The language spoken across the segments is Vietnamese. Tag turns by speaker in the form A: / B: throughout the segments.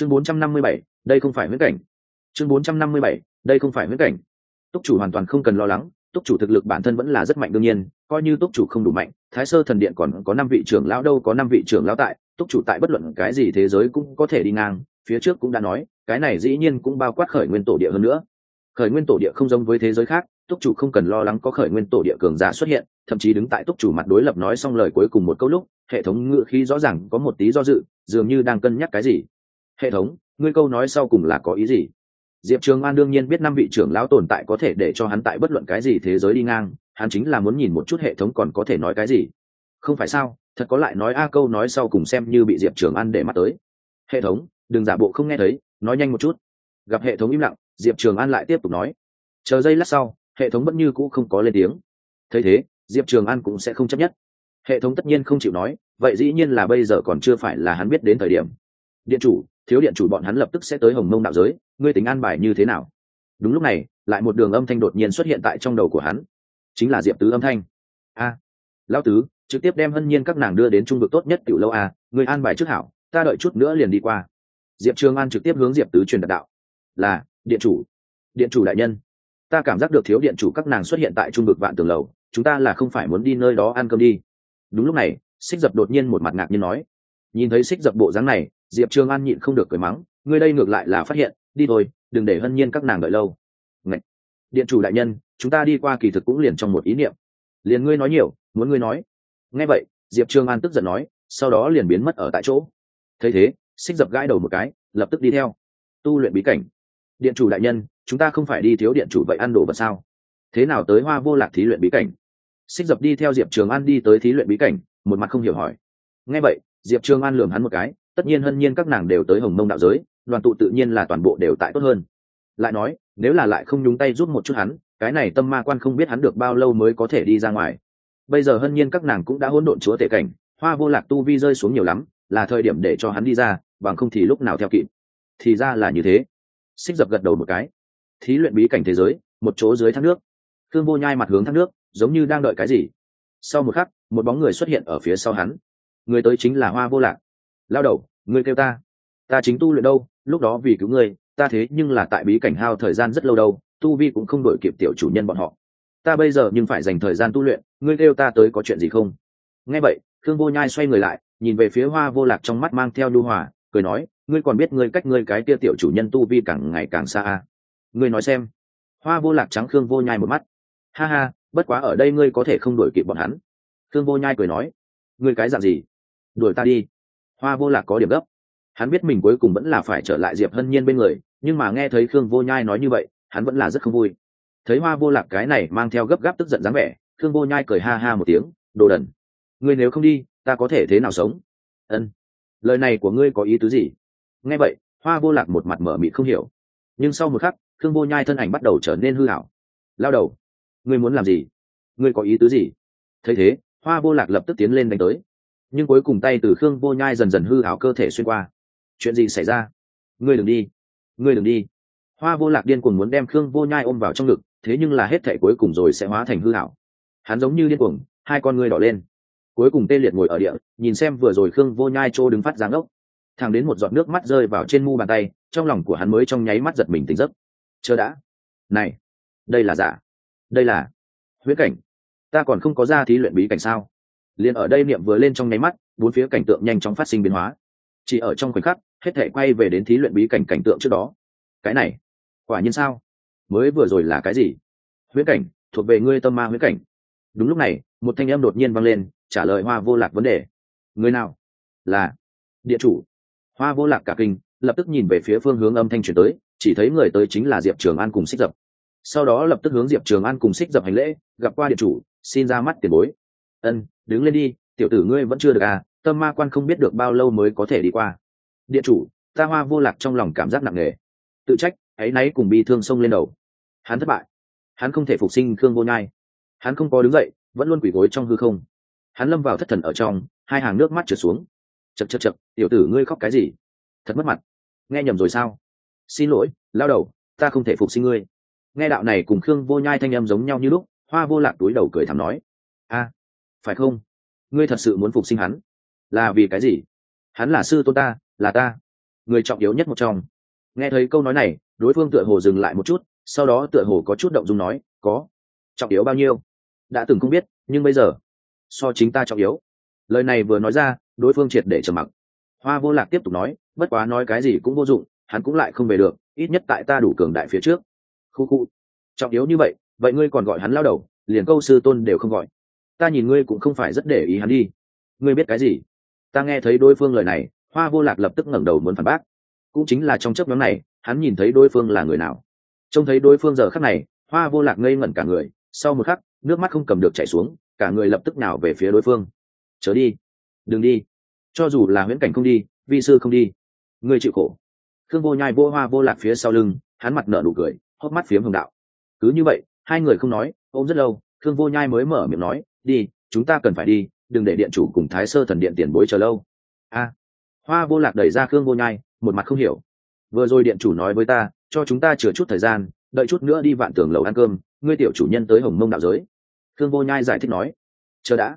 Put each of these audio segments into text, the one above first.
A: chương 457, đây không phải huyễn cảnh. Chương 457, đây không phải huyễn cảnh. Túc chủ hoàn toàn không cần lo lắng túc chủ thực lực bản thân vẫn là rất mạnh đương nhiên coi như túc chủ không đủ mạnh thái sơ thần điện còn có năm vị trưởng lão đâu có năm vị trưởng lão tại túc chủ tại bất luận cái gì thế giới cũng có thể đi ngang phía trước cũng đã nói cái này dĩ nhiên cũng bao quát khởi nguyên tổ địa hơn nữa. Khởi nguyên tổ địa không giống với thế giới khác túc chủ không cần lo lắng có khởi nguyên tổ địa cường giả xuất hiện thậm chí đứng tại túc chủ mặt đối lập nói xong lời cuối cùng một câu lúc hệ thống ngựa khí rõ ràng có một tí do dự dường như đang cân nhắc cái gì hệ thống, ngươi câu nói sau cùng là có ý gì? Diệp trường an đương nhiên biết năm vị trưởng lão tồn tại có thể để cho hắn tại bất luận cái gì thế giới đi ngang, hắn chính là muốn nhìn một chút hệ thống còn có thể nói cái gì. Không phải sao, thật có lại nói a câu nói sau cùng xem như bị diệp trường an để mắt tới. Hệ thống, đừng giả bộ không nghe thấy, nói nhanh một chút. Gặp hệ thống im lặng, diệp trường an lại tiếp tục nói. Chờ giây lát sau, hệ thống vẫn như cũ không có lên tiếng. Thấy thế, diệp trường an cũng sẽ không chấp nhất. Hệ thống tất nhiên không chịu nói, vậy dĩ nhiên là bây giờ còn chưa phải là hắn biết đến thời điểm điện chủ thiếu điện chủ bọn hắn lập tức sẽ tới hồng mông đạo giới ngươi tính an bài như thế nào? Đúng lúc này lại một đường âm thanh đột nhiên xuất hiện tại trong đầu của hắn. Chính là diệp tứ âm thanh. A à, lão tứ trực tiếp đem hân nhiên các nàng đưa đến trung vực tốt nhất cựu lâu a người an bài trước hảo ta đợi chút nữa liền đi qua. Diệp trường an trực tiếp hướng diệp tứ truyền đạt đạo. Là điện chủ. Điện chủ đại nhân. Ta cảm giác được thiếu điện chủ các nàng xuất hiện tại trung vực vạn tường lầu chúng ta là không phải muốn đi nơi đó ăn cơm đi. Đúng lúc này xích dập đột nhiên một mặt ngạc nhiên nói. Nhìn thấy xích dập bộ dáng này diệp trường an nhịn không được cười mắng, ngươi đây ngược lại là phát hiện, đi thôi, đừng để hân nhiên các nàng đợi lâu. Ngậy! điện chủ đại nhân, chúng ta đi qua kỳ thực cũng liền trong một ý niệm. Liền ngươi nói nhiều, muốn ngươi nói. Nghe vậy, diệp trường an tức giận nói, sau đó liền biến mất ở tại chỗ. Thấy thế, xích dập gãi đầu một cái, lập tức đi theo. Tu luyện bí cảnh. Điện chủ đại nhân, chúng ta không phải đi thiếu điện chủ vậy ăn đồ vật sao? Thế nào tới hoa vô lạc thí luyện bí cảnh? Xích dập đi theo diệp trường an đi tới thí luyện bí cảnh, một mặt không hiểu hỏi. Nghe vậy, diệp trường an lường hắn một cái tất nhiên hân nhiên các nàng đều tới hồng mông đạo giới, đoàn tụ tự nhiên là toàn bộ đều tại tốt hơn. Lại nói, nếu là lại không nhúng tay giúp một chút hắn, cái này tâm ma quan không biết hắn được bao lâu mới có thể đi ra ngoài. Bây giờ hân nhiên các nàng cũng đã hỗn độn chúa tể cảnh, hoa vô lạc tu vi rơi xuống nhiều lắm, là thời điểm để cho hắn đi ra, bằng không thì lúc nào theo kịp. Thì ra là như thế. Xích dập gật đầu một cái. Thí luyện bí cảnh thế giới, một chỗ dưới thác nước. Thương vô nhai mặt hướng thác nước, giống như đang đợi cái gì. Sau một khắc, một bóng người xuất hiện ở phía sau hắn. Người tới chính là hoa vô lạc lao đầu, ngươi kêu ta. Ta chính tu luyện đâu, lúc đó vì cứu ngươi, ta thế nhưng là tại bí cảnh hao thời gian rất lâu đâu, tu vi cũng không đổi kịp tiểu chủ nhân bọn họ. Ta bây giờ nhưng phải dành thời gian tu luyện, ngươi kêu ta tới có chuyện gì không? Nghe vậy thương vô nhai xoay người lại, nhìn về phía hoa vô lạc trong mắt mang theo lưu hòa, cười nói, ngươi còn biết ngươi cách ngươi cái kia tiểu chủ nhân tu vi càng ngày càng xa à? ngươi nói xem. Hoa vô lạc trắng khương vô nhai một mắt. Ha ha, bất quá ở đây ngươi có thể không đuổi kịp bọn hắn. Khương vô nhai cười nói, ngươi cái dạng gì? Đuổi ta đi hoa vô lạc có điểm gấp. Hắn biết mình cuối cùng vẫn là phải trở lại diệp hân nhiên bên người, nhưng mà nghe thấy khương vô nhai nói như vậy, hắn vẫn là rất không vui. Thấy hoa vô lạc cái này mang theo gấp gáp tức giận dáng vẻ, khương vô nhai cười ha ha một tiếng, đồ đần, ngươi nếu không đi, ta có thể thế nào sống? Ân, lời này của ngươi có ý tứ gì? Nghe vậy, hoa vô lạc một mặt mở mịt không hiểu. Nhưng sau một khắc, khương vô nhai thân ảnh bắt đầu trở nên hư hảo lao đầu, ngươi muốn làm gì? Ngươi có ý tứ gì? Thấy thế, hoa vô lạc lập tức tiến lên đánh tới nhưng cuối cùng tay từ khương vô nhai dần dần hư hảo cơ thể xuyên qua. Chuyện gì xảy ra? Ngươi đừng đi. Ngươi đừng đi. Hoa vô lạc điên cuồng muốn đem khương vô nhai ôm vào trong ngực, thế nhưng là hết thể cuối cùng rồi sẽ hóa thành hư hảo hắn giống như điên cuồng, hai con ngươi đỏ lên. Cuối cùng tê liệt ngồi ở địa, nhìn xem vừa rồi khương vô nhai trô đứng phát giáng ốc. Thẳng đến một giọt nước mắt rơi vào trên mu bàn tay, trong lòng của hắn mới trong nháy mắt giật mình tỉnh giấc. Chờ đã. Này, đây là giả. Đây là huyễn cảnh. Ta còn không có ra thí luyện bí cảnh sao? Liền ở đây niệm vừa lên trong nháy mắt, bốn phía cảnh tượng nhanh chóng phát sinh biến hóa. Chỉ ở trong khoảnh khắc, hết thể quay về đến thí luyện bí cảnh cảnh tượng trước đó. Cái này, quả nhiên sao? Mới vừa rồi là cái gì? Huyễn cảnh, thuộc về ngươi tâm ma huyễn cảnh. Đúng lúc này, một thanh âm đột nhiên vang lên, trả lời hoa vô lạc vấn đề. Người nào? Là địa chủ. Hoa vô lạc cả kinh, lập tức nhìn về phía phương hướng âm thanh chuyển tới, chỉ thấy người tới chính là diệp trường an cùng xích dập. Sau đó lập tức hướng diệp trường an cùng xích dập hành lễ, gặp qua địa chủ, xin ra mắt tiền bối ân, đứng lên đi, tiểu tử ngươi vẫn chưa được à tâm ma quan không biết được bao lâu mới có thể đi qua. Điện chủ, ta hoa vô lạc trong lòng cảm giác nặng nề. Tự trách áy náy cùng bi thương sông lên đầu. Hắn thất bại. Hắn không thể phục sinh khương vô nhai. Hắn không có đứng dậy, vẫn luôn quỷ gối trong hư không. Hắn lâm vào thất thần ở trong, hai hàng nước mắt trượt xuống. Chật chật chật tiểu tử ngươi khóc cái gì? Thật mất mặt. Nghe nhầm rồi sao? Xin lỗi, lao đầu, ta không thể phục sinh ngươi. Nghe đạo này cùng khương vô nhai thanh âm giống nhau như lúc, hoa vô lạc túi đầu cười thầm nói. A phải không? Ngươi thật sự muốn phục sinh hắn? Là vì cái gì? Hắn là sư tôn ta, là ta. Người trọng yếu nhất một trong. Nghe thấy câu nói này, đối phương tựa hồ dừng lại một chút, sau đó tựa hồ có chút động dung nói, có. Trọng yếu bao nhiêu? Đã từng không biết, nhưng bây giờ, so chính ta trọng yếu. Lời này vừa nói ra, đối phương triệt để trầm mặc. Hoa vô lạc tiếp tục nói, bất quá nói cái gì cũng vô dụng, hắn cũng lại không về được, ít nhất tại ta đủ cường đại phía trước. Khu khu, trọng yếu như vậy vậy ngươi còn gọi hắn lao đầu, liền câu sư tôn đều không gọi ta nhìn ngươi cũng không phải rất để ý hắn đi. Ngươi biết cái gì? Ta nghe thấy đối phương lời này, hoa vô lạc lập tức ngẩng đầu muốn phản bác. Cũng chính là trong chấp nhóm này, hắn nhìn thấy đối phương là người nào. Trông thấy đối phương giờ khắc này, hoa vô lạc ngây ngẩn cả người, sau một khắc, nước mắt không cầm được chảy xuống, cả người lập tức nào về phía đối phương. Chớ đi. Đừng đi. Cho dù là huyễn cảnh không đi, vi sư không đi, ngươi chịu khổ. Khương vô nhai vô hoa vô lạc phía sau lưng, hắn mặt nở nụ cười, hốc mắt phiếm hồng đạo. Cứ như vậy, hai người không nói, ôm rất lâu, khương vô nhai mới mở miệng nói đi, chúng ta cần phải đi, đừng để điện chủ cùng thái sơ thần điện tiền bối chờ lâu. A. Hoa vô lạc đẩy ra khương vô nhai, một mặt không hiểu. Vừa rồi điện chủ nói với ta, cho chúng ta chừa chút thời gian, đợi chút nữa đi vạn tường lầu ăn cơm, ngươi tiểu chủ nhân tới hồng mông đạo giới. Khương vô nhai giải thích nói. Chờ đã.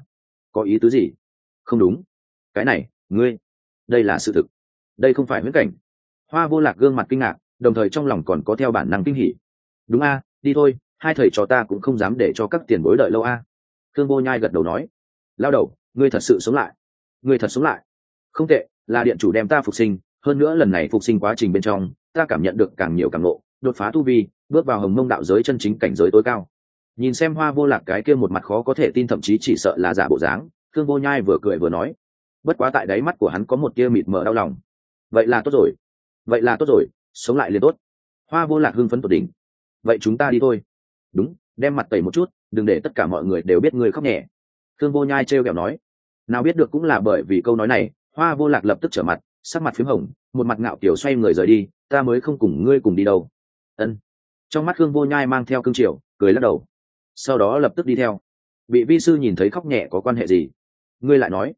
A: Có ý tứ gì? Không đúng. Cái này, ngươi. Đây là sự thực. Đây không phải huyễn cảnh. Hoa vô lạc gương mặt kinh ngạc, đồng thời trong lòng còn có theo bản năng kinh hỉ. Đúng a, đi thôi, hai thầy trò ta cũng không dám để cho các tiền bối đợi lâu a thương vô nhai gật đầu nói, lao đầu, ngươi thật sự sống lại. Ngươi thật sống lại. Không tệ, là điện chủ đem ta phục sinh. Hơn nữa lần này phục sinh quá trình bên trong, ta cảm nhận được càng nhiều càng lộ đột phá tu vi, bước vào hồng mông đạo giới chân chính cảnh giới tối cao. Nhìn xem hoa vô lạc cái kia một mặt khó có thể tin thậm chí chỉ sợ là giả bộ dáng thương vô nhai vừa cười vừa nói, bất quá tại đáy mắt của hắn có một tia mịt mờ đau lòng. Vậy là tốt rồi. Vậy là tốt rồi, sống lại liền tốt. Hoa vô lạc hưng phấn tột đỉnh. Vậy chúng ta đi thôi. Đúng đem mặt tẩy một chút đừng để tất cả mọi người đều biết người khóc nhẹ. Thương vô nhai trêu kẹo nói. Nào biết được cũng là bởi vì câu nói này hoa vô lạc lập tức trở mặt sắc mặt p h í m hồng một mặt ngạo kiểu xoay người rời đi ta mới không cùng ngươi cùng đi đâu. Ân. Trong mắt thương vô nhai mang theo cương triều cười lắc đầu. Sau đó lập tức đi theo. Vị vi sư nhìn thấy khóc nhẹ có quan hệ gì? Ngươi lại nói.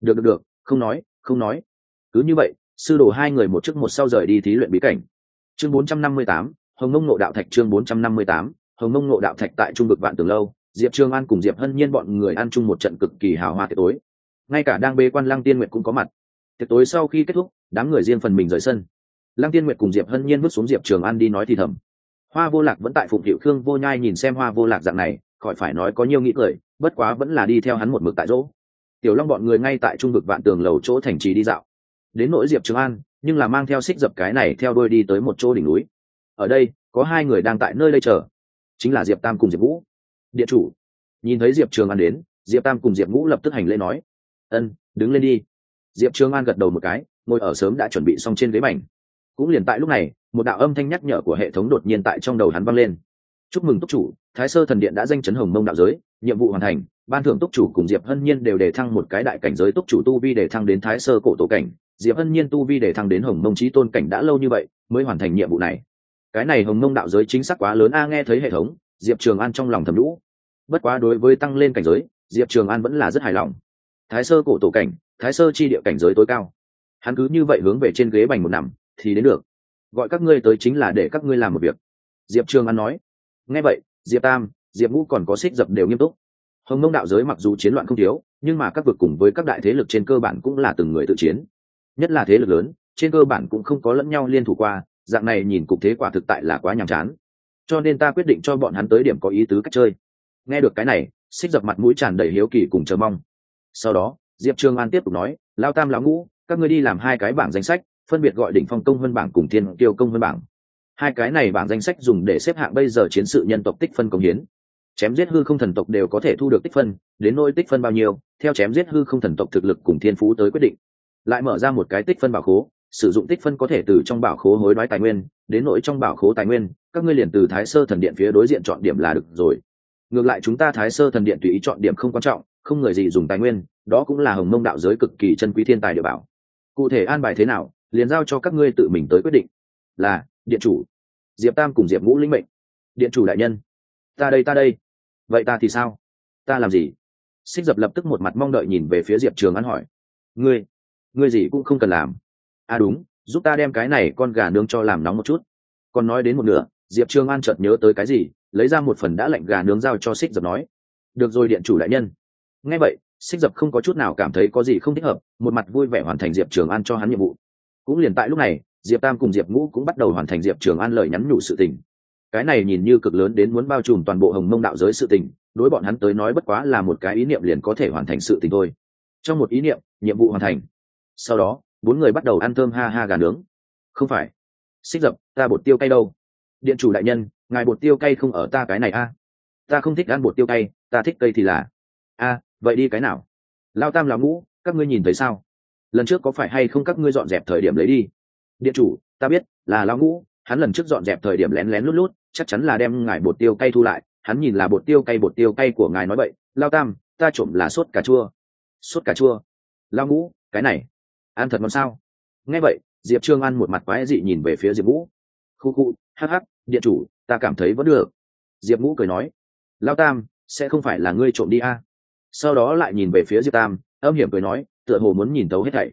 A: Được được được không nói không nói. Cứ như vậy sư đồ hai người một trước một sau rời đi thí luyện bí cảnh. Chương 458, hồng ngông nộ đạo thạch chương 458, hồng mông nộ đạo thạch tại trung vực vạn tường lâu, diệp trương an cùng diệp hân nhiên bọn người ăn chung một trận cực kỳ hào hoa tiệc tối. Ngay cả đang bê quan lăng tiên nguyệt cũng có mặt. Tiệc tối sau khi kết thúc, đám người riêng phần mình rời sân. Lăng tiên nguyệt cùng diệp hân nhiên bước xuống diệp trường an đi nói thì thầm. Hoa vô lạc vẫn tại phụng hiệu khương vô nhai nhìn xem hoa vô lạc dạng này, khỏi phải nói có nhiều nghĩ cười, bất quá vẫn là đi theo hắn một mực tại chỗ. Tiểu long bọn người ngay tại trung vực vạn tường lầu chỗ thành trì đi dạo. Đến nỗi diệp trường an, nhưng là mang theo xích dập cái này theo đôi đi tới một chỗ đỉnh núi. Ở đây, có hai người đang tại nơi đây chờ chính là diệp tam cùng diệp vũ điện chủ, nhìn thấy diệp trường an đến, diệp tam cùng diệp vũ lập tức hành lễ nói, ân, đứng lên đi. Diệp trường an gật đầu một cái, ngồi ở sớm đã chuẩn bị xong trên ghế bành. Cũng liền tại lúc này, một đạo âm thanh nhắc nhở của hệ thống đột nhiên tại trong đầu hắn vang lên. Chúc mừng túc chủ, thái sơ thần điện đã danh chấn hồng mông đạo giới, nhiệm vụ hoàn thành, ban thưởng túc chủ cùng diệp hân nhiên đều đề thăng một cái đại cảnh giới túc chủ tu vi đề thăng đến thái sơ cổ tổ cảnh. Diệp hân nhiên tu vi đề thăng đến hồng mông trí tôn cảnh đã lâu như vậy, mới hoàn thành nhiệm vụ này cái này hồng mông đạo giới chính xác quá lớn, a, nghe thấy hệ thống, diệp trường an trong lòng thầm lũ. Bất quá đối với tăng lên cảnh giới, diệp trường an vẫn là rất hài lòng. Thái sơ cổ tổ cảnh, thái sơ chi địa cảnh giới tối cao. Hắn cứ như vậy hướng về trên ghế bành một nằm, thì đến được. Gọi các ngươi tới chính là để các ngươi làm một việc. Diệp trường an nói. Nghe vậy, diệp tam, diệp ngũ còn có xích dập đều nghiêm túc. Hồng mông đạo giới mặc dù chiến loạn không thiếu, nhưng mà các vực cùng với các đại thế lực trên cơ bản cũng là từng người tự chiến. Nhất là thế lực lớn, trên cơ bản cũng không có lẫn nhau liên thủ qua dạng này nhìn cục thế quả thực tại là quá nhàm chán. Cho nên ta quyết định cho bọn hắn tới điểm có ý tứ cách chơi. Nghe được cái này, xích dập mặt mũi tràn đầy hiếu kỳ cùng chờ mong. Sau đó, diệp trương an tiếp tục nói lao tam lão ngũ, các ngươi đi làm hai cái bảng danh sách, phân biệt gọi đỉnh phong công vân bảng cùng thiên tiêu công vân bảng. Hai cái này bảng danh sách dùng để xếp hạng bây giờ chiến sự nhân tộc tích phân công hiến. Chém giết hư không thần tộc đều có thể thu được tích phân, đến nỗi tích phân bao nhiêu, theo chém giết hư không thần tộc thực lực cùng thiên phú tới quyết định. Lại mở ra một cái tích phân bảo khố sử dụng tích phân có thể từ trong bảo khố hối đoái tài nguyên, đến nỗi trong bảo khố tài nguyên, các ngươi liền từ thái sơ thần điện phía đối diện chọn điểm là được rồi. Ngược lại chúng ta thái sơ thần điện tùy ý chọn điểm không quan trọng, không người gì dùng tài nguyên, đó cũng là hồng mông đạo giới cực kỳ chân quý thiên tài địa bảo. Cụ thể an bài thế nào, liền giao cho các ngươi tự mình tới quyết định. Là, điện chủ. Diệp tam cùng diệp ngũ lĩnh mệnh. Điện chủ đại nhân. Ta đây ta đây. Vậy ta thì sao? Ta làm gì? Xích dập lập tức một mặt mong đợi nhìn về phía diệp trường an hỏi. Ngươi ngươi gì cũng không cần làm à đúng, giúp ta đem cái này con gà nướng cho làm nóng một chút. Còn nói đến một nửa, diệp trường an chợt nhớ tới cái gì, lấy ra một phần đã lạnh gà nướng giao cho xích dập nói. Được rồi điện chủ đại nhân. Nghe vậy xích dập không có chút nào cảm thấy có gì không thích hợp, một mặt vui vẻ hoàn thành diệp trường an cho hắn nhiệm vụ. Cũng liền tại lúc này, diệp tam cùng diệp ngũ cũng bắt đầu hoàn thành diệp trường an lời nhắn nhủ sự tình. Cái này nhìn như cực lớn đến muốn bao trùm toàn bộ hồng mông đạo giới sự tình, đối bọn hắn tới nói bất quá là một cái ý niệm liền có thể hoàn thành sự tình thôi. Trong một ý niệm, nhiệm vụ hoàn thành. Sau đó bốn người bắt đầu ăn thơm ha ha gà nướng. Không phải. Xích dập, ta bột tiêu cay đâu? Điện chủ đại nhân, ngài bột tiêu cay không ở ta cái này a. Ta không thích ăn bột tiêu cay, ta thích cây thì là. A, vậy đi cái nào? Lao tam lão ngũ, các ngươi nhìn thấy sao? Lần trước có phải hay không các ngươi dọn dẹp thời điểm lấy đi? Điện chủ, ta biết, là lão ngũ, hắn lần trước dọn dẹp thời điểm lén lén lút lút, chắc chắn là đem ngài bột tiêu cay thu lại. Hắn nhìn là bột tiêu cay, bột tiêu cay của ngài nói vậy. Lao tam, ta trộm là sốt cà chua. Sốt cà chua. Lao ngũ, cái này ăn thật ngon sao? Nghe vậy diệp trương ăn một mặt quái dị nhìn về phía diệp Vũ. khu khu hắc hắc điện chủ ta cảm thấy vẫn được. Diệp Vũ cười nói lao tam sẽ không phải là ngươi trộm đi a à? sau đó lại nhìn về phía diệp tam âm hiểm cười nói tựa hồ muốn nhìn tấu hết thảy.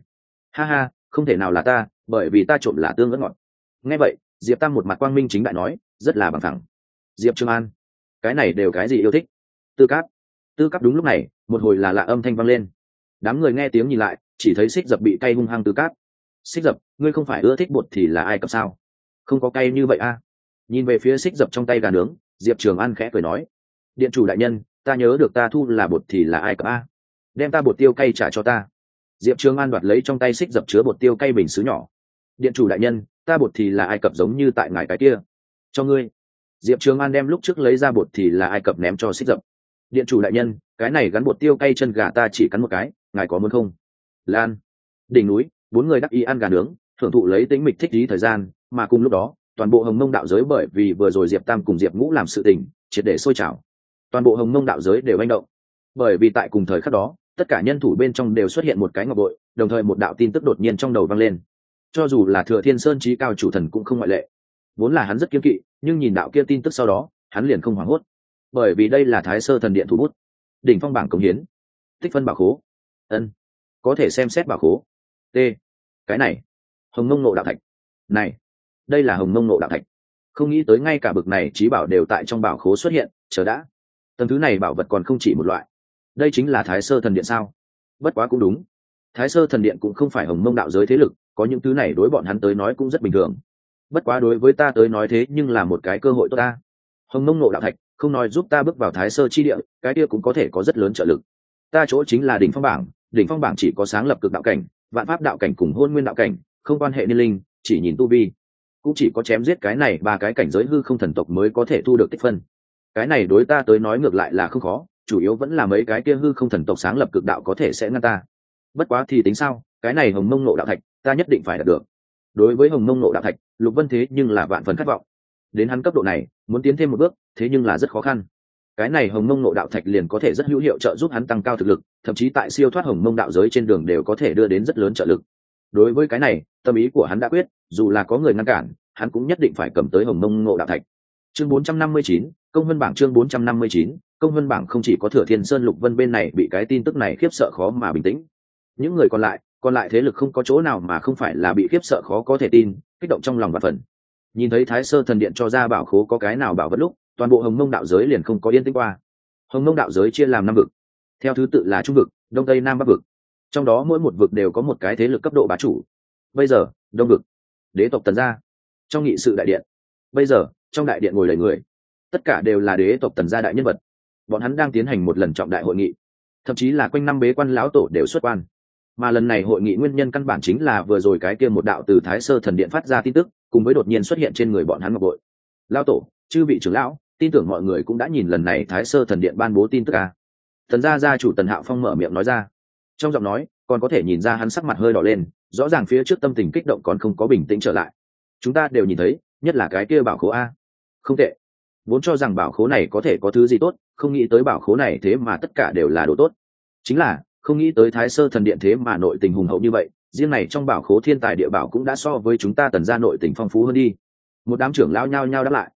A: Ha ha không thể nào là ta bởi vì ta trộm là tương ớt ngọt. Nghe vậy diệp tam một mặt quang minh chính đại nói rất là bằng thẳng diệp trương an cái này đều cái gì yêu thích? Tư cát, tư cát đúng lúc này một hồi là lạ âm thanh vang lên. Đám người nghe tiếng nhìn lại chỉ thấy xích dập bị cay hung hăng tư cát. xích dập, ngươi không phải ưa thích bột thì là ai cầm sao? Không có cay như vậy a nhìn về phía xích dập trong tay gà nướng, diệp trường an khẽ cười nói, điện chủ đại nhân, ta nhớ được ta thu là bột thì là ai cầm a? Đem ta bột tiêu cay trả cho ta. Diệp trường an đoạt lấy trong tay xích dập chứa bột tiêu cay bình xứ nhỏ. Điện chủ đại nhân, ta bột thì là ai cập giống như tại ngài cái kia? Cho ngươi. Diệp trường an đem lúc trước lấy ra bột thì là ai cập ném cho xích dập. Điện chủ đại nhân, cái này gắn bột tiêu cay chân gà ta chỉ cắn một cái, ngài có muốn không? Lan. Đỉnh núi, bốn người đắc ý ăn gà nướng, thưởng thụ lấy tính mịch thích ý thời gian, mà cùng lúc đó, toàn bộ hồng mông đạo giới bởi vì vừa rồi diệp tam cùng diệp ngũ làm sự tình, triệt để sôi trào. Toàn bộ hồng mông đạo giới đều manh động. Bởi vì tại cùng thời khắc đó, tất cả nhân thủ bên trong đều xuất hiện một cái ngọc bội, đồng thời một đạo tin tức đột nhiên trong đầu vang lên. Cho dù là thừa thiên sơn trí cao chủ thần cũng không ngoại lệ. Vốn là hắn rất kiên kỵ, nhưng nhìn đạo kia tin tức sau đó, hắn liền không hoảng hốt. Bởi vì đây là thái sơ thần điện thủ bút. Đỉnh phong bảng cống hiến. Tích phân bảo khố. Ân có thể xem xét bảo khố. T. Cái này. Hồng mông nộ đạo thạch. Này. Đây là hồng mông nộ đạo thạch. Không nghĩ tới ngay cả bực này trí bảo đều tại trong bảo khố xuất hiện, chờ đã. Tầng thứ này bảo vật còn không chỉ một loại. Đây chính là thái sơ thần điện sao? Bất quá cũng đúng. Thái sơ thần điện cũng không phải hồng mông đạo giới thế lực, có những thứ này đối bọn hắn tới nói cũng rất bình thường. Bất quá đối với ta tới nói thế nhưng là một cái cơ hội tốt ta. Hồng mông nộ đạo thạch, không nói giúp ta bước vào thái sơ chi địa, cái kia cũng có thể có rất lớn trợ lực. Ta chỗ chính là đỉnh phong bảng đỉnh phong bảng chỉ có sáng lập cực đạo cảnh, vạn pháp đạo cảnh cùng hôn nguyên đạo cảnh, không quan hệ niên linh, chỉ nhìn tu vi. Cũng chỉ có chém giết cái này ba cái cảnh giới hư không thần tộc mới có thể thu được tích phân. Cái này đối ta tới nói ngược lại là không khó, chủ yếu vẫn là mấy cái kia hư không thần tộc sáng lập cực đạo có thể sẽ ngăn ta. Bất quá thì tính sao, cái này hồng mông nộ đạo thạch, ta nhất định phải đạt được. Đối với hồng mông nộ đạo thạch, lục vân thế nhưng là vạn phần khát vọng. Đến hắn cấp độ này, muốn tiến thêm một bước, thế nhưng là rất khó khăn cái này hồng mông nộ đạo thạch liền có thể rất hữu hiệu trợ giúp hắn tăng cao thực lực thậm chí tại siêu thoát hồng mông đạo giới trên đường đều có thể đưa đến rất lớn trợ lực. Đối với cái này tâm ý của hắn đã quyết dù là có người ngăn cản hắn cũng nhất định phải cầm tới hồng mông nộ đạo thạch. Chương 459, công vân bảng chương 459, công vân bảng không chỉ có thừa thiên sơn lục vân bên này bị cái tin tức này khiếp sợ khó mà bình tĩnh. Những người còn lại còn lại thế lực không có chỗ nào mà không phải là bị khiếp sợ khó có thể tin kích động trong lòng và phần. Nhìn thấy thái sơ thần điện cho ra bảo khố có cái nào bảo vật lúc toàn bộ hồng mông đạo giới liền không có yên tĩnh qua. Hồng mông đạo giới chia làm năm vực. Theo thứ tự là trung vực, đông tây nam bắc vực. Trong đó mỗi một vực đều có một cái thế lực cấp độ bá chủ. Bây giờ, đông vực. Đế tộc tần gia. Trong nghị sự đại điện. Bây giờ, trong đại điện ngồi đầy người. Tất cả đều là đế tộc tần gia đại nhân vật. Bọn hắn đang tiến hành một lần trọng đại hội nghị. Thậm chí là quanh năm bế quan lão tổ đều xuất quan. Mà lần này hội nghị nguyên nhân căn bản chính là vừa rồi cái kia một đạo từ thái sơ thần điện phát ra tin tức, cùng với đột nhiên xuất hiện trên người bọn hắn ngọc bội. Lão tổ, chư vị trưởng lão tin tưởng mọi người cũng đã nhìn lần này thái sơ thần điện ban bố tin tức à. thần gia gia chủ tần hạo phong mở miệng nói ra. Trong giọng nói, còn có thể nhìn ra hắn sắc mặt hơi đỏ lên, rõ ràng phía trước tâm tình kích động còn không có bình tĩnh trở lại. Chúng ta đều nhìn thấy, nhất là cái kia bảo khố a. Không tệ. Vốn cho rằng bảo khố này có thể có thứ gì tốt, không nghĩ tới bảo khố này thế mà tất cả đều là đồ tốt. Chính là, không nghĩ tới thái sơ thần điện thế mà nội tình hùng hậu như vậy, riêng này trong bảo khố thiên tài địa bảo cũng đã so với chúng ta tần ra nội tình phong phú hơn đi. Một đám trưởng lao nhao nhao đáp lại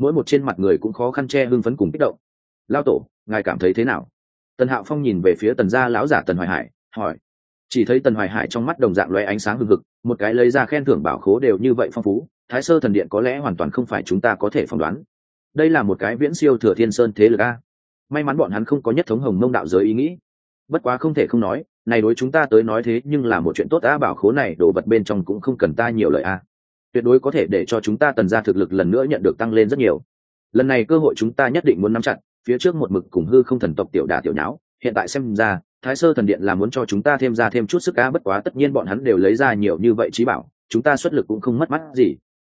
A: mỗi một trên mặt người cũng khó khăn che hưng phấn cùng kích động. Lao tổ, ngài cảm thấy thế nào? Tần hạo phong nhìn về phía tần gia lão giả tần hoài hải, hỏi. Chỉ thấy tần hoài hải trong mắt đồng dạng loé ánh sáng hừng hực, một cái lấy ra khen thưởng bảo khố đều như vậy phong phú, thái sơ thần điện có lẽ hoàn toàn không phải chúng ta có thể phỏng đoán. Đây là một cái viễn siêu thừa thiên sơn thế lực a. May mắn bọn hắn không có nhất thống hồng mông đạo giới ý nghĩ. Bất quá không thể không nói, này đối chúng ta tới nói thế nhưng là một chuyện tốt a bảo khố này đồ vật bên trong cũng không cần ta nhiều lời a tuyệt đối có thể để cho chúng ta tần ra thực lực lần nữa nhận được tăng lên rất nhiều. Lần này cơ hội chúng ta nhất định muốn nắm chặt, phía trước một mực cùng hư không thần tộc tiểu đà tiểu nháo, hiện tại xem ra, thái sơ thần điện là muốn cho chúng ta thêm ra thêm chút sức cá bất quá tất nhiên bọn hắn đều lấy ra nhiều như vậy trí bảo, chúng ta xuất lực cũng không mất mắt gì.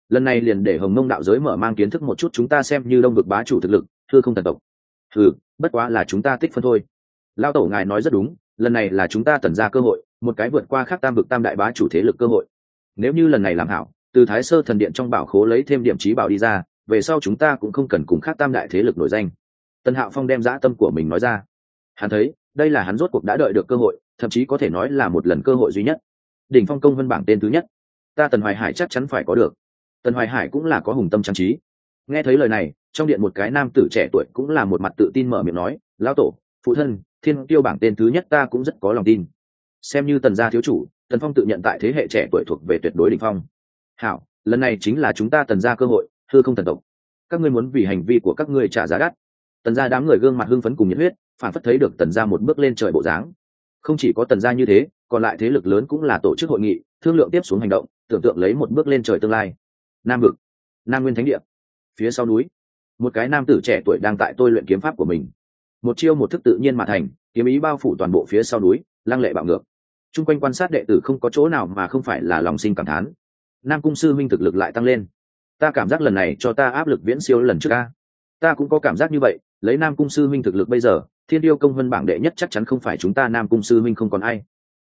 A: Lần này liền để hồng mông đạo giới mở mang kiến thức một chút chúng ta xem như đông vực bá chủ thực lực, hư không thần tộc. Hừ, bất quá là chúng ta tích phân thôi. Lao tổ ngài nói rất đúng, lần này là chúng ta tần ra cơ hội, một cái vượt qua khác tam vực tam đại bá chủ thế lực cơ hội. Nếu như lần này làm hảo từ thái sơ thần điện trong bảo khố lấy thêm điểm trí bảo đi ra, về sau chúng ta cũng không cần cùng khác tam đại thế lực nổi danh. Tân hạo phong đem dã tâm của mình nói ra. Hắn thấy, đây là hắn rốt cuộc đã đợi được cơ hội, thậm chí có thể nói là một lần cơ hội duy nhất. Đỉnh phong công vân bảng tên thứ nhất. Ta tần hoài hải chắc chắn phải có được. Tần hoài hải cũng là có hùng tâm trang trí. Nghe thấy lời này, trong điện một cái nam tử trẻ tuổi cũng là một mặt tự tin mở miệng nói, lão tổ, phụ thân, thiên tiêu bảng tên thứ nhất ta cũng rất có lòng tin. Xem như tần gia thiếu chủ, tần phong tự nhận tại thế hệ trẻ tuổi thuộc về tuyệt đối đ ỉ n h phong hảo, lần này chính là chúng ta tần gia cơ hội, hư không thần tộc. Các ngươi muốn vì hành vi của các ngươi trả giá đắt. Tần gia đám người gương mặt hưng phấn cùng nhiệt huyết, phản phất thấy được tần gia một bước lên trời bộ dáng. Không chỉ có tần gia như thế, còn lại thế lực lớn cũng là tổ chức hội nghị, thương lượng tiếp xuống hành động, tưởng tượng lấy một bước lên trời tương lai. Nam vực, nam nguyên thánh địa. Phía sau núi, một cái nam tử trẻ tuổi đang tại tôi luyện kiếm pháp của mình. Một chiêu một thức tự nhiên mà thành, kiếm ý bao phủ toàn bộ phía sau núi, lăng lệ bạo ngược. T r u n g quanh quan sát đệ tử không có chỗ nào mà không phải là lòng sinh cảm thán nam cung sư minh thực lực lại tăng lên. Ta cảm giác lần này cho ta áp lực viễn siêu lần trước ca ta cũng có cảm giác như vậy, lấy nam cung sư minh thực lực bây giờ, thiên tiêu công vân bảng đệ nhất chắc chắn không phải chúng ta, nam cung sư minh không còn ai.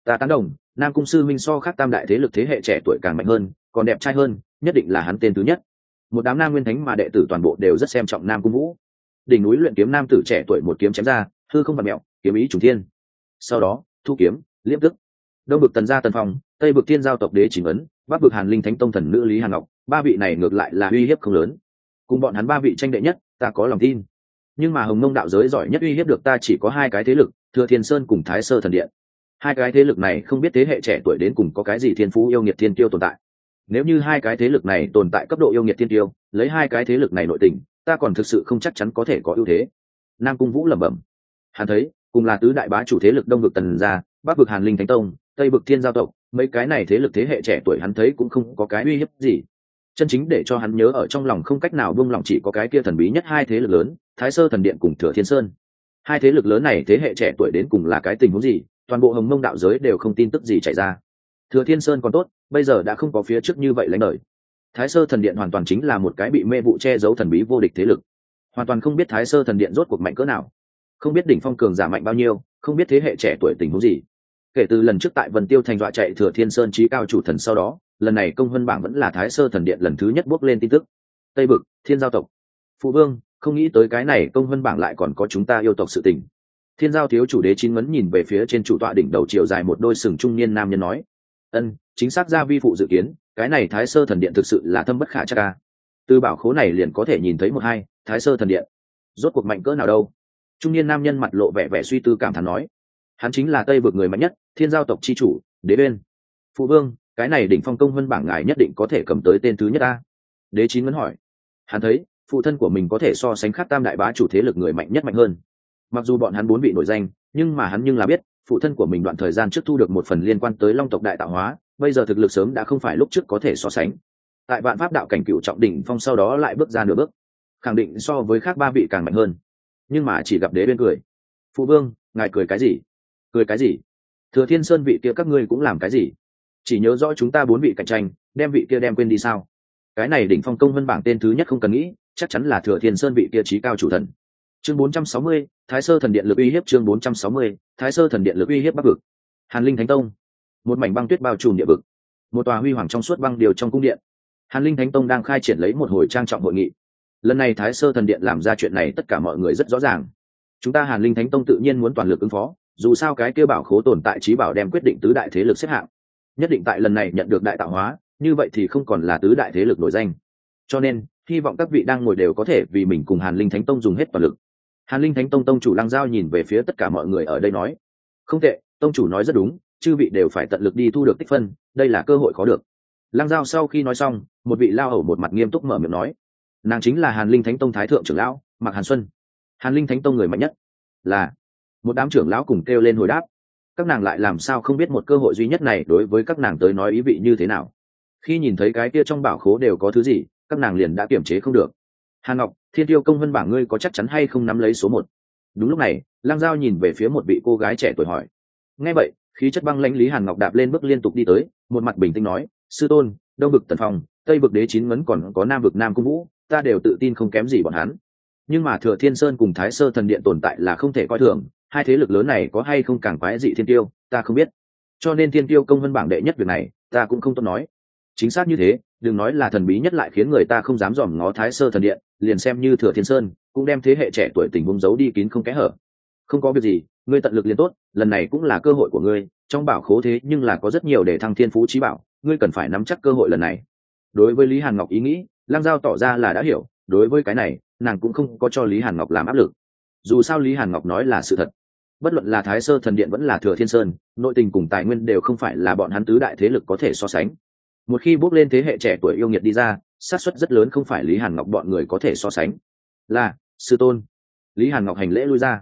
A: Ta tán đồng, nam cung sư minh so khác tam đại thế lực thế hệ trẻ tuổi càng mạnh hơn, còn đẹp trai hơn, nhất định là hắn tên thứ nhất. Một đám nam nguyên thánh mà đệ tử toàn bộ đều rất xem trọng nam cung vũ. Đỉnh núi luyện kiếm nam tử trẻ tuổi một kiếm chém ra, hư không vật mẹo, kiếm ý trùng thiên. Sau đó, thu kiếm, liếp tức. Đông bực tần gia tần phong, tây bực thiên giao tộc đế chỉnh ấn bắc Vực hàn linh thánh tông thần nữ lý hàn ngọc, ba vị này ngược lại là uy hiếp không lớn. Cùng bọn hắn ba vị tranh đệ nhất, ta có lòng tin. Nhưng mà hồng Nông đạo giới giỏi nhất uy hiếp được ta chỉ có hai cái thế lực, thừa thiên sơn cùng thái sơ thần điện. Hai cái thế lực này không biết thế hệ trẻ tuổi đến cùng có cái gì thiên phú yêu nghiệt thiên tiêu tồn tại. Nếu như hai cái thế lực này tồn tại cấp độ yêu nghiệt thiên tiêu, lấy hai cái thế lực này nội tình, ta còn thực sự không chắc chắn có thể có ưu thế. Nam cung vũ lẩm bẩm. Hắn thấy, cùng là tứ đại bá chủ thế lực đông vực tần gia, bắc vực hàn linh thánh tông, tây vực thiên giao tộc mấy cái này thế lực thế hệ trẻ tuổi hắn thấy cũng không có cái uy hiếp gì. Chân chính để cho hắn nhớ ở trong lòng không cách nào buông lòng chỉ có cái kia thần bí nhất hai thế lực lớn, thái sơ thần điện cùng thừa thiên sơn. Hai thế lực lớn này thế hệ trẻ tuổi đến cùng là cái tình huống gì, toàn bộ hồng mông đạo giới đều không tin tức gì chạy ra. Thừa thiên sơn còn tốt, bây giờ đã không có phía trước như vậy lãnh đời. Thái sơ thần điện hoàn toàn chính là một cái bị mê vụ che giấu thần bí vô địch thế lực. Hoàn toàn không biết thái sơ thần điện rốt cuộc mạnh cỡ nào. Không biết đỉnh phong cường giả mạnh bao nhiêu, không biết thế hệ trẻ tuổi tình huống gì kể từ lần trước tại vân tiêu thành dọa chạy thừa thiên sơn trí cao chủ thần sau đó, lần này công vân bảng vẫn là thái sơ thần điện lần thứ nhất bước lên tin tức. Tây bực, thiên giao tộc. Phụ vương, không nghĩ tới cái này công vân bảng lại còn có chúng ta yêu tộc sự tình. Thiên giao thiếu chủ đế chín ngấn nhìn về phía trên chủ tọa đỉnh đầu chiều dài một đôi sừng trung niên nam nhân nói, ân, chính xác ra vi phụ dự kiến, cái này thái sơ thần điện thực sự là thâm bất khả chắc ca từ bảo khố này liền có thể nhìn thấy một hai, thái sơ thần điện. Rốt cuộc mạnh cỡ nào đâu? Trung niên nam nhân mặt lộ vẻ vẻ suy tư cảm thán nói hắn chính là tây vực người mạnh nhất, thiên giao tộc c h i chủ, đế bên. Phụ vương, cái này đỉnh phong công vân bảng ngài nhất định có thể cầm tới tên thứ nhất ta. Đế chín vẫn hỏi. Hắn thấy, phụ thân của mình có thể so sánh khắc tam đại bá chủ thế lực người mạnh nhất mạnh hơn. Mặc dù bọn hắn bốn vị nổi danh, nhưng mà hắn nhưng là biết, phụ thân của mình đoạn thời gian trước thu được một phần liên quan tới long tộc đại tạo hóa, bây giờ thực lực sớm đã không phải lúc trước có thể so sánh. Tại vạn pháp đạo cảnh cựu trọng đỉnh phong sau đó lại bước ra nửa bước, khẳng định so với khác ba vị càng mạnh hơn. Nhưng mà chỉ gặp đế bên cười. Phụ vương, ngài cười cái gì? Cười cái gì? Thừa thiên sơn vị kia các ngươi cũng làm cái gì? Chỉ nhớ rõ chúng ta bốn vị cạnh tranh đem vị kia đem quên đi sao? Cái này đỉnh phong công vân bảng tên thứ nhất không cần nghĩ chắc chắn là thừa thiên sơn vị kia trí cao chủ thần. Chương 460, thái sơ thần điện lực uy hiếp chương 460, thái sơ thần điện lực uy hiếp bắc vực. Hàn linh thánh tông. Một mảnh băng tuyết bao trùm địa vực. Một tòa huy hoàng trong suốt băng điều trong cung điện. Hàn linh thánh tông đang khai triển lấy một hồi trang trọng hội nghị. Lần này thái sơ thần điện làm ra chuyện này tất cả mọi người rất rõ ràng. Chúng ta hàn linh thánh tông tự nhiên muốn toàn lực ứng phó dù sao cái kia bảo khố tồn tại trí bảo đem quyết định tứ đại thế lực xếp hạng. Nhất định tại lần này nhận được đại tạo hóa, như vậy thì không còn là tứ đại thế lực nổi danh. Cho nên, hy vọng các vị đang ngồi đều có thể vì mình cùng hàn linh thánh tông dùng hết toàn lực. Hàn linh thánh tông tông chủ lăng giao nhìn về phía tất cả mọi người ở đây nói, không tệ, tông chủ nói rất đúng, chư vị đều phải tận lực đi thu được tích phân, đây là cơ hội khó được. Lăng giao sau khi nói xong, một vị lao hầu một mặt nghiêm túc mở miệng nói, nàng chính là hàn linh thánh tông thái thượng trưởng lão, mạc hàn xuân. Hàn linh thánh tông người mạnh nhất là một đám trưởng lão cùng kêu lên hồi đáp. Các nàng lại làm sao không biết một cơ hội duy nhất này đối với các nàng tới nói ý vị như thế nào? Khi nhìn thấy cái kia trong bảo khố đều có thứ gì, các nàng liền đã kiềm chế không được. Hà ngọc, thiên tiêu công vân bảng ngươi có chắc chắn hay không nắm lấy số một? Đúng lúc này lang giao nhìn về phía một vị cô gái trẻ tuổi hỏi. Nghe vậy, khí chất băng lãnh lý hàn ngọc đạp lên bước liên tục đi tới, một mặt bình tĩnh nói, sư tôn, đông vực tần phong, tây vực đế chín ngấn còn có nam vực nam cung vũ, ta đều tự tin không kém gì bọn hắn. Nhưng mà thừa thiên sơn cùng thái sơ thần điện tồn tại là không thể coi thường hai thế lực lớn này có hay không càng quái dị thiên tiêu, ta không biết. Cho nên thiên tiêu công vân bảng đệ nhất việc này, ta cũng không tốt nói. Chính xác như thế, đừng nói là thần bí nhất lại khiến người ta không dám dòm ngó thái sơ thần điện, liền xem như thừa thiên sơn, cũng đem thế hệ trẻ tuổi tình bung giấu đi kín không kẽ hở. Không có việc gì, ngươi tận lực liền tốt, lần này cũng là cơ hội của ngươi, trong bảo khố thế nhưng là có rất nhiều để thăng thiên phú trí bảo, ngươi cần phải nắm chắc cơ hội lần này. Đối với lý hàn ngọc ý nghĩ lang giao tỏ ra là đã hiểu, đối với cái này, nàng cũng không có cho lý hàn ngọc làm áp lực. Dù sao lý hàn ngọc nói là sự thật bất luận là thái sơ thần điện vẫn là thừa thiên sơn, nội tình cùng tài nguyên đều không phải là bọn hắn tứ đại thế lực có thể so sánh. Một khi bước lên thế hệ trẻ tuổi yêu nghiệt đi ra, xác suất rất lớn không phải lý hàn ngọc bọn người có thể so sánh. Là, sư tôn. Lý hàn ngọc hành lễ lui ra.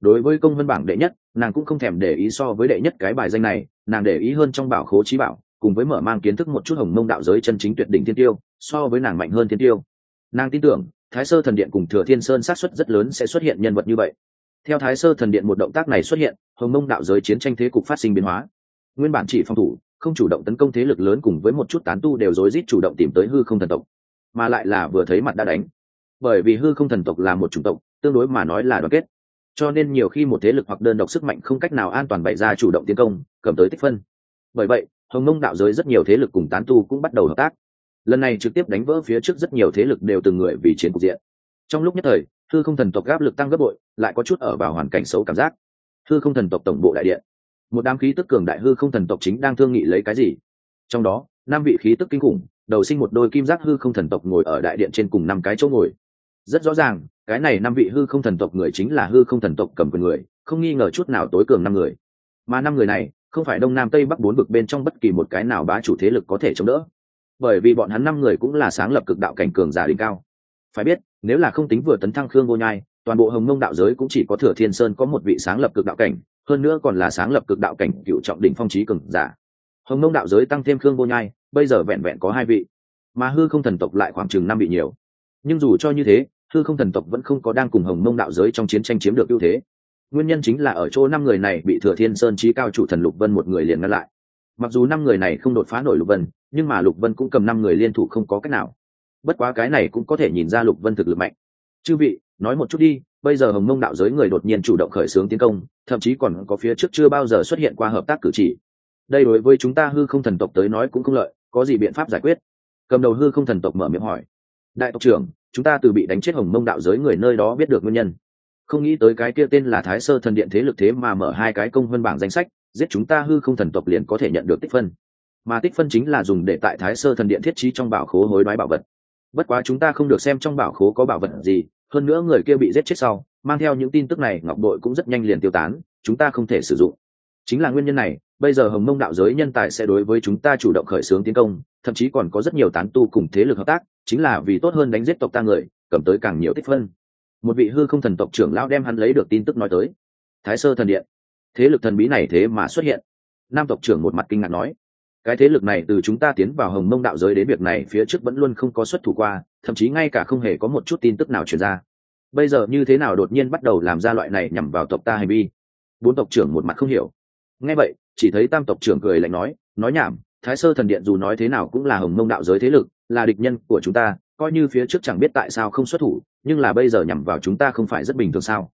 A: Đối với công văn bảng đệ nhất, nàng cũng không thèm để ý so với đệ nhất cái bài danh này, nàng để ý hơn trong bảo khố trí bảo, cùng với mở mang kiến thức một chút hồng mông đạo giới chân chính tuyệt đỉnh thiên tiêu, so với nàng mạnh hơn thiên tiêu. Nàng tin tưởng, thái sơ thần điện cùng thừa thiên sơn xác suất rất lớn sẽ xuất hiện nhân vật như vậy theo thái sơ thần điện một động tác này xuất hiện, hồng mông đạo giới chiến tranh thế cục phát sinh biến hóa. Nguyên bản chỉ phòng thủ, không chủ động tấn công thế lực lớn cùng với một chút tán tu đều rối rít chủ động tìm tới hư không thần tộc. Mà lại là vừa thấy mặt đã đánh. Bởi vì hư không thần tộc là một chủng tộc, tương đối mà nói là đoàn kết. Cho nên nhiều khi một thế lực hoặc đơn độc sức mạnh không cách nào an toàn bày ra chủ động tiến công, cầm tới tích phân. Bởi vậy, hồng mông đạo giới rất nhiều thế lực cùng tán tu cũng bắt đầu hợp tác. Lần này trực tiếp đánh vỡ phía trước rất nhiều thế lực đều từng người vì chiến cục diện. Trong lúc nhất thời hư không thần tộc gáp lực tăng gấp bội, lại có chút ở vào hoàn cảnh xấu cảm giác. Hư không thần tộc tổng bộ đại điện. Một đám khí tức cường đại hư không thần tộc chính đang thương nghị lấy cái gì? Trong đó, năm vị khí tức kinh khủng, đầu sinh một đôi kim giác hư không thần tộc ngồi ở đại điện trên cùng năm cái chỗ ngồi. Rất rõ ràng, cái này năm vị hư không thần tộc người chính là hư không thần tộc cầm quyền người, không nghi ngờ chút nào tối cường năm người. Mà năm người này, không phải đông nam tây bắc bốn vực bên trong bất kỳ một cái nào bá chủ thế lực có thể chống đỡ. Bởi vì bọn hắn năm người cũng là sáng lập cực đạo cảnh cường giả đỉnh cao phải biết, nếu là không tính vừa tấn thăng khương vô nhai, toàn bộ hồng mông đạo giới cũng chỉ có thừa thiên sơn có một vị sáng lập cực đạo cảnh, hơn nữa còn là sáng lập cực đạo cảnh cựu trọng đỉnh phong trí cường giả. Hồng mông đạo giới tăng thêm khương vô nhai, bây giờ vẹn vẹn có hai vị. Mà hư không thần tộc lại khoảng chừng năm vị nhiều. Nhưng dù cho như thế, hư không thần tộc vẫn không có đang cùng hồng mông đạo giới trong chiến tranh chiếm được ưu thế. Nguyên nhân chính là ở chỗ năm người này bị thừa thiên sơn trí cao chủ thần lục vân một người liền ngăn lại. Mặc dù năm người này không đột phá nổi lục vân, nhưng mà lục vân cũng cầm năm người liên thủ không có cách nào bất quá cái này cũng có thể nhìn ra lục vân thực lực mạnh. Chư vị, nói một chút đi, bây giờ hồng mông đạo giới người đột nhiên chủ động khởi xướng tiến công, thậm chí còn có phía trước chưa bao giờ xuất hiện qua hợp tác cử chỉ. Đây đối với chúng ta hư không thần tộc tới nói cũng không lợi, có gì biện pháp giải quyết? Cầm đầu hư không thần tộc mở miệng hỏi. Đại tộc trưởng, chúng ta từ bị đánh chết hồng mông đạo giới người nơi đó biết được nguyên nhân. Không nghĩ tới cái kia tên là thái sơ thần điện thế lực thế mà mở hai cái công vân bảng danh sách, giết chúng ta hư không thần tộc liền có thể nhận được tích phân. Mà tích phân chính là dùng để tại thái sơ thần điện thiết trí trong bảo khố hối đoái bảo vật bất quá chúng ta không được xem trong bảo khố có bảo vật gì, hơn nữa người kia bị giết chết sau, mang theo những tin tức này, ngọc đội cũng rất nhanh liền tiêu tán, chúng ta không thể sử dụng. Chính là nguyên nhân này, bây giờ hồng mông đạo giới nhân tài sẽ đối với chúng ta chủ động khởi xướng tiến công, thậm chí còn có rất nhiều tán tu cùng thế lực hợp tác, chính là vì tốt hơn đánh giết tộc ta người, cầm tới càng nhiều tích phân. Một vị hư không thần tộc trưởng lão đem hắn lấy được tin tức nói tới. Thái sơ thần điện. Thế lực thần bí này thế mà xuất hiện. Nam tộc trưởng một mặt kinh ngạc nói cái thế lực này từ chúng ta tiến vào hồng mông đạo giới đến việc này phía trước vẫn luôn không có xuất thủ qua, thậm chí ngay cả không hề có một chút tin tức nào truyền ra. Bây giờ như thế nào đột nhiên bắt đầu làm ra loại này nhằm vào tộc ta hành vi? Bốn tộc trưởng một mặt không hiểu. Nghe vậy, chỉ thấy tam tộc trưởng cười lạnh nói nói nhảm, thái sơ thần điện dù nói thế nào cũng là hồng mông đạo giới thế lực, là địch nhân của chúng ta, coi như phía trước chẳng biết tại sao không xuất thủ, nhưng là bây giờ nhằm vào chúng ta không phải rất bình thường sao?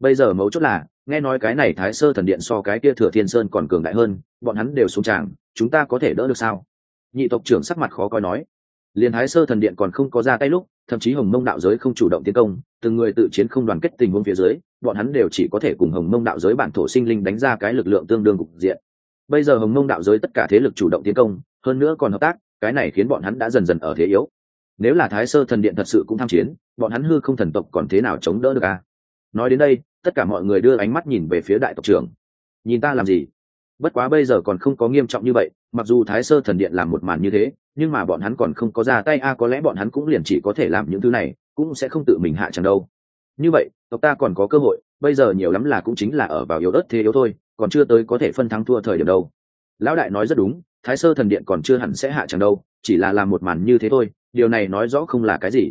A: Bây giờ mấu chốt là nghe nói cái này thái sơ thần điện so cái kia thừa thiên sơn còn cường đại hơn, bọn hắn đều xuống tràng, chúng ta có thể đỡ được sao? Nhị tộc trưởng sắc mặt khó coi nói. Liền thái sơ thần điện còn không có ra tay lúc, thậm chí hồng mông đạo giới không chủ động tiến công, từng người tự chiến không đoàn kết tình huống phía dưới, bọn hắn đều chỉ có thể cùng hồng mông đạo giới bản thổ sinh linh đánh ra cái lực lượng tương đương cục diện. Bây giờ hồng mông đạo giới tất cả thế lực chủ động tiến công, hơn nữa còn hợp tác, cái này khiến bọn hắn đã dần dần ở thế yếu. Nếu là thái sơ thần điện thật sự cũng tham chiến, bọn hắn hư không thần tộc còn thế nào chống đỡ được à? Nói đến đây tất cả mọi người đưa ánh mắt nhìn về phía đại tộc trưởng. Nhìn ta làm gì? Bất quá bây giờ còn không có nghiêm trọng như vậy, mặc dù thái sơ thần điện làm một màn như thế, nhưng mà bọn hắn còn không có ra tay, a, có lẽ bọn hắn cũng liền chỉ có thể làm những thứ này, cũng sẽ không tự mình hạ chẳng đâu. Như vậy, tộc ta còn có cơ hội, bây giờ nhiều lắm là cũng chính là ở vào yếu đất thế yếu thôi, còn chưa tới có thể phân thắng thua thời điểm đâu. Lão đại nói rất đúng, thái sơ thần điện còn chưa hẳn sẽ hạ chẳng đâu, chỉ là làm một màn như thế thôi, điều này nói rõ không là cái gì.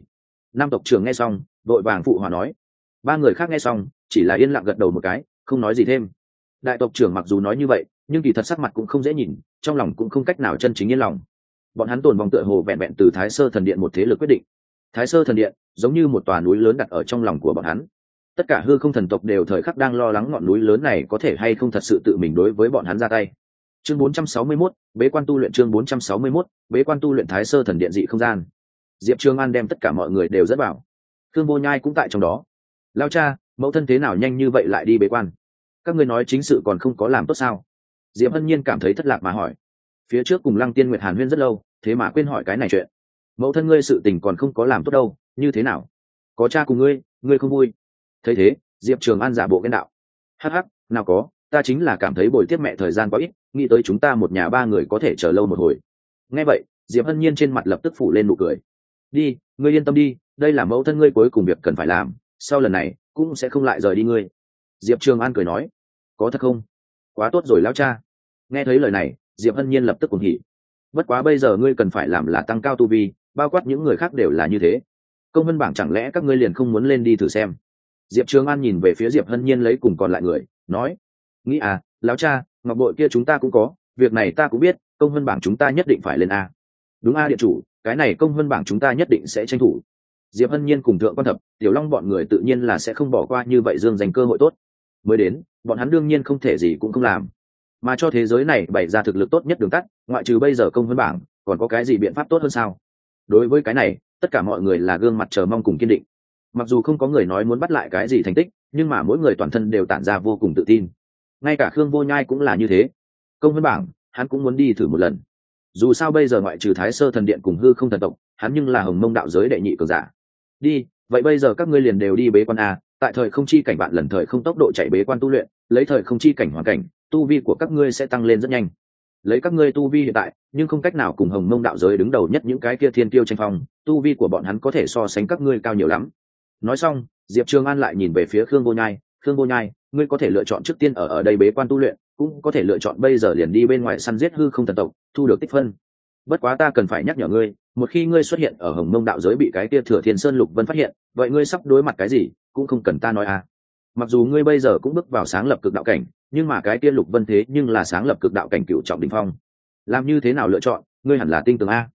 A: Nam tộc trưởng nghe xong, đội vàng phụ hòa nói. Ba người khác nghe xong chỉ là yên lặng gật đầu một cái không nói gì thêm. Đại tộc trưởng mặc dù nói như vậy nhưng kỳ thật sắc mặt cũng không dễ nhìn trong lòng cũng không cách nào chân chính yên lòng. Bọn hắn tồn vòng tựa hồ vẹn vẹn từ thái sơ thần điện một thế lực quyết định. Thái sơ thần điện giống như một tòa núi lớn đặt ở trong lòng của bọn hắn. Tất cả hư không thần tộc đều thời khắc đang lo lắng ngọn núi lớn này có thể hay không thật sự tự mình đối với bọn hắn ra tay. Chương 461, bế quan tu luyện chương 461, bế quan tu luyện thái sơ thần điện dị không gian. Diệp trương an đem tất cả mọi người đều dẫn vào. Thương vô nhai cũng tại trong đó. Lao cha mẫu thân thế nào nhanh như vậy lại đi bế quan? Các ngươi nói chính sự còn không có làm tốt sao? Diệp hân nhiên cảm thấy thất lạc mà hỏi. Phía trước cùng lăng tiên nguyệt hàn huyên rất lâu, thế mà quên hỏi cái này chuyện. Mẫu thân ngươi sự tình còn không có làm tốt đâu, như thế nào? Có cha cùng ngươi ngươi không vui. Thấy thế, diệp trường an giả bộ ghen đạo. Hh nào có, ta chính là cảm thấy bồi tiếp mẹ thời gian quá ít, nghĩ tới chúng ta một nhà ba người có thể chờ lâu một hồi. Nghe vậy, diệp hân nhiên trên mặt lập tức phủ lên nụ cười. Đi, ngươi yên tâm đi, đây là mẫu thân ngươi cuối cùng việc cần phải làm, sau lần này cũng sẽ không lại rời đi ngươi. Diệp trường an cười nói, có thật không? Quá tốt rồi lão cha. Nghe thấy lời này, diệp hân nhiên lập tức cùng hỉ. Bất quá bây giờ ngươi cần phải làm là tăng cao tu vi, bao quát những người khác đều là như thế. Công vân bảng chẳng lẽ các ngươi liền không muốn lên đi thử xem? Diệp trường an nhìn về phía diệp hân nhiên lấy cùng còn lại người, nói, nghĩ à lão cha, ngọc bội kia chúng ta cũng có, việc này ta cũng biết, công vân bảng chúng ta nhất định phải lên a. Đúng a địa chủ, cái này công vân bảng chúng ta nhất định sẽ tranh thủ diệp hân nhiên cùng thượng quan thập, tiểu long bọn người tự nhiên là sẽ không bỏ qua như vậy dương dành cơ hội tốt. Mới đến, bọn hắn đương nhiên không thể gì cũng không làm. Mà cho thế giới này bày ra thực lực tốt nhất đường tắt, ngoại trừ bây giờ công vân bảng, còn có cái gì biện pháp tốt hơn sao? Đối với cái này, tất cả mọi người là gương mặt chờ mong cùng kiên định. Mặc dù không có người nói muốn bắt lại cái gì thành tích, nhưng mà mỗi người toàn thân đều tản ra vô cùng tự tin. Ngay cả khương vô nhai cũng là như thế. Công vân bảng, hắn cũng muốn đi thử một lần. Dù sao bây giờ ngoại trừ thái sơ thần điện cùng hư không thần tộc, hắn nhưng là hồng mông đạo giới đệ nhị cường giả đi, vậy bây giờ các ngươi liền đều đi bế quan a, tại thời không chi cảnh bạn lần thời không tốc độ chạy bế quan tu luyện, lấy thời không chi cảnh hoàn cảnh, tu vi của các ngươi sẽ tăng lên rất nhanh. Lấy các ngươi tu vi hiện tại, nhưng không cách nào cùng hồng mông đạo giới đứng đầu nhất những cái kia thiên tiêu tranh phong, tu vi của bọn hắn có thể so sánh các ngươi cao nhiều lắm. Nói xong, diệp trường an lại nhìn về phía khương vô nhai, khương vô nhai, ngươi có thể lựa chọn trước tiên ở ở đây bế quan tu luyện, cũng có thể lựa chọn bây giờ liền đi bên ngoài săn giết hư không thần tộc, thu được tích phân. Bất quá ta cần phải nhắc nhở ngươi một khi ngươi xuất hiện ở hồng mông đạo giới bị cái kia thừa thiên sơn lục vân phát hiện, vậy ngươi sắp đối mặt cái gì, cũng không cần ta nói à. Mặc dù ngươi bây giờ cũng bước vào sáng lập cực đạo cảnh, nhưng mà cái kia lục vân thế nhưng là sáng lập cực đạo cảnh cựu trọng đình phong. Làm như thế nào lựa chọn, ngươi hẳn là tinh tường a.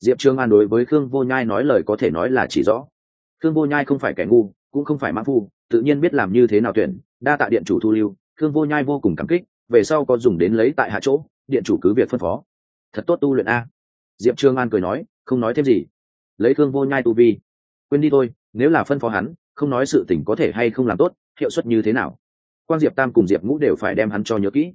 A: Diệp trương an đối với khương vô nhai nói lời có thể nói là chỉ rõ. Khương vô nhai không phải kẻ ngu, cũng không phải mã phu, tự nhiên biết làm như thế nào tuyển, đa tạ điện chủ thu lưu, khương vô nhai vô cùng cảm kích, về sau có dùng đến lấy tại hạ chỗ, điện chủ cứ việc phân phó. Thật tốt tu luyện a. Diệp trương an cười nói không nói thêm gì. Lấy thương vô nhai tu vi. Quên đi thôi, nếu là phân phó hắn, không nói sự tình có thể hay không làm tốt, hiệu suất như thế nào? Quan diệp tam cùng diệp ngũ đều phải đem hắn cho nhớ kỹ.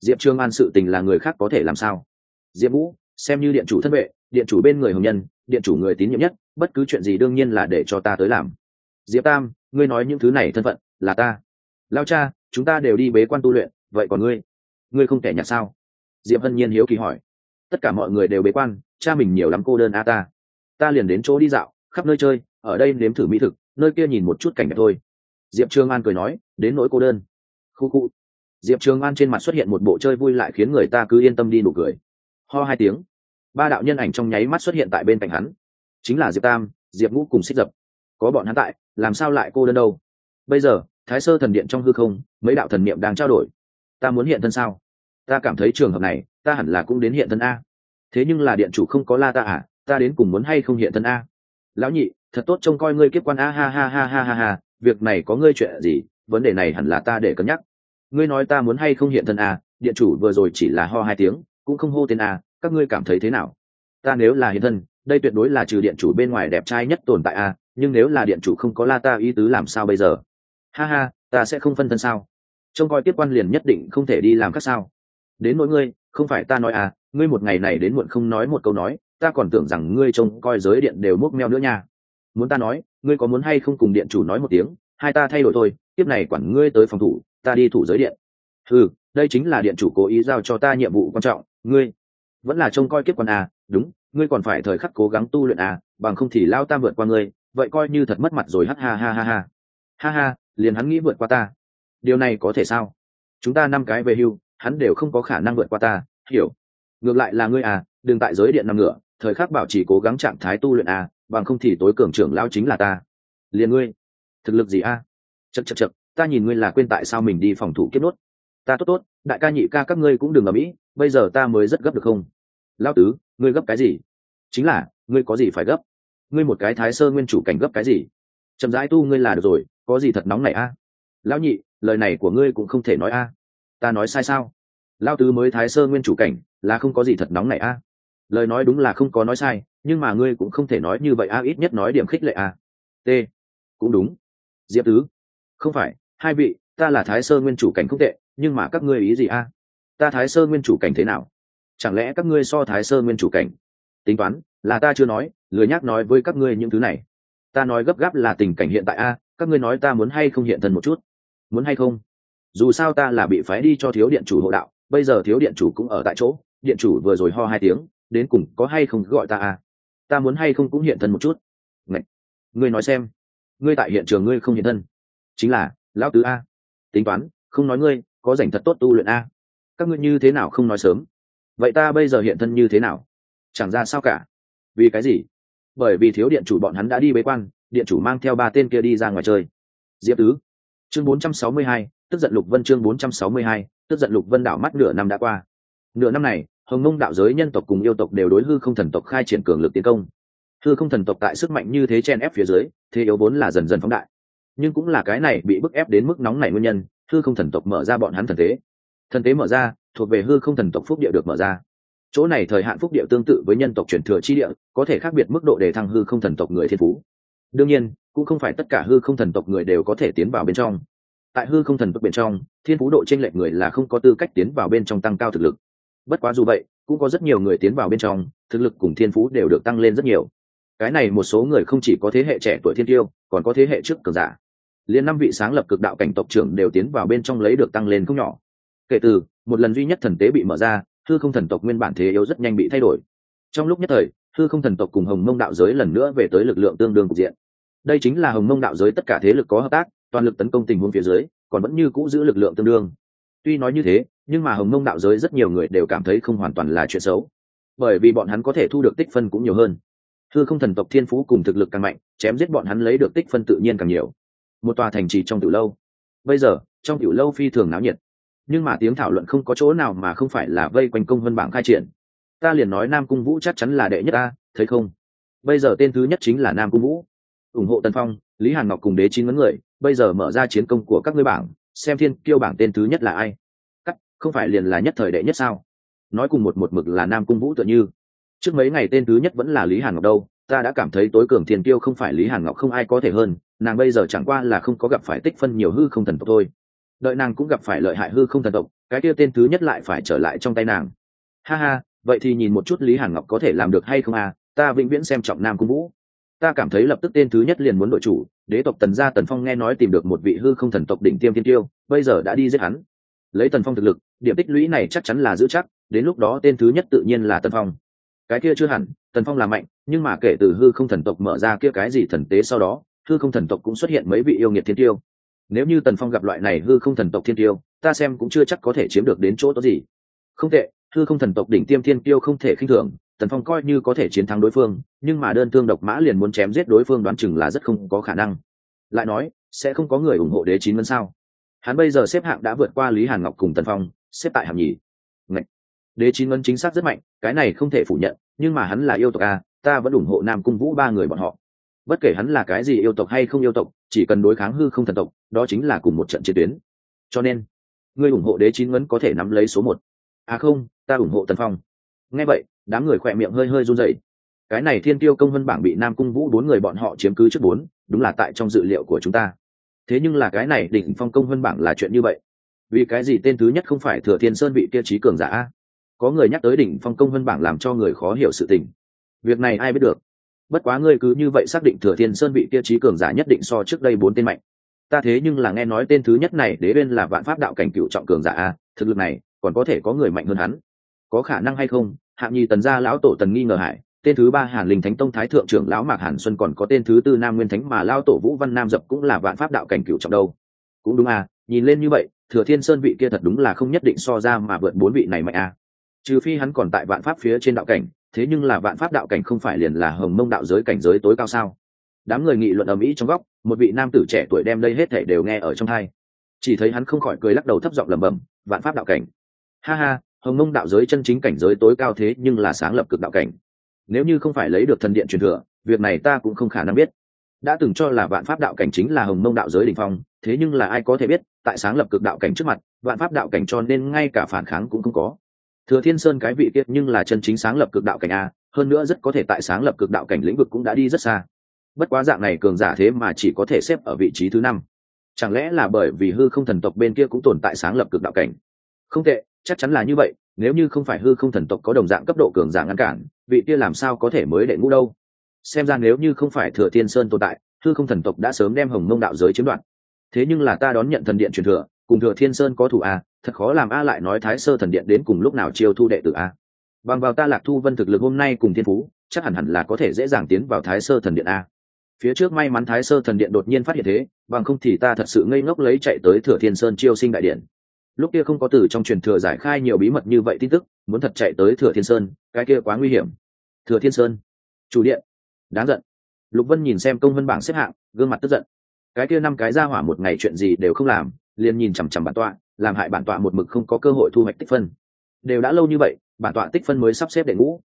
A: Diệp trương an sự tình là người khác có thể làm sao? Diệp ngũ, xem như điện chủ thân vệ, điện chủ bên người hồng nhân, điện chủ người tín nhiệm nhất, bất cứ chuyện gì đương nhiên là để cho ta tới làm. Diệp tam, ngươi nói những thứ này thân phận, là ta. Lao cha, chúng ta đều đi bế quan tu luyện, vậy còn ngươi? Ngươi không thể nhặt sao? Diệp hân nhiên hiếu kỳ hỏi tất cả mọi người đều bế quan, cha mình nhiều lắm cô đơn a ta. Ta liền đến chỗ đi dạo, khắp nơi chơi, ở đây nếm thử mỹ thực, nơi kia nhìn một chút cảnh đẹp thôi. Diệp trương an cười nói, đến nỗi cô đơn. Khu khu. Diệp trường an trên mặt xuất hiện một bộ chơi vui lại khiến người ta cứ yên tâm đi nụ cười. Ho hai tiếng. Ba đạo nhân ảnh trong nháy mắt xuất hiện tại bên cạnh hắn. Chính là diệp tam, diệp ngũ cùng xích dập. Có bọn hắn tại, làm sao lại cô đơn đâu? Bây giờ, thái sơ thần điện trong hư không, mấy đạo thần niệm đang trao đổi. Ta muốn hiện thân sao? Ta cảm thấy trường hợp này ta hẳn là cũng đến hiện thân a. Thế nhưng là điện chủ không có la ta à ta đến cùng muốn hay không hiện thân a? Lão nhị, thật tốt trông coi ngươi kiếp quan, a ha ha ha ha ha ha, việc này có ngươi chuyện gì, vấn đề này hẳn là ta để cân nhắc. Ngươi nói ta muốn hay không hiện thân a, điện chủ vừa rồi chỉ là ho hai tiếng, cũng không hô tên a, các ngươi cảm thấy thế nào? Ta nếu là hiện thân, đây tuyệt đối là trừ điện chủ bên ngoài đẹp trai nhất tồn tại a, nhưng nếu là điện chủ không có la ta ý tứ làm sao bây giờ? Ha ha, ta sẽ không phân thân sao? Trông coi tiếp quan liền nhất định không thể đi làm các sao? Đến nỗi ngươi không phải ta nói à ngươi một ngày này đến muộn không nói một câu nói, ta còn tưởng rằng ngươi trông coi giới điện đều múc meo nữa nha. Muốn ta nói, ngươi có muốn hay không cùng điện chủ nói một tiếng, hai ta thay đổi thôi, tiếp này quản ngươi tới phòng thủ, ta đi thủ giới điện. Ừ đây chính là điện chủ cố ý giao cho ta nhiệm vụ quan trọng, ngươi vẫn là trông coi kiếp quan à đúng, ngươi còn phải thời khắc cố gắng tu luyện à bằng không thì lao ta vượt qua ngươi, vậy coi như thật mất mặt rồi, ha ha ha ha ha. Ha ha, liền hắn nghĩ vượt qua ta. Điều này có thể sao? Chúng ta năm cái về hưu hắn đều không có khả năng vượt qua ta, hiểu. Ngược lại là ngươi à đừng tại giới điện nằm ngửa, thời khắc bảo chỉ cố gắng trạng thái tu luyện à bằng không thì tối cường trưởng lao chính là ta. Liền ngươi. Thực lực gì a? À? chật chật chật ta nhìn ngươi là quên tại sao mình đi phòng thủ kiếp nốt ta tốt tốt, đại ca nhị ca các ngươi cũng đừng ở mỹ, bây giờ ta mới rất gấp được không? Lao tứ, ngươi gấp cái gì? Chính là, ngươi có gì phải gấp? Ngươi một cái thái sơ nguyên chủ cảnh gấp cái gì? Chậm rãi tu ngươi là được rồi, có gì thật nóng này a? Lão nhị, lời này của ngươi cũng không thể nói a ta nói sai sao? Lao tứ mới thái sơ nguyên chủ cảnh, là không có gì thật nóng này a. Lời nói đúng là không có nói sai, nhưng mà ngươi cũng không thể nói như vậy a, ít nhất nói điểm khích lệ a. T. Cũng đúng. Diệp tứ. Không phải, hai vị, ta là thái sơ nguyên chủ cảnh không tệ, nhưng mà các ngươi ý gì a? Ta thái sơ nguyên chủ cảnh thế nào? Chẳng lẽ các ngươi so thái sơ nguyên chủ cảnh? Tính toán, là ta chưa nói, lười nhắc nói với các ngươi những thứ này. Ta nói gấp gáp là tình cảnh hiện tại a, các ngươi nói ta muốn hay không hiện thân một chút? Muốn hay không? Dù sao ta là bị phái đi cho thiếu điện chủ hộ đạo bây giờ thiếu điện chủ cũng ở tại chỗ điện chủ vừa rồi ho hai tiếng đến cùng có hay không gọi ta a ta muốn hay không cũng hiện thân một chút. Ngậy! ngươi nói xem. Ngươi tại hiện trường ngươi không hiện thân. Chính là lão tứ a. Tính toán không nói ngươi có rảnh thật tốt tu luyện a. Các ngươi như thế nào không nói sớm? Vậy ta bây giờ hiện thân như thế nào? Chẳng ra sao cả. Vì cái gì? Bởi vì thiếu điện chủ bọn hắn đã đi bế quan điện chủ mang theo ba tên kia đi ra ngoài chơi. Diệp tứ. Chương 462, tức giận lục vân chương 462, tức giận lục vân đảo mắt nửa năm đã qua. Nửa năm này hồng mông đạo giới nhân tộc cùng yêu tộc đều đối hư không thần tộc khai triển cường lực tiến công. Hư không thần tộc tại sức mạnh như thế chen ép phía dưới thế yếu vốn là dần dần phóng đại. Nhưng cũng là cái này bị bức ép đến mức nóng này nguyên nhân hư không thần tộc mở ra bọn hắn thần tế. Thần tế mở ra thuộc về hư không thần tộc phúc địa được mở ra. Chỗ này thời hạn phúc địa tương tự với nhân tộc truyền thừa chi địa có thể khác biệt mức độ để thăng hư không thần tộc người thiên phú. Đương nhiên cũng không phải tất cả hư không thần tộc người đều có thể tiến vào bên trong tại hư không thần tộc bên trong, thiên phú độ t r ê n lệch người là không có tư cách tiến vào bên trong tăng cao thực lực. Bất quá dù vậy, cũng có rất nhiều người tiến vào bên trong, thực lực cùng thiên phú đều được tăng lên rất nhiều. Cái này một số người không chỉ có thế hệ trẻ tuổi thiên tiêu, còn có thế hệ trước cường giả. Liên năm vị sáng lập cực đạo cảnh tộc trưởng đều tiến vào bên trong lấy được tăng lên không nhỏ. Kể từ, một lần duy nhất thần tế bị mở ra, hư không thần tộc nguyên bản thế yếu rất nhanh bị thay đổi. Trong lúc nhất thời, hư không thần tộc cùng hồng mông đạo giới lần nữa về tới lực lượng tương đương cục diện. Đây chính là hồng mông đạo giới tất cả thế lực có hợp tác toàn lực tấn công tình huống phía dưới, còn vẫn như cũ giữ lực lượng tương đương. Tuy nói như thế, nhưng mà hồng mông đạo giới rất nhiều người đều cảm thấy không hoàn toàn là chuyện xấu. Bởi vì bọn hắn có thể thu được tích phân cũng nhiều hơn. Thư không thần tộc thiên phú cùng thực lực càng mạnh, chém giết bọn hắn lấy được tích phân tự nhiên càng nhiều. Một tòa thành trì trong tiểu lâu. Bây giờ, trong tiểu lâu phi thường náo nhiệt. Nhưng mà tiếng thảo luận không có chỗ nào mà không phải là vây quanh công vân bảng khai triển. Ta liền nói nam cung vũ chắc chắn là đệ nhất ta, thấy không? Bây giờ tên thứ nhất chính là nam cung vũ. Ủng hộ tân phong lý hàn ngọc cùng đế chín vấn người, bây giờ mở ra chiến công của các ngươi bảng, xem thiên kiêu bảng tên thứ nhất là ai. Cắt, không phải liền là nhất thời đệ nhất sao? Nói cùng một một mực là nam cung vũ tựa như. Trước mấy ngày tên thứ nhất vẫn là lý hàn ngọc đâu, ta đã cảm thấy tối cường thiên kiêu không phải lý hàn ngọc không ai có thể hơn, nàng bây giờ chẳng qua là không có gặp phải tích phân nhiều hư không thần tộc thôi. Đợi nàng cũng gặp phải lợi hại hư không thần tộc, cái kia tên thứ nhất lại phải trở lại trong tay nàng. Ha ha, vậy thì nhìn một chút lý hàn ngọc có thể làm được hay không à ta vĩnh viễn xem trọng nam cung vũ ta cảm thấy lập tức tên thứ nhất liền muốn đội chủ, đế tộc tần gia tần phong nghe nói tìm được một vị hư không thần tộc đỉnh tiêm tiên tiêu, bây giờ đã đi giết hắn. Lấy tần phong thực lực, điểm tích lũy này chắc chắn là giữ chắc, đến lúc đó tên thứ nhất tự nhiên là tần phong. Cái kia chưa hẳn, tần phong là mạnh, nhưng mà kể từ hư không thần tộc mở ra kia cái gì thần tế sau đó, hư không thần tộc cũng xuất hiện mấy vị yêu nghiệt thiên tiêu. Nếu như tần phong gặp loại này hư không thần tộc thiên tiêu, ta xem cũng chưa chắc có thể chiếm được đến chỗ tốt gì. Không tệ, hư không thần tộc đỉnh tiêm thiên tiêu không thể khinh thường tần phong coi như có thể chiến thắng đối phương, nhưng mà đơn thương độc mã liền muốn chém giết đối phương đoán chừng là rất không có khả năng. Lại nói, sẽ không có người ủng hộ đế chín ngân sao? Hắn bây giờ xếp hạng đã vượt qua lý hàn ngọc cùng tần phong, xếp tại hạng nhì. Đế chín ngân chính xác rất mạnh, cái này không thể phủ nhận, nhưng mà hắn là yêu tộc a, ta vẫn ủng hộ nam cung vũ ba người bọn họ. Bất kể hắn là cái gì yêu tộc hay không yêu tộc, chỉ cần đối kháng hư không thần tộc, đó chính là cùng một trận chiến tuyến. Cho nên, người ủng hộ đế chín ngân có thể nắm lấy số một. À không, ta ủng hộ tần phong nghe vậy, đám người khỏe miệng hơi hơi run rẩy. Cái này thiên tiêu công vân bảng bị nam cung vũ bốn người bọn họ chiếm cứ trước bốn, đúng là tại trong dự liệu của chúng ta. Thế nhưng là cái này đỉnh phong công vân bảng là chuyện như vậy. Vì cái gì tên thứ nhất không phải thừa thiên sơn bị kia trí cường giả có người nhắc tới đỉnh phong công vân bảng làm cho người khó hiểu sự tình. Việc này ai biết được? Bất quá ngươi cứ như vậy xác định thừa thiên sơn bị kia trí cường giả nhất định so trước đây bốn tên mạnh. Ta thế nhưng là nghe nói tên thứ nhất này đế bên là vạn pháp đạo cảnh cựu trọng cường giả a, thực lực này còn có thể có người mạnh hơn hắn có khả năng hay không? Hạng nhì tần gia lão tổ tần nghi ngờ hải tên thứ ba hàn linh thánh tông thái thượng trưởng lão mạc hàn xuân còn có tên thứ tư nam nguyên thánh mà lao tổ vũ văn nam dập cũng là vạn pháp đạo cảnh cựu trọng đâu. Cũng đúng à nhìn lên như vậy, thừa thiên sơn vị kia thật đúng là không nhất định so ra mà vượt bốn vị này mạnh à. Trừ phi hắn còn tại vạn pháp phía trên đạo cảnh, thế nhưng là vạn pháp đạo cảnh không phải liền là hồng mông đạo giới cảnh giới tối cao sao? Đám người nghị luận ở mỹ trong góc, một vị nam tử trẻ tuổi đem đây hết thể đều nghe ở trong thai chỉ thấy hắn không khỏi cười lắc đầu thấp giọng lẩm bẩm, vạn pháp đạo cảnh. Ha ha hồng mông đạo giới chân chính cảnh giới tối cao thế nhưng là sáng lập cực đạo cảnh. Nếu như không phải lấy được thần điện truyền thừa, việc này ta cũng không khả năng biết. Đã từng cho là vạn pháp đạo cảnh chính là hồng mông đạo giới đ ỉ n h phong, thế nhưng là ai có thể biết, tại sáng lập cực đạo cảnh trước mặt, vạn pháp đạo cảnh cho nên ngay cả phản kháng cũng không có. Thừa thiên sơn cái vị kiệt nhưng là chân chính sáng lập cực đạo cảnh a, hơn nữa rất có thể tại sáng lập cực đạo cảnh lĩnh vực cũng đã đi rất xa. Bất quá dạng này cường giả thế mà chỉ có thể xếp ở vị trí thứ năm. Chẳng lẽ là bởi vì hư không thần tộc bên kia cũng tồn tại sáng lập cực đạo cảnh? Không tệ chắc chắn là như vậy, nếu như không phải hư không thần tộc có đồng dạng cấp độ cường giả ngăn cản, vị kia làm sao có thể mới đệ ngũ đâu? Xem ra nếu như không phải thừa thiên sơn tồn tại, hư không thần tộc đã sớm đem hồng mông đạo giới chiếm đoạt. Thế nhưng là ta đón nhận thần điện truyền thừa, cùng thừa thiên sơn có thủ a thật khó làm a lại nói thái sơ thần điện đến cùng lúc nào chiêu thu đệ tử a bằng vào ta lạc thu vân thực lực hôm nay cùng thiên phú, chắc hẳn hẳn là có thể dễ dàng tiến vào thái sơ thần điện a phía trước may mắn thái sơ thần điện đột nhiên phát hiện thế, bằng không thì ta thật sự ngây ngốc lấy chạy tới thừa thiên sơn chiêu sinh đại điện lúc kia không có từ trong truyền thừa giải khai nhiều bí mật như vậy tin tức, muốn thật chạy tới thừa thiên sơn, cái kia quá nguy hiểm. Thừa thiên sơn, chủ điện. Đáng giận. Lục vân nhìn xem công vân bảng xếp hạng, gương mặt tức giận. Cái kia năm cái ra hỏa một ngày chuyện gì đều không làm, liền nhìn chằm chằm bản tọa, làm hại bản tọa một mực không có cơ hội thu hoạch tích phân. Đều đã lâu như vậy, bản tọa tích phân mới sắp xếp đệ ngũ.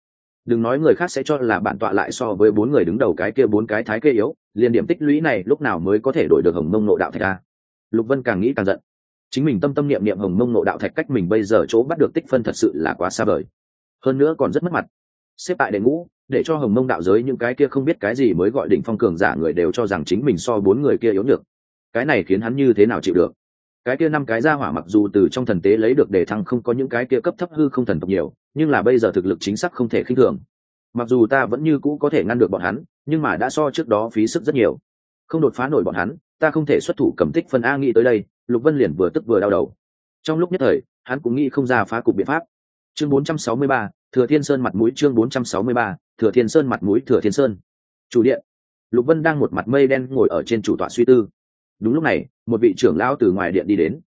A: Đừng nói người khác sẽ cho là bản tọa lại so với bốn người đứng đầu cái kia bốn cái thái kê yếu, liền điểm tích lũy này lúc nào mới có thể đổi được hồng mông nộ đạo thạch a. Lục vân càng nghĩ càng giận chính mình tâm tâm niệm niệm hồng mông nộ đạo thạch cách mình bây giờ chỗ bắt được tích phân thật sự là quá xa vời. Hơn nữa còn rất mất mặt. Xếp tại đệ ngũ, để cho hồng mông đạo giới những cái kia không biết cái gì mới gọi đỉnh phong cường giả người đều cho rằng chính mình so bốn người kia yếu được cái này khiến hắn như thế nào chịu được? Cái kia năm cái ra hỏa mặc dù từ trong thần tế lấy được đề thăng không có những cái kia cấp thấp hư không thần tộc nhiều, nhưng là bây giờ thực lực chính xác không thể khinh thường. Mặc dù ta vẫn như cũ có thể ngăn được bọn hắn, nhưng mà đã so trước đó phí sức rất nhiều. Không đột phá nổi bọn hắn, ta không thể xuất thủ cầm tích phân a nghĩ tới đây lục vân liền vừa tức vừa đau đầu. Trong lúc nhất thời hắn cũng nghĩ không ra phá cục biện pháp. Chương 463, thừa thiên sơn mặt mũi chương 463, thừa thiên sơn mặt mũi thừa thiên sơn. Chủ điện. Lục vân đang một mặt mây đen ngồi ở trên chủ tọa suy tư. Đúng lúc này một vị trưởng lão từ ngoài điện đi đến.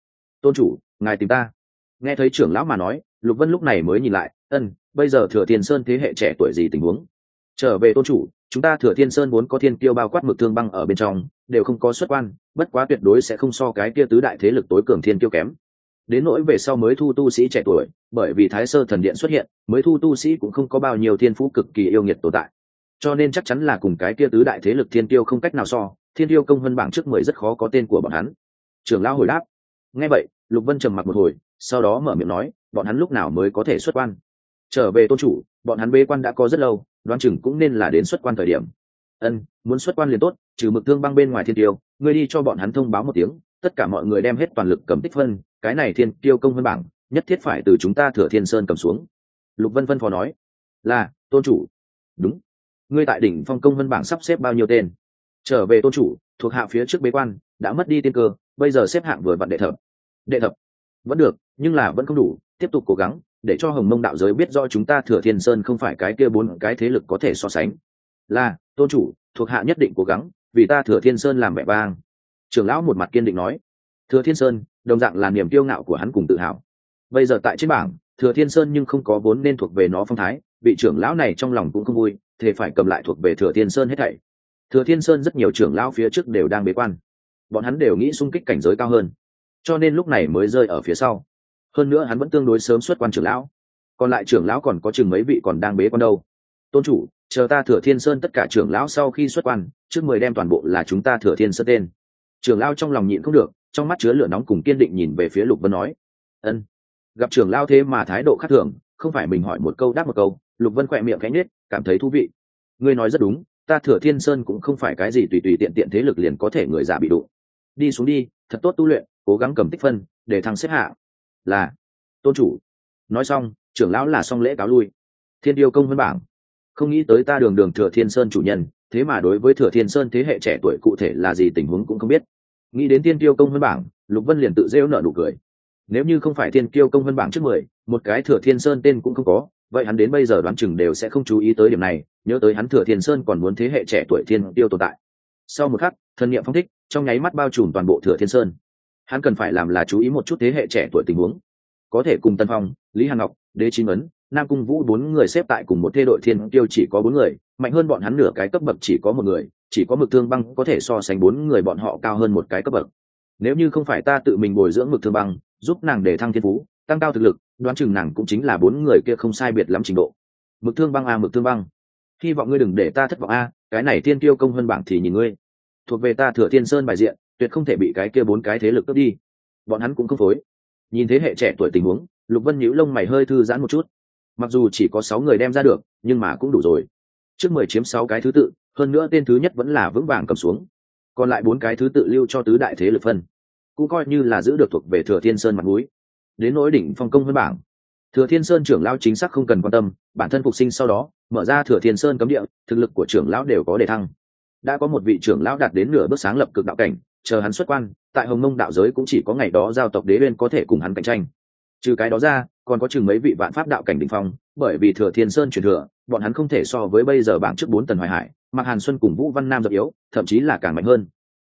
A: Tôn chủ ngài tìm ta. Nghe thấy trưởng lão mà nói lục vân lúc này mới nhìn lại ân bây giờ thừa thiên sơn thế hệ trẻ tuổi gì tình huống? Trở về tôn chủ chúng ta thừa thiên sơn vốn có thiên tiêu bao quát mực thương băng ở bên trong, đều không có xuất quan, bất quá tuyệt đối sẽ không so cái kia tứ đại thế lực tối cường thiên tiêu kém. Đến nỗi về sau mới thu tu sĩ trẻ tuổi, bởi vì thái sơ thần điện xuất hiện, mới thu tu sĩ cũng không có bao nhiêu thiên phú cực kỳ yêu nghiệt tồn tại. Cho nên chắc chắn là cùng cái kia tứ đại thế lực thiên tiêu không cách nào so, thiên tiêu công vân bảng trước mười rất khó có tên của bọn hắn. Trưởng lão hồi đáp. Nghe vậy, lục vân trầm mặc một hồi, sau đó mở miệng nói, bọn hắn lúc nào mới có thể xuất quan? Trở về tôn chủ bọn hắn bế quan đã có rất lâu, đoán chừng cũng nên là đến xuất quan thời điểm. Ân, muốn xuất quan liền tốt, trừ mực thương băng bên ngoài thiên tiêu, ngươi đi cho bọn hắn thông báo một tiếng, tất cả mọi người đem hết toàn lực cầm tích phân, cái này thiên tiêu công vân bảng, nhất thiết phải từ chúng ta thừa thiên sơn cầm xuống. Lục vân vân phò nói, là, tôn chủ. Đúng. Ngươi tại đỉnh phong công vân bảng sắp xếp bao nhiêu tên? Trở về tôn chủ, thuộc hạ phía trước bế quan, đã mất đi tiên cơ, bây giờ xếp hạng vừa vặn đệ thập. Đệ thập? Vẫn được, nhưng là vẫn không đủ, tiếp tục cố gắng để cho hồng mông đạo giới biết do chúng ta thừa thiên sơn không phải cái kia bốn cái thế lực có thể so sánh. Là, tôn chủ, thuộc hạ nhất định cố gắng, vì ta thừa thiên sơn làm mẹ bang trưởng lão một mặt kiên định nói. Thừa thiên sơn, đồng dạng là niềm kiêu ngạo của hắn cùng tự hào. Bây giờ tại trên bảng, thừa thiên sơn nhưng không có vốn nên thuộc về nó phong thái, vị trưởng lão này trong lòng cũng không vui, thế phải cầm lại thuộc về thừa thiên sơn hết thảy. Thừa thiên sơn rất nhiều trưởng lão phía trước đều đang bế quan. Bọn hắn đều nghĩ xung kích cảnh giới cao hơn, cho nên lúc này mới rơi ở phía sau hơn nữa hắn vẫn tương đối sớm xuất quan trưởng lão. Còn lại trưởng lão còn có chừng mấy vị còn đang bế quan đâu. Tôn chủ, chờ ta thừa thiên sơn tất cả trưởng lão sau khi xuất quan, trước mười đem toàn bộ là chúng ta thừa thiên sơn tên. Trưởng lão trong lòng nhịn không được, trong mắt chứa lửa nóng cùng kiên định nhìn về phía lục vân nói. Ân. Gặp trưởng lão thế mà thái độ khác thường, không phải mình hỏi một câu đáp một câu, lục vân khỏe miệng cánh nết cảm thấy thú vị. Ngươi nói rất đúng, ta thừa thiên sơn cũng không phải cái gì tùy tùy tiện tiện thế lực liền có thể người già bị đụ. đi xuống đi, thật tốt tu luyện, cố gắng cầm tích phân, để thăng xếp hạ là, tôn chủ. Nói xong, trưởng lão là xong lễ cáo lui. Thiên tiêu công văn bảng. Không nghĩ tới ta đường đường thừa thiên sơn chủ nhân, thế mà đối với thừa thiên sơn thế hệ trẻ tuổi cụ thể là gì tình huống cũng không biết. Nghĩ đến thiên tiêu công văn bảng, lục vân liền tự rêu nợ nụ cười. Nếu như không phải thiên tiêu công văn bảng trước mười, một cái thừa thiên sơn tên cũng không có, vậy hắn đến bây giờ đoán chừng đều sẽ không chú ý tới điểm này, nhớ tới hắn thừa thiên sơn còn muốn thế hệ trẻ tuổi thiên tiêu tồn tại. Sau một khắc, thân m phong thích, trong nháy mắt bao trùm toàn bộ thừa thiên sơn hắn cần phải làm là chú ý một chút thế hệ trẻ tuổi tình huống. Có thể cùng tân phong, lý hàn ngọc, đế chín ấn nam cung vũ bốn người xếp tại cùng một thê đội thiên tiêu chỉ có bốn người, mạnh hơn bọn hắn nửa cái cấp bậc chỉ có một người, chỉ có mực thương băng có thể so sánh bốn người bọn họ cao hơn một cái cấp bậc. Nếu như không phải ta tự mình bồi dưỡng mực thương băng, giúp nàng để thăng thiên phú, tăng cao thực lực, đoán chừng nàng cũng chính là bốn người kia không sai biệt lắm trình độ. Mực thương băng a mực thương băng. Hy vọng ngươi đừng để ta thất vọng a cái này thiên tiêu công hơn bảng thì nhìn ngươi. Thuộc về ta thừa thiên sơn bài diện tuyệt không thể bị cái kia bốn cái thế lực cướp đi. Bọn hắn cũng không phối. Nhìn thế hệ trẻ tuổi tình huống, lục vân nhíu lông mày hơi thư giãn một chút. Mặc dù chỉ có sáu người đem ra được, nhưng mà cũng đủ rồi. Trước mười chiếm sáu cái thứ tự, hơn nữa tên thứ nhất vẫn là vững vàng cầm xuống. Còn lại bốn cái thứ tự lưu cho tứ đại thế lực phân. Cũng coi như là giữ được thuộc về thừa thiên sơn mặt mũi. Đến nỗi đỉnh phong công hơn bảng. Thừa thiên sơn trưởng lão chính xác không cần quan tâm, bản thân phục sinh sau đó, mở ra thừa thiên sơn cấm địa, thực lực của trưởng lão đều có đề thăng. Đã có một vị trưởng lão đạt đến nửa bước sáng lập cực đạo cảnh chờ hắn xuất quan, tại hồng mông đạo giới cũng chỉ có ngày đó giao tộc đế bên có thể cùng hắn cạnh tranh. Trừ cái đó ra, còn có chừng mấy vị vạn pháp đạo cảnh đình phong, bởi vì thừa thiên sơn truyền thừa, bọn hắn không thể so với bây giờ bảng trước bốn tần hoài hải mặc hàn xuân cùng vũ văn nam dập yếu, thậm chí là càng mạnh hơn.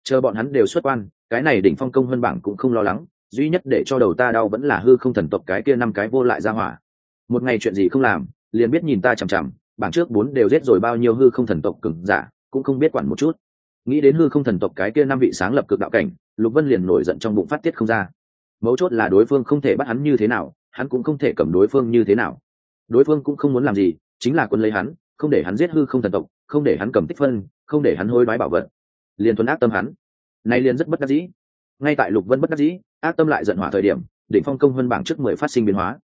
A: Chờ bọn hắn đều xuất quan, cái này đỉnh phong công hơn bảng cũng không lo lắng, duy nhất để cho đầu ta đau vẫn là hư không thần tộc cái kia năm cái vô lại ra hỏa. Một ngày chuyện gì không làm, liền biết nhìn ta chằm chằm, bảng trước bốn đều giết rồi bao nhiêu hư không thần tộc cứng giả, cũng không biết quản một chút nghĩ đến hư không thần tộc cái kia năm vị sáng lập cực đạo cảnh, lục vân liền nổi giận trong bụng phát tiết không ra. Mấu chốt là đối phương không thể bắt hắn như thế nào, hắn cũng không thể cầm đối phương như thế nào. Đối phương cũng không muốn làm gì, chính là quân lấy hắn, không để hắn giết hư không thần tộc, không để hắn cầm tích phân, không để hắn hối đoái bảo vật. Liền tuấn ác tâm hắn. Nay liền rất bất đắc dĩ. Ngay tại lục vân bất đắc dĩ, ác tâm lại giận hỏa thời điểm, đỉnh phong công vân bảng trước mười phát sinh biến hóa.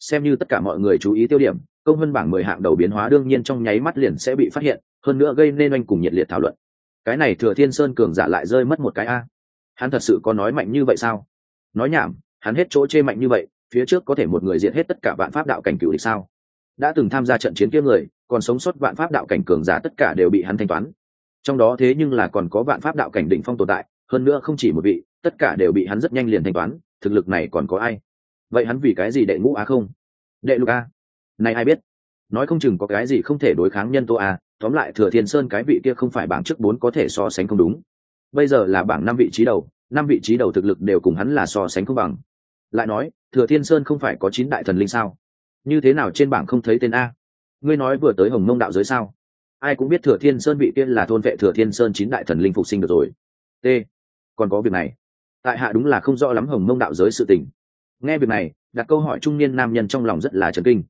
A: Xem như tất cả mọi người chú ý tiêu điểm, công vân bảng mười hạng đầu biến hóa đương nhiên trong nháy mắt liền sẽ bị phát hiện, hơn nữa gây nên oanh cùng nhiệt liệt thảo luận cái này thừa thiên sơn cường giả lại rơi mất một cái a. Hắn thật sự có nói mạnh như vậy sao? Nói nhảm, hắn hết chỗ chê mạnh như vậy, phía trước có thể một người diện hết tất cả vạn pháp đạo cảnh cựu địch sao? Đã từng tham gia trận chiến kia người, còn sống sót vạn pháp đạo cảnh cường giả tất cả đều bị hắn thanh toán. Trong đó thế nhưng là còn có vạn pháp đạo cảnh đỉnh phong tồn tại, hơn nữa không chỉ một vị, tất cả đều bị hắn rất nhanh liền thanh toán, thực lực này còn có ai? Vậy hắn vì cái gì đệ ngũ a không? Đệ lục a. Này ai biết? Nói không chừng có cái gì không thể đối kháng nhân tố a tóm lại thừa thiên sơn cái vị kia không phải bảng trước bốn có thể so sánh không đúng. Bây giờ là bảng năm vị trí đầu, năm vị trí đầu thực lực đều cùng hắn là so sánh không bằng. Lại nói, thừa thiên sơn không phải có chín đại thần linh sao? Như thế nào trên bảng không thấy tên a? Ngươi nói vừa tới hồng mông đạo giới sao? Ai cũng biết thừa thiên sơn vị tiên là thôn vệ thừa thiên sơn chín đại thần linh phục sinh được rồi. T. Còn có việc này. Tại hạ đúng là không rõ lắm hồng mông đạo giới sự tình. Nghe việc này, đặt câu hỏi trung niên nam nhân trong lòng rất là trần kinh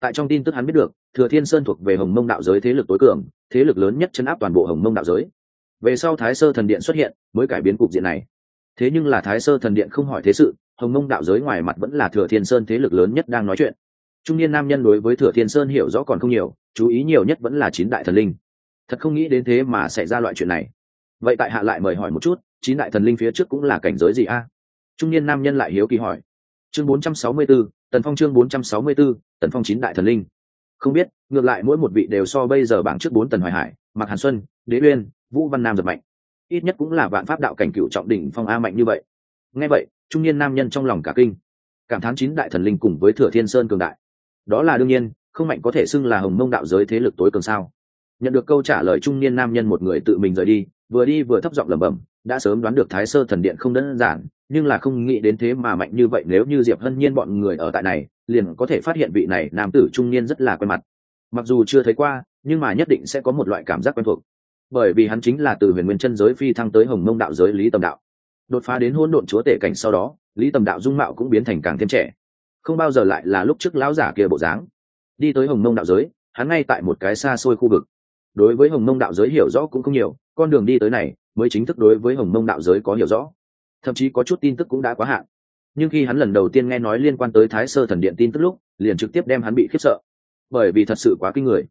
A: tại trong tin tức hắn biết được thừa thiên sơn thuộc về hồng mông đạo giới thế lực tối cường thế lực lớn nhất chấn áp toàn bộ hồng mông đạo giới. Về sau thái sơ thần điện xuất hiện mới cải biến cục diện này. Thế nhưng là thái sơ thần điện không hỏi thế sự hồng mông đạo giới ngoài mặt vẫn là thừa thiên sơn thế lực lớn nhất đang nói chuyện. Trung niên nam nhân đối với thừa thiên sơn hiểu rõ còn không nhiều chú ý nhiều nhất vẫn là chín đại thần linh. Thật không nghĩ đến thế mà xảy ra loại chuyện này. Vậy tại hạ lại mời hỏi một chút chín đại thần linh phía trước cũng là cảnh giới gì a? Trung niên nam nhân lại hiếu kỳ hỏi. Chương 464, tần phong chương 464, tần phong chín đại thần linh. Không biết, ngược lại mỗi một vị đều so bây giờ bảng trước bốn tần hoài hải Mặc hàn xuân, đế uyên, vũ văn nam giật mạnh. Ít nhất cũng là vạn pháp đạo cảnh cựu trọng đỉnh phong a mạnh như vậy. Nghe vậy, trung niên nam nhân trong lòng cả kinh. Cảm thán chín đại thần linh cùng với thừa thiên sơn cường đại. Đó là đương nhiên, không mạnh có thể xưng là hồng mông đạo giới thế lực tối cường sao. Nhận được câu trả lời trung niên nam nhân một người tự mình rời đi, vừa đi vừa thấp giọng lẩm bẩm, đã sớm đoán được thái sơ thần điện không đơn giản nhưng là không nghĩ đến thế mà mạnh như vậy, nếu như diệp hân nhiên bọn người ở tại này, liền có thể phát hiện vị này nam tử trung niên rất là quen mặt. Mặc dù chưa thấy qua, nhưng mà nhất định sẽ có một loại cảm giác quen thuộc. Bởi vì hắn chính là từ huyền nguyên chân giới phi thăng tới hồng mông đạo giới lý tầm đạo. Đột phá đến hôn độn chúa tể cảnh sau đó, lý tầm đạo dung mạo cũng biến thành càng thêm trẻ. Không bao giờ lại là lúc trước lão giả kia bộ dáng. Đi tới hồng mông đạo giới, hắn ngay tại một cái xa xôi khu vực. Đối với hồng mông đạo giới hiểu rõ cũng không nhiều, con đường đi tới này, mới chính thức đối với hồng mông đạo giới có hiểu rõ thậm chí có chút tin tức cũng đã quá hạn. Nhưng khi hắn lần đầu tiên nghe nói liên quan tới thái sơ thần điện tin tức lúc, liền trực tiếp đem hắn bị khiếp sợ. Bởi vì thật sự quá kinh người.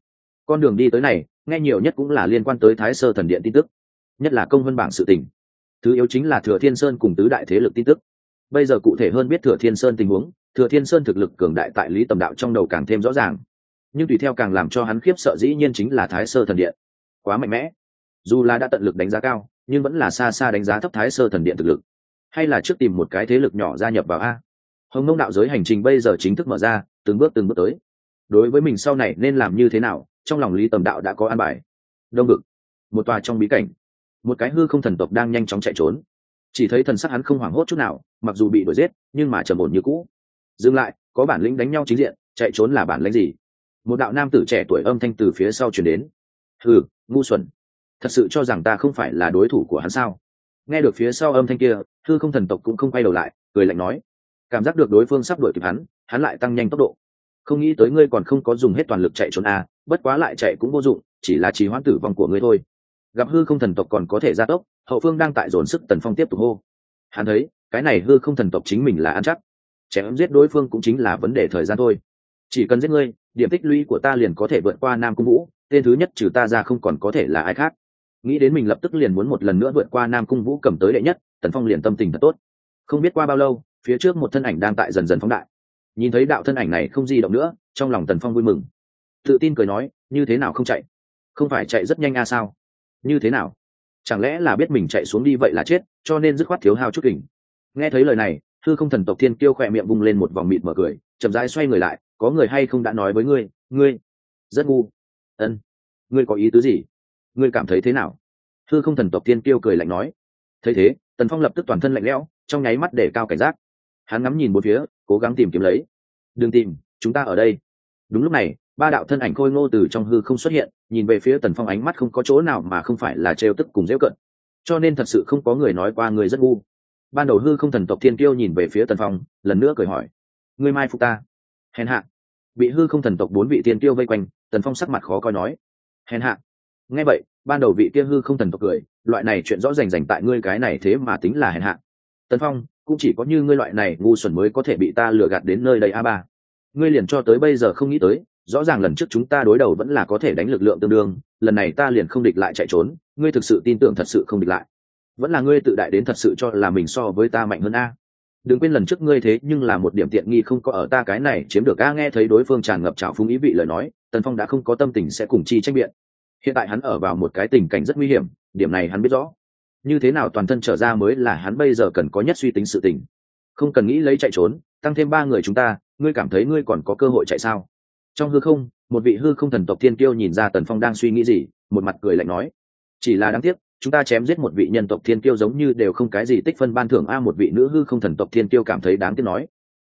A: Con đường đi tới này, nghe nhiều nhất cũng là liên quan tới thái sơ thần điện tin tức. Nhất là công vân bảng sự tình. Thứ yếu chính là thừa thiên sơn cùng tứ đại thế lực tin tức. Bây giờ cụ thể hơn biết thừa thiên sơn tình huống, thừa thiên sơn thực lực cường đại tại lý tầm đạo trong đầu càng thêm rõ ràng. Nhưng tùy theo càng làm cho hắn khiếp sợ dĩ nhiên chính là thái sơ thần điện. Quá mạnh mẽ. Dù là đã tận lực đánh giá cao, nhưng vẫn là xa xa đánh giá thấp thái sơ thần điện thực lực hay là trước tìm một cái thế lực nhỏ gia nhập vào a? Hồng Nông đạo giới hành trình bây giờ chính thức mở ra, từng bước từng bước tới. Đối với mình sau này nên làm như thế nào, trong lòng lý tầm đạo đã có an bài. Đông ngực một tòa trong bí cảnh. Một cái hư không thần tộc đang nhanh chóng chạy trốn. Chỉ thấy thần sắc hắn không hoảng hốt chút nào, mặc dù bị đuổi giết, nhưng mà trầm ổn như cũ. Dừng lại, có bản lĩnh đánh nhau chính diện, chạy trốn là bản lĩnh gì? Một đạo nam tử trẻ tuổi âm thanh từ phía sau chuyển đến. Ừ ngu xuẩn. Thật sự cho rằng ta không phải là đối thủ của hắn sao? Nghe được phía sau âm thanh kia thư không thần tộc cũng không quay đầu lại cười lạnh nói. Cảm giác được đối phương sắp đuổi kịp hắn hắn lại tăng nhanh tốc độ. Không nghĩ tới ngươi còn không có dùng hết toàn lực chạy trốn à, bất quá lại chạy cũng vô dụng chỉ là trì hoãn tử vong của ngươi thôi. Gặp hư không thần tộc còn có thể gia tốc hậu phương đang tại dồn sức tần phong tiếp tục hô. Hắn thấy cái này hư không thần tộc chính mình là ăn chắc. Chém giết đối phương cũng chính là vấn đề thời gian thôi. Chỉ cần giết ngươi điểm tích lũy của ta liền có thể vượt qua nam cung vũ tên thứ nhất trừ ta ra không còn có thể là ai khác nghĩ đến mình lập tức liền muốn một lần nữa vượt qua nam cung vũ cầm tới đệ nhất, tần phong liền tâm tình thật tốt. Không biết qua bao lâu, phía trước một thân ảnh đang tại dần dần phóng đại. Nhìn thấy đạo thân ảnh này không di động nữa, trong lòng tần phong vui mừng. Tự tin cười nói, như thế nào không chạy? Không phải chạy rất nhanh a à sao? Như thế nào? Chẳng lẽ là biết mình chạy xuống đi vậy là chết, cho nên dứt khoát thiếu hao chút kình? Nghe thấy lời này thư không thần tộc thiên kêu khỏe miệng bung lên một vòng mịt mở cười, chậm rãi xoay người lại, có người hay không đã nói với ngươi? Ngươi? Rất ngu. Ân. Ngươi có ý tứ gì? Ngươi cảm thấy thế nào? Thư không thần tộc thiên kêu cười lạnh nói. Thấy thế, tần phong lập tức toàn thân lạnh lẽo, trong nháy mắt để cao cảnh giác. Hắn ngắm nhìn bốn phía, cố gắng tìm kiếm lấy. Đừng tìm, chúng ta ở đây. Đúng lúc này, ba đạo thân ảnh khôi ngô từ trong hư không xuất hiện, nhìn về phía tần phong ánh mắt không có chỗ nào mà không phải là trêu tức cùng dễu cận. Cho nên thật sự không có người nói qua người rất ngu. Ban đầu hư không thần tộc thiên kiêu nhìn về phía tần phong, lần nữa cười hỏi. Người mai phục ta? Hèn hạ. Bị hư không thần tộc bốn vị thiên kiêu vây quanh, tần phong sắc mặt khó coi nói. Hèn hạ nghe vậy, ban đầu vị kia hư không thần tộc cười, loại này chuyện rõ rành rành tại ngươi cái này thế mà tính là hèn hạ. Tần phong, cũng chỉ có như ngươi loại này ngu xuẩn mới có thể bị ta lừa gạt đến nơi đây a ba. Ngươi liền cho tới bây giờ không nghĩ tới, rõ ràng lần trước chúng ta đối đầu vẫn là có thể đánh lực lượng tương đương, lần này ta liền không địch lại chạy trốn, ngươi thực sự tin tưởng thật sự không địch lại. Vẫn là ngươi tự đại đến thật sự cho là mình so với ta mạnh hơn a. Đừng quên lần trước ngươi thế nhưng là một điểm tiện nghi không có ở ta cái này chiếm được a nghe thấy đối phương tràn ngập trào phúng ý vị lời nói, tần phong đã không có tâm tình sẽ cùng chi tranh biện hiện tại hắn ở vào một cái tình cảnh rất nguy hiểm, điểm này hắn biết rõ. Như thế nào toàn thân trở ra mới là hắn bây giờ cần có nhất suy tính sự tình. Không cần nghĩ lấy chạy trốn, tăng thêm ba người chúng ta, ngươi cảm thấy ngươi còn có cơ hội chạy sao? Trong hư không, một vị hư không thần tộc thiên kiêu nhìn ra tần phong đang suy nghĩ gì, một mặt cười lạnh nói. Chỉ là đáng tiếc, chúng ta chém giết một vị nhân tộc thiên kiêu giống như đều không cái gì tích phân ban thưởng a, một vị nữ hư không thần tộc thiên kiêu cảm thấy đáng tiếc nói.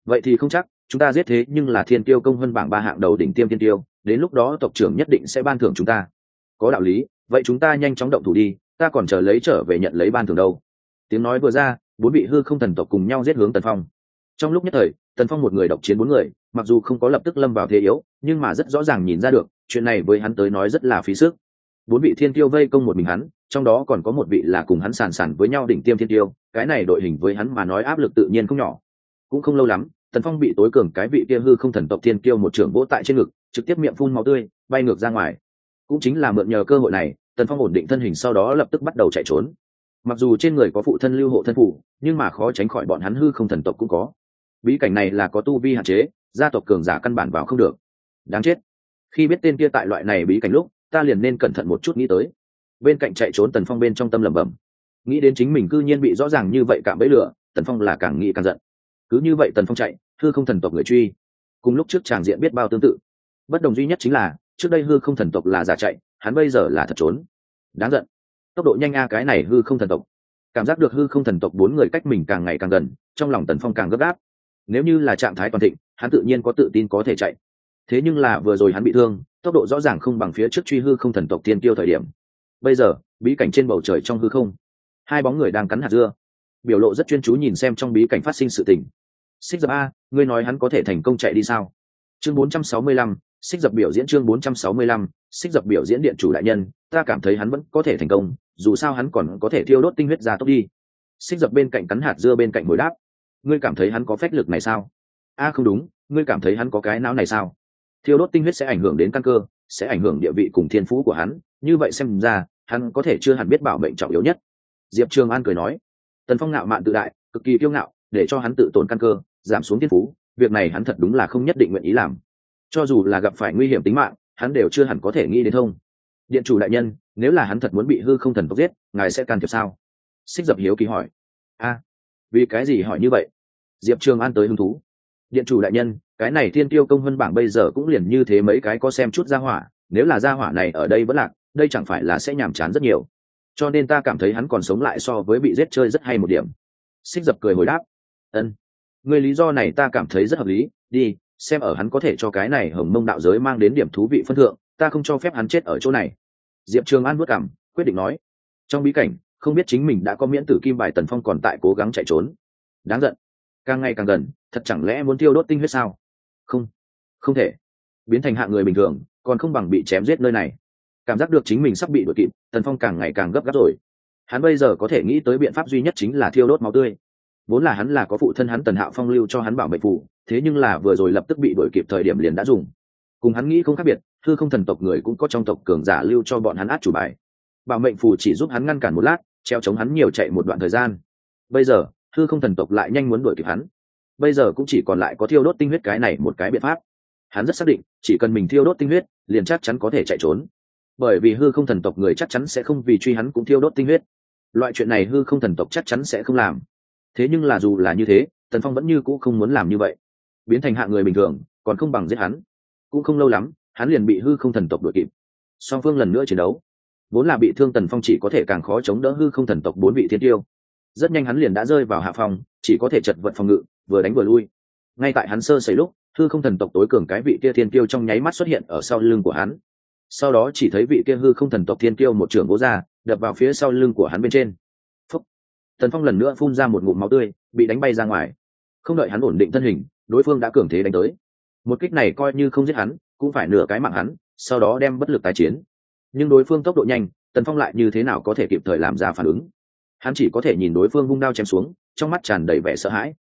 A: Vậy thì không chắc, chúng ta giết thế nhưng là thiên kiêu công hơn bảng ba hạng đầu đỉnh tiêm thiên kiêu, đến lúc đó tộc trưởng nhất định sẽ ban thưởng chúng ta có đạo lý, vậy chúng ta nhanh chóng động thủ đi, ta còn chờ lấy trở về nhận lấy ban thưởng đâu. Tiếng nói vừa ra, bốn vị hư không thần tộc cùng nhau giết hướng tần phong. Trong lúc nhất thời, tần phong một người độc chiến bốn người, mặc dù không có lập tức lâm vào thế yếu, nhưng mà rất rõ ràng nhìn ra được, chuyện này với hắn tới nói rất là phí sức. Bốn vị thiên tiêu vây công một mình hắn, trong đó còn có một vị là cùng hắn sàn sàn với nhau đỉnh tiêm thiên tiêu, cái này đội hình với hắn mà nói áp lực tự nhiên không nhỏ. Cũng không lâu lắm, tần phong bị tối cường cái vị kia hư không thần tộc thiên kiêu một trưởng vỗ tại trên ngực, trực tiếp miệng phun máu tươi, bay ngược ra ngoài cũng chính là mượn nhờ cơ hội này, tần phong ổn định thân hình sau đó lập tức bắt đầu chạy trốn. Mặc dù trên người có phụ thân lưu hộ thân phụ nhưng mà khó tránh khỏi bọn hắn hư không thần tộc cũng có. Bí cảnh này là có tu vi hạn chế, gia tộc cường giả căn bản vào không được. Đáng chết. Khi biết tên kia tại loại này bí cảnh lúc, ta liền nên cẩn thận một chút nghĩ tới. Bên cạnh chạy trốn tần phong bên trong tâm lẩm bẩm. Nghĩ đến chính mình cư nhiên bị rõ ràng như vậy cảm bẫy lửa, tần phong là càng nghĩ càng giận. Cứ như vậy tần phong chạy, hư không thần tộc người truy. Cùng lúc trước tràng diện biết bao tương tự. Bất đồng duy nhất chính là trước đây hư không thần tộc là giả chạy hắn bây giờ là thật trốn. Đáng giận. Tốc độ nhanh a cái này hư không thần tộc. Cảm giác được hư không thần tộc bốn người cách mình càng ngày càng gần trong lòng tần phong càng gấp gáp. Nếu như là trạng thái toàn thịnh hắn tự nhiên có tự tin có thể chạy. Thế nhưng là vừa rồi hắn bị thương tốc độ rõ ràng không bằng phía trước truy hư không thần tộc tiên tiêu thời điểm. Bây giờ bí cảnh trên bầu trời trong hư không hai bóng người đang cắn hạt dưa. Biểu lộ rất chuyên chú nhìn xem trong bí cảnh phát sinh sự tình. Xích dập a ngươi nói hắn có thể thành công chạy đi sao? Chương 465, xích dập biểu diễn chương 465, xích dập biểu diễn điện chủ đại nhân ta cảm thấy hắn vẫn có thể thành công dù sao hắn còn có thể thiêu đốt tinh huyết ra tốc đi. Xích dập bên cạnh cắn hạt dưa bên cạnh bồi đáp. Ngươi cảm thấy hắn có phách lực này sao? A không đúng ngươi cảm thấy hắn có cái não này sao? Thiêu đốt tinh huyết sẽ ảnh hưởng đến căn cơ sẽ ảnh hưởng địa vị cùng thiên phú của hắn như vậy xem ra hắn có thể chưa hẳn biết bảo mệnh trọng yếu nhất. Diệp trường an cười nói. Tần phong ngạo mạn tự đại cực kỳ kiêu ngạo để cho hắn tự tổn căn cơ giảm xuống thiên phú việc này hắn thật đúng là không nhất định nguyện ý làm cho dù là gặp phải nguy hiểm tính mạng, hắn đều chưa hẳn có thể nghĩ đến thông. Điện chủ đại nhân, nếu là hắn thật muốn bị hư không thần tộc giết, ngài sẽ can thiệp sao? Xích dập hiếu kỳ hỏi. A, vì cái gì hỏi như vậy? Diệp trường an tới hứng thú. Điện chủ đại nhân, cái này thiên tiêu công vân bảng bây giờ cũng liền như thế mấy cái có xem chút gia hỏa, nếu là gia hỏa này ở đây vẫn lạc, đây chẳng phải là sẽ nhàm chán rất nhiều. Cho nên ta cảm thấy hắn còn sống lại so với bị giết chơi rất hay một điểm. Xích dập cười hồi đáp. Ân, người lý do này ta cảm thấy rất hợp lý, đi xem ở hắn có thể cho cái này hồng mông đạo giới mang đến điểm thú vị phân thượng, ta không cho phép hắn chết ở chỗ này. Diệp trường an vất cảm quyết định nói. Trong bí cảnh, không biết chính mình đã có miễn tử kim bài tần phong còn tại cố gắng chạy trốn. Đáng giận. Càng ngày càng gần, thật chẳng lẽ muốn tiêu đốt tinh huyết sao? Không. Không thể. Biến thành hạng người bình thường, còn không bằng bị chém giết nơi này. Cảm giác được chính mình sắp bị đuổi kịp, tần phong càng ngày càng gấp gáp rồi. Hắn bây giờ có thể nghĩ tới biện pháp duy nhất chính là thiêu đốt máu tươi. Vốn là hắn là có phụ thân hắn tần hạo phong lưu cho hắn bảo mệnh phủ thế nhưng là vừa rồi lập tức bị đuổi kịp thời điểm liền đã dùng. Cùng hắn nghĩ không khác biệt, thư không thần tộc người cũng có trong tộc cường giả lưu cho bọn hắn át chủ bài. Bảo mệnh phù chỉ giúp hắn ngăn cản một lát, treo chống hắn nhiều chạy một đoạn thời gian. Bây giờ, thư không thần tộc lại nhanh muốn đuổi kịp hắn. Bây giờ cũng chỉ còn lại có thiêu đốt tinh huyết cái này một cái biện pháp. Hắn rất xác định, chỉ cần mình thiêu đốt tinh huyết, liền chắc chắn có thể chạy trốn. Bởi vì hư không thần tộc người chắc chắn sẽ không vì truy hắn cũng thiêu đốt tinh huyết. Loại chuyện này hư không thần tộc chắc chắn sẽ không làm. Thế nhưng là dù là như thế, tần phong vẫn như cũ không muốn làm như vậy biến thành hạng người bình thường, còn không bằng giết hắn. Cũng không lâu lắm, hắn liền bị hư không thần tộc đuổi kịp. Song phương lần nữa chiến đấu. Vốn là bị thương tần phong chỉ có thể càng khó chống đỡ hư không thần tộc bốn vị thiên tiêu. Rất nhanh hắn liền đã rơi vào hạ phòng chỉ có thể chật vật phòng ngự, vừa đánh vừa lui. Ngay tại hắn sơ xảy lúc, hư không thần tộc tối cường cái vị kia thiên tiêu trong nháy mắt xuất hiện ở sau lưng của hắn. Sau đó chỉ thấy vị kia hư không thần tộc thiên tiêu một trưởng bố ra, đập vào phía sau lưng của hắn bên trên. Phúc. tần phong lần nữa phun ra một ngụm máu tươi, bị đánh bay ra ngoài. Không đợi hắn ổn định thân hình đối phương đã cường thế đánh tới. Một kích này coi như không giết hắn, cũng phải nửa cái mạng hắn, sau đó đem bất lực tái chiến. Nhưng đối phương tốc độ nhanh, tần phong lại như thế nào có thể kịp thời làm ra phản ứng? Hắn chỉ có thể nhìn đối phương vung đao chém xuống, trong mắt tràn đầy vẻ sợ hãi.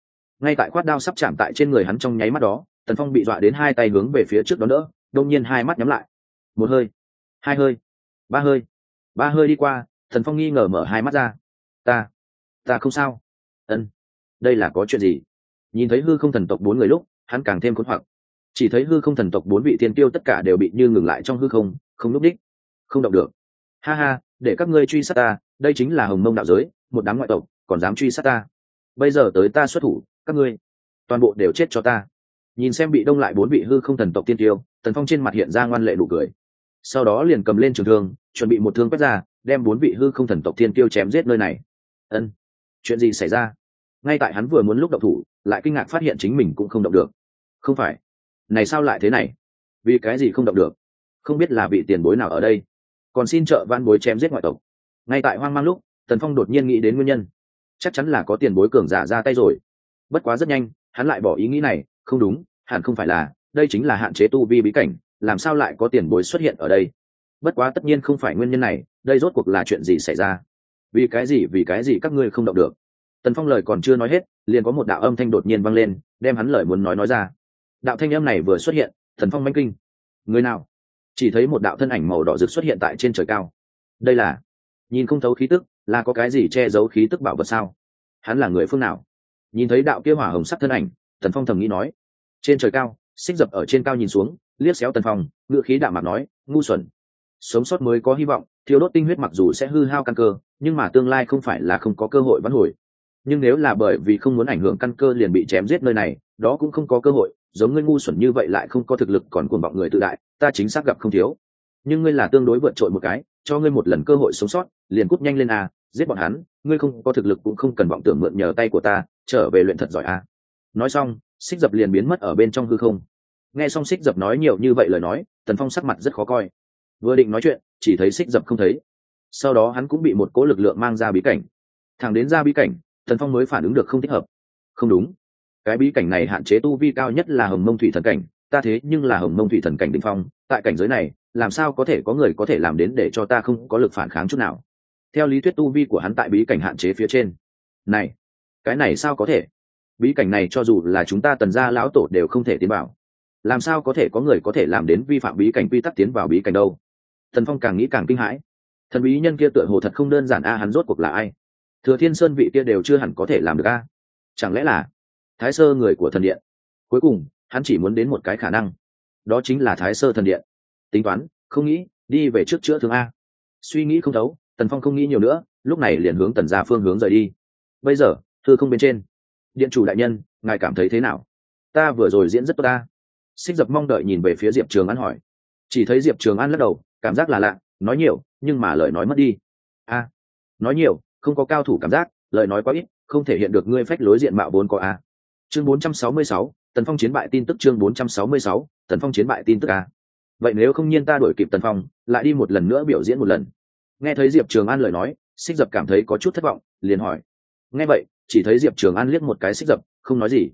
A: Ngay tại khoát đao sắp chạm tại trên người hắn trong nháy mắt đó, tần phong bị dọa đến hai tay hướng về phía trước đó nữa đông nhiên hai mắt nhắm lại. Một hơi, hai hơi, ba hơi ba hơi đi qua thần phong nghi ngờ mở hai mắt ra. Ta ta không sao. Ân, đây là có chuyện gì? Nhìn thấy hư không thần tộc bốn người lúc, hắn càng thêm khốn hoặc chỉ thấy hư không thần tộc bốn vị tiên tiêu tất cả đều bị như ngừng lại trong hư không không núp đích, không động được. Ha ha, để các ngươi truy sát ta, đây chính là hồng mông đạo giới, một đám ngoại tộc, còn dám truy sát ta. Bây giờ tới ta xuất thủ, các ngươi toàn bộ đều chết cho ta. Nhìn xem bị đông lại bốn vị hư không thần tộc tiên tiêu, tần phong trên mặt hiện ra ngoan lệ đủ cười. Sau đó liền cầm lên trường thương, chuẩn bị một thương quét ra, đem bốn vị hư không thần tộc tiên tiêu chém giết nơi này. Ân, chuyện gì xảy ra? Ngay tại hắn vừa muốn lúc động thủ, lại kinh ngạc phát hiện chính mình cũng không động được. Không phải. Này sao lại thế này? Vì cái gì không động được? Không biết là vị tiền bối nào ở đây. Còn xin trợ van bối chém giết ngoại tộc. Ngay tại hoang mang lúc, tần phong đột nhiên nghĩ đến nguyên nhân. Chắc chắn là có tiền bối cường giả ra tay rồi. Bất quá rất nhanh, hắn lại bỏ ý nghĩ này, không đúng, hẳn không phải là, đây chính là hạn chế tu vi bí cảnh, làm sao lại có tiền bối xuất hiện ở đây? Bất quá tất nhiên không phải nguyên nhân này, đây rốt cuộc là chuyện gì xảy ra? Vì cái gì, vì cái gì các ngươi không động được? Tần phong lời còn chưa nói hết, liền có một đạo âm thanh đột nhiên vang lên, đem hắn lời muốn nói nói ra. Đạo thanh âm này vừa xuất hiện thần phong manh kinh. Người nào? Chỉ thấy một đạo thân ảnh màu đỏ rực xuất hiện tại trên trời cao. Đây là? Nhìn không thấu khí tức, là có cái gì che giấu khí tức bảo vật sao? Hắn là người phương nào? Nhìn thấy đạo kia hỏa hồng sắc thân ảnh thần phong thầm nghĩ nói. Trên trời cao, xích dập ở trên cao nhìn xuống, liếc xéo tần phong ngự khí đạo mặt nói, ngu xuẩn. Sống sót mới có hy vọng thiếu đốt tinh huyết mặc dù sẽ hư hao căn cơ, nhưng mà tương lai không phải là không có cơ hội vãn hồi nhưng nếu là bởi vì không muốn ảnh hưởng căn cơ liền bị chém giết nơi này, đó cũng không có cơ hội, giống ngươi ngu xuẩn như vậy lại không có thực lực còn cuồng vọng người tự đại, ta chính xác gặp không thiếu. Nhưng ngươi là tương đối vượt trội một cái, cho ngươi một lần cơ hội sống sót, liền cút nhanh lên a, giết bọn hắn, ngươi không có thực lực cũng không cần vọng tưởng mượn nhờ tay của ta, trở về luyện thật giỏi a. Nói xong, xích dập liền biến mất ở bên trong hư không. Nghe xong xích dập nói nhiều như vậy lời nói, tần phong sắc mặt rất khó coi. Vừa định nói chuyện, chỉ thấy xích dập không thấy. Sau đó hắn cũng bị một cố lực lượng mang ra bí cảnh. Thẳng đến ra bí cảnh tần phong mới phản ứng được không thích hợp. Không đúng. Cái bí cảnh này hạn chế tu vi cao nhất là hồng mông thủy thần cảnh, ta thế nhưng là hồng mông thủy thần cảnh đ ỉ n h phong, tại cảnh giới này, làm sao có thể có người có thể làm đến để cho ta không có lực phản kháng chút nào? Theo lý thuyết tu vi của hắn tại bí cảnh hạn chế phía trên. Này, cái này sao có thể? Bí cảnh này cho dù là chúng ta tần gia lão tổ đều không thể tiến vào. Làm sao có thể có người có thể làm đến vi phạm bí cảnh quy tắc tiến vào bí cảnh đâu? Thần phong càng nghĩ càng kinh hãi. Thần bí nhân kia tựa hồ thật không đơn giản a, hắn rốt cuộc là ai? Thừa thiên sơn vị kia đều chưa hẳn có thể làm được a. Chẳng lẽ là thái sơ người của thần điện? Cuối cùng, hắn chỉ muốn đến một cái khả năng. Đó chính là thái sơ thần điện. Tính toán, không nghĩ, đi về trước chữa thương a. Suy nghĩ không thấu, tần phong không nghĩ nhiều nữa, lúc này liền hướng tần ra phương hướng rời đi. Bây giờ, thư không bên trên. Điện chủ đại nhân, ngài cảm thấy thế nào? Ta vừa rồi diễn rất tốt ta xích dập mong đợi nhìn về phía diệp trường an hỏi. Chỉ thấy diệp trường an lắc đầu, cảm giác là lạ, nói nhiều, nhưng mà lời nói mất đi. A. Nói nhiều không có cao thủ cảm giác lời nói quá ít không thể hiện được ngươi phách lối diện mạo vốn có a. Chương 466, tần phong chiến bại tin tức chương 466, tần phong chiến bại tin tức a. Vậy nếu không nhiên ta đuổi kịp tần phong lại đi một lần nữa biểu diễn một lần. Nghe thấy diệp trường an lời nói xích dập cảm thấy có chút thất vọng liền hỏi. Nghe vậy chỉ thấy diệp trường an liếc một cái xích dập không nói gì.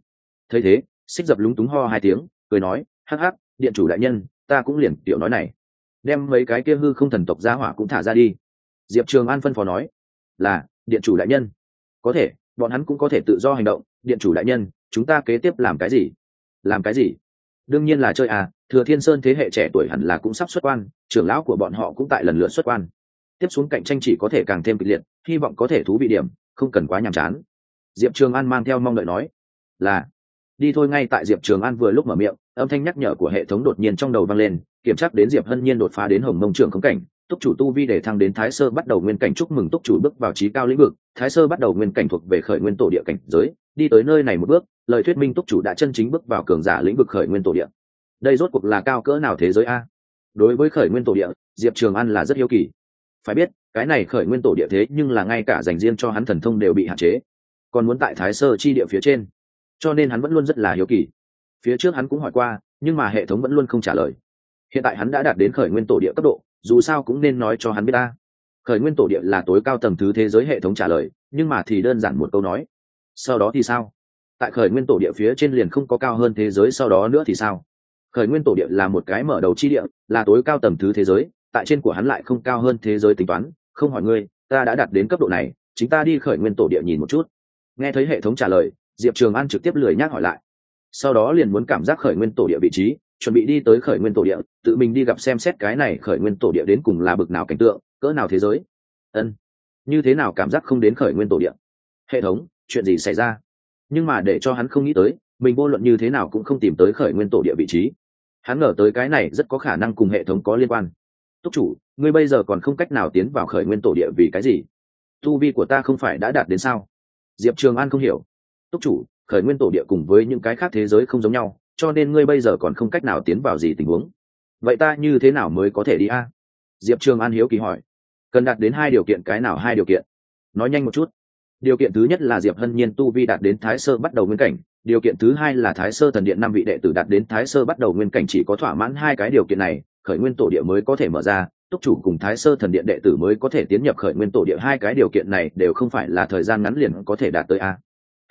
A: Thấy thế xích dập lúng túng ho hai tiếng cười nói hắc hắc điện chủ đại nhân ta cũng liền tiểu nói này. Đem mấy cái kia hư không thần tộc gia hỏa cũng thả ra đi. Diệp trường an phân phó nói là điện chủ đại nhân. Có thể, bọn hắn cũng có thể tự do hành động, điện chủ đại nhân, chúng ta kế tiếp làm cái gì? Làm cái gì? Đương nhiên là chơi à thừa thiên sơn thế hệ trẻ tuổi hẳn là cũng sắp xuất quan, trưởng lão của bọn họ cũng tại lần lượt xuất quan. Tiếp xuống cạnh tranh chỉ có thể càng thêm kịch liệt, hy vọng có thể thú vị điểm, không cần quá nhàm chán. Diệp trường an mang theo mong đợi nói, là, đi thôi ngay tại diệp trường an vừa lúc mở miệng, âm thanh nhắc nhở của hệ thống đột nhiên trong đầu vang lên, kiểm tra đến diệp hân nhiên đột phá đến hồng mông trường khống cảnh túc chủ tu vi để thăng đến thái sơ bắt đầu nguyên cảnh chúc mừng túc chủ bước vào trí cao lĩnh vực, thái sơ bắt đầu nguyên cảnh thuộc về khởi nguyên tổ địa cảnh giới, đi tới nơi này một bước, lời thuyết minh túc chủ đã chân chính bước vào cường giả lĩnh vực khởi nguyên tổ địa. Đây rốt cuộc là cao cỡ nào thế giới a? Đối với khởi nguyên tổ địa, diệp trường an là rất hiếu kỳ. Phải biết, cái này khởi nguyên tổ địa thế nhưng là ngay cả dành riêng cho hắn thần thông đều bị hạn chế. Còn muốn tại thái sơ chi địa phía trên. Cho nên hắn vẫn luôn rất là hiếu kỳ. Phía trước hắn cũng hỏi qua, nhưng mà hệ thống vẫn luôn không trả lời. Hiện tại hắn đã đạt đến khởi nguyên tổ địa cấp độ dù sao cũng nên nói cho hắn biết ta. Khởi nguyên tổ địa là tối cao tầng thứ thế giới hệ thống trả lời, nhưng mà thì đơn giản một câu nói. Sau đó thì sao? Tại khởi nguyên tổ địa phía trên liền không có cao hơn thế giới sau đó nữa thì sao? Khởi nguyên tổ địa là một cái mở đầu chi địa, là tối cao tầng thứ thế giới, tại trên của hắn lại không cao hơn thế giới tính toán. Không hỏi ngươi, ta đã đạt đến cấp độ này, chính ta đi khởi nguyên tổ địa nhìn một chút. Nghe thấy hệ thống trả lời, diệp trường an trực tiếp lười nhác hỏi lại. Sau đó liền muốn cảm giác khởi nguyên tổ địa vị trí chuẩn bị đi tới khởi nguyên tổ địa, tự mình đi gặp xem xét cái này khởi nguyên tổ địa đến cùng là bực nào cảnh tượng, cỡ nào thế giới. Ân, như thế nào cảm giác không đến khởi nguyên tổ địa? Hệ thống, chuyện gì xảy ra? Nhưng mà để cho hắn không nghĩ tới, mình vô luận như thế nào cũng không tìm tới khởi nguyên tổ địa vị trí. Hắn ngờ tới cái này rất có khả năng cùng hệ thống có liên quan. Túc chủ, ngươi bây giờ còn không cách nào tiến vào khởi nguyên tổ địa vì cái gì? Tu vi của ta không phải đã đạt đến sao? Diệp trường an không hiểu. Túc chủ, khởi nguyên tổ địa cùng với những cái khác thế giới không giống nhau cho nên ngươi bây giờ còn không cách nào tiến vào gì tình huống. Vậy ta như thế nào mới có thể đi a? Diệp trường an hiếu kỳ hỏi. Cần đạt đến hai điều kiện, cái nào hai điều kiện? Nói nhanh một chút. Điều kiện thứ nhất là diệp hân nhiên tu vi đạt đến thái sơ bắt đầu nguyên cảnh. Điều kiện thứ hai là thái sơ thần điện năm vị đệ tử đạt đến thái sơ bắt đầu nguyên cảnh chỉ có thỏa mãn hai cái điều kiện này, khởi nguyên tổ địa mới có thể mở ra. Túc chủ cùng thái sơ thần điện đệ tử mới có thể tiến nhập khởi nguyên tổ địa hai cái điều kiện này đều không phải là thời gian ngắn liền có thể đạt tới a.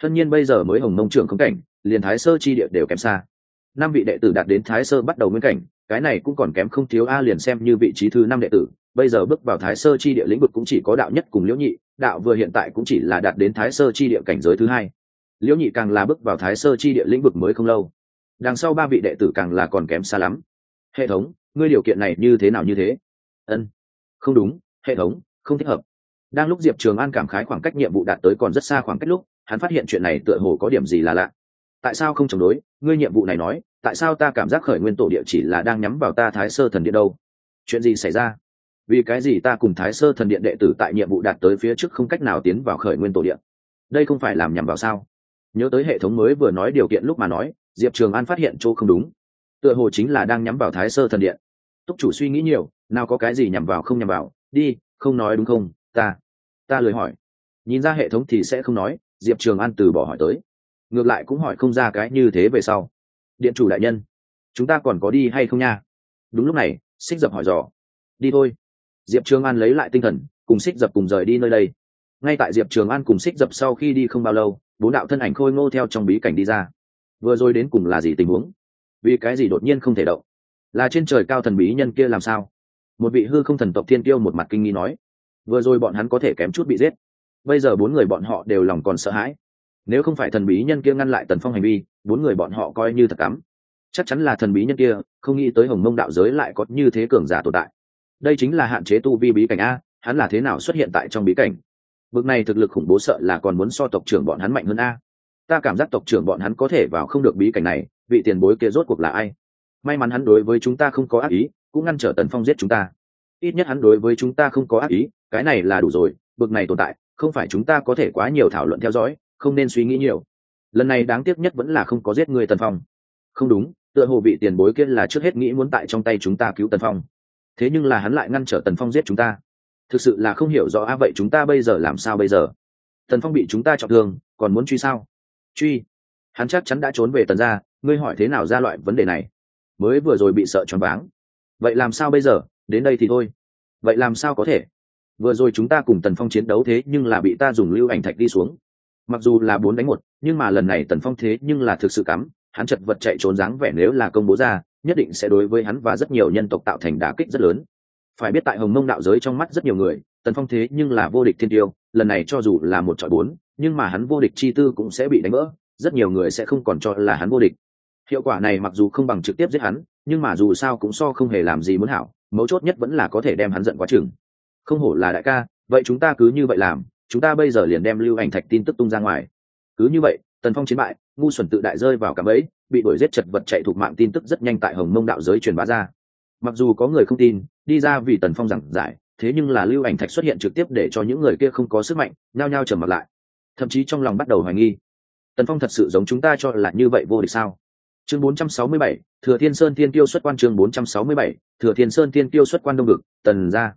A: Hân nhiên bây giờ mới hồng mông trưởng không cảnh, liền thái sơ chi địa đều kém xa năm vị đệ tử đạt đến thái sơ bắt đầu nguyên cảnh, cái này cũng còn kém không thiếu a liền xem như vị trí thứ năm đệ tử, bây giờ bước vào thái sơ chi địa lĩnh vực cũng chỉ có đạo nhất cùng liễu nhị, đạo vừa hiện tại cũng chỉ là đạt đến thái sơ chi địa cảnh giới thứ hai. Liễu nhị càng là bước vào thái sơ chi địa lĩnh vực mới không lâu. Đằng sau ba vị đệ tử càng là còn kém xa lắm. Hệ thống, ngươi điều kiện này như thế nào như thế? Ân, không đúng, hệ thống, không thích hợp. Đang lúc diệp trường an cảm khái khoảng cách nhiệm vụ đạt tới còn rất xa khoảng cách lúc, hắn phát hiện chuyện này tựa hồ có điểm gì là lạ. Tại sao không chống đối? Ngươi nhiệm vụ này nói, tại sao ta cảm giác khởi nguyên tổ địa chỉ là đang nhắm vào ta thái sơ thần điện đâu? Chuyện gì xảy ra? Vì cái gì ta cùng thái sơ thần điện đệ tử tại nhiệm vụ đạt tới phía trước không cách nào tiến vào khởi nguyên tổ điện đây không phải làm nhằm vào sao? Nhớ tới hệ thống mới vừa nói điều kiện lúc mà nói, diệp trường an phát hiện chỗ không đúng. Tựa hồ chính là đang nhắm vào thái sơ thần điện. Túc chủ suy nghĩ nhiều, nào có cái gì nhằm vào không nhằm vào? Đi, không nói đúng không? Ta ta lười hỏi. Nhìn ra hệ thống thì sẽ không nói, diệp trường an từ bỏ hỏi tới ngược lại cũng hỏi không ra cái như thế về sau. Điện chủ đại nhân, chúng ta còn có đi hay không nha? Đúng lúc này xích dập hỏi dò. Đi thôi. Diệp trường an lấy lại tinh thần, cùng xích dập cùng rời đi nơi đây. Ngay tại diệp trường an cùng xích dập sau khi đi không bao lâu, bốn đạo thân ảnh khôi ngô theo trong bí cảnh đi ra. Vừa rồi đến cùng là gì tình huống? Vì cái gì đột nhiên không thể động? Là trên trời cao thần bí nhân kia làm sao? Một vị hư không thần tộc thiên tiêu một mặt kinh nghi nói. Vừa rồi bọn hắn có thể kém chút bị giết. Bây giờ bốn người bọn họ đều lòng còn sợ hãi nếu không phải thần bí nhân kia ngăn lại tần phong hành vi, bốn người bọn họ coi như thật cắm. Chắc chắn là thần bí nhân kia, không nghĩ tới hồng mông đạo giới lại có như thế cường giả tồn tại. Đây chính là hạn chế tu vi bí cảnh a, hắn là thế nào xuất hiện tại trong bí cảnh? Bước này thực lực khủng bố sợ là còn muốn so tộc trưởng bọn hắn mạnh hơn a. Ta cảm giác tộc trưởng bọn hắn có thể vào không được bí cảnh này, vị tiền bối kia rốt cuộc là ai? May mắn hắn đối với chúng ta không có ác ý, cũng ngăn trở tần phong giết chúng ta. Ít nhất hắn đối với chúng ta không có ác ý, cái này là đủ rồi, bực này tồn tại, không phải chúng ta có thể quá nhiều thảo luận theo dõi không nên suy nghĩ nhiều. Lần này đáng tiếc nhất vẫn là không có giết người tần phong. Không đúng, tựa hồ bị tiền bối kia là trước hết nghĩ muốn tại trong tay chúng ta cứu tần phong. Thế nhưng là hắn lại ngăn trở tần phong giết chúng ta. Thực sự là không hiểu rõ, a, vậy chúng ta bây giờ làm sao bây giờ? Tần phong bị chúng ta trọng thương, còn muốn truy sao? Truy? Hắn chắc chắn đã trốn về tần ra ngươi hỏi thế nào ra loại vấn đề này? Mới vừa rồi bị sợ choáng váng. Vậy làm sao bây giờ? Đến đây thì thôi. Vậy làm sao có thể? Vừa rồi chúng ta cùng tần phong chiến đấu thế nhưng là bị ta dùng lưu ảnh thạch đi xuống mặc dù là bốn đánh một, nhưng mà lần này tần phong thế nhưng là thực sự cắm, hắn chật vật chạy trốn dáng vẻ nếu là công bố ra, nhất định sẽ đối với hắn và rất nhiều nhân tộc tạo thành đả kích rất lớn. Phải biết tại hồng mông đạo giới trong mắt rất nhiều người, tần phong thế nhưng là vô địch thiên tiêu, lần này cho dù là một trọi bốn, nhưng mà hắn vô địch chi tư cũng sẽ bị đánh vỡ, rất nhiều người sẽ không còn cho là hắn vô địch. Hiệu quả này mặc dù không bằng trực tiếp giết hắn, nhưng mà dù sao cũng so không hề làm gì muốn hảo, mấu chốt nhất vẫn là có thể đem hắn giận quá chừng. Không hổ là đại ca, vậy chúng ta cứ như vậy làm chúng ta bây giờ liền đem lưu ảnh thạch tin tức tung ra ngoài. Cứ như vậy tần phong chiến bại ngu xuẩn tự đại rơi vào cạm ấy bị đuổi giết chật vật chạy thuộc mạng tin tức rất nhanh tại hồng mông đạo giới truyền bá ra. Mặc dù có người không tin đi ra vì tần phong giảng giải thế nhưng là lưu ảnh thạch xuất hiện trực tiếp để cho những người kia không có sức mạnh nhao nhao trầm mặt lại. Thậm chí trong lòng bắt đầu hoài nghi tần phong thật sự giống chúng ta cho là như vậy vô địch sao? Chương 467, thừa thiên sơn thiên tiêu xuất quan chương 467, thừa thiên sơn thiên tiêu xuất quan đông ngực tần ra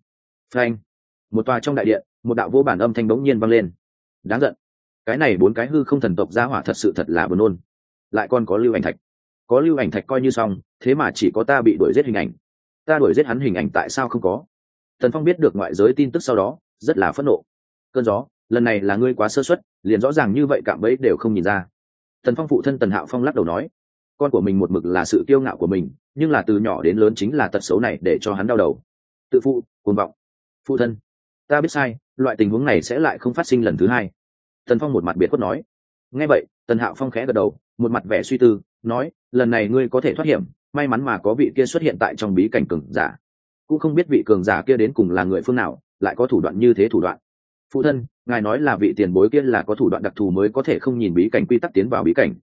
A: phanh. Một tòa trong đại điện một đạo vô bản âm thanh bỗng nhiên vang lên. Đáng giận. Cái này bốn cái hư không thần tộc ra hỏa thật sự thật là buồn nôn. Lại còn có lưu ảnh thạch. Có lưu ảnh thạch coi như xong, thế mà chỉ có ta bị đuổi giết hình ảnh. Ta đuổi giết hắn hình ảnh tại sao không có? Tần phong biết được ngoại giới tin tức sau đó, rất là phẫn nộ. Cơn gió, lần này là ngươi quá sơ xuất liền rõ ràng như vậy cạm bẫy đều không nhìn ra. Tần phong phụ thân tần hạo phong lắc đầu nói, con của mình một mực là sự kiêu ngạo của mình, nhưng là từ nhỏ đến lớn chính là tật xấu này để cho hắn đau đầu. Tự phụ, cuồng vọng. Phụ thân, ta biết sai loại tình huống này sẽ lại không phát sinh lần thứ hai. Tần phong một mặt biệt khuất nói. Nghe vậy, tần hạo phong khẽ gật đầu, một mặt vẻ suy tư, nói, lần này ngươi có thể thoát hiểm, may mắn mà có vị kia xuất hiện tại trong bí cảnh cường giả. Cũng không biết vị cường giả kia đến cùng là người phương nào, lại có thủ đoạn như thế thủ đoạn. Phụ thân, ngài nói là vị tiền bối kia là có thủ đoạn đặc thù mới có thể không nhìn bí cảnh quy tắc tiến vào bí cảnh.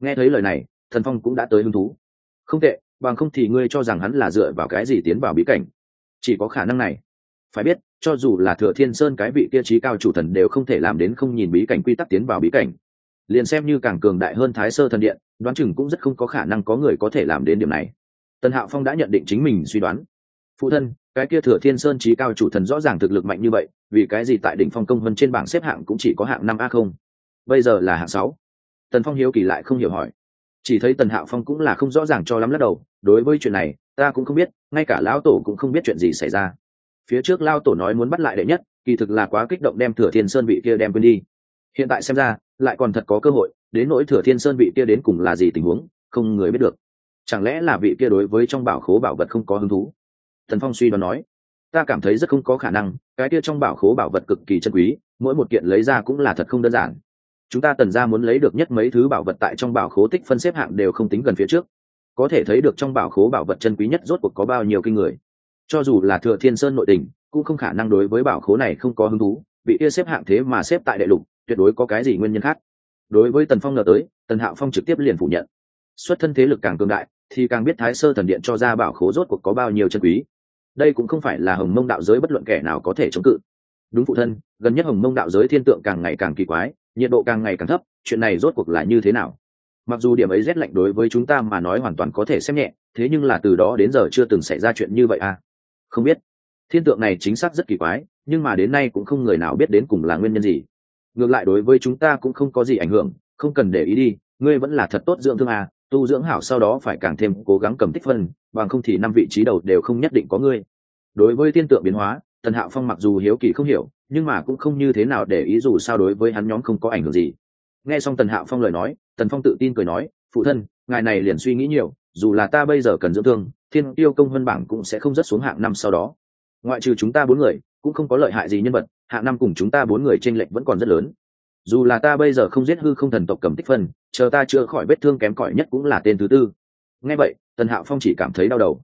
A: Nghe thấy lời này thần phong cũng đã tới hứng thú. Không tệ, bằng không thì ngươi cho rằng hắn là dựa vào cái gì tiến vào bí cảnh. Chỉ có khả năng này. Phải biết cho dù là thừa thiên sơn cái vị kia trí cao chủ thần đều không thể làm đến không nhìn bí cảnh quy tắc tiến vào bí cảnh. Liền xem như càng cường đại hơn thái sơ thần điện, đoán chừng cũng rất không có khả năng có người có thể làm đến điểm này. Tần hạo phong đã nhận định chính mình suy đoán. Phụ thân, cái kia thừa thiên sơn trí cao chủ thần rõ ràng thực lực mạnh như vậy, vì cái gì tại đỉnh phong công vân trên bảng xếp hạng cũng chỉ có hạng năm a không? Bây giờ là hạng sáu. Tần phong hiếu kỳ lại không hiểu hỏi. Chỉ thấy tần hạo phong cũng là không rõ ràng cho lắm lắc đầu, đối với chuyện này, ta cũng không biết, ngay cả lão tổ cũng không biết chuyện gì xảy ra phía trước lao tổ nói muốn bắt lại đệ nhất, kỳ thực là quá kích động đem thừa thiên sơn vị kia đem quên đi. Hiện tại xem ra, lại còn thật có cơ hội, đến nỗi thừa thiên sơn vị kia đến cùng là gì tình huống, không người biết được. Chẳng lẽ là vị kia đối với trong bảo khố bảo vật không có hứng thú? Thần phong suy đoán nói, ta cảm thấy rất không có khả năng, cái kia trong bảo khố bảo vật cực kỳ chân quý, mỗi một kiện lấy ra cũng là thật không đơn giản. Chúng ta tần ra muốn lấy được nhất mấy thứ bảo vật tại trong bảo khố tích phân xếp hạng đều không tính gần phía trước. Có thể thấy được trong bảo khố bảo vật chân quý nhất rốt cuộc có bao nhiêu kinh người cho dù là thừa thiên sơn nội tình, cũng không khả năng đối với bảo khố này không có hứng thú, bị kia xếp hạng thế mà xếp tại đại lục, tuyệt đối có cái gì nguyên nhân khác. Đối với tần phong ngờ tới, tần hạo phong trực tiếp liền phủ nhận. Xuất thân thế lực càng cường đại, thì càng biết thái sơ thần điện cho ra bảo khố rốt cuộc có bao nhiêu chân quý. Đây cũng không phải là hồng mông đạo giới bất luận kẻ nào có thể chống cự. Đúng phụ thân, gần nhất hồng mông đạo giới thiên tượng càng ngày càng kỳ quái, nhiệt độ càng ngày càng thấp, chuyện này rốt cuộc là như thế nào? Mặc dù điểm ấy rét lạnh đối với chúng ta mà nói hoàn toàn có thể xem nhẹ, thế nhưng là từ đó đến giờ chưa từng xảy ra chuyện như vậy à? Không biết. Thiên tượng này chính xác rất kỳ quái, nhưng mà đến nay cũng không người nào biết đến cùng là nguyên nhân gì. Ngược lại đối với chúng ta cũng không có gì ảnh hưởng, không cần để ý đi, ngươi vẫn là thật tốt dưỡng thương à tu dưỡng hảo sau đó phải càng thêm cố gắng cầm tích phân, bằng không thì năm vị trí đầu đều không nhất định có ngươi. Đối với thiên tượng biến hóa, tần hạo phong mặc dù hiếu kỳ không hiểu, nhưng mà cũng không như thế nào để ý dù sao đối với hắn nhóm không có ảnh hưởng gì. Nghe xong tần hạo phong lời nói, tần phong tự tin cười nói, phụ thân, ngài này liền suy nghĩ nhiều, dù là ta bây giờ cần dưỡng thương thiên tiêu công vân bảng cũng sẽ không rất xuống hạng năm sau đó. Ngoại trừ chúng ta bốn người, cũng không có lợi hại gì nhân vật, hạng năm cùng chúng ta bốn người tranh lệch vẫn còn rất lớn. Dù là ta bây giờ không giết hư không thần tộc cầm tích phân, chờ ta chữa khỏi vết thương kém cỏi nhất cũng là tên thứ tư. Nghe vậy, tần hạo phong chỉ cảm thấy đau đầu.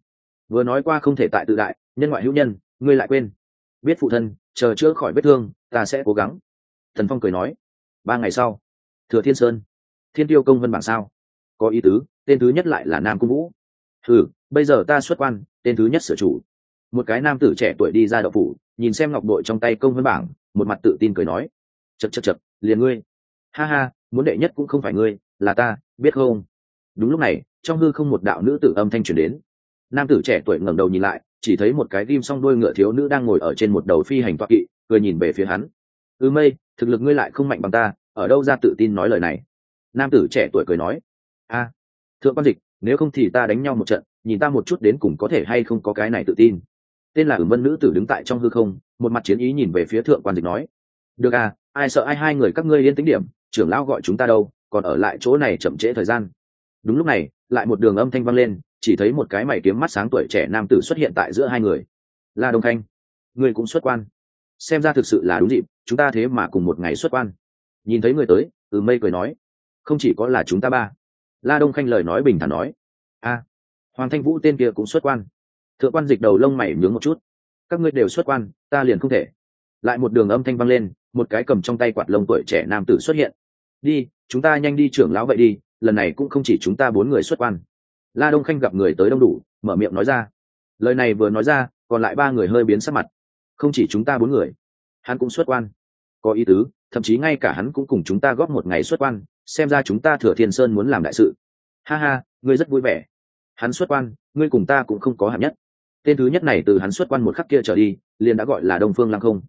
A: Vừa nói qua không thể tại tự đại, nhân ngoại hữu nhân, ngươi lại quên. Biết phụ thân, chờ chữa khỏi vết thương, ta sẽ cố gắng. Thần phong cười nói. Ba ngày sau, thừa thiên sơn. Thiên tiêu công vân bảng sao? Có ý tứ, tên thứ nhất lại là nam cung vũ. Thử bây giờ ta xuất quan, tên thứ nhất sửa chủ. Một cái nam tử trẻ tuổi đi ra đậu phủ, nhìn xem ngọc đội trong tay công văn bảng, một mặt tự tin cười nói. Chật chật chật, liền ngươi. Ha ha, muốn đệ nhất cũng không phải ngươi, là ta, biết không? Đúng lúc này, trong hư không một đạo nữ tử âm thanh truyền đến. Nam tử trẻ tuổi ngẩng đầu nhìn lại, chỉ thấy một cái ghim song đuôi ngựa thiếu nữ đang ngồi ở trên một đầu phi hành toa kỵ, cười nhìn về phía hắn. Ư mây, thực lực ngươi lại không mạnh bằng ta, ở đâu ra tự tin nói lời này? Nam tử trẻ tuổi cười nói. A, thượng quan dịch, nếu không thì ta đánh nhau một trận nhìn ta một chút đến cùng có thể hay không có cái này tự tin. Tên là ửng vân nữ tử đứng tại trong hư không, một mặt chiến ý nhìn về phía thượng quan dịch nói, được à ai sợ ai, hai người các ngươi yên tính điểm, trưởng lão gọi chúng ta đâu, còn ở lại chỗ này chậm trễ thời gian. Đúng lúc này, lại một đường âm thanh vang lên, chỉ thấy một cái mày kiếm mắt sáng tuổi trẻ nam tử xuất hiện tại giữa hai người. La đông thanh người cũng xuất quan. Xem ra thực sự là đúng dịp, chúng ta thế mà cùng một ngày xuất quan. Nhìn thấy người tới ừ mây cười nói, không chỉ có là chúng ta ba. La đông khanh lời nói bình thản nói, a hoàng thanh vũ tên kia cũng xuất quan. Thượng quan dịch đầu lông mày nhướng một chút. Các ngươi đều xuất quan, ta liền không thể. Lại một đường âm thanh vang lên, một cái cầm trong tay quạt lông tuổi trẻ nam tử xuất hiện. Đi, chúng ta nhanh đi trưởng lão vậy đi, lần này cũng không chỉ chúng ta bốn người xuất quan. La đông khanh gặp người tới đông đủ, mở miệng nói ra. Lời này vừa nói ra, còn lại ba người hơi biến sắc mặt. Không chỉ chúng ta bốn người, hắn cũng xuất quan. Có ý tứ, thậm chí ngay cả hắn cũng cùng chúng ta góp một ngày xuất quan, xem ra chúng ta thừa thiên sơn muốn làm đại sự. Ha ha, ngươi rất vui vẻ hắn xuất quan, ngươi cùng ta cũng không có hạng nhất. Tên thứ nhất này từ hắn xuất quan một khắc kia trở đi, liền đã gọi là đông phương lăng không.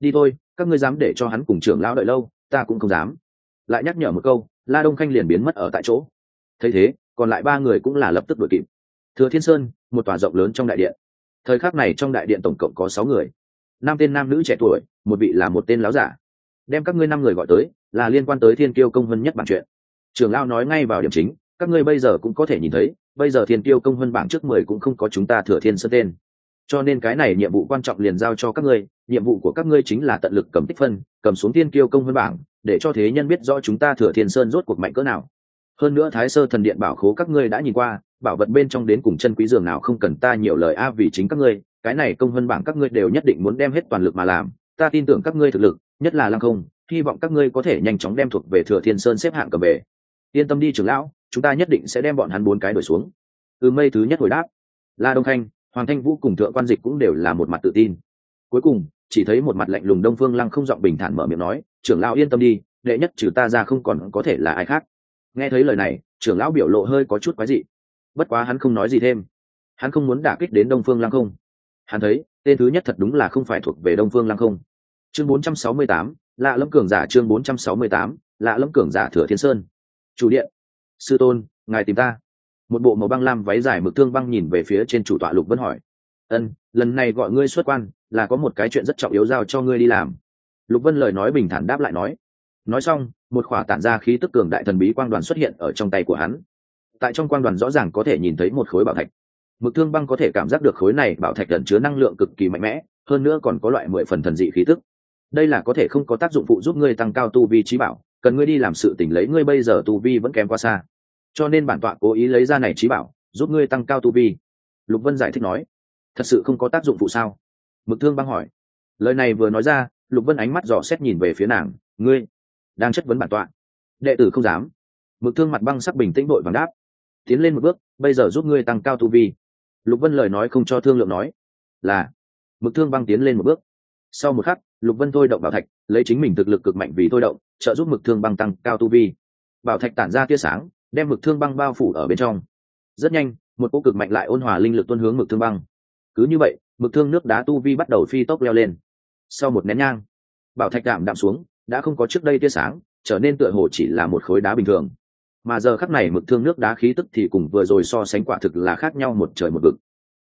A: Đi thôi, các ngươi dám để cho hắn cùng trưởng lão đợi lâu, ta cũng không dám. Lại nhắc nhở một câu, la đông khanh liền biến mất ở tại chỗ. Thấy thế, còn lại ba người cũng là lập tức đuổi kịp. Thừa thiên sơn, một tòa rộng lớn trong đại điện. Thời khắc này trong đại điện tổng cộng có sáu người. Năm tên nam nữ trẻ tuổi, một vị là một tên láo giả. Đem các ngươi năm người gọi tới, là liên quan tới thiên kiêu công vân nhất bản chuyện. Trường lao nói ngay vào điểm chính, các ngươi bây giờ cũng có thể nhìn thấy bây giờ thiên tiêu công vân bảng trước mười cũng không có chúng ta thừa thiên sơn tên. Cho nên cái này nhiệm vụ quan trọng liền giao cho các ngươi, nhiệm vụ của các ngươi chính là tận lực cầm tích phân, cầm xuống thiên kiêu công vân bảng, để cho thế nhân biết rõ chúng ta thừa thiên sơn rốt cuộc mạnh cỡ nào. Hơn nữa thái sơ thần điện bảo khố các ngươi đã nhìn qua, bảo vật bên trong đến cùng chân quý giường nào không cần ta nhiều lời a, vì chính các ngươi, cái này công vân bảng các ngươi đều nhất định muốn đem hết toàn lực mà làm. Ta tin tưởng các ngươi thực lực, nhất là lăng không, hy vọng các ngươi có thể nhanh chóng đem thuộc về thừa thiên sơn xếp hạng cầm về. Yên tâm đi trưởng lão chúng ta nhất định sẽ đem bọn hắn bốn cái đổi xuống. Từ mây thứ nhất hồi đáp la đông khanh hoàng thanh vũ cùng thượng quan dịch cũng đều là một mặt tự tin. Cuối cùng chỉ thấy một mặt lạnh lùng đông phương lăng không giọng bình thản mở miệng nói trưởng lão yên tâm đi đệ nhất trừ ta ra không còn có thể là ai khác. Nghe thấy lời này trưởng lão biểu lộ hơi có chút quái dị. Bất quá hắn không nói gì thêm. Hắn không muốn đả kích đến đông phương lăng không. Hắn thấy tên thứ nhất thật đúng là không phải thuộc về đông phương lăng không. Chương 468, lạ lâm cường giả chương 468, lạ lâm cường giả thừa thiên sơn. Chủ điện sư tôn, ngài tìm ta. Một bộ màu băng lam váy dài mực thương băng nhìn về phía trên chủ tọa lục vân hỏi. Ân, lần này gọi ngươi xuất quan là có một cái chuyện rất trọng yếu giao cho ngươi đi làm. Lục vân lời nói bình thản đáp lại nói. Nói xong, một khỏa tản ra khí tức cường đại thần bí quang đoàn xuất hiện ở trong tay của hắn. Tại trong quang đoàn rõ ràng có thể nhìn thấy một khối bảo thạch. Mực thương băng có thể cảm giác được khối này bảo thạch ẩn chứa năng lượng cực kỳ mạnh mẽ, hơn nữa còn có loại mười phần thần dị khí tức. Đây là có thể không có tác dụng phụ giúp ngươi tăng cao tu vi trí bảo cần ngươi đi làm sự tỉnh lấy ngươi bây giờ tu vi vẫn kém quá xa. Cho nên bản tọa cố ý lấy ra này trí bảo, giúp ngươi tăng cao tu vi. Lục vân giải thích nói. Thật sự không có tác dụng phụ sao? Mực thương băng hỏi. Lời này vừa nói ra, lục vân ánh mắt dò xét nhìn về phía nàng. Ngươi đang chất vấn bản tọa. Đệ tử không dám. Mực thương mặt băng sắc bình tĩnh đội vàng đáp. Tiến lên một bước, bây giờ giúp ngươi tăng cao tu vi. Lục vân lời nói không cho thương lượng nói. Là. Mực thương băng tiến lên một bước sau một khắc, lục vân thôi động bảo thạch, lấy chính mình thực lực cực mạnh vì thôi động, trợ giúp mực thương băng tăng cao tu vi. Bảo thạch tản ra tia sáng, đem mực thương băng bao phủ ở bên trong. Rất nhanh, một cô cực mạnh lại ôn hòa linh lực tuân hướng mực thương băng. Cứ như vậy, mực thương nước đá tu vi bắt đầu phi tốc leo lên. Sau một nén nhang, bảo thạch đạm đạm xuống, đã không có trước đây tia sáng, trở nên tựa hồ chỉ là một khối đá bình thường. Mà giờ khắc này mực thương nước đá khí tức thì cùng vừa rồi so sánh quả thực là khác nhau một trời một vực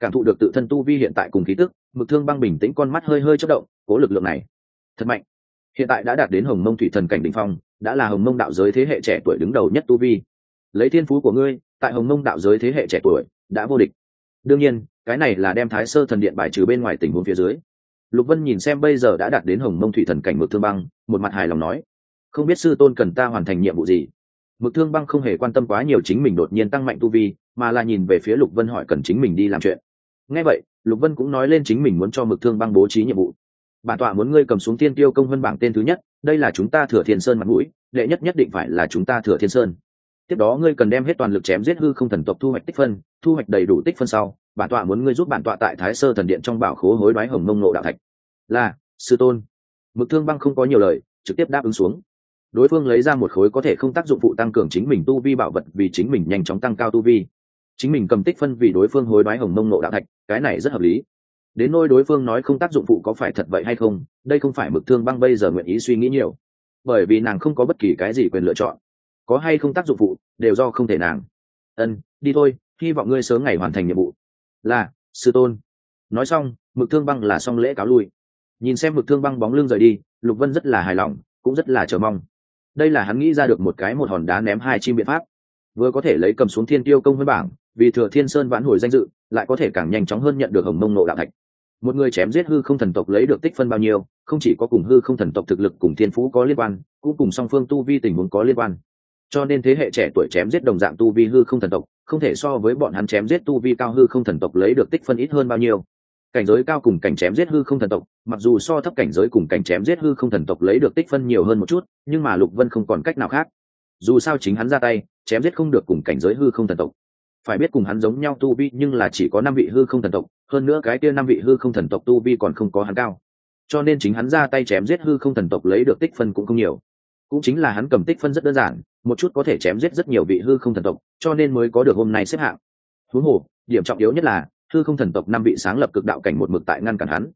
A: cảm thụ được tự thân tu vi hiện tại cùng khí tức, mực thương băng bình tĩnh con mắt hơi hơi chất động, cố lực lượng này, thật mạnh. Hiện tại đã đạt đến hồng mông thủy thần cảnh đình phong, đã là hồng mông đạo giới thế hệ trẻ tuổi đứng đầu nhất tu vi. Lấy thiên phú của ngươi, tại hồng mông đạo giới thế hệ trẻ tuổi, đã vô địch. Đương nhiên, cái này là đem thái sơ thần điện bài trừ bên ngoài tình huống phía dưới. Lục vân nhìn xem bây giờ đã đạt đến hồng mông thủy thần cảnh mực thương băng, một mặt hài lòng nói, không biết sư tôn cần ta hoàn thành nhiệm vụ gì? Mực thương băng không hề quan tâm quá nhiều chính mình đột nhiên tăng mạnh tu vi, mà là nhìn về phía lục vân hỏi cần chính mình đi làm chuyện ngay vậy, lục vân cũng nói lên chính mình muốn cho mực thương băng bố trí nhiệm vụ. Bản tọa muốn ngươi cầm xuống tiên tiêu công vân bảng tên thứ nhất, đây là chúng ta thừa thiên sơn mặt mũi, đệ nhất nhất định phải là chúng ta thừa thiên sơn. Tiếp đó ngươi cần đem hết toàn lực chém giết hư không thần tộc thu hoạch tích phân, thu hoạch đầy đủ tích phân sau, bản tọa muốn ngươi giúp bản tọa tại thái sơ thần điện trong bảo khố hối đoái hồng mông nộ đạo thạch. Là, sư tôn. Mực thương băng không có nhiều lời, trực tiếp đáp ứng xuống. Đối phương lấy ra một khối có thể không tác dụng phụ tăng cường chính mình tu vi bảo vật vì chính mình nhanh chóng tăng cao tu vi chính mình cầm tích phân vì đối phương hối đoái hồng mông nộ đạo thạch, cái này rất hợp lý. Đến nôi đối phương nói không tác dụng phụ có phải thật vậy hay không, đây không phải mực thương băng bây giờ nguyện ý suy nghĩ nhiều. Bởi vì nàng không có bất kỳ cái gì quyền lựa chọn. Có hay không tác dụng phụ, đều do không thể nàng. Ân, đi thôi, hy vọng ngươi sớm ngày hoàn thành nhiệm vụ. Là, sư tôn. Nói xong, mực thương băng là xong lễ cáo lui. Nhìn xem mực thương băng bóng lưng rời đi, lục vân rất là hài lòng, cũng rất là chờ mong. Đây là hắn nghĩ ra được một cái một hòn đá ném hai chim biện pháp. Vừa có thể lấy cầm xuống thiên tiêu công với bảng vì thừa thiên sơn vãn hồi danh dự, lại có thể càng nhanh chóng hơn nhận được hồng mông nộ đạo thạch. Một người chém giết hư không thần tộc lấy được tích phân bao nhiêu, không chỉ có cùng hư không thần tộc thực lực cùng thiên phú có liên quan, cũng cùng song phương tu vi tình huống có liên quan. Cho nên thế hệ trẻ tuổi chém giết đồng dạng tu vi hư không thần tộc, không thể so với bọn hắn chém giết tu vi cao hư không thần tộc lấy được tích phân ít hơn bao nhiêu. Cảnh giới cao cùng cảnh chém giết hư không thần tộc, mặc dù so thấp cảnh giới cùng cảnh chém giết hư không thần tộc lấy được tích phân nhiều hơn một chút, nhưng mà lục vân không còn cách nào khác. Dù sao chính hắn ra tay, chém giết không được cùng cảnh giới hư không thần tộc phải biết cùng hắn giống nhau tu vi, nhưng là chỉ có năm vị hư không thần tộc, hơn nữa cái kia năm vị hư không thần tộc tu vi còn không có hắn cao. Cho nên chính hắn ra tay chém giết hư không thần tộc lấy được tích phân cũng không nhiều. Cũng chính là hắn cầm tích phân rất đơn giản, một chút có thể chém giết rất nhiều vị hư không thần tộc, cho nên mới có được hôm nay xếp hạng. Huống hồ, điểm trọng yếu nhất là, hư không thần tộc năm vị sáng lập cực đạo cảnh một mực tại ngăn cản hắn.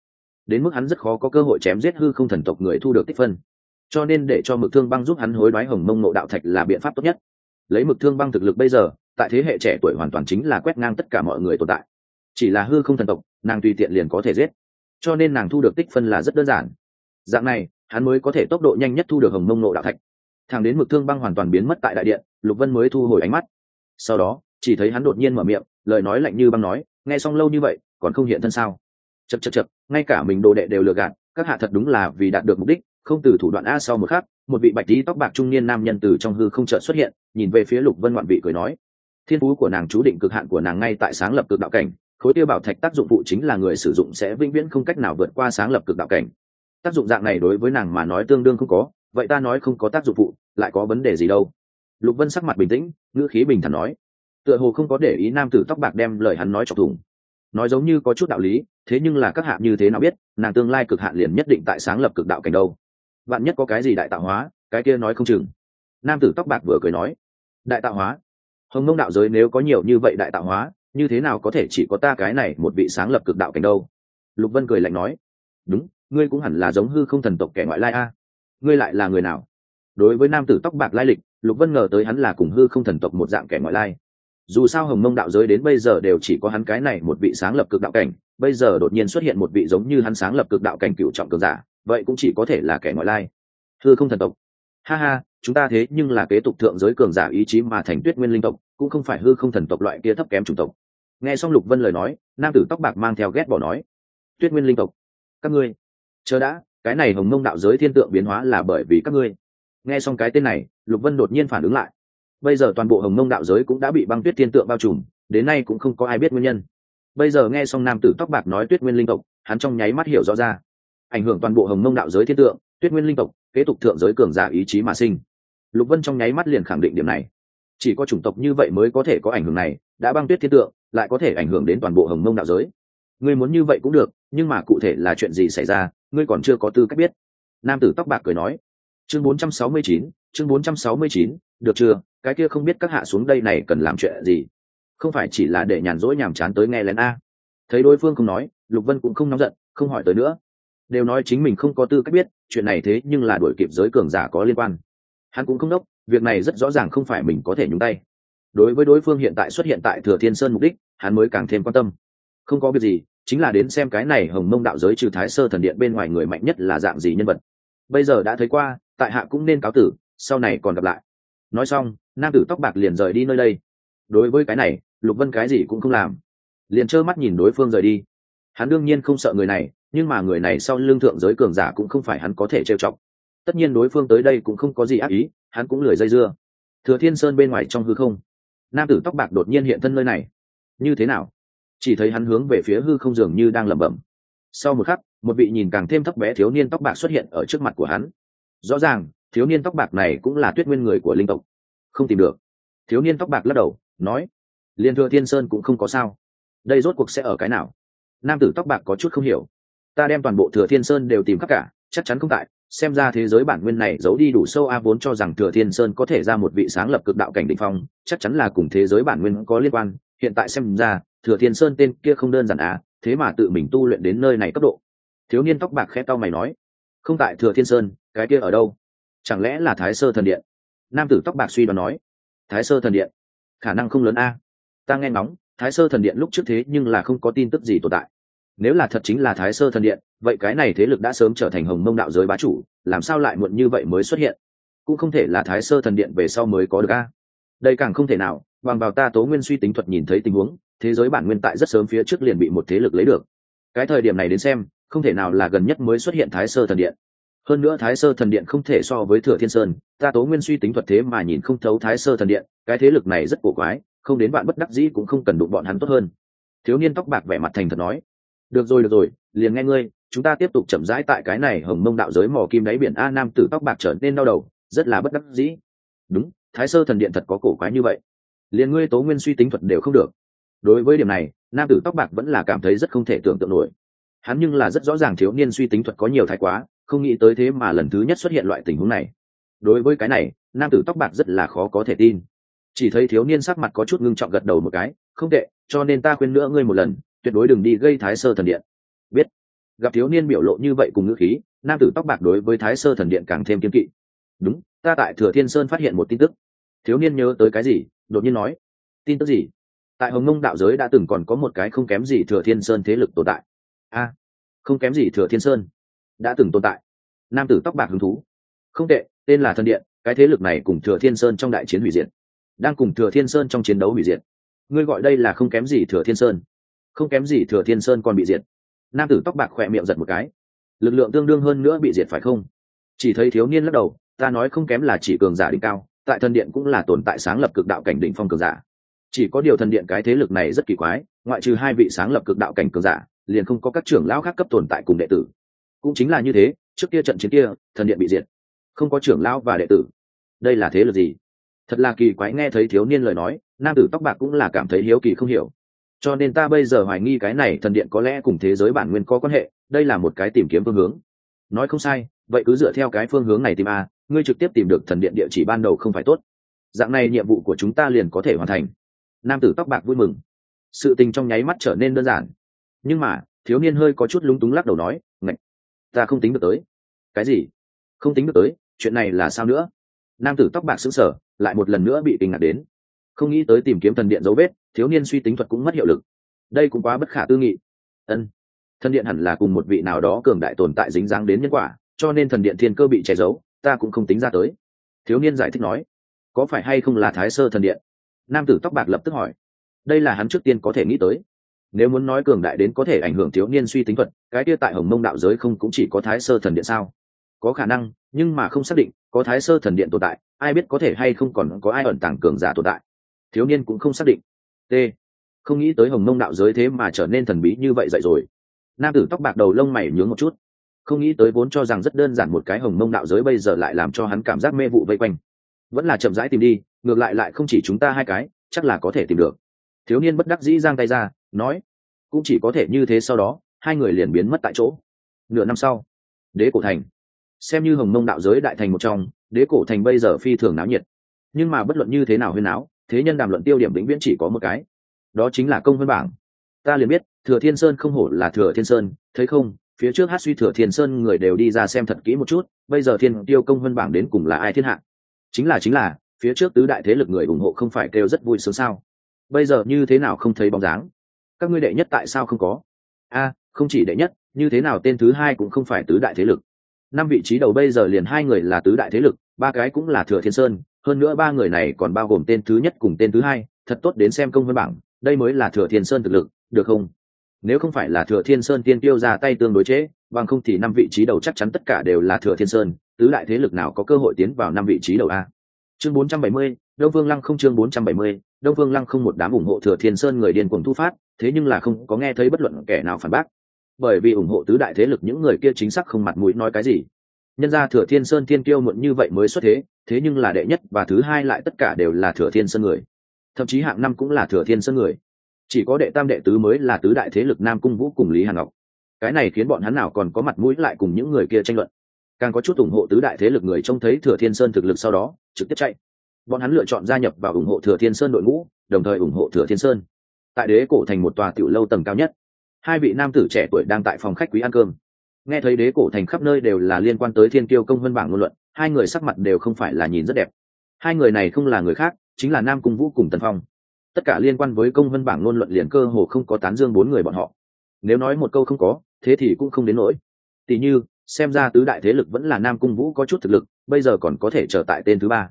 A: Đến mức hắn rất khó có cơ hội chém giết hư không thần tộc người thu được tích phân. Cho nên để cho mực thương băng giúp hắn hối đoái hồng mông nộ đạo thạch là biện pháp tốt nhất. Lấy mực thương băng thực lực bây giờ tại thế hệ trẻ tuổi hoàn toàn chính là quét ngang tất cả mọi người tồn tại. Chỉ là hư không thần tộc, nàng tùy tiện liền có thể giết. Cho nên nàng thu được tích phân là rất đơn giản. Dạng này, hắn mới có thể tốc độ nhanh nhất thu được hồng mông nộ đạo thạch. Thằng đến mực thương băng hoàn toàn biến mất tại đại điện, lục vân mới thu hồi ánh mắt. Sau đó, chỉ thấy hắn đột nhiên mở miệng, lời nói lạnh như băng nói, nghe xong lâu như vậy, còn không hiện thân sao? Chật chật chật ngay cả mình đồ đệ đều lừa gạt, các hạ thật đúng là vì đạt được mục đích, không từ thủ đoạn a sau một khắc, một vị bạch tí tóc bạc trung niên nam nhân từ trong hư không chợt xuất hiện, nhìn về phía lục vân ngoạn vị cười nói thiên phú của nàng, chú định cực hạn của nàng ngay tại sáng lập cực đạo cảnh. Khối tiêu bảo thạch tác dụng phụ chính là người sử dụng sẽ vĩnh viễn không cách nào vượt qua sáng lập cực đạo cảnh. Tác dụng dạng này đối với nàng mà nói tương đương không có, vậy ta nói không có tác dụng phụ, lại có vấn đề gì đâu? Lục vân sắc mặt bình tĩnh, ngữ khí bình thản nói. Tựa hồ không có để ý nam tử tóc bạc đem lời hắn nói chọc thủng. Nói giống như có chút đạo lý, thế nhưng là các hạ như thế nào biết, nàng tương lai cực hạn liền nhất định tại sáng lập cực đạo cảnh đâu? Bạn nhất có cái gì đại tạo hóa, cái kia nói không chừng. Nam tử tóc bạc vừa cười nói. Đại tạo hóa hồng mông đạo giới nếu có nhiều như vậy đại tạo hóa, như thế nào có thể chỉ có ta cái này một vị sáng lập cực đạo cảnh đâu? Lục vân cười lạnh nói, đúng, ngươi cũng hẳn là giống hư không thần tộc kẻ ngoại lai a. Ngươi lại là người nào? Đối với nam tử tóc bạc lai lịch, lục vân ngờ tới hắn là cùng hư không thần tộc một dạng kẻ ngoại lai. Dù sao hồng mông đạo giới đến bây giờ đều chỉ có hắn cái này một vị sáng lập cực đạo cảnh, bây giờ đột nhiên xuất hiện một vị giống như hắn sáng lập cực đạo cảnh cựu trọng cường giả, vậy cũng chỉ có thể là kẻ ngoại lai. Hư không thần tộc ha ha, chúng ta thế nhưng là kế tục thượng giới cường giả ý chí mà thành tuyết nguyên linh tộc, cũng không phải hư không thần tộc loại kia thấp kém chủng tộc. Nghe xong lục vân lời nói, nam tử tóc bạc mang theo ghét bỏ nói, tuyết nguyên linh tộc, các ngươi, chờ đã, cái này hồng mông đạo giới thiên tượng biến hóa là bởi vì các ngươi. Nghe xong cái tên này, lục vân đột nhiên phản ứng lại. Bây giờ toàn bộ hồng mông đạo giới cũng đã bị băng tuyết thiên tượng bao trùm, đến nay cũng không có ai biết nguyên nhân. Bây giờ nghe xong nam tử tóc bạc nói tuyết nguyên linh tộc, hắn trong nháy mắt hiểu rõ ra. Ảnh hưởng toàn bộ hồng mông đạo giới thiên tượng, tuyết nguyên linh tộc kế tục thượng giới cường giả ý chí mà sinh. Lục vân trong nháy mắt liền khẳng định điểm này. Chỉ có chủng tộc như vậy mới có thể có ảnh hưởng này đã băng tuyết thiên tượng lại có thể ảnh hưởng đến toàn bộ hồng mông đạo giới. Ngươi muốn như vậy cũng được nhưng mà cụ thể là chuyện gì xảy ra ngươi còn chưa có tư cách biết. Nam tử tóc bạc cười nói chương 469, chương 469, được chưa? Cái kia không biết các hạ xuống đây này cần làm chuyện gì? Không phải chỉ là để nhàn rỗi nhàm chán tới nghe lén a. Thấy đối phương không nói lục vân cũng không nóng giận không hỏi tới nữa. Đều nói chính mình không có tư cách biết chuyện này thế nhưng là đổi kịp giới cường giả có liên quan. Hắn cũng không đốc, việc này rất rõ ràng không phải mình có thể nhúng tay. Đối với đối phương hiện tại xuất hiện tại thừa thiên sơn mục đích, hắn mới càng thêm quan tâm. Không có việc gì, chính là đến xem cái này hồng mông đạo giới trừ thái sơ thần điện bên ngoài người mạnh nhất là dạng gì nhân vật. Bây giờ đã thấy qua, tại hạ cũng nên cáo tử, sau này còn gặp lại. Nói xong, nam tử tóc bạc liền rời đi nơi đây. Đối với cái này, lục vân cái gì cũng không làm. Liền trơ mắt nhìn đối phương rời đi. Hắn đương nhiên không sợ người này nhưng mà người này sau lương thượng giới cường giả cũng không phải hắn có thể trêu chọc. Tất nhiên đối phương tới đây cũng không có gì ác ý, hắn cũng lười dây dưa. Thừa thiên sơn bên ngoài trong hư không, nam tử tóc bạc đột nhiên hiện thân nơi này. Như thế nào? Chỉ thấy hắn hướng về phía hư không dường như đang lẩm bẩm. Sau một khắc, một vị nhìn càng thêm thấp bé thiếu niên tóc bạc xuất hiện ở trước mặt của hắn. Rõ ràng, thiếu niên tóc bạc này cũng là tuyết nguyên người của linh tộc. Không tìm được. Thiếu niên tóc bạc lắc đầu, nói, liên thừa thiên sơn cũng không có sao. Đây rốt cuộc sẽ ở cái nào? Nam tử tóc bạc có chút không hiểu ta đem toàn bộ thừa thiên sơn đều tìm khắp cả, chắc chắn không tại. Xem ra thế giới bản nguyên này giấu đi đủ sâu a vốn cho rằng thừa thiên sơn có thể ra một vị sáng lập cực đạo cảnh định phong, chắc chắn là cùng thế giới bản nguyên có liên quan. Hiện tại xem ra, thừa thiên sơn tên kia không đơn giản á, thế mà tự mình tu luyện đến nơi này cấp độ. Thiếu niên tóc bạc khẽ tao mày nói, không tại thừa thiên sơn, cái kia ở đâu? Chẳng lẽ là thái sơ thần điện? Nam tử tóc bạc suy đoán nói, thái sơ thần điện? Khả năng không lớn a. Ta nghe ngóng, thái sơ thần điện lúc trước thế nhưng là không có tin tức gì tồn tại nếu là thật chính là thái sơ thần điện, vậy cái này thế lực đã sớm trở thành hồng mông đạo giới bá chủ, làm sao lại muộn như vậy mới xuất hiện? Cũng không thể là thái sơ thần điện về sau mới có được a. Đây càng không thể nào, bằng vào ta tố nguyên suy tính thuật nhìn thấy tình huống, thế giới bản nguyên tại rất sớm phía trước liền bị một thế lực lấy được. Cái thời điểm này đến xem, không thể nào là gần nhất mới xuất hiện thái sơ thần điện. Hơn nữa thái sơ thần điện không thể so với thừa thiên sơn, ta tố nguyên suy tính thuật thế mà nhìn không thấu thái sơ thần điện, cái thế lực này rất cổ quái, không đến bạn bất đắc dĩ cũng không cần đụng bọn hắn tốt hơn. Thiếu niên tóc bạc vẻ mặt thành thật nói được rồi được rồi, liền nghe ngươi, chúng ta tiếp tục chậm rãi tại cái này hồng mông đạo giới mỏ kim đáy biển a nam tử tóc bạc trở nên đau đầu, rất là bất đắc dĩ. Đúng, thái sơ thần điện thật có cổ quái như vậy. Liền ngươi tố nguyên suy tính thuật đều không được. Đối với điểm này, nam tử tóc bạc vẫn là cảm thấy rất không thể tưởng tượng nổi. Hắn nhưng là rất rõ ràng thiếu niên suy tính thuật có nhiều thái quá, không nghĩ tới thế mà lần thứ nhất xuất hiện loại tình huống này. Đối với cái này, nam tử tóc bạc rất là khó có thể tin. Chỉ thấy thiếu niên sắc mặt có chút ngưng trọng gật đầu một cái, không tệ, cho nên ta khuyên nữa ngươi một lần tuyệt đối đừng đi gây thái sơ thần điện. Biết. Gặp thiếu niên biểu lộ như vậy cùng ngữ khí, nam tử tóc bạc đối với thái sơ thần điện càng thêm kiên kỵ. Đúng, ta tại thừa thiên sơn phát hiện một tin tức. Thiếu niên nhớ tới cái gì, đột nhiên nói. Tin tức gì? Tại hồng mông đạo giới đã từng còn có một cái không kém gì thừa thiên sơn thế lực tồn tại. A, không kém gì thừa thiên sơn. Đã từng tồn tại. Nam tử tóc bạc hứng thú. Không tệ, tên là thần điện, cái thế lực này cùng thừa thiên sơn trong đại chiến hủy diệt. Đang cùng thừa thiên sơn trong chiến đấu hủy diệt. Ngươi gọi đây là không kém gì thừa thiên sơn không kém gì thừa thiên sơn còn bị diệt. Nam tử tóc bạc khỏe miệng giật một cái. Lực lượng tương đương hơn nữa bị diệt phải không? Chỉ thấy thiếu niên lắc đầu, ta nói không kém là chỉ cường giả đỉnh cao, tại thần điện cũng là tồn tại sáng lập cực đạo cảnh đỉnh phong cường giả. Chỉ có điều thần điện cái thế lực này rất kỳ quái, ngoại trừ hai vị sáng lập cực đạo cảnh cường giả, liền không có các trưởng lão khác cấp tồn tại cùng đệ tử. Cũng chính là như thế, trước kia trận chiến kia, thần điện bị diệt. Không có trưởng lão và đệ tử. Đây là thế lực gì? Thật là kỳ quái nghe thấy thiếu niên lời nói, nam tử tóc bạc cũng là cảm thấy hiếu kỳ không hiểu cho nên ta bây giờ hoài nghi cái này thần điện có lẽ cùng thế giới bản nguyên có quan hệ, đây là một cái tìm kiếm phương hướng. Nói không sai, vậy cứ dựa theo cái phương hướng này tìm a, ngươi trực tiếp tìm được thần điện địa chỉ ban đầu không phải tốt. Dạng này nhiệm vụ của chúng ta liền có thể hoàn thành. Nam tử tóc bạc vui mừng. Sự tình trong nháy mắt trở nên đơn giản. Nhưng mà, thiếu niên hơi có chút lúng túng lắc đầu nói, ngạch, ta không tính được tới. Cái gì? Không tính được tới, chuyện này là sao nữa? Nam tử tóc bạc xứng sở lại một lần nữa bị kinh ngạc đến không nghĩ tới tìm kiếm thần điện dấu vết, thiếu niên suy tính thuật cũng mất hiệu lực. Đây cũng quá bất khả tư nghị. Ân, thần điện hẳn là cùng một vị nào đó cường đại tồn tại dính dáng đến nhân quả, cho nên thần điện thiên cơ bị che giấu, ta cũng không tính ra tới. Thiếu niên giải thích nói, có phải hay không là thái sơ thần điện? Nam tử tóc bạc lập tức hỏi. Đây là hắn trước tiên có thể nghĩ tới. Nếu muốn nói cường đại đến có thể ảnh hưởng thiếu niên suy tính thuật, cái kia tại hồng mông đạo giới không cũng chỉ có thái sơ thần điện sao? Có khả năng, nhưng mà không xác định có thái sơ thần điện tồn tại, ai biết có thể hay không còn có ai ẩn tàng cường giả tồn tại thiếu niên cũng không xác định. T. Không nghĩ tới hồng mông đạo giới thế mà trở nên thần bí như vậy dậy rồi. Nam tử tóc bạc đầu lông mày nhướng một chút. Không nghĩ tới vốn cho rằng rất đơn giản một cái hồng mông đạo giới bây giờ lại làm cho hắn cảm giác mê vụ vây quanh. Vẫn là chậm rãi tìm đi, ngược lại lại không chỉ chúng ta hai cái, chắc là có thể tìm được. Thiếu niên bất đắc dĩ giang tay ra, nói, cũng chỉ có thể như thế sau đó, hai người liền biến mất tại chỗ. Nửa năm sau, đế cổ thành. Xem như hồng mông đạo giới đại thành một trong, đế cổ thành bây giờ phi thường náo nhiệt. Nhưng mà bất luận như thế nào huyên áo thế nhân đàm luận tiêu điểm vĩnh viễn chỉ có một cái. Đó chính là công vân bảng. Ta liền biết, thừa thiên sơn không hổ là thừa thiên sơn, thấy không? Phía trước hát suy thừa thiên sơn người đều đi ra xem thật kỹ một chút, bây giờ thiên tiêu công vân bảng đến cùng là ai thiên hạ? Chính là chính là, phía trước tứ đại thế lực người ủng hộ không phải kêu rất vui sướng sao? Bây giờ như thế nào không thấy bóng dáng? Các ngươi đệ nhất tại sao không có? A, không chỉ đệ nhất, như thế nào tên thứ hai cũng không phải tứ đại thế lực. Năm vị trí đầu bây giờ liền hai người là tứ đại thế lực, ba cái cũng là thừa thiên sơn hơn nữa ba người này còn bao gồm tên thứ nhất cùng tên thứ hai thật tốt đến xem công văn bảng đây mới là thừa thiên sơn thực lực được không? Nếu không phải là thừa thiên sơn tiên tiêu ra tay tương đối chế bằng không thì năm vị trí đầu chắc chắn tất cả đều là thừa thiên sơn tứ đại thế lực nào có cơ hội tiến vào năm vị trí đầu a? Chương 470, đông vương lăng không chương 470, đông vương lăng không một đám ủng hộ thừa thiên sơn người điên cuồng thu phát thế nhưng là không có nghe thấy bất luận kẻ nào phản bác. Bởi vì ủng hộ tứ đại thế lực những người kia chính xác không mặt mũi nói cái gì. Nhân ra thừa thiên sơn thiên kiêu muộn như vậy mới xuất thế thế nhưng là đệ nhất và thứ hai lại tất cả đều là thừa thiên sơn người. Thậm chí hạng năm cũng là thừa thiên sơn người. Chỉ có đệ tam đệ tứ mới là tứ đại thế lực nam cung vũ cùng lý hàn ngọc. Cái này khiến bọn hắn nào còn có mặt mũi lại cùng những người kia tranh luận. Càng có chút ủng hộ tứ đại thế lực người trông thấy thừa thiên sơn thực lực sau đó, trực tiếp chạy. Bọn hắn lựa chọn gia nhập và ủng hộ thừa thiên sơn đội ngũ, đồng thời ủng hộ thừa thiên sơn. Tại đế cổ thành một tòa tiểu lâu tầng cao nhất. Hai vị nam tử trẻ tuổi đang tại phòng khách quý ăn cơm nghe thấy đế cổ thành khắp nơi đều là liên quan tới thiên kiêu công vân bảng ngôn luận, hai người sắc mặt đều không phải là nhìn rất đẹp. Hai người này không là người khác, chính là nam cung vũ cùng tần phong. Tất cả liên quan với công vân bảng ngôn luận liền cơ hồ không có tán dương bốn người bọn họ. Nếu nói một câu không có, thế thì cũng không đến nỗi. Tỉ như, xem ra tứ đại thế lực vẫn là nam cung vũ có chút thực lực, bây giờ còn có thể trở tại tên thứ ba.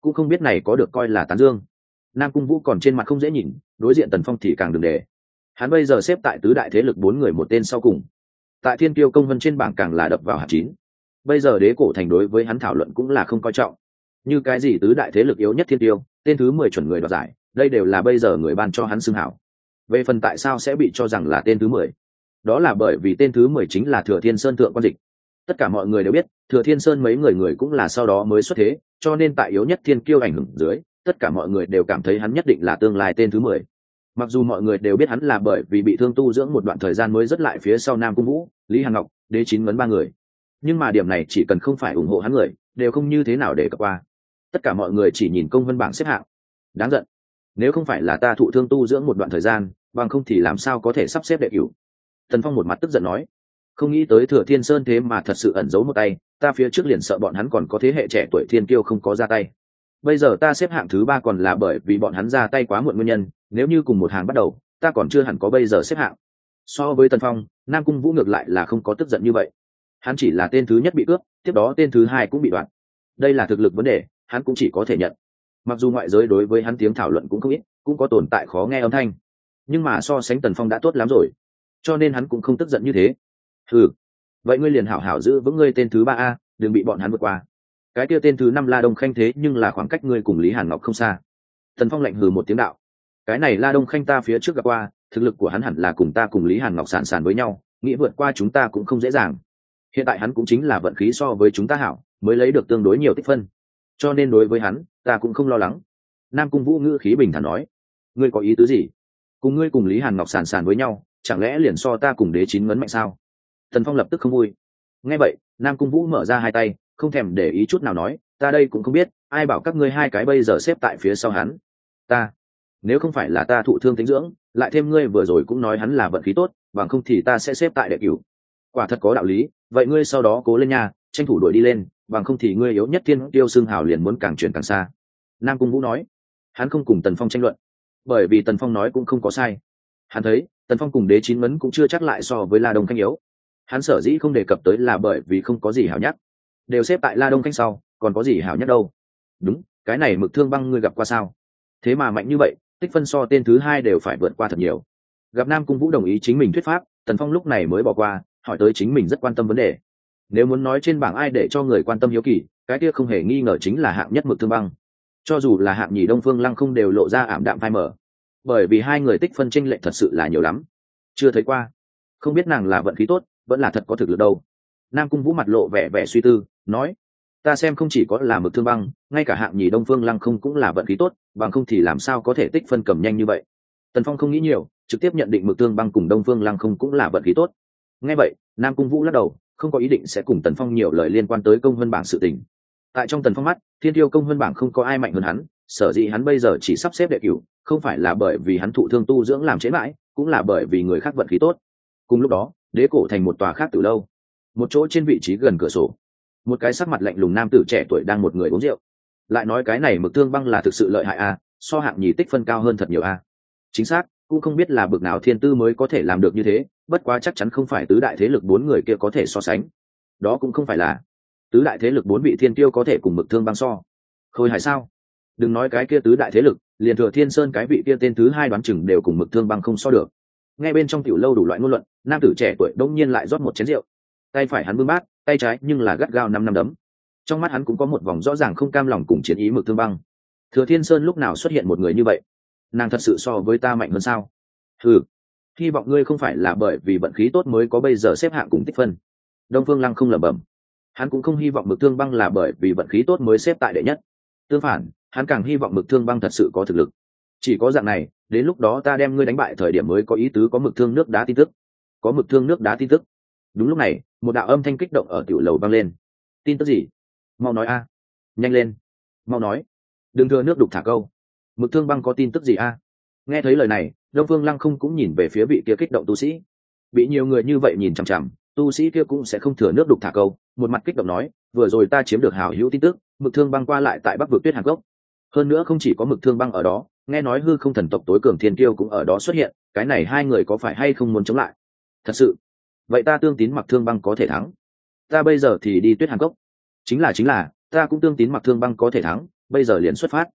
A: Cũng không biết này có được coi là tán dương. Nam cung vũ còn trên mặt không dễ nhìn, đối diện tần phong thì càng đừng để. Hắn bây giờ xếp tại tứ đại thế lực bốn người một tên sau cùng tại thiên tiêu công vân trên bảng càng là đập vào hạt chín. Bây giờ đế cổ thành đối với hắn thảo luận cũng là không coi trọng. Như cái gì tứ đại thế lực yếu nhất thiên tiêu tên thứ mười chuẩn người đoạt giải, đây đều là bây giờ người ban cho hắn xưng hảo. Về phần tại sao sẽ bị cho rằng là tên thứ mười? Đó là bởi vì tên thứ mười chính là thừa thiên sơn thượng quan dịch. Tất cả mọi người đều biết, thừa thiên sơn mấy người người cũng là sau đó mới xuất thế, cho nên tại yếu nhất thiên kiêu ảnh hưởng dưới, tất cả mọi người đều cảm thấy hắn nhất định là tương lai tên thứ mười mặc dù mọi người đều biết hắn là bởi vì bị thương tu dưỡng một đoạn thời gian mới rất lại phía sau nam cung vũ, lý hàn ngọc, đế chín ngấn ba người. Nhưng mà điểm này chỉ cần không phải ủng hộ hắn người, đều không như thế nào để cập qua. Tất cả mọi người chỉ nhìn công vân bảng xếp hạng. Đáng giận. Nếu không phải là ta thụ thương tu dưỡng một đoạn thời gian, bằng không thì làm sao có thể sắp xếp đệ cửu? Tần phong một mặt tức giận nói. Không nghĩ tới thừa thiên sơn thế mà thật sự ẩn giấu một tay, ta phía trước liền sợ bọn hắn còn có thế hệ trẻ tuổi thiên kiêu không có ra tay bây giờ ta xếp hạng thứ ba còn là bởi vì bọn hắn ra tay quá muộn nguyên nhân, nếu như cùng một hàng bắt đầu, ta còn chưa hẳn có bây giờ xếp hạng. So với tần phong, nam cung vũ ngược lại là không có tức giận như vậy. Hắn chỉ là tên thứ nhất bị cướp, tiếp đó tên thứ hai cũng bị đoạn đây là thực lực vấn đề, hắn cũng chỉ có thể nhận. Mặc dù ngoại giới đối với hắn tiếng thảo luận cũng không ít, cũng có tồn tại khó nghe âm thanh. Nhưng mà so sánh tần phong đã tốt lắm rồi. Cho nên hắn cũng không tức giận như thế. Ừ vậy ngươi liền hảo hảo giữ vững ngươi tên thứ ba a, đừng bị bọn hắn vượt qua cái kia tên thứ năm la đông khanh thế nhưng là khoảng cách ngươi cùng lý hàn ngọc không xa. Tần phong lạnh hừ một tiếng đạo. Cái này la đông khanh ta phía trước gặp qua, thực lực của hắn hẳn là cùng ta cùng lý hàn ngọc sàn sàn với nhau, nghĩ vượt qua chúng ta cũng không dễ dàng. Hiện tại hắn cũng chính là vận khí so với chúng ta hảo, mới lấy được tương đối nhiều tích phân. Cho nên đối với hắn, ta cũng không lo lắng. Nam cung vũ ngữ khí bình thản nói. Ngươi có ý tứ gì? Cùng ngươi cùng lý hàn ngọc sàn sàn với nhau, chẳng lẽ liền so ta cùng đế chín ngấn mạnh sao? Thần phong lập tức không vui. Nghe vậy, nam cung vũ mở ra hai tay không thèm để ý chút nào nói, ta đây cũng không biết, ai bảo các ngươi hai cái bây giờ xếp tại phía sau hắn? Ta? Nếu không phải là ta thụ thương tính dưỡng, lại thêm ngươi vừa rồi cũng nói hắn là vận khí tốt, bằng không thì ta sẽ xếp tại đệ cửu. Quả thật có đạo lý, vậy ngươi sau đó cố lên nha, tranh thủ đuổi đi lên, bằng không thì ngươi yếu nhất thiên tiêu xương hào liền muốn càng chuyển càng xa. Nam cung vũ nói. Hắn không cùng tần phong tranh luận, bởi vì tần phong nói cũng không có sai. Hắn thấy, tần phong cùng đế chín mấn cũng chưa chắc lại so với la đông khanh yếu. Hắn sở dĩ không đề cập tới là bởi vì không có gì hảo nhắc đều xếp tại la đông khanh sau, còn có gì hảo nhất đâu? Đúng, cái này mực thương băng ngươi gặp qua sao? Thế mà mạnh như vậy, tích phân so tên thứ hai đều phải vượt qua thật nhiều. Gặp nam cung vũ đồng ý chính mình thuyết pháp, tần phong lúc này mới bỏ qua, hỏi tới chính mình rất quan tâm vấn đề. Nếu muốn nói trên bảng ai để cho người quan tâm hiếu kỳ, cái kia không hề nghi ngờ chính là hạng nhất mực thương băng. Cho dù là hạng nhì đông phương lăng không đều lộ ra ảm đạm phai mở bởi vì hai người tích phân tranh lệch thật sự là nhiều lắm. Chưa thấy qua. Không biết nàng là vận khí tốt, vẫn là thật có thực lực đâu. Nam cung vũ mặt lộ vẻ vẻ suy tư nói, ta xem không chỉ có là mực thương băng, ngay cả hạng nhì đông phương lăng không cũng là vận khí tốt, bằng không thì làm sao có thể tích phân cầm nhanh như vậy? Tần phong không nghĩ nhiều, trực tiếp nhận định mực thương băng cùng đông phương lăng không cũng là vận khí tốt. Ngay vậy, nam cung vũ lắc đầu, không có ý định sẽ cùng tần phong nhiều lời liên quan tới công vân bảng sự tình. Tại trong tần phong mắt, thiên tiêu công vân bảng không có ai mạnh hơn hắn, sở dĩ hắn bây giờ chỉ sắp xếp đệ cửu, không phải là bởi vì hắn thụ thương tu dưỡng làm chế mãi, cũng là bởi vì người khác vận khí tốt. Cùng lúc đó, đế cổ thành một tòa khác từ lâu. Một chỗ trên vị trí gần cửa sổ một cái sắc mặt lạnh lùng nam tử trẻ tuổi đang một người uống rượu. Lại nói cái này mực thương băng là thực sự lợi hại a so hạng nhì tích phân cao hơn thật nhiều a chính xác, cũng không biết là bực nào thiên tư mới có thể làm được như thế, bất quá chắc chắn không phải tứ đại thế lực bốn người kia có thể so sánh. Đó cũng không phải là tứ đại thế lực bốn vị thiên tiêu có thể cùng mực thương băng so. Khôi hài sao? Đừng nói cái kia tứ đại thế lực, liền thừa thiên sơn cái vị kia tên thứ hai đoán chừng đều cùng mực thương băng không so được. Ngay bên trong tiểu lâu đủ loại ngôn luận, nam tử trẻ tuổi đông nhiên lại rót một chén rượu tay phải hắn bưng bát, tay trái nhưng là gắt gao năm năm đấm. Trong mắt hắn cũng có một vòng rõ ràng không cam lòng cùng chiến ý mực thương băng. Thừa thiên sơn lúc nào xuất hiện một người như vậy? Nàng thật sự so với ta mạnh hơn sao? Ừ hy vọng ngươi không phải là bởi vì vận khí tốt mới có bây giờ xếp hạng cùng tích phân. Đông phương lăng không lẩm bẩm. Hắn cũng không hy vọng mực thương băng là bởi vì vận khí tốt mới xếp tại đệ nhất. Tương phản, hắn càng hy vọng mực thương băng thật sự có thực lực. Chỉ có dạng này, đến lúc đó ta đem ngươi đánh bại thời điểm mới có ý tứ có mực thương nước đá tin tức. Có mực thương nước đá tin tức đúng lúc này, một đạo âm thanh kích động ở tiểu lầu vang lên. Tin tức gì? Mau nói a. Nhanh lên. Mau nói. Đừng thừa nước đục thả câu. Mực thương băng có tin tức gì a? Nghe thấy lời này, đông phương lăng không cũng nhìn về phía vị kia kích động tu sĩ. Bị nhiều người như vậy nhìn chằm chằm, tu sĩ kia cũng sẽ không thừa nước đục thả câu. Một mặt kích động nói, vừa rồi ta chiếm được hào hữu tin tức, mực thương băng qua lại tại bắc vực tuyết hàn gốc hơn nữa không chỉ có mực thương băng ở đó, nghe nói hư không thần tộc tối cường thiên kiêu cũng ở đó xuất hiện, cái này hai người có phải hay không muốn chống lại? Thật sự vậy ta tương tín mặc thương băng có thể thắng. Ta bây giờ thì đi tuyết hàn cốc. Chính là chính là ta cũng tương tín mặc thương băng có thể thắng bây giờ liền xuất phát.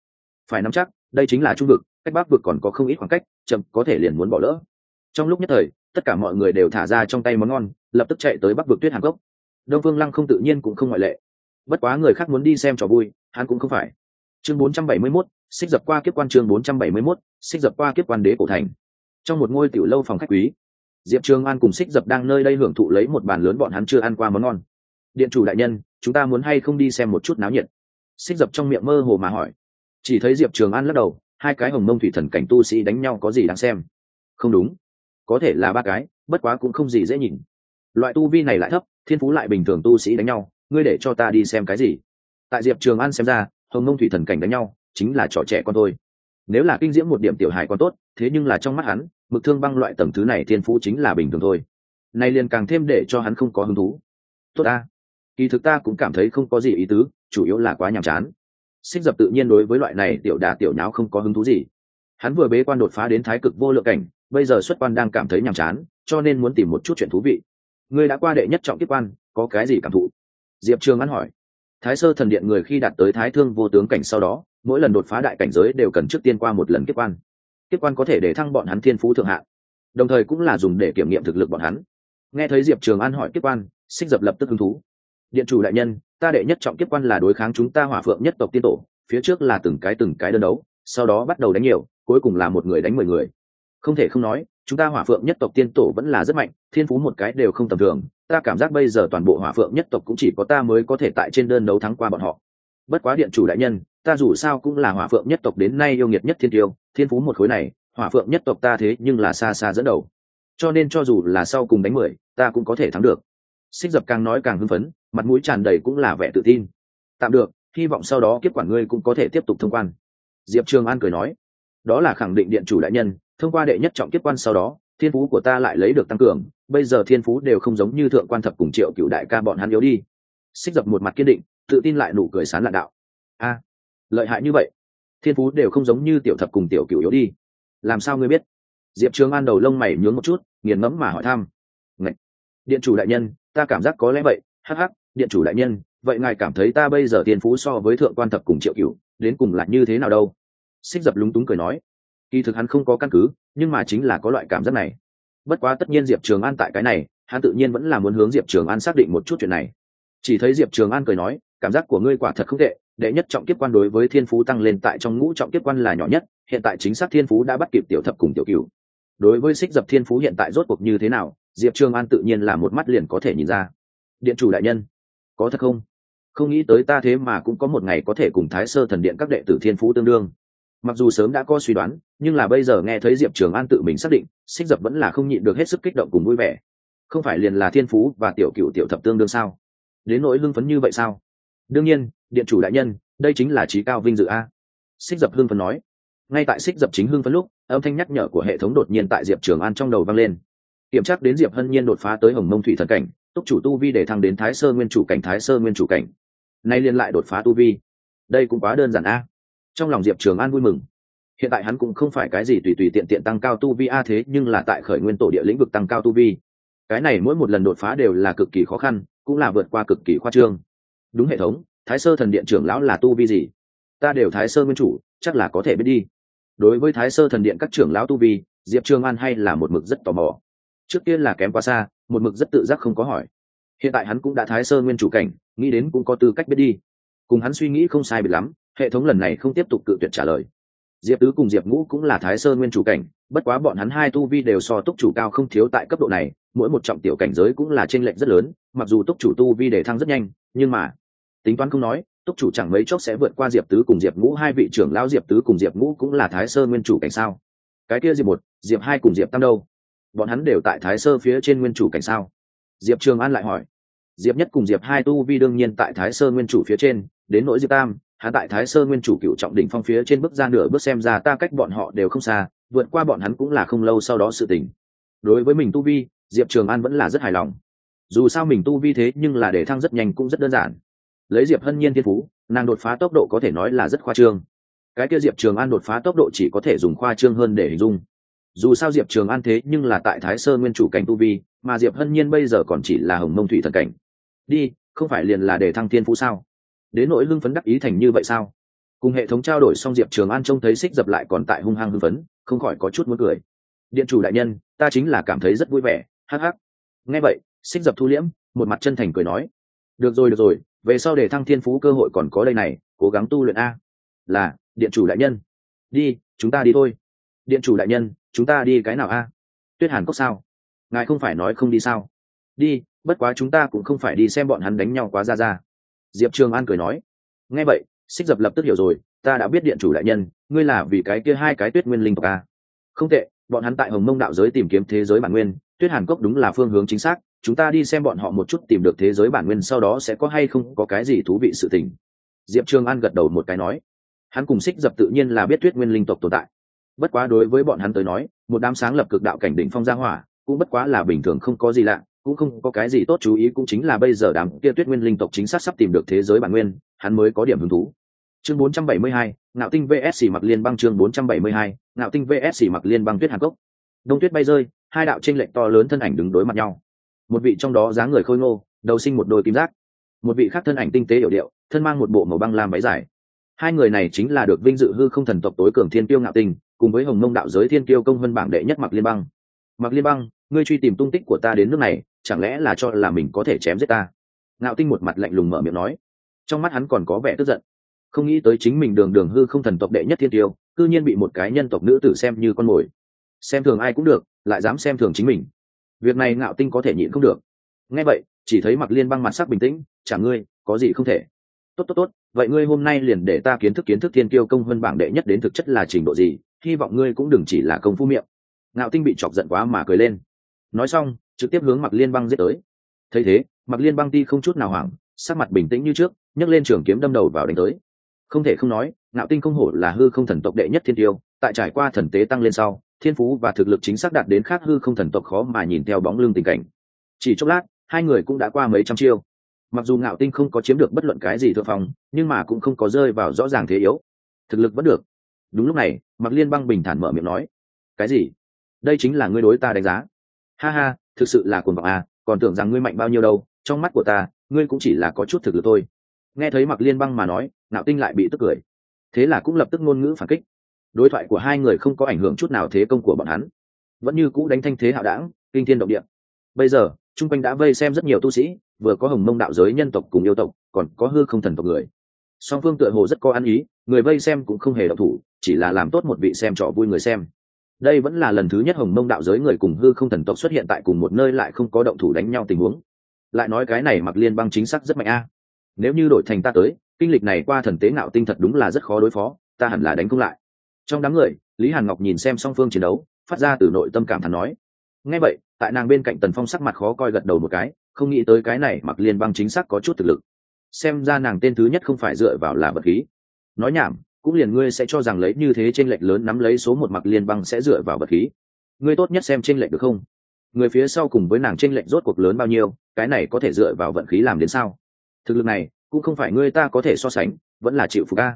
A: Phải nắm chắc đây chính là trung vực cách bắc vực còn có không ít khoảng cách chậm có thể liền muốn bỏ lỡ. Trong lúc nhất thời tất cả mọi người đều thả ra trong tay món ngon lập tức chạy tới bắc vực tuyết hàn cốc. Đông phương lăng không tự nhiên cũng không ngoại lệ. Bất quá người khác muốn đi xem trò vui hắn cũng không phải. Chương 471, xích dập qua kiếp quan chương 471, xích dập qua kiếp quan đế cổ thành. Trong một ngôi tiểu lâu phòng khách quý diệp trường an cùng xích dập đang nơi đây hưởng thụ lấy một bàn lớn bọn hắn chưa ăn qua món ngon. Điện chủ đại nhân, chúng ta muốn hay không đi xem một chút náo nhiệt? Xích dập trong miệng mơ hồ mà hỏi. Chỉ thấy diệp trường an lắc đầu, hai cái hồng mông thủy thần cảnh tu sĩ đánh nhau có gì đáng xem? Không đúng. Có thể là ba cái, bất quá cũng không gì dễ nhìn. Loại tu vi này lại thấp, thiên phú lại bình thường tu sĩ đánh nhau, ngươi để cho ta đi xem cái gì? Tại diệp trường an xem ra, hồng mông thủy thần cảnh đánh nhau, chính là trò trẻ con thôi. Nếu là kinh diễm một điểm tiểu hài còn tốt, thế nhưng là trong mắt hắn mực thương băng loại tầng thứ này thiên phú chính là bình thường thôi. Nay liền càng thêm để cho hắn không có hứng thú. Tốt ta. Kỳ thực ta cũng cảm thấy không có gì ý tứ, chủ yếu là quá nhàm chán. Xích dập tự nhiên đối với loại này tiểu đà tiểu nháo không có hứng thú gì. Hắn vừa bế quan đột phá đến thái cực vô lượng cảnh, bây giờ xuất quan đang cảm thấy nhàm chán, cho nên muốn tìm một chút chuyện thú vị. Ngươi đã qua đệ nhất trọng tiếp quan, có cái gì cảm thụ? Diệp trường ăn hỏi. Thái sơ thần điện người khi đạt tới thái thương vô tướng cảnh sau đó, mỗi lần đột phá đại cảnh giới đều cần trước tiên qua một lần kiếp quan tiếp quan có thể để thăng bọn hắn thiên phú thượng hạng, đồng thời cũng là dùng để kiểm nghiệm thực lực bọn hắn. Nghe thấy diệp trường an hỏi kết quan xích dập lập tức hứng thú. Điện chủ đại nhân, ta đệ nhất trọng kiếp quan là đối kháng chúng ta hỏa phượng nhất tộc tiên tổ, phía trước là từng cái từng cái đơn đấu, sau đó bắt đầu đánh nhiều, cuối cùng là một người đánh mười người. Không thể không nói, chúng ta hỏa phượng nhất tộc tiên tổ vẫn là rất mạnh, thiên phú một cái đều không tầm thường, ta cảm giác bây giờ toàn bộ hỏa phượng nhất tộc cũng chỉ có ta mới có thể tại trên đơn đấu thắng qua bọn họ. Bất quá điện chủ đại nhân ta dù sao cũng là hỏa phượng nhất tộc đến nay yêu nghiệt nhất thiên tiêu, thiên phú một khối này, hỏa phượng nhất tộc ta thế nhưng là xa xa dẫn đầu. Cho nên cho dù là sau cùng đánh mười, ta cũng có thể thắng được. Xích dập càng nói càng hưng phấn, mặt mũi tràn đầy cũng là vẻ tự tin. Tạm được, hy vọng sau đó kết quả ngươi cũng có thể tiếp tục thông quan. Diệp trường an cười nói, đó là khẳng định điện chủ đại nhân, thông qua đệ nhất trọng kết quan sau đó, thiên phú của ta lại lấy được tăng cường, bây giờ thiên phú đều không giống như thượng quan thập cùng triệu cựu đại ca bọn hắn yếu đi. Xích dập một mặt kiên định, tự tin lại nụ cười sán lạn đạo. A lợi hại như vậy. Thiên phú đều không giống như tiểu thập cùng tiểu cựu yếu đi. Làm sao ngươi biết? Diệp trường an đầu lông mày nhướng một chút, nghiền ngẫm mà hỏi thăm. Ngậy! điện chủ đại nhân, ta cảm giác có lẽ vậy. Hắc hắc, điện chủ đại nhân, vậy ngài cảm thấy ta bây giờ tiền phú so với thượng quan thập cùng triệu cựu đến cùng là như thế nào đâu? Xích dập lúng túng cười nói. Kỳ thực hắn không có căn cứ, nhưng mà chính là có loại cảm giác này. Bất quá tất nhiên diệp trường an tại cái này, hắn tự nhiên vẫn là muốn hướng diệp trường an xác định một chút chuyện này. Chỉ thấy diệp trường an cười nói, cảm giác của ngươi quả thật không tệ đệ nhất trọng kiếp quan đối với thiên phú tăng lên tại trong ngũ trọng kiếp quan là nhỏ nhất, hiện tại chính xác thiên phú đã bắt kịp tiểu thập cùng tiểu cựu đối với xích dập thiên phú hiện tại rốt cuộc như thế nào, diệp trường an tự nhiên là một mắt liền có thể nhìn ra. Điện chủ đại nhân, có thật không? Không nghĩ tới ta thế mà cũng có một ngày có thể cùng thái sơ thần điện các đệ tử thiên phú tương đương. Mặc dù sớm đã có suy đoán, nhưng là bây giờ nghe thấy diệp trường an tự mình xác định, xích dập vẫn là không nhịn được hết sức kích động cùng vui vẻ. Không phải liền là thiên phú và tiểu cựu tiểu thập tương đương sao? Đến nỗi lưng phấn như vậy sao? Đương nhiên điện chủ đại nhân, đây chính là trí cao vinh dự a. Xích dập hương phấn nói. Ngay tại xích dập chính hương phấn lúc, âm thanh nhắc nhở của hệ thống đột nhiên tại diệp trường an trong đầu vang lên. Kiểm tra đến diệp hân nhiên đột phá tới hồng mông thủy thần cảnh, túc chủ tu vi để thăng đến thái sơ nguyên chủ cảnh, thái sơ nguyên chủ cảnh. Nay liên lại đột phá tu vi. Đây cũng quá đơn giản a. Trong lòng diệp trường an vui mừng. Hiện tại hắn cũng không phải cái gì tùy tùy tiện tiện tăng cao tu vi a, thế nhưng là tại khởi nguyên tổ địa lĩnh vực tăng cao tu vi. Cái này mỗi một lần đột phá đều là cực kỳ khó khăn, cũng là vượt qua cực kỳ khoa trương. Đúng hệ thống thái sơ thần điện trưởng lão là tu vi gì? Ta đều thái sơ nguyên chủ, chắc là có thể biết đi. Đối với thái sơ thần điện các trưởng lão tu vi, diệp trường an hay là một mực rất tò mò. Trước tiên là kém quá xa, một mực rất tự giác không có hỏi. Hiện tại hắn cũng đã thái sơ nguyên chủ cảnh, nghĩ đến cũng có tư cách biết đi. Cùng hắn suy nghĩ không sai biệt lắm, hệ thống lần này không tiếp tục cự tuyệt trả lời. Diệp tứ cùng diệp ngũ cũng là thái sơ nguyên chủ cảnh, bất quá bọn hắn hai tu vi đều so túc chủ cao không thiếu tại cấp độ này, mỗi một trọng tiểu cảnh giới cũng là t r ê n lệch rất lớn, mặc dù túc chủ tu vi để thăng rất nhanh, nhưng mà tính toán không nói, túc chủ chẳng mấy chốc sẽ vượt qua diệp tứ cùng diệp ngũ, hai vị trưởng lão diệp tứ cùng diệp ngũ cũng là thái sơ nguyên chủ cảnh sao? Cái kia diệp một, diệp hai cùng diệp tam đâu? Bọn hắn đều tại thái sơ phía trên nguyên chủ cảnh sao? Diệp trường an lại hỏi. Diệp nhất cùng diệp hai tu vi đương nhiên tại thái sơ nguyên chủ phía trên, đến nỗi diệp tam, hắn tại thái sơ nguyên chủ cựu trọng đỉnh phong phía trên bước ra nửa bước xem ra ta cách bọn họ đều không xa, vượt qua bọn hắn cũng là không lâu sau đó sự tình. Đối với mình tu vi, diệp trường an vẫn là rất hài lòng. Dù sao mình tu vi thế nhưng là để thăng rất nhanh cũng rất đơn giản lấy diệp hân nhiên thiên phú, nàng đột phá tốc độ có thể nói là rất khoa trương. Cái kia diệp trường an đột phá tốc độ chỉ có thể dùng khoa trương hơn để hình dung. Dù sao diệp trường an thế nhưng là tại thái sơ nguyên chủ cảnh tu vi, mà diệp hân nhiên bây giờ còn chỉ là hồng mông thủy thần cảnh. Đi, không phải liền là để thăng thiên phú sao? Đến nỗi hưng phấn đắc ý thành như vậy sao? Cùng hệ thống trao đổi xong diệp trường an trông thấy xích dập lại còn tại hung hăng hưng phấn, không khỏi có chút muốn cười. Điện chủ đại nhân, ta chính là cảm thấy rất vui vẻ, hắc hắc. Nghe vậy, xích dập thu liễm, một mặt chân thành cười nói. Được rồi được rồi về sau để thăng thiên phú cơ hội còn có đây này, cố gắng tu luyện a. Là, điện chủ đại nhân. Đi, chúng ta đi thôi. Điện chủ đại nhân, chúng ta đi cái nào a? Tuyết hàn cốc sao? Ngài không phải nói không đi sao? Đi, bất quá chúng ta cũng không phải đi xem bọn hắn đánh nhau quá ra ra. Diệp trường an cười nói. Nghe vậy, xích dập lập tức hiểu rồi, ta đã biết điện chủ đại nhân, ngươi là vì cái kia hai cái tuyết nguyên linh tộc a. Không tệ, bọn hắn tại hồng mông đạo giới tìm kiếm thế giới bản nguyên, tuyết hàn cốc đúng là phương hướng chính xác chúng ta đi xem bọn họ một chút tìm được thế giới bản nguyên sau đó sẽ có hay không có cái gì thú vị sự tình. Diệp trường an gật đầu một cái nói. Hắn cùng xích dập tự nhiên là biết tuyết nguyên linh tộc tồn tại. Bất quá đối với bọn hắn tới nói một đám sáng lập cực đạo cảnh đỉnh phong gia hỏa cũng bất quá là bình thường không có gì lạ cũng không có cái gì tốt chú ý cũng chính là bây giờ đám kia tuyết nguyên linh tộc chính xác sắp tìm được thế giới bản nguyên hắn mới có điểm hứng thú. Chương 472, ngạo tinh vs. Mặc liên băng chương 472, ngạo tinh vs. Mặc liên băng tuyết hàn cốc. Đông tuyết bay rơi hai đạo tranh lệch to lớn thân ảnh đứng đối mặt nhau một vị trong đó dáng người khôi ngô, đầu sinh một đôi kim giác. Một vị khác thân ảnh tinh tế hiểu điệu, thân mang một bộ màu băng lam váy dài. Hai người này chính là được vinh dự hư không thần tộc tối cường thiên tiêu ngạo tinh cùng với hồng mông đạo giới thiên tiêu công vân bảng đệ nhất mặc liên băng. Mặc liên băng, ngươi truy tìm tung tích của ta đến nước này, chẳng lẽ là cho là mình có thể chém giết ta? Ngạo tinh một mặt lạnh lùng mở miệng nói. Trong mắt hắn còn có vẻ tức giận. Không nghĩ tới chính mình đường đường hư không thần tộc đệ nhất thiên tiêu cư nhiên bị một cái nhân tộc nữ tử xem như con mồi. Xem thường ai cũng được, lại dám xem thường chính mình việc này ngạo tinh có thể nhịn không được. Nghe vậy, chỉ thấy mặc liên băng mặt sắc bình tĩnh, chả ngươi, có gì không thể? Tốt tốt tốt, vậy ngươi hôm nay liền để ta kiến thức kiến thức thiên kiêu công hơn bảng đệ nhất đến thực chất là trình độ gì, hy vọng ngươi cũng đừng chỉ là công phu miệng. Ngạo tinh bị chọc giận quá mà cười lên. Nói xong, trực tiếp hướng mặc liên băng giết tới. Thấy thế mặc liên băng ti không chút nào hoảng, sắc mặt bình tĩnh như trước, nhấc lên trường kiếm đâm đầu vào đánh tới. Không thể không nói, ngạo tinh không hổ là hư không thần tộc đệ nhất thiên tiêu tại trải qua thần tế tăng lên sau thiên phú và thực lực chính xác đạt đến khác hư không thần tộc khó mà nhìn theo bóng lưng tình cảnh. Chỉ chốc lát, hai người cũng đã qua mấy trăm chiêu. Mặc dù ngạo tinh không có chiếm được bất luận cái gì thượng phòng nhưng mà cũng không có rơi vào rõ ràng thế yếu. Thực lực vẫn được. Đúng lúc này mặc liên băng bình thản mở miệng nói, cái gì? Đây chính là ngươi đối ta đánh giá. Ha ha, thực sự là cuồng vọng à còn tưởng rằng ngươi mạnh bao nhiêu đâu, trong mắt của ta, ngươi cũng chỉ là có chút thực lực thôi. Nghe thấy mặc liên băng mà nói, ngạo tinh lại bị tức cười. Thế là cũng lập tức ngôn ngữ phản kích đối thoại của hai người không có ảnh hưởng chút nào thế công của bọn hắn. Vẫn như cũ đánh thanh thế hạo đảng, kinh thiên động địa. Bây giờ, chung quanh đã vây xem rất nhiều tu sĩ, vừa có hồng mông đạo giới nhân tộc cùng yêu tộc, còn có hư không thần tộc người. Song phương tựa hồ rất có ăn ý, người vây xem cũng không hề độc thủ, chỉ là làm tốt một vị xem trò vui người xem. Đây vẫn là lần thứ nhất hồng mông đạo giới người cùng hư không thần tộc xuất hiện tại cùng một nơi lại không có động thủ đánh nhau tình huống. Lại nói cái này mặc liên băng chính xác rất mạnh a. Nếu như đổi thành ta tới, kinh lịch này qua thần tế ngạo tinh thật đúng là rất khó đối phó, ta hẳn là đánh không lại trong đám người, lý hàn ngọc nhìn xem song phương chiến đấu, phát ra từ nội tâm cảm thán nói. Ngay vậy, tại nàng bên cạnh tần phong sắc mặt khó coi gật đầu một cái, không nghĩ tới cái này mặc liên băng chính xác có chút thực lực. Xem ra nàng tên thứ nhất không phải dựa vào là vật khí. Nói nhảm, cũng liền ngươi sẽ cho rằng lấy như thế tranh lệch lớn nắm lấy số một mặc liên băng sẽ dựa vào vật khí. Ngươi tốt nhất xem tranh lệch được không? Người phía sau cùng với nàng tranh lệch rốt cuộc lớn bao nhiêu, cái này có thể dựa vào vận khí làm đến sao? Thực lực này, cũng không phải ngươi ta có thể so sánh, vẫn là chịu phục ca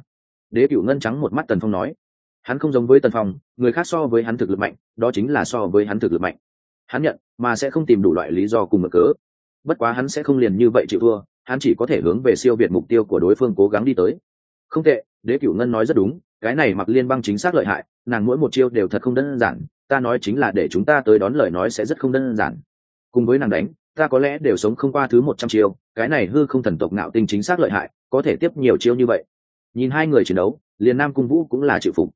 A: đế cựu ngân trắng một mắt tần phong nói hắn không giống với tần phong, người khác so với hắn thực lực mạnh, đó chính là so với hắn thực lực mạnh. Hắn nhận, mà sẽ không tìm đủ loại lý do cùng mở cớ. Bất quá hắn sẽ không liền như vậy chịu thua, hắn chỉ có thể hướng về siêu việt mục tiêu của đối phương cố gắng đi tới. Không tệ, đế cửu ngân nói rất đúng, cái này mặc liên băng chính xác lợi hại, nàng mỗi một chiêu đều thật không đơn giản, ta nói chính là để chúng ta tới đón lời nói sẽ rất không đơn giản. Cùng với nàng đánh, ta có lẽ đều sống không qua thứ một trăm chiêu, cái này hư không thần tộc ngạo tinh chính xác lợi hại, có thể tiếp nhiều chiêu như vậy. Nhìn hai người chiến đấu, liền nam cung vũ cũng là chịu phục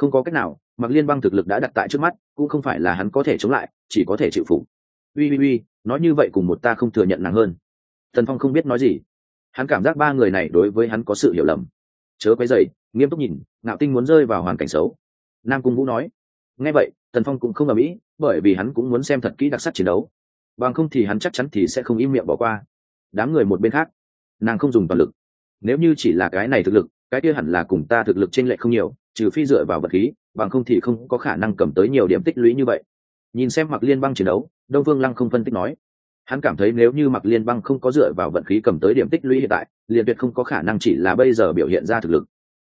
A: không có cách nào mặc liên băng thực lực đã đặt tại trước mắt, cũng không phải là hắn có thể chống lại, chỉ có thể chịu phục. Ui ui ui nói như vậy cùng một ta không thừa nhận nặng hơn. Tần phong không biết nói gì. Hắn cảm giác ba người này đối với hắn có sự hiểu lầm. Chớ quấy dày nghiêm túc nhìn, ngạo tinh muốn rơi vào hoàn cảnh xấu. Nam cung vũ nói. Nghe vậy, tần phong cũng không ở mỹ, bởi vì hắn cũng muốn xem thật kỹ đặc sắc chiến đấu. Bằng không thì hắn chắc chắn thì sẽ không im miệng bỏ qua. Đám người một bên khác, nàng không dùng toàn lực. Nếu như chỉ là cái này thực lực, cái kia hẳn là cùng ta thực lực t r ê n lệch không nhiều trừ phi dựa vào vật khí, bằng không thì không có khả năng cầm tới nhiều điểm tích lũy như vậy. Nhìn xem mặc liên băng chiến đấu, đông phương lăng không phân tích nói. Hắn cảm thấy nếu như mặc liên băng không có dựa vào vận khí cầm tới điểm tích lũy hiện tại, liền tuyệt không có khả năng chỉ là bây giờ biểu hiện ra thực lực.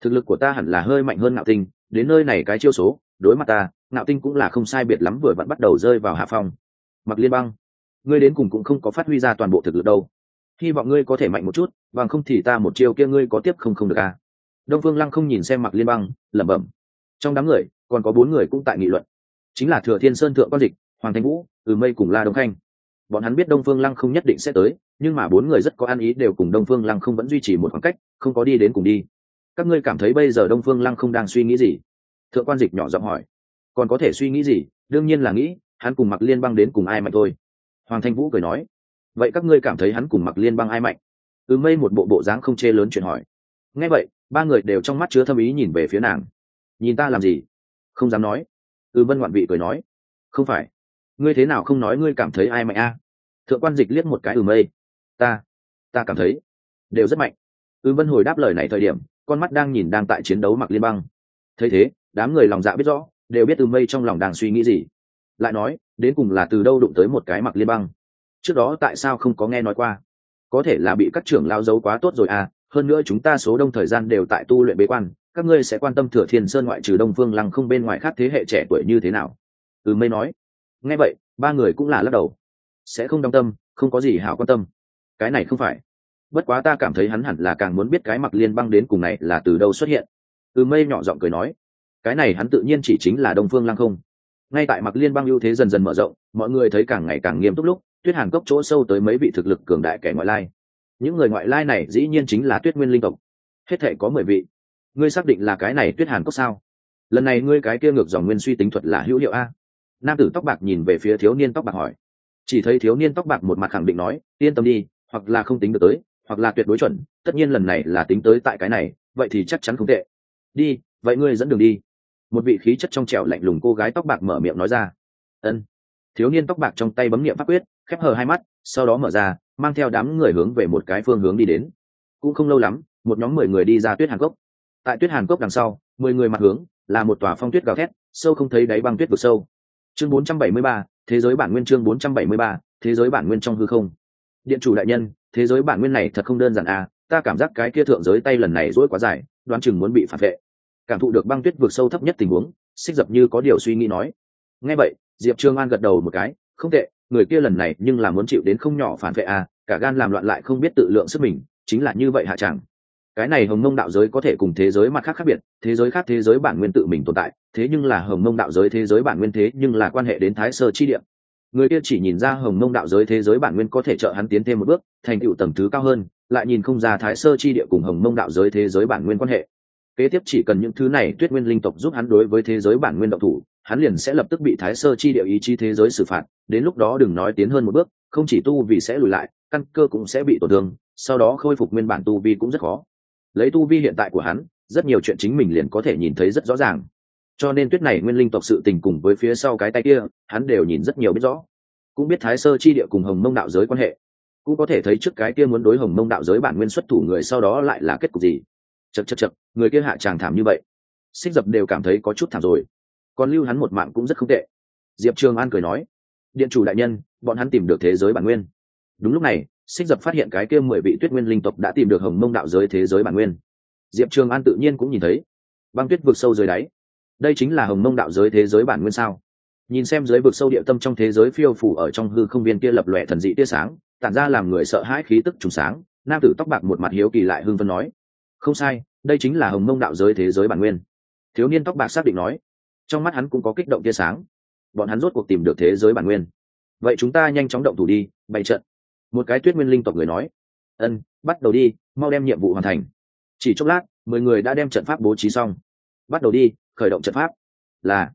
A: Thực lực của ta hẳn là hơi mạnh hơn ngạo tinh, đến nơi này cái chiêu số, đối mặt ta, ngạo tinh cũng là không sai biệt lắm vừa vẫn bắt đầu rơi vào hạ phong. Mặc liên băng, ngươi đến cùng cũng không có phát huy ra toàn bộ thực lực đâu. Hy vọng ngươi có thể mạnh một chút, bằng không thì ta một chiêu kia ngươi có tiếp không không được à đông phương lăng không nhìn xem mặc liên băng, lẩm bẩm. Trong đám người, còn có bốn người cũng tại nghị luận. Chính là thừa thiên sơn thượng quan dịch, hoàng thanh vũ, từ mây cùng la đông khanh. Bọn hắn biết đông phương lăng không nhất định sẽ tới, nhưng mà bốn người rất có ăn ý đều cùng đông phương lăng không vẫn duy trì một khoảng cách, không có đi đến cùng đi. Các ngươi cảm thấy bây giờ đông phương lăng không đang suy nghĩ gì? Thượng quan dịch nhỏ giọng hỏi. Còn có thể suy nghĩ gì? Đương nhiên là nghĩ, hắn cùng mặc liên băng đến cùng ai mạnh thôi. Hoàng thanh vũ cười nói. Vậy các ngươi cảm thấy hắn cùng mặc liên băng ai mạnh? Ừ mây một bộ bộ dáng không chê lớn chuyện hỏi. Nghe vậy ba người đều trong mắt chứa thâm ý nhìn về phía nàng. Nhìn ta làm gì? Không dám nói. Ừ vân ngoạn vị cười nói. Không phải. Ngươi thế nào không nói ngươi cảm thấy ai mạnh a? Thượng quan dịch liếc một cái ừ mây. Ta ta cảm thấy đều rất mạnh. Ừ vân hồi đáp lời này thời điểm, con mắt đang nhìn đang tại chiến đấu mặc liên băng thấy thế, đám người lòng dạ biết rõ, đều biết từ mây trong lòng đang suy nghĩ gì. Lại nói, đến cùng là từ đâu đụng tới một cái mặc liên băng trước đó tại sao không có nghe nói qua? Có thể là bị các trưởng lao giấu quá tốt rồi à hơn nữa chúng ta số đông thời gian đều tại tu luyện bế quan, các ngươi sẽ quan tâm thừa thiên sơn ngoại trừ đông phương lăng không bên ngoài khác thế hệ trẻ tuổi như thế nào? Ừ mây nói. Nghe vậy, ba người cũng là lắc đầu. Sẽ không đong tâm, không có gì hảo quan tâm. Cái này không phải. Bất quá ta cảm thấy hắn hẳn là càng muốn biết cái mặc liên băng đến cùng này là từ đâu xuất hiện. Ừ mây nhỏ giọng cười nói. Cái này hắn tự nhiên chỉ chính là đông phương lăng không. Ngay tại mặc liên băng ưu thế dần dần mở rộng, mọi người thấy càng ngày càng nghiêm túc lúc, tuyết hàn cốc chỗ sâu tới mấy vị thực lực cường đại kẻ ngoại lai những người ngoại lai này dĩ nhiên chính là tuyết nguyên linh tộc. Hết thể có mười vị. Ngươi xác định là cái này tuyết hàn cốc sao? Lần này ngươi cái kia ngược dòng nguyên suy tính thuật là hữu hiệu a? Nam tử tóc bạc nhìn về phía thiếu niên tóc bạc hỏi. Chỉ thấy thiếu niên tóc bạc một mặt khẳng định nói, yên tâm đi, hoặc là không tính được tới, hoặc là tuyệt đối chuẩn, tất nhiên lần này là tính tới tại cái này, vậy thì chắc chắn không tệ. Đi, vậy ngươi dẫn đường đi. Một vị khí chất trong trẻo lạnh lùng cô gái tóc bạc mở miệng nói ra. Ân. Thiếu niên tóc bạc trong tay bấm niệm pháp quyết, khép hờ hai mắt, sau đó mở ra mang theo đám người hướng về một cái phương hướng đi đến. Cũng không lâu lắm, một nhóm mười người đi ra tuyết hàn cốc. Tại tuyết hàn cốc đằng sau, mười người mặt hướng, là một tòa phong tuyết gào thét, sâu không thấy đáy băng tuyết vực sâu. Chương bốn trăm bảy mươi ba, thế giới bản nguyên chương bốn trăm bảy mươi ba, thế giới bản nguyên trong hư không. Điện chủ đại nhân, thế giới bản nguyên này thật không đơn giản à ta cảm giác cái kia thượng giới tay lần này dỗi quá dài, đoán chừng muốn bị phản vệ. Cảm thụ được băng tuyết vượt sâu thấp nhất tình huống, xích dập như có điều suy nghĩ nói. Nghe vậy, diệp trương an gật đầu một cái, không tệ người kia lần này nhưng là muốn chịu đến không nhỏ phản vệ à cả gan làm loạn lại không biết tự lượng sức mình, chính là như vậy hạ chẳng. Cái này hồng mông đạo giới có thể cùng thế giới mặt khác khác biệt, thế giới khác thế giới bản nguyên tự mình tồn tại, thế nhưng là hồng mông đạo giới thế giới bản nguyên thế nhưng là quan hệ đến thái sơ chi điểm người kia chỉ nhìn ra hồng mông đạo giới thế giới bản nguyên có thể trợ hắn tiến thêm một bước, thành tựu tầm thứ cao hơn, lại nhìn không ra thái sơ chi địa cùng hồng mông đạo giới thế giới bản nguyên quan hệ. Kế tiếp chỉ cần những thứ này tuyết nguyên linh tộc giúp hắn đối với thế giới bản nguyên độc thủ hắn liền sẽ lập tức bị thái sơ chi địa ý chí thế giới xử phạt, đến lúc đó đừng nói tiến hơn một bước, không chỉ tu vì sẽ lùi lại, căn cơ cũng sẽ bị tổn thương, sau đó khôi phục nguyên bản tu vi cũng rất khó. Lấy tu vi hiện tại của hắn, rất nhiều chuyện chính mình liền có thể nhìn thấy rất rõ ràng. Cho nên tuyết này nguyên linh tộc sự tình cùng với phía sau cái tay kia, hắn đều nhìn rất nhiều biết rõ. Cũng biết thái sơ chi địa cùng hồng mông đạo giới quan hệ. Cũng có thể thấy trước cái kia muốn đối hồng mông đạo giới bản nguyên xuất thủ người sau đó lại là kết cục gì. Chật chật chật người kia hạ tràng thảm như vậy. Xích dập đều cảm thấy có chút thảm rồi còn lưu hắn một mạng cũng rất không tệ. Diệp trường an cười nói, điện chủ đại nhân, bọn hắn tìm được thế giới bản nguyên. Đúng lúc này, xích dập phát hiện cái kia mười vị tuyết nguyên linh tộc đã tìm được hồng mông đạo giới thế giới bản nguyên. Diệp trường an tự nhiên cũng nhìn thấy. Băng tuyết vượt sâu dưới đáy. Đây chính là hồng mông đạo giới thế giới bản nguyên sao? Nhìn xem dưới vực sâu địa tâm trong thế giới phiêu phủ ở trong hư không viên kia lập lòe thần dị tia sáng, tản ra làm người sợ hãi khí tức trùng sáng, nam tử tóc bạc một mặt hiếu kỳ lại hương vân nói, không sai, đây chính là hồng mông đạo giới thế giới bản nguyên. Thiếu niên tóc bạc xác định nói trong mắt hắn cũng có kích động tia sáng. Bọn hắn rốt cuộc tìm được thế giới bản nguyên. Vậy chúng ta nhanh chóng động thủ đi, bày trận. Một cái tuyết nguyên linh tộc người nói. Ân, bắt đầu đi, mau đem nhiệm vụ hoàn thành. Chỉ chốc lát, mười người đã đem trận pháp bố trí xong. Bắt đầu đi, khởi động trận pháp. Là.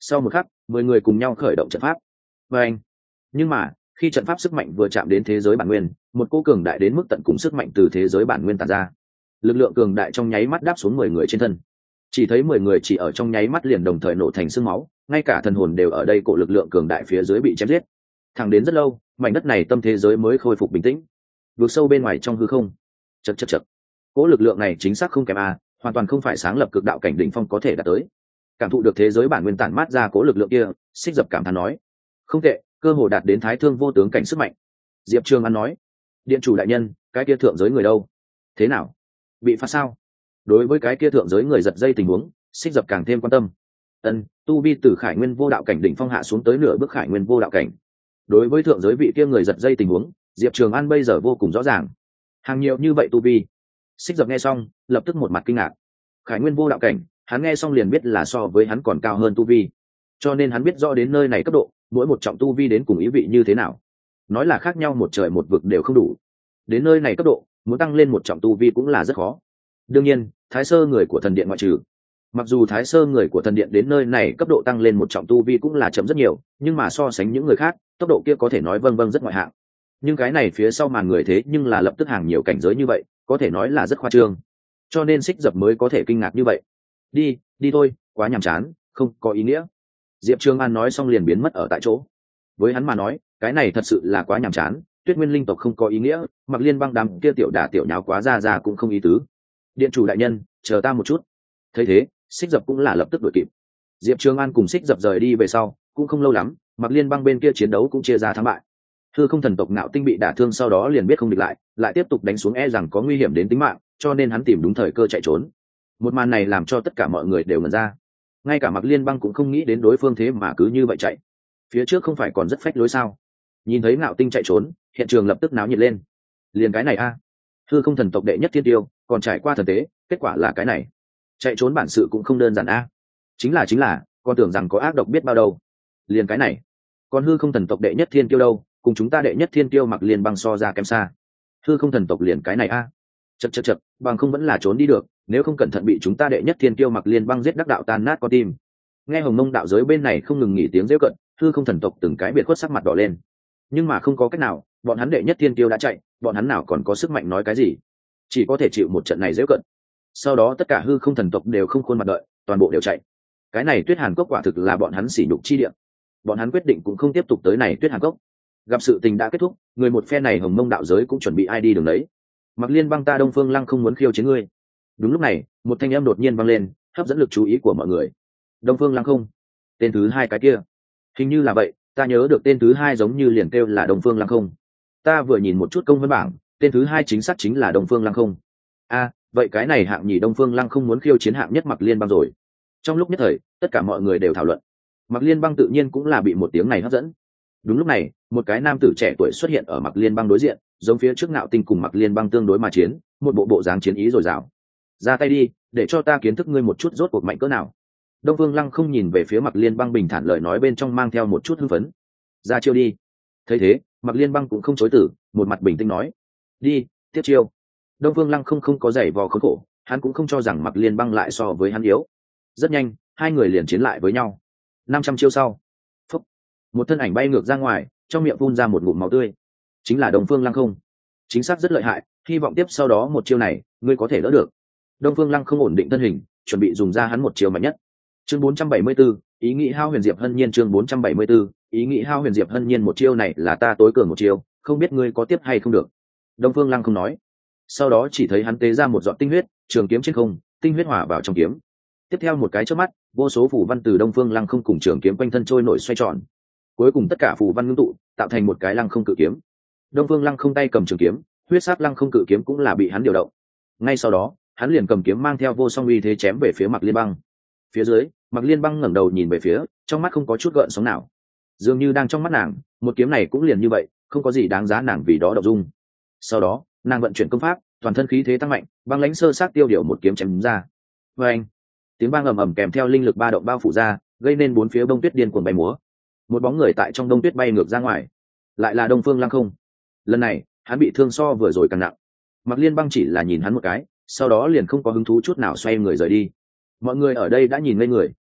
A: Sau một khắc, mười người cùng nhau khởi động trận pháp. Và anh. Nhưng mà, khi trận pháp sức mạnh vừa chạm đến thế giới bản nguyên, một cô cường đại đến mức tận cùng sức mạnh từ thế giới bản nguyên tàn ra. Lực lượng cường đại trong nháy mắt đáp xuống mười người trên thân chỉ thấy mười người chỉ ở trong nháy mắt liền đồng thời nổ thành sương máu, ngay cả thần hồn đều ở đây cổ lực lượng cường đại phía dưới bị chém giết. Thẳng đến rất lâu, mảnh đất này tâm thế giới mới khôi phục bình tĩnh. Vượt sâu bên ngoài trong hư không. Chật chật chật cỗ lực lượng này chính xác không kém a, hoàn toàn không phải sáng lập cực đạo cảnh đỉnh phong có thể đạt tới. Cảm thụ được thế giới bản nguyên tản mát ra cỗ lực lượng kia, xích dập cảm thán nói. Không tệ, cơ hồ đạt đến thái thương vô tướng cảnh sức mạnh. Diệp trường an nói. Điện chủ đại nhân, cái kia thượng giới người đâu? Thế nào? Bị phạt sao? Đối với cái kia thượng giới người giật dây tình huống xích dập càng thêm quan tâm. Ân, tu vi từ khải nguyên vô đạo cảnh đỉnh phong hạ xuống tới nửa bước khải nguyên vô đạo cảnh. Đối với thượng giới vị kia người giật dây tình huống, diệp trường an bây giờ vô cùng rõ ràng. Hàng nhiều như vậy tu vi. Xích dập nghe xong, lập tức một mặt kinh ngạc. Khải nguyên vô đạo cảnh, hắn nghe xong liền biết là so với hắn còn cao hơn tu vi. Cho nên hắn biết rõ đến nơi này cấp độ, mỗi một trọng tu vi đến cùng ý vị như thế nào. Nói là khác nhau một trời một vực đều không đủ. Đến nơi này cấp độ, muốn tăng lên một trọng tu vi cũng là rất khó đương nhiên, thái sơ người của thần điện ngoại trừ. Mặc dù thái sơ người của thần điện đến nơi này cấp độ tăng lên một trọng tu vi cũng là chậm rất nhiều, nhưng mà so sánh những người khác, tốc độ kia có thể nói vâng vâng rất ngoại hạng. Nhưng cái này phía sau màn người thế nhưng là lập tức hàng nhiều cảnh giới như vậy, có thể nói là rất khoa trương. Cho nên xích dập mới có thể kinh ngạc như vậy. Đi đi thôi, quá nhàm chán, không có ý nghĩa. Diệp trương an nói xong liền biến mất ở tại chỗ. Với hắn mà nói, cái này thật sự là quá nhàm chán, tuyết nguyên linh tộc không có ý nghĩa, mặc liên băng đám kia tiểu đà tiểu nháo quá ra ra cũng không ý tứ điện chủ đại nhân, chờ ta một chút. Thấy thế xích dập cũng là lập tức đuổi kịp. Diệp trường an cùng xích dập rời đi về sau, cũng không lâu lắm mặc liên Bang bên kia chiến đấu cũng chia ra thắng bại. Thư không thần tộc nạo tinh bị đả thương sau đó liền biết không địch lại lại tiếp tục đánh xuống e rằng có nguy hiểm đến tính mạng, cho nên hắn tìm đúng thời cơ chạy trốn. Một màn này làm cho tất cả mọi người đều ngần ra. Ngay cả mặc liên Bang cũng không nghĩ đến đối phương thế mà cứ như vậy chạy. Phía trước không phải còn rất phách lối sao? Nhìn thấy ngạo tinh chạy trốn, hiện trường lập tức náo nhiệt lên. Liền cái này a. Thư không thần tộc đệ nhất thiên tiêu còn trải qua thần tế, kết quả là cái này. Chạy trốn bản sự cũng không đơn giản a. Chính là chính là, con tưởng rằng có ác độc biết bao đâu. Liền cái này. Còn hư không thần tộc đệ nhất thiên tiêu đâu, cùng chúng ta đệ nhất thiên tiêu mặc liền băng so ra kém xa. Hư không thần tộc liền cái này a. Chật chật chật bằng không vẫn là trốn đi được, nếu không cẩn thận bị chúng ta đệ nhất thiên tiêu mặc liên băng giết đắc đạo tan nát con tim. Nghe hồng mông đạo giới bên này không ngừng nghỉ tiếng rêu cận, hư không thần tộc từng cái biệt khuất sắc mặt đỏ lên. Nhưng mà không có cách nào, bọn hắn đệ nhất thiên tiêu đã chạy, bọn hắn nào còn có sức mạnh nói cái gì? Chỉ có thể chịu một trận này dễ cận. Sau đó tất cả hư không thần tộc đều không khuôn mặt đợi, toàn bộ đều chạy. Cái này tuyết hàn cốc quả thực là bọn hắn xỉ nhục chi điểm bọn hắn quyết định cũng không tiếp tục tới này tuyết hàn cốc. Gặp sự tình đã kết thúc, người một phe này hồng mông đạo giới cũng chuẩn bị ai đi đường đấy. Mặc liên băng ta đông phương lăng không muốn khiêu chiến ngươi. Đúng lúc này, một thanh em đột nhiên vang lên, hấp dẫn lực chú ý của mọi người. Đông phương lăng không? Tên thứ hai cái kia. Hình như là vậy, ta nhớ được tên thứ hai giống như liền kêu là đông phương lăng không. Ta vừa nhìn một chút công văn bảng tên thứ hai chính xác chính là đông phương lăng không. A, vậy cái này hạng nhì đông phương lăng không muốn khiêu chiến hạng nhất mặc liên băng rồi. Trong lúc nhất thời, tất cả mọi người đều thảo luận. Mặc liên băng tự nhiên cũng là bị một tiếng này hấp dẫn. Đúng lúc này, một cái nam tử trẻ tuổi xuất hiện ở mặc liên băng đối diện, giống phía trước ngạo tinh cùng mặc liên băng tương đối mà chiến, một bộ bộ dáng chiến ý dồi dào. Ra tay đi, để cho ta kiến thức ngươi một chút rốt cuộc mạnh cỡ nào. Đông phương lăng không nhìn về phía mặc liên băng bình thản lời nói bên trong mang theo một chút hưng phấn. Ra chiêu đi. Thấy thế mặc liên băng cũng không chối tử một mặt bình tĩnh nói đi tiếp chiêu. Đông phương lăng không không có giày vò khốn khổ hắn cũng không cho rằng mặc liên băng lại so với hắn yếu. Rất nhanh hai người liền chiến lại với nhau. Năm trăm chiêu sau. Phúc. Một thân ảnh bay ngược ra ngoài trong miệng phun ra một ngụm máu tươi. Chính là đông phương lăng không. Chính xác rất lợi hại hy vọng tiếp sau đó một chiêu này ngươi có thể đỡ được. Đông phương lăng không ổn định thân hình chuẩn bị dùng ra hắn một chiêu mạnh nhất. Chương 474, ý nghĩ hao huyền diệp hân nhiên chương 474, ý nghĩ hao huyền diệp hân nhiên một chiêu này là ta tối cường một chiêu không biết ngươi có tiếp hay không được đông phương lăng không nói. Sau đó chỉ thấy hắn tế ra một giọt tinh huyết, trường kiếm trên không, tinh huyết hỏa vào trong kiếm. Tiếp theo một cái trước mắt, vô số phủ văn từ đông phương lăng không cùng trường kiếm quanh thân trôi nổi xoay tròn. Cuối cùng tất cả phủ văn ngưng tụ, tạo thành một cái lăng không cự kiếm. Đông phương lăng không tay cầm trường kiếm, huyết sắc lăng không cự kiếm cũng là bị hắn điều động. Ngay sau đó, hắn liền cầm kiếm mang theo vô song uy thế chém về phía mặt liên băng. Phía dưới mặc liên băng ngẩng đầu nhìn về phía, trong mắt không có chút gợn sóng nào. Dường như đang trong mắt nàng, một kiếm này cũng liền như vậy, không có gì đáng giá nàng vì đó đậu dung sau đó, nàng vận chuyển công pháp, toàn thân khí thế tăng mạnh, băng lãnh sơ sát tiêu điều một kiếm chém ra. Vê anh, tiếng băng ầm ầm kèm theo linh lực ba động bao phủ ra, gây nên bốn phía bông tuyết điên cuồng bay múa. Một bóng người tại trong đông tuyết bay ngược ra ngoài, lại là đông phương lăng không. Lần này, hắn bị thương so vừa rồi càng nặng. Mặc liên băng chỉ là nhìn hắn một cái, sau đó liền không có hứng thú chút nào xoay người rời đi. Mọi người ở đây đã nhìn ngây người.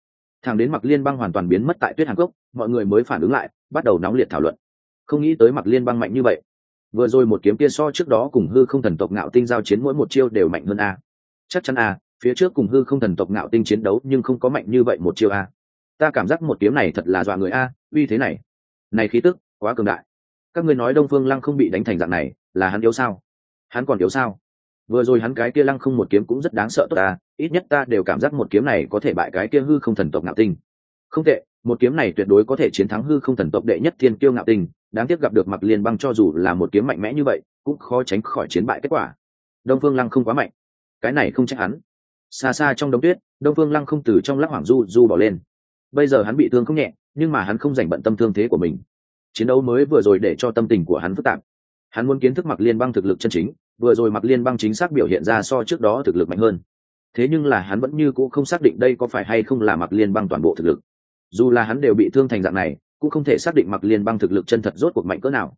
A: Thằng đến mặc liên băng hoàn toàn biến mất tại tuyết hàn cốc, mọi người mới phản ứng lại, bắt đầu nóng liệt thảo luận. Không nghĩ tới mặc liên băng mạnh như vậy vừa rồi một kiếm kia so trước đó cùng hư không thần tộc ngạo tinh giao chiến mỗi một chiêu đều mạnh hơn a. Chắc chắn a, phía trước cùng hư không thần tộc ngạo tinh chiến đấu nhưng không có mạnh như vậy một chiêu a. Ta cảm giác một kiếm này thật là dọa người a, uy thế này. Này khí tức, quá cường đại. Các ngươi nói đông phương lăng không bị đánh thành dạng này, là hắn yếu sao? Hắn còn yếu sao? Vừa rồi hắn cái kia lăng không một kiếm cũng rất đáng sợ tốt ta ít nhất ta đều cảm giác một kiếm này có thể bại cái kia hư không thần tộc ngạo tinh. Không tệ một kiếm này tuyệt đối có thể chiến thắng hư không thần tộc đệ nhất thiên kiêu ngạo tình, đáng tiếc gặp được mặc liên băng cho dù là một kiếm mạnh mẽ như vậy, cũng khó tránh khỏi chiến bại kết quả. Đông phương lăng không quá mạnh. Cái này không trách hắn. Xa xa trong đống tuyết, đông phương lăng không từ trong lắc hoảng du du bỏ lên. Bây giờ hắn bị thương không nhẹ, nhưng mà hắn không dành bận tâm thương thế của mình. Chiến đấu mới vừa rồi để cho tâm tình của hắn phức tạp. Hắn muốn kiến thức mặc liên băng thực lực chân chính, vừa rồi mặc liên băng chính xác biểu hiện ra so trước đó thực lực mạnh hơn. Thế nhưng là hắn vẫn như c ũ không xác định đây có phải hay không là mặc liên băng toàn bộ thực lực dù là hắn đều bị thương thành dạng này, cũng không thể xác định mặc liên băng thực lực chân thật rốt cuộc mạnh cỡ nào.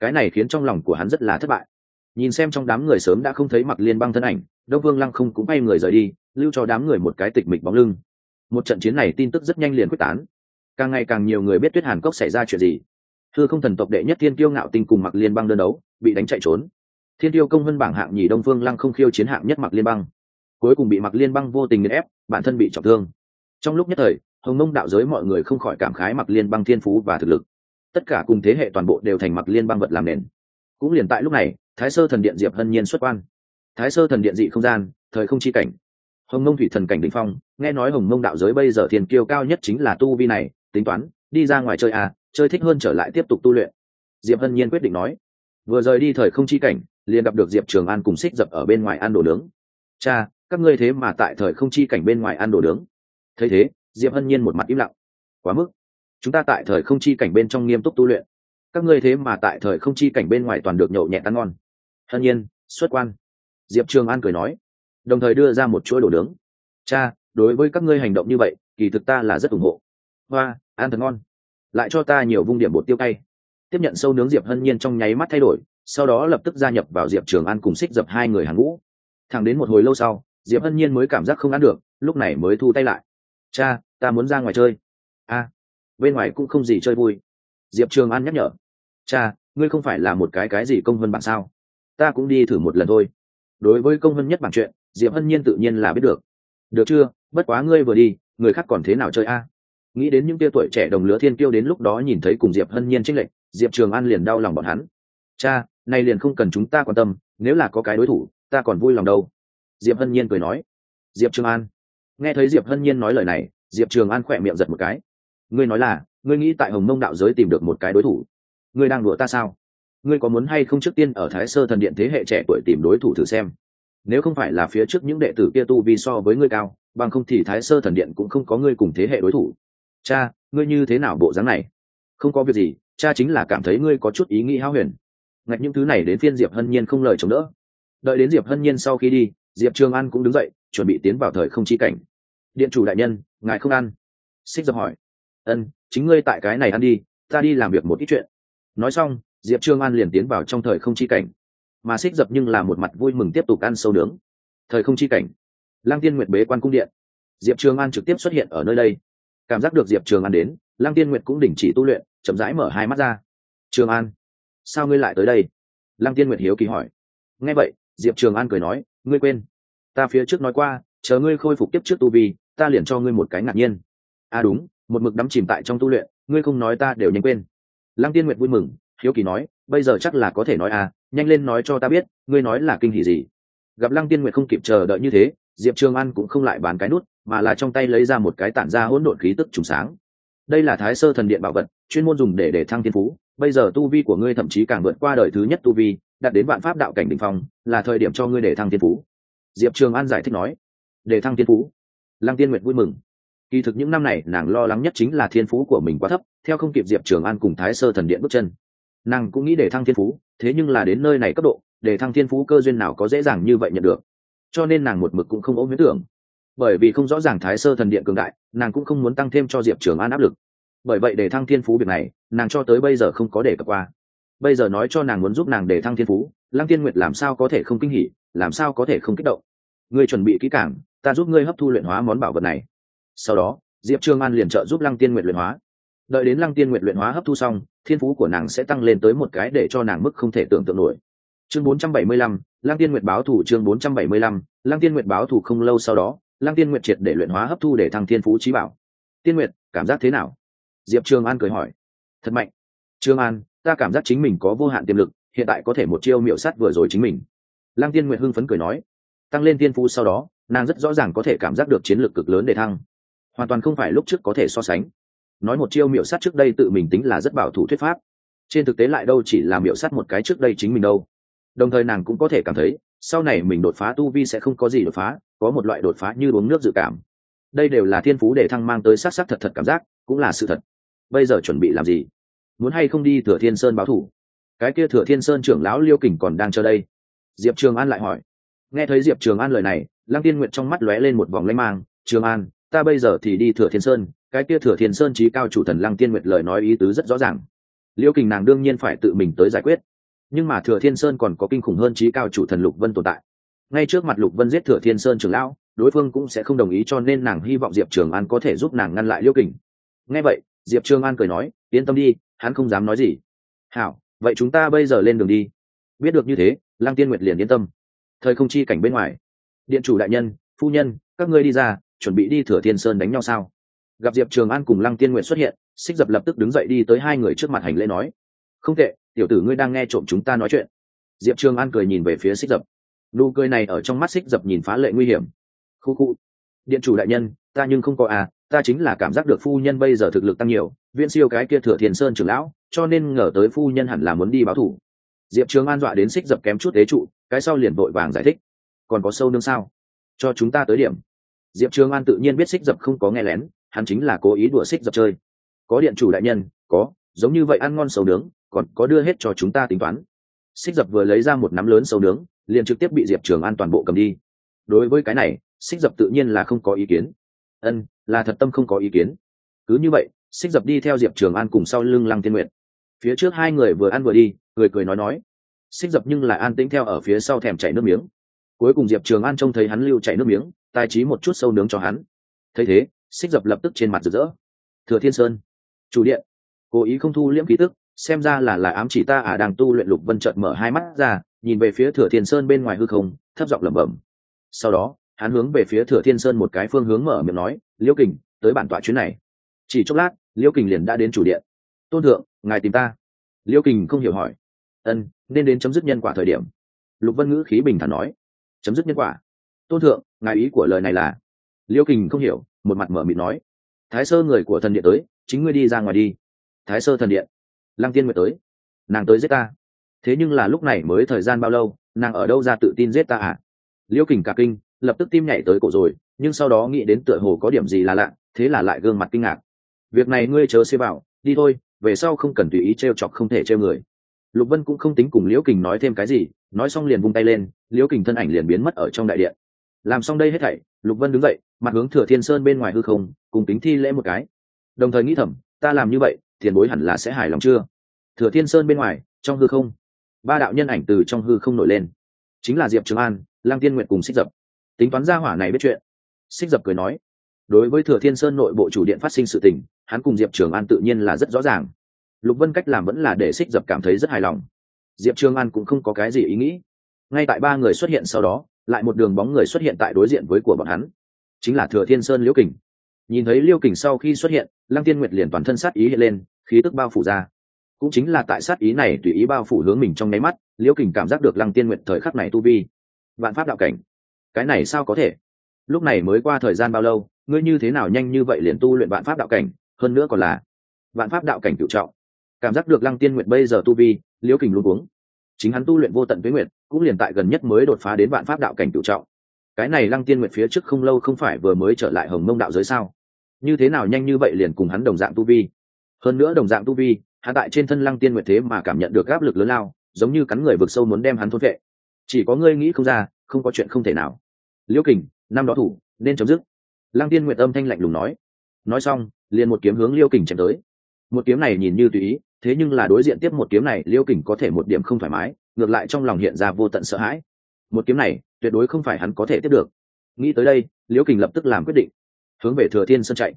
A: Cái này khiến trong lòng của hắn rất là thất bại. Nhìn xem trong đám người sớm đã không thấy mặc liên băng thân ảnh, đông vương lăng không cũng bay người rời đi, lưu cho đám người một cái tịch mịch bóng lưng. Một trận chiến này tin tức rất nhanh liền quyết tán. Càng ngày càng nhiều người biết tuyết hàn cốc xảy ra chuyện gì. Thư không thần tộc đệ nhất thiên tiêu ngạo tinh cùng mặc liên băng đơn đấu, bị đánh chạy trốn. Thiên tiêu công vân bảng hạng nhì đông phương lăng không khiêu chiến hạng nhất mặc liên băng. Cuối cùng bị mặc liên băng vô tình nghiền ép, bản thân bị trọng thương. Trong lúc nhất thời hồng mông đạo giới mọi người không khỏi cảm khái mặc liên băng thiên phú và thực lực. Tất cả cùng thế hệ toàn bộ đều thành mặc liên băng vật làm nền. Cũng liền tại lúc này, thái sơ thần điện diệp hân nhiên xuất quan. Thái sơ thần điện dị không gian, thời không chi cảnh. Hồng mông thủy thần cảnh đ phong, nghe nói hồng mông đạo giới bây giờ thiền kiêu cao nhất chính là tu vi này, tính toán, đi ra ngoài chơi à chơi thích hơn trở lại tiếp tục tu luyện. Diệp hân nhiên quyết định nói. Vừa rời đi thời không chi cảnh, liền gặp được diệp trường an cùng xích dập ở bên ngoài ăn đồ nướng. Cha, các ngươi thế mà tại thời không chi cảnh bên ngoài ăn đồ nướng. Thấy thế diệp hân nhiên một mặt im lặng. Quá mức. Chúng ta tại thời không chi cảnh bên trong nghiêm túc tu luyện. Các ngươi thế mà tại thời không chi cảnh bên ngoài toàn được nhậu nhẹ tan ngon. Hân nhiên, xuất quan. Diệp trường an cười nói, đồng thời đưa ra một chuỗi đồ nướng. Cha, đối với các ngươi hành động như vậy, kỳ thực ta là rất ủng hộ. Hoa, ăn thật ngon. Lại cho ta nhiều vung điểm bột tiêu cay. Tiếp nhận sâu nướng diệp hân nhiên trong nháy mắt thay đổi, sau đó lập tức gia nhập vào diệp trường an cùng xích dập hai người hàng ngũ. Thẳng đến một hồi lâu sau, diệp hân nhiên mới cảm giác không ăn được, lúc này mới thu tay lại. Cha ta muốn ra ngoài chơi. A, bên ngoài cũng không gì chơi vui. Diệp trường an nhắc nhở. Cha, ngươi không phải là một cái cái gì công vân bản sao? Ta cũng đi thử một lần thôi. Đối với công vân nhất bản chuyện, diệp hân nhiên tự nhiên là biết được. Được chưa? Bất quá ngươi vừa đi, người khác còn thế nào chơi a? Nghĩ đến những tia tuổi trẻ đồng lứa thiên kiêu đến lúc đó nhìn thấy cùng diệp hân nhiên trích lệnh diệp trường an liền đau lòng bọn hắn. Cha, nay liền không cần chúng ta quan tâm, nếu là có cái đối thủ, ta còn vui lòng đâu. Diệp hân nhiên cười nói. Diệp trường an. Nghe thấy diệp hân nhiên nói lời này diệp trường an khỏe miệng giật một cái. Ngươi nói là, ngươi nghĩ tại hồng mông đạo giới tìm được một cái đối thủ. Ngươi đang đùa ta sao? Ngươi có muốn hay không trước tiên ở thái sơ thần điện thế hệ trẻ tuổi tìm đối thủ thử xem? Nếu không phải là phía trước những đệ tử kia tu vi so với ngươi cao, bằng không thì thái sơ thần điện cũng không có ngươi cùng thế hệ đối thủ. Cha, ngươi như thế nào bộ dáng này? Không có việc gì, cha chính là cảm thấy ngươi có chút ý nghĩ hao huyền. Ngạch những thứ này đến phiên diệp hân nhiên không lời chống đỡ. Đợi đến diệp hân nhiên sau khi đi, diệp trường an cũng đứng dậy, chuẩn bị tiến vào thời không chi cảnh. Điện chủ đại nhân ngài không ăn? Xích dập hỏi. Ân, chính ngươi tại cái này ăn đi, ta đi làm việc một ít chuyện. Nói xong, diệp trương an liền tiến vào trong thời không chi cảnh. Mà xích dập nhưng là một mặt vui mừng tiếp tục ăn sâu nướng. Thời không chi cảnh. Lăng tiên nguyệt bế quan cung điện. Diệp trường an trực tiếp xuất hiện ở nơi đây. Cảm giác được diệp trường an đến, lăng tiên nguyệt cũng đình chỉ tu luyện, chậm rãi mở hai mắt ra. Trường an, sao ngươi lại tới đây? Lăng tiên nguyệt hiếu kỳ hỏi. Nghe vậy, diệp trường an cười nói, ngươi quên, ta phía trước nói qua, chờ ngươi khôi phục tiếp trước tu vi ta liền cho ngươi một cái ngạc nhiên. À đúng, một mực đắm chìm tại trong tu luyện, ngươi không nói ta đều nhanh quên. Lăng tiên nguyệt vui mừng, hiếu kỳ nói, bây giờ chắc là có thể nói à nhanh lên nói cho ta biết, ngươi nói là kinh hỉ gì. Gặp lăng tiên nguyệt không kịp chờ đợi như thế, diệp trường an cũng không lại bán cái nút, mà là trong tay lấy ra một cái tản ra hỗn độn khí tức trùng sáng. Đây là thái sơ thần điện bảo vật, chuyên môn dùng để để thăng thiên phú. Bây giờ tu vi của ngươi thậm chí càng vượt qua đời thứ nhất tu vi, đạt đến vạn pháp đạo cảnh đ ỉ n h phong, là thời điểm cho ngươi để thăng thiên phú. Diệp trường an giải thích nói, để thăng thiên phú lăng tiên nguyệt vui mừng. Kỳ thực những năm này, nàng lo lắng nhất chính là thiên phú của mình quá thấp, theo không kịp diệp trường an cùng thái sơ thần điện bước chân. Nàng cũng nghĩ để thăng thiên phú, thế nhưng là đến nơi này cấp độ, để thăng thiên phú cơ duyên nào có dễ dàng như vậy nhận được. Cho nên nàng một mực cũng không ốm huyết tưởng. Bởi vì không rõ ràng thái sơ thần điện cường đại, nàng cũng không muốn tăng thêm cho diệp trường an áp lực. Bởi vậy để thăng thiên phú việc này, nàng cho tới bây giờ không có để cập qua. Bây giờ nói cho nàng muốn giúp nàng để thăng thiên phú, lăng tiên nguyệt làm sao có thể không kinh hỉ, làm sao có thể không kích động? Ngươi chuẩn bị kỹ cảng ta giúp ngươi hấp thu luyện hóa món bảo vật này. Sau đó diệp trương an liền trợ giúp lăng tiên nguyệt luyện hóa. Đợi đến lăng tiên nguyệt luyện hóa hấp thu xong thiên phú của nàng sẽ tăng lên tới một cái để cho nàng mức không thể tưởng tượng nổi. Chương 475, lăng tiên nguyệt báo thủ chương 475, lăng tiên nguyệt báo thủ không lâu sau đó lăng tiên nguyệt triệt để luyện hóa hấp thu để thăng thiên phú trí bảo. Tiên nguyệt cảm giác thế nào? Diệp trường an cười hỏi. Thật mạnh. Trương an ta cảm giác chính mình có vô hạn tiềm lực hiện tại có thể một chiêu miệu sắt vừa rồi chính mình. Lăng tiên nguyệt hưng phấn cười nói. Tăng lên tiên phú sau đó nàng rất rõ ràng có thể cảm giác được chiến lược cực lớn để thăng. Hoàn toàn không phải lúc trước có thể so sánh. Nói một chiêu miệu sát trước đây tự mình tính là rất bảo thủ thuyết pháp. Trên thực tế lại đâu chỉ là miệu sát một cái trước đây chính mình đâu. Đồng thời nàng cũng có thể cảm thấy, sau này mình đột phá tu vi sẽ không có gì đột phá, có một loại đột phá như uống nước dự cảm. Đây đều là thiên phú để thăng mang tới s á c s á c thật thật cảm giác, cũng là sự thật. Bây giờ chuẩn bị làm gì? Muốn hay không đi thừa thiên sơn báo thủ? Cái kia thừa thiên sơn trưởng lão liêu kình còn đang chờ đây. Diệp trường an lại hỏi. Nghe thấy diệp trường an lời này lăng tiên nguyện trong mắt lóe lên một vòng lanh mang, trường an, ta bây giờ thì đi thừa thiên sơn, cái kia thừa thiên sơn trí cao chủ thần lăng tiên nguyệt lời nói ý tứ rất rõ ràng. Liêu kình nàng đương nhiên phải tự mình tới giải quyết. Nhưng mà thừa thiên sơn còn có kinh khủng hơn trí cao chủ thần lục vân tồn tại. Ngay trước mặt lục vân giết thừa thiên sơn trưởng lão, đối phương cũng sẽ không đồng ý cho nên nàng hy vọng diệp trường an có thể giúp nàng ngăn lại liêu kình. Nghe vậy, diệp trường an cười nói, yên tâm đi, hắn không dám nói gì. Hảo, vậy chúng ta bây giờ lên đường đi. Biết được như thế, lăng tiên nguyệt liền yên tâm. Thời không chi cảnh bên ngoài điện chủ đại nhân, phu nhân, các ngươi đi ra, chuẩn bị đi thừa thiên sơn đánh nhau sao? Gặp diệp trường an cùng lăng tiên nguyện xuất hiện, xích dập lập tức đứng dậy đi tới hai người trước mặt hành lễ nói, không tệ, tiểu tử ngươi đang nghe trộm chúng ta nói chuyện. Diệp trường an cười nhìn về phía xích dập. Nụ cười này ở trong mắt xích dập nhìn phá lệ nguy hiểm. Khu khu, điện chủ đại nhân, ta nhưng không có à ta chính là cảm giác được phu nhân bây giờ thực lực tăng nhiều, viễn siêu cái kia thừa thiền sơn trưởng lão, cho nên ngờ tới phu nhân hẳn là muốn đi báo thủ. Diệp trường an dọa đến xích dập kém chút tế trụ, cái sau liền vội vàng giải thích còn có sâu nương sao? Cho chúng ta tới điểm. Diệp trường an tự nhiên biết xích dập không có nghe lén, hắn chính là cố ý đùa xích dập chơi. Có điện chủ đại nhân, có, giống như vậy ăn ngon sầu nướng, còn có đưa hết cho chúng ta tính toán. Xích dập vừa lấy ra một nắm lớn sầu nướng, liền trực tiếp bị diệp trường an toàn bộ cầm đi. Đối với cái này xích dập tự nhiên là không có ý kiến. Ân, là thật tâm không có ý kiến. Cứ như vậy xích dập đi theo diệp trường an cùng sau lưng lăng tiên nguyện phía trước hai người vừa ăn vừa đi, cười cười nói nói. Xích dập nhưng lại an tĩnh theo ở phía sau thèm chảy nước miếng cuối cùng diệp trường an trông thấy hắn lưu chảy nước miếng tài trí một chút sâu nướng cho hắn. Thấy thế, xích dập lập tức trên mặt rực rỡ. Thừa thiên sơn, chủ điện, cố ý không thu liễm ký tức, xem ra là là ám chỉ ta à đang tu luyện lục vân trợt mở hai mắt ra, nhìn về phía thừa thiên sơn bên ngoài hư không, thấp giọng lẩm bẩm. Sau đó, hắn hướng về phía thừa thiên sơn một cái phương hướng mở miệng nói, liễu kình, tới bản tọa chuyến này. Chỉ chốc lát, liễu kình liền đã đến chủ điện. Tôn thượng, ngài tìm ta. Liễu kình không hiểu hỏi. Ân, nên đến chấm dứt nhân quả thời điểm. Lục vân ngữ khí bình thản nói chấm dứt nhân quả. Tôn thượng, ngài ý của lời này là? Liễu kình không hiểu, một mặt mở mịt nói. Thái sơ người của thần điện tới, chính ngươi đi ra ngoài đi. Thái sơ thần điện. Lăng tiên nguyệt tới. Nàng tới giết ta. Thế nhưng là lúc này mới thời gian bao lâu, nàng ở đâu ra tự tin giết ta à? Liễu kình cả kinh, lập tức tim nhảy tới cổ rồi, nhưng sau đó nghĩ đến tựa hồ có điểm gì là lạ, thế là lại gương mặt kinh ngạc. Việc này ngươi chớ xê bảo đi thôi, về sau không cần tùy ý t r e o chọc không thể trêu người lục vân cũng không tính cùng liễu kình nói thêm cái gì, nói xong liền vung tay lên, liễu kình thân ảnh liền biến mất ở trong đại điện. Làm xong đây hết thảy, lục vân đứng dậy, mặt hướng thừa thiên sơn bên ngoài hư không, cùng tính thi lễ một cái. Đồng thời nghĩ thầm, ta làm như vậy, tiền bối hẳn là sẽ hài lòng chưa? Thừa thiên sơn bên ngoài, trong hư không, ba đạo nhân ảnh từ trong hư không nổi lên. Chính là diệp trường an lang tiên nguyện cùng xích dập. Tính toán gia hỏa này biết chuyện. Xích dập cười nói, đối với thừa thiên sơn nội bộ chủ điện phát sinh sự tình, hắn cùng diệp trường an tự nhiên là rất rõ ràng lục vân cách làm vẫn là để xích dập cảm thấy rất hài lòng. Diệp Trương an cũng không có cái gì ý nghĩ. Ngay tại ba người xuất hiện sau đó, lại một đường bóng người xuất hiện tại đối diện với của bọn hắn. Chính là thừa thiên sơn liễu kình. Nhìn thấy liêu kình sau khi xuất hiện, lăng tiên nguyệt liền toàn thân sát ý hiện lên, khí tức bao phủ ra. Cũng chính là tại sát ý này tùy ý bao phủ hướng mình trong nháy mắt liễu kình cảm giác được lăng tiên nguyệt thời khắc này tu vi. Vạn pháp đạo cảnh. Cái này sao có thể? Lúc này mới qua thời gian bao lâu, ngươi như thế nào nhanh như vậy liền tu luyện vạn pháp đạo cảnh? Hơn nữa còn là vạn pháp đạo cảnh cựu trọng cảm giác được lăng tiên nguyện bây giờ tu vi, liễu kình luôn uống chính hắn tu luyện vô tận với nguyệt, cũng liền tại gần nhất mới đột phá đến vạn pháp đạo cảnh tự trọng. Cái này lăng tiên nguyện phía trước không lâu không phải vừa mới trở lại hồng mông đạo giới sao? Như thế nào nhanh như vậy liền cùng hắn đồng dạng tu vi? Hơn nữa đồng dạng tu vi, hắn tại trên thân lăng tiên nguyện thế mà cảm nhận được áp lực lớn lao, giống như cắn người vực sâu muốn đem hắn thôn vệ chỉ có ngươi nghĩ không ra, không có chuyện không thể nào. Liễu kình, năm đó thủ, nên chấm dứt. Lăng tiên nguyện âm thanh lạnh lùng nói. Nói xong, liền một kiếm hướng liêu kình chém tới một kiếm này nhìn như tùy ý, thế nhưng là đối diện tiếp một kiếm này, liêu kình có thể một điểm không thoải mái, ngược lại trong lòng hiện ra vô tận sợ hãi. Một kiếm này, tuyệt đối không phải hắn có thể tiếp được. Nghĩ tới đây liễu kình lập tức làm quyết định, hướng về thừa thiên sơn chạy.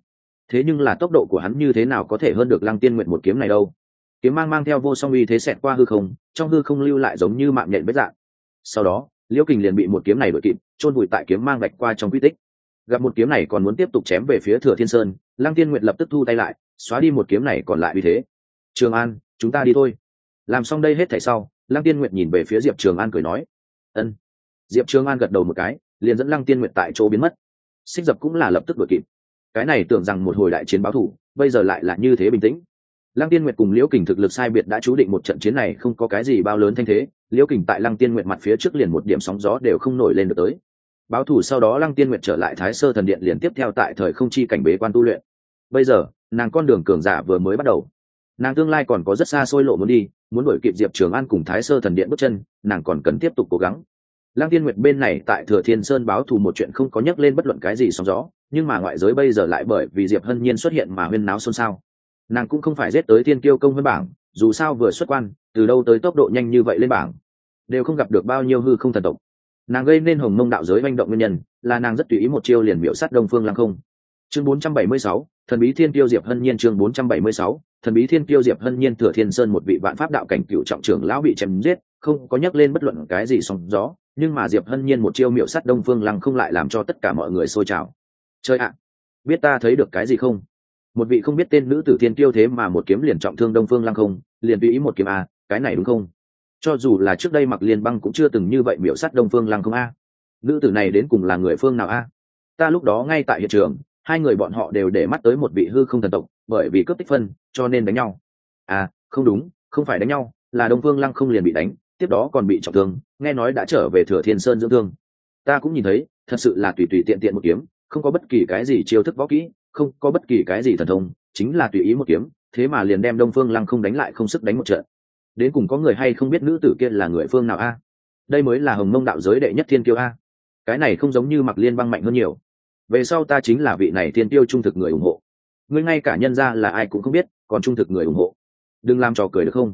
A: Thế nhưng là tốc độ của hắn như thế nào có thể hơn được lăng tiên nguyện một kiếm này đâu? Kiếm mang mang theo vô song uy thế xẹt qua hư không, trong hư không lưu lại giống như mạng nhện vết dạng. Sau đó liễu kình liền bị một kiếm này đội kịp, chôn vùi tại kiếm mang gạch qua trong quy tích gặp một kiếm này còn muốn tiếp tục chém về phía thừa thiên sơn, lăng tiên nguyệt lập tức thu tay lại, xóa đi một kiếm này còn lại vì thế. Trường an, chúng ta đi thôi. Làm xong đây hết thảy sau, lăng tiên nguyệt nhìn về phía diệp trường an cười nói, ân. Diệp trường an gật đầu một cái, liền dẫn lăng tiên nguyệt tại chỗ biến mất. Xích dập cũng là lập tức đuổi kịp. Cái này tưởng rằng một hồi đại chiến báo thủ, bây giờ lại là như thế bình tĩnh. Lăng tiên nguyệt cùng liễu kình thực lực sai biệt đã chú định một trận chiến này không có cái gì bao lớn thanh thế, liễu kình tại lăng tiên nguyệt mặt phía trước liền một điểm sóng gió đều không nổi lên được tới báo thủ sau đó lăng tiên nguyệt trở lại thái sơ thần điện liền tiếp theo tại thời không chi cảnh bế quan tu luyện. Bây giờ, nàng con đường cường giả vừa mới bắt đầu. Nàng tương lai còn có rất xa xôi lộ muốn đi, muốn đổi kịp diệp trường an cùng thái sơ thần điện bước chân, nàng còn cần tiếp tục cố gắng. Lăng tiên nguyệt bên này tại thừa thiên sơn báo thù một chuyện không có nhắc lên bất luận cái gì sóng gió, nhưng mà ngoại giới bây giờ lại bởi vì diệp hân nhiên xuất hiện mà huyên náo xôn xao. Nàng cũng không phải giết tới thiên kiêu công hơn bảng, dù sao vừa xuất quan, từ đâu tới tốc độ nhanh như vậy lên bảng? Đều không gặp được bao nhiêu hư không thần tộc nàng gây nên hồng mông đạo giới manh động nguyên nhân là nàng rất tùy ý một chiêu liền miễu sát đông phương lăng không. Chương 476, thần bí thiên tiêu diệp hân nhiên chương 476, thần bí thiên tiêu diệp hân nhiên thừa thiên sơn một vị vạn pháp đạo cảnh cựu trọng trưởng lão bị chém giết không có nhắc lên bất luận cái gì sóng gió nhưng mà diệp hân nhiên một chiêu miệu sát đông phương lăng không lại làm cho tất cả mọi người sôi trào. Chơi ạ biết ta thấy được cái gì không? Một vị không biết tên nữ tử thiên tiêu thế mà một kiếm liền trọng thương đông phương lăng không liền tùy ý một kiếm a cái này đúng không? Cho dù là trước đây mặc liên băng cũng chưa từng như vậy miểu sắt đông phương lăng không a. Nữ tử này đến cùng là người phương nào a? Ta lúc đó ngay tại hiện trường, hai người bọn họ đều để mắt tới một vị hư không thần tộc, bởi vì cướp tích phân, cho nên đánh nhau. À không đúng, không phải đánh nhau, là đông phương lăng không liền bị đánh, tiếp đó còn bị trọng thương, nghe nói đã trở về thừa thiên sơn dưỡng thương. Ta cũng nhìn thấy, thật sự là tùy tùy tiện tiện một kiếm, không có bất kỳ cái gì chiêu thức võ kỹ, không có bất kỳ cái gì thần thông, chính là tùy ý một kiếm, thế mà liền đem đông phương lăng không đánh lại không sức đánh một trận đến cùng có người hay không biết nữ tử kia là người phương nào a? Đây mới là hồng mông đạo giới đệ nhất thiên kiêu a. Cái này không giống như mặc liên băng mạnh hơn nhiều. Về sau ta chính là vị này thiên tiêu trung thực người ủng hộ. Ngươi ngay cả nhân ra là ai cũng không biết, còn trung thực người ủng hộ. Đừng làm trò cười được không?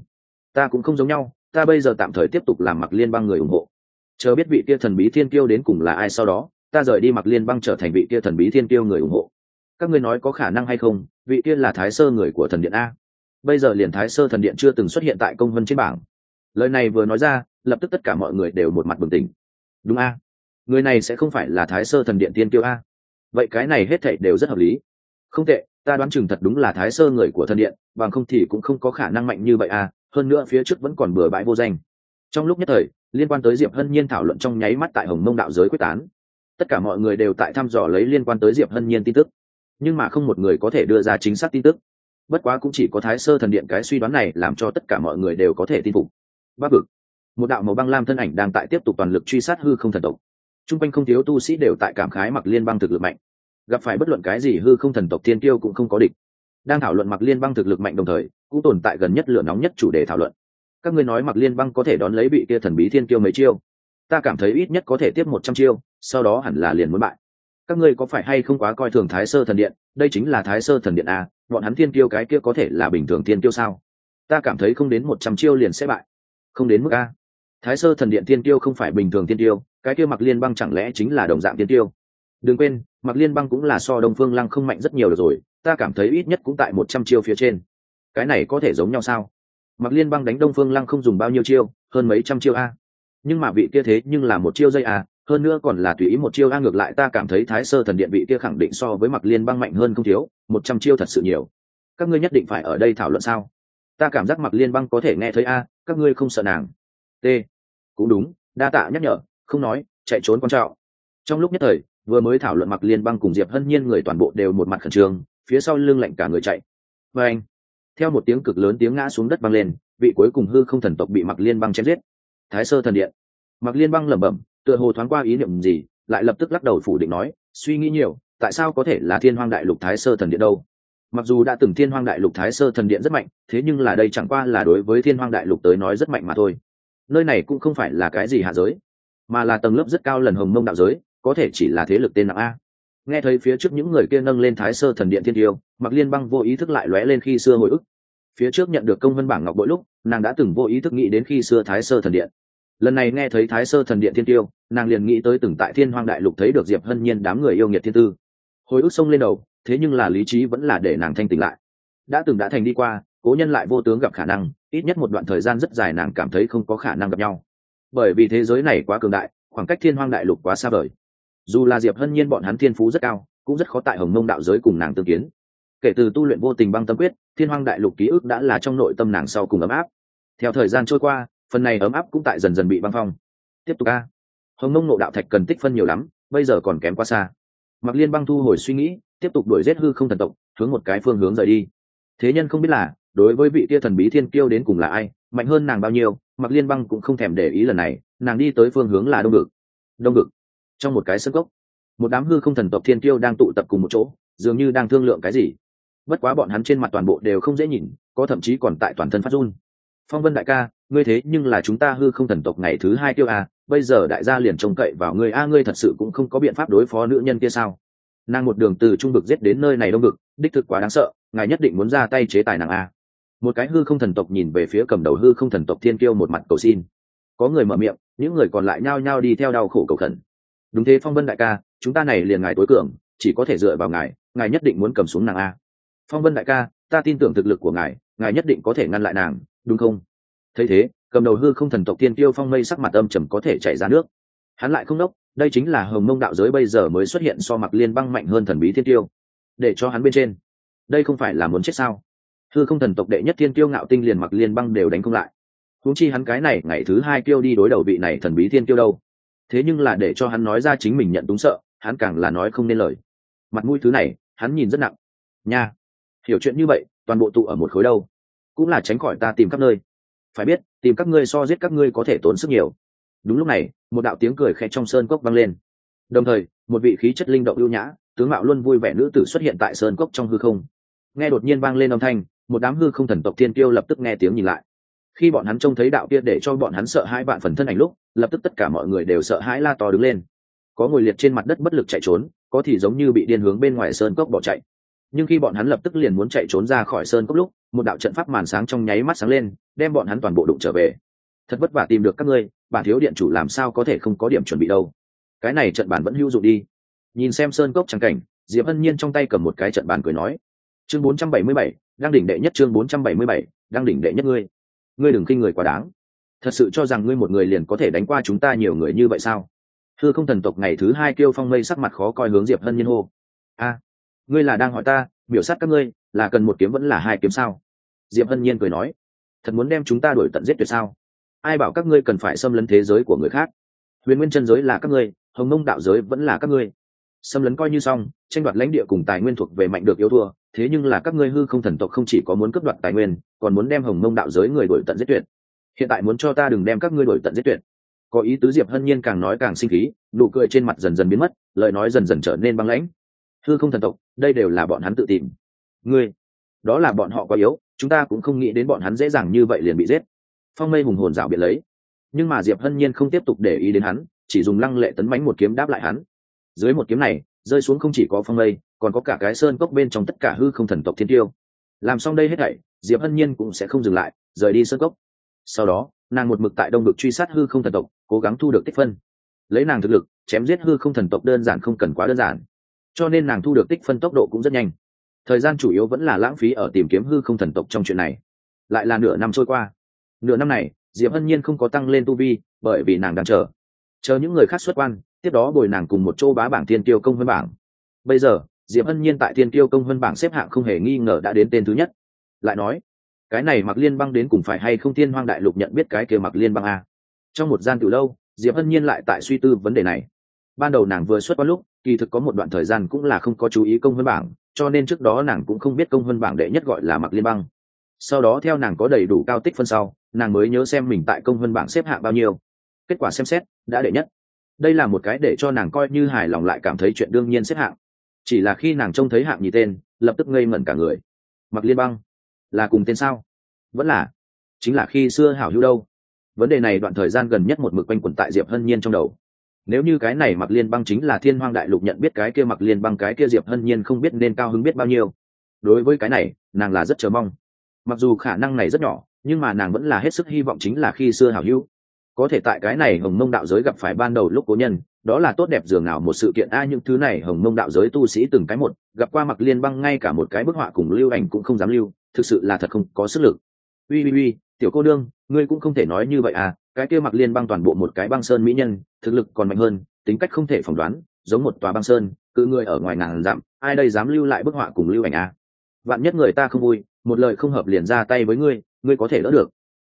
A: Ta cũng không giống nhau, ta bây giờ tạm thời tiếp tục làm mặc liên bang người ủng hộ. Chờ biết vị kia thần bí thiên tiêu đến cùng là ai sau đó, ta rời đi mặc liên bang trở thành vị kia thần bí thiên tiêu người ủng hộ. Các ngươi nói có khả năng hay không? Vị kia là thái sơ người của thần điện a bây giờ liền thái sơ thần điện chưa từng xuất hiện tại công vân trên bảng. Lời này vừa nói ra, lập tức tất cả mọi người đều một mặt bừng tỉnh. Đúng a? Người này sẽ không phải là thái sơ thần điện tiên tiêu a? Vậy cái này hết thảy đều rất hợp lý. Không tệ, ta đoán chừng thật đúng là thái sơ người của thần điện, bằng không thì cũng không có khả năng mạnh như vậy à hơn nữa phía trước vẫn còn bừa bãi vô danh. Trong lúc nhất thời, liên quan tới diệp hân nhiên thảo luận trong nháy mắt tại hồng mông đạo giới quyết tán. Tất cả mọi người đều tại thăm dò lấy liên quan tới diệp hân nhiên tin tức. Nhưng mà không một người có thể đưa ra chính xác tin tức bất quá cũng chỉ có thái sơ thần điện cái suy đoán này làm cho tất cả mọi người đều có thể tin phục. Bắc vực, một đạo màu băng lam thân ảnh đang tại tiếp tục toàn lực truy sát hư không thần tộc. T r u n g quanh không thiếu tu sĩ đều tại cảm khái mặc liên bang thực lực mạnh. Gặp phải bất luận cái gì hư không thần tộc thiên tiêu cũng không có địch. Đang thảo luận mặc liên bang thực lực mạnh đồng thời, cũng tồn tại gần nhất lửa nóng nhất chủ đề thảo luận. Các ngươi nói mặc liên băng có thể đón lấy bị kia thần bí thiên tiêu mấy chiêu? Ta cảm thấy ít nhất có thể tiếp một trăm chiêu, sau đó hẳn là liền muốn bại. Các ngươi có phải hay không quá coi thường thái sơ thần điện? Đây chính là thái sơ thần điện a bọn hắn thiên kiêu cái kia có thể là bình thường thiên kiêu sao? Ta cảm thấy không đến một trăm chiêu liền sẽ bại. Không đến mức a. Thái sơ thần điện thiên kiêu không phải bình thường thiên kiêu, cái kia mặc liên băng chẳng lẽ chính là đồng dạng thiên kiêu? Đừng quên mặc liên băng cũng là so đông phương lăng không mạnh rất nhiều được rồi, ta cảm thấy ít nhất cũng tại một trăm chiêu phía trên. Cái này có thể giống nhau sao? Mặc liên băng đánh đông phương lăng không dùng bao nhiêu chiêu, hơn mấy trăm chiêu a. Nhưng mà vị kia thế nhưng là một chiêu dây a hơn nữa còn là tùy ý một chiêu a ngược lại ta cảm thấy thái sơ thần điện vị kia khẳng định so với mặc liên băng mạnh hơn không thiếu, một trăm chiêu thật sự nhiều. Các ngươi nhất định phải ở đây thảo luận sao? Ta cảm giác mặc liên băng có thể nghe thấy a, các ngươi không sợ nàng. T. Cũng đúng, đa tạ nhắc nhở, không nói, chạy trốn quan trọng. Trong lúc nhất thời, vừa mới thảo luận mặc liên băng cùng diệp hân nhiên người toàn bộ đều một mặt khẩn trương, phía sau lưng lạnh cả người chạy. Và anh, theo một tiếng cực lớn tiếng ngã xuống đất băng lên, vị cuối cùng hư không thần tộc bị mặc liên băng chém giết. Thái sơ thần điện. Mặc liên băng lẩm bẩm tựa hồ thoáng qua ý niệm gì, lại lập tức lắc đầu phủ định nói, suy nghĩ nhiều, tại sao có thể là thiên hoang đại lục thái sơ thần điện đâu? Mặc dù đã từng thiên hoang đại lục thái sơ thần điện rất mạnh, thế nhưng là đây chẳng qua là đối với thiên hoang đại lục tới nói rất mạnh mà thôi. Nơi này cũng không phải là cái gì hạ giới, mà là tầng lớp rất cao lần hồng mông đạo giới, có thể chỉ là thế lực tên nặng a. Nghe thấy phía trước những người kia nâng lên thái sơ thần điện thiên tiêu mặc liên băng vô ý thức lại lóe lên khi xưa hồi ức. Phía trước nhận được công văn bảng ngọc bội lúc, nàng đã từng vô ý thức nghĩ đến khi xưa thái sơ thần điện lần này nghe thấy thái sơ thần điện thiên tiêu, nàng liền nghĩ tới từng tại thiên hoang đại lục thấy được diệp hân nhiên đám người yêu nghiệt thiên tư. Hồi ức sông lên đầu, thế nhưng là lý trí vẫn là để nàng thanh tỉnh lại. Đã từng đã thành đi qua, cố nhân lại vô tướng gặp khả năng, ít nhất một đoạn thời gian rất dài nàng cảm thấy không có khả năng gặp nhau. Bởi vì thế giới này quá cường đại, khoảng cách thiên hoang đại lục quá xa vời. Dù là diệp hân nhiên bọn hắn thiên phú rất cao, cũng rất khó tại hồng mông đạo giới cùng nàng tương kiến. Kể từ tu luyện vô tình băng tâm quyết, thiên hoang đại lục ký ức đã là trong nội tâm nàng sau cùng ấm áp. Theo thời gian trôi qua phần này ấm áp cũng tại dần dần bị băng phong. Tiếp tục a. Hồng nông nộ đạo thạch cần tích phân nhiều lắm, bây giờ còn kém quá xa. Mặc liên băng thu hồi suy nghĩ, tiếp tục đuổi giết hư không thần tộc, hướng một cái phương hướng rời đi. Thế nhân không biết là, đối với vị tia thần bí thiên kiêu đến cùng là ai, mạnh hơn nàng bao nhiêu mặc liên băng cũng không thèm để ý lần này, nàng đi tới phương hướng là đông ngực. Đông ngực, trong một cái sân gốc một đám hư không thần tộc thiên kiêu đang tụ tập cùng một chỗ, dường như đang thương lượng cái gì. Bất quá bọn hắn trên mặt toàn bộ đều không dễ nhìn, có thậm chí còn tại toàn thân phát run phong vân đại ca, ngươi thế nhưng là chúng ta hư không thần tộc ngày thứ hai tiêu a bây giờ đại gia liền trông cậy vào ngươi a, ngươi thật sự cũng không có biện pháp đối phó nữ nhân kia sao? Nàng một đường từ trung vực giết đến nơi này đông vực, đích thực quá đáng sợ, ngài nhất định muốn ra tay chế tài nàng a. Một cái hư không thần tộc nhìn về phía cầm đầu hư không thần tộc thiên kiêu một mặt cầu xin. Có người mở miệng, những người còn lại nhao nhao đi theo đau khổ cầu khẩn. Đúng thế, phong vân đại ca, chúng ta này liền ngài tối cường, chỉ có thể dựa vào ngài ngài nhất định muốn cầm xuống nàng a. Phong vân đại ca, ta tin tưởng thực lực của ngài ngài nhất định có thể ngăn lại nàng đúng không? Thấy thế, cầm đầu hư không thần tộc tiên tiêu phong mây sắc mặt âm trầm có thể chảy ra nước. Hắn lại không đốc, đây chính là hồng mông đạo giới bây giờ mới xuất hiện so mặc liên băng mạnh hơn thần bí thiên tiêu. Để cho hắn bên trên. Đây không phải là muốn chết sao? Hư không thần tộc đệ nhất thiên tiêu ngạo tinh liền mặc liên băng đều đánh không lại. Huống chi hắn cái này ngày thứ hai kêu đi đối đầu vị này thần bí thiên tiêu đâu. Thế nhưng là để cho hắn nói ra chính mình nhận đúng sợ, hắn càng là nói không nên lời. Mặt mũi thứ này, hắn nhìn rất nặng. Nha, hiểu chuyện như vậy, toàn bộ tụ ở một khối đâu cũng là tránh khỏi ta tìm các nơi. Phải biết, tìm các ngươi so giết các ngươi có thể tốn sức nhiều. Đúng lúc này, một đạo tiếng cười khẽ trong sơn cốc vang lên. Đồng thời, một vị khí chất linh động ưu nhã, tướng mạo luôn vui vẻ nữ tử xuất hiện tại sơn cốc trong hư không. Nghe đột nhiên vang lên âm thanh, một đám hư không thần tộc thiên tiêu lập tức nghe tiếng nhìn lại. Khi bọn hắn trông thấy đạo kia để cho bọn hắn sợ hai bạn phần thân ảnh lúc, lập tức tất cả mọi người đều sợ hãi la to đứng lên. Có ngồi liệt trên mặt đất bất lực chạy trốn, có thì giống như bị điên hướng bên ngoài sơn cốc bỏ chạy nhưng khi bọn hắn lập tức liền muốn chạy trốn ra khỏi sơn cốc lúc một đạo trận pháp màn sáng trong nháy mắt sáng lên đem bọn hắn toàn bộ đụng trở về. Thật vất vả tìm được các ngươi bản thiếu điện chủ làm sao có thể không có điểm chuẩn bị đâu. Cái này trận bản vẫn hữu dụng đi. Nhìn xem sơn cốc trắng cảnh diệp hân nhiên trong tay cầm một cái trận bàn cười nói chương 477, đang đỉnh đệ nhất chương 477, đang đỉnh đệ nhất ngươi. Ngươi đừng kinh người quá đáng. Thật sự cho rằng ngươi một người liền có thể đánh qua chúng ta nhiều người như vậy sao? Thưa không thần tộc ngày thứ hai kêu phong mây sắc mặt khó coi hướng diệp hân nhiên hô a ngươi là đang hỏi ta biểu sát các ngươi, là cần một kiếm vẫn là hai kiếm sao? Diệp hân nhiên cười nói, thật muốn đem chúng ta đuổi tận giết tuyệt sao? Ai bảo các ngươi cần phải xâm lấn thế giới của người khác? Huyền nguyên chân giới là các ngươi, hồng mông đạo giới vẫn là các ngươi. Xâm lấn coi như xong, tranh đoạt lãnh địa cùng tài nguyên thuộc về mạnh được yêu thua, thế nhưng là các ngươi hư không thần tộc không chỉ có muốn cướp đoạt tài nguyên, còn muốn đem hồng mông đạo giới người đổi tận giết tuyệt. Hiện tại muốn cho ta đừng đem các ngươi đổi tận giết tuyệt. Có ý tứ diệp hân nhiên càng nói càng sinh khí, nụ cười trên mặt dần dần biến mất, lời nói dần dần trở nên băng lãnh hư không thần tộc, đây đều là bọn hắn tự tìm. Ngươi, đó là bọn họ quá yếu, chúng ta cũng không nghĩ đến bọn hắn dễ dàng như vậy liền bị giết. Phong mây hùng hồn rảo biệt lấy. Nhưng mà diệp hân nhiên không tiếp tục để ý đến hắn, chỉ dùng lăng lệ tấn bánh một kiếm đáp lại hắn. Dưới một kiếm này, rơi xuống không chỉ có phong mây, còn có cả cái sơn cốc bên trong tất cả hư không thần tộc thiên tiêu. Làm xong đây hết thảy, diệp hân nhiên cũng sẽ không dừng lại, rời đi sơn cốc. Sau đó, nàng một mực tại đông vực truy sát hư không thần tộc, cố gắng thu được tích phân. Lấy nàng thực lực, chém giết hư không thần tộc đơn giản không cần quá đơn giản cho nên nàng thu được tích phân tốc độ cũng rất nhanh. Thời gian chủ yếu vẫn là lãng phí ở tìm kiếm hư không thần tộc trong chuyện này. Lại là nửa năm trôi qua. Nửa năm này, diệp hân nhiên không có tăng lên tu vi, bởi vì nàng đang chờ. Chờ những người khác xuất quan, tiếp đó bồi nàng cùng một chỗ bá bảng thiên tiêu công vân bảng. Bây giờ, diệp hân nhiên tại thiên tiêu công vân bảng xếp hạng không hề nghi ngờ đã đến tên thứ nhất. Lại nói, cái này mặc liên băng đến cùng phải hay không thiên hoang đại lục nhận biết cái kia mặc liên băng a? Trong một gian từ lâu, diệp hân nhiên lại tại suy tư vấn đề này. Ban đầu nàng vừa xuất quan lúc kỳ thực có một đoạn thời gian cũng là không có chú ý công vân bảng, cho nên trước đó nàng cũng không biết công vân bảng đệ nhất gọi là mặc liên băng. Sau đó theo nàng có đầy đủ cao tích phân sau, nàng mới nhớ xem mình tại công vân bảng xếp hạng bao nhiêu. Kết quả xem xét, đã đệ nhất. Đây là một cái để cho nàng coi như hài lòng lại cảm thấy chuyện đương nhiên xếp hạng. Chỉ là khi nàng trông thấy hạng nhì tên, lập tức ngây ngẩn cả người. Mặc liên băng, là cùng tên sao? Vẫn là. Chính là khi xưa hảo hữu đâu. Vấn đề này đoạn thời gian gần nhất một mực quanh quẩn tại diệp hân nhiên trong đầu nếu như cái này mặc liên băng chính là thiên hoang đại lục nhận biết cái kia mặc liên băng cái kia diệp hân nhiên không biết nên cao hứng biết bao nhiêu. Đối với cái này, nàng là rất chờ mong. Mặc dù khả năng này rất nhỏ, nhưng mà nàng vẫn là hết sức hy vọng chính là khi xưa hảo hữu. Có thể tại cái này hồng mông đạo giới gặp phải ban đầu lúc cố nhân, đó là tốt đẹp dường nào một sự kiện a những thứ này hồng mông đạo giới tu sĩ từng cái một, gặp qua mặc liên băng ngay cả một cái bức họa cùng lưu ảnh cũng không dám lưu, thực sự là thật không có sức lực. Uy uy uy, tiểu cô đương ngươi cũng không thể nói như vậy à cái kia mặc liên băng toàn bộ một cái băng sơn mỹ nhân thực lực còn mạnh hơn, tính cách không thể phỏng đoán, giống một tòa băng sơn cự người ở ngoài ngàn dặm, ai đây dám lưu lại bức họa cùng lưu ảnh a? vạn nhất người ta không vui, một lời không hợp liền ra tay với ngươi ngươi có thể đỡ được.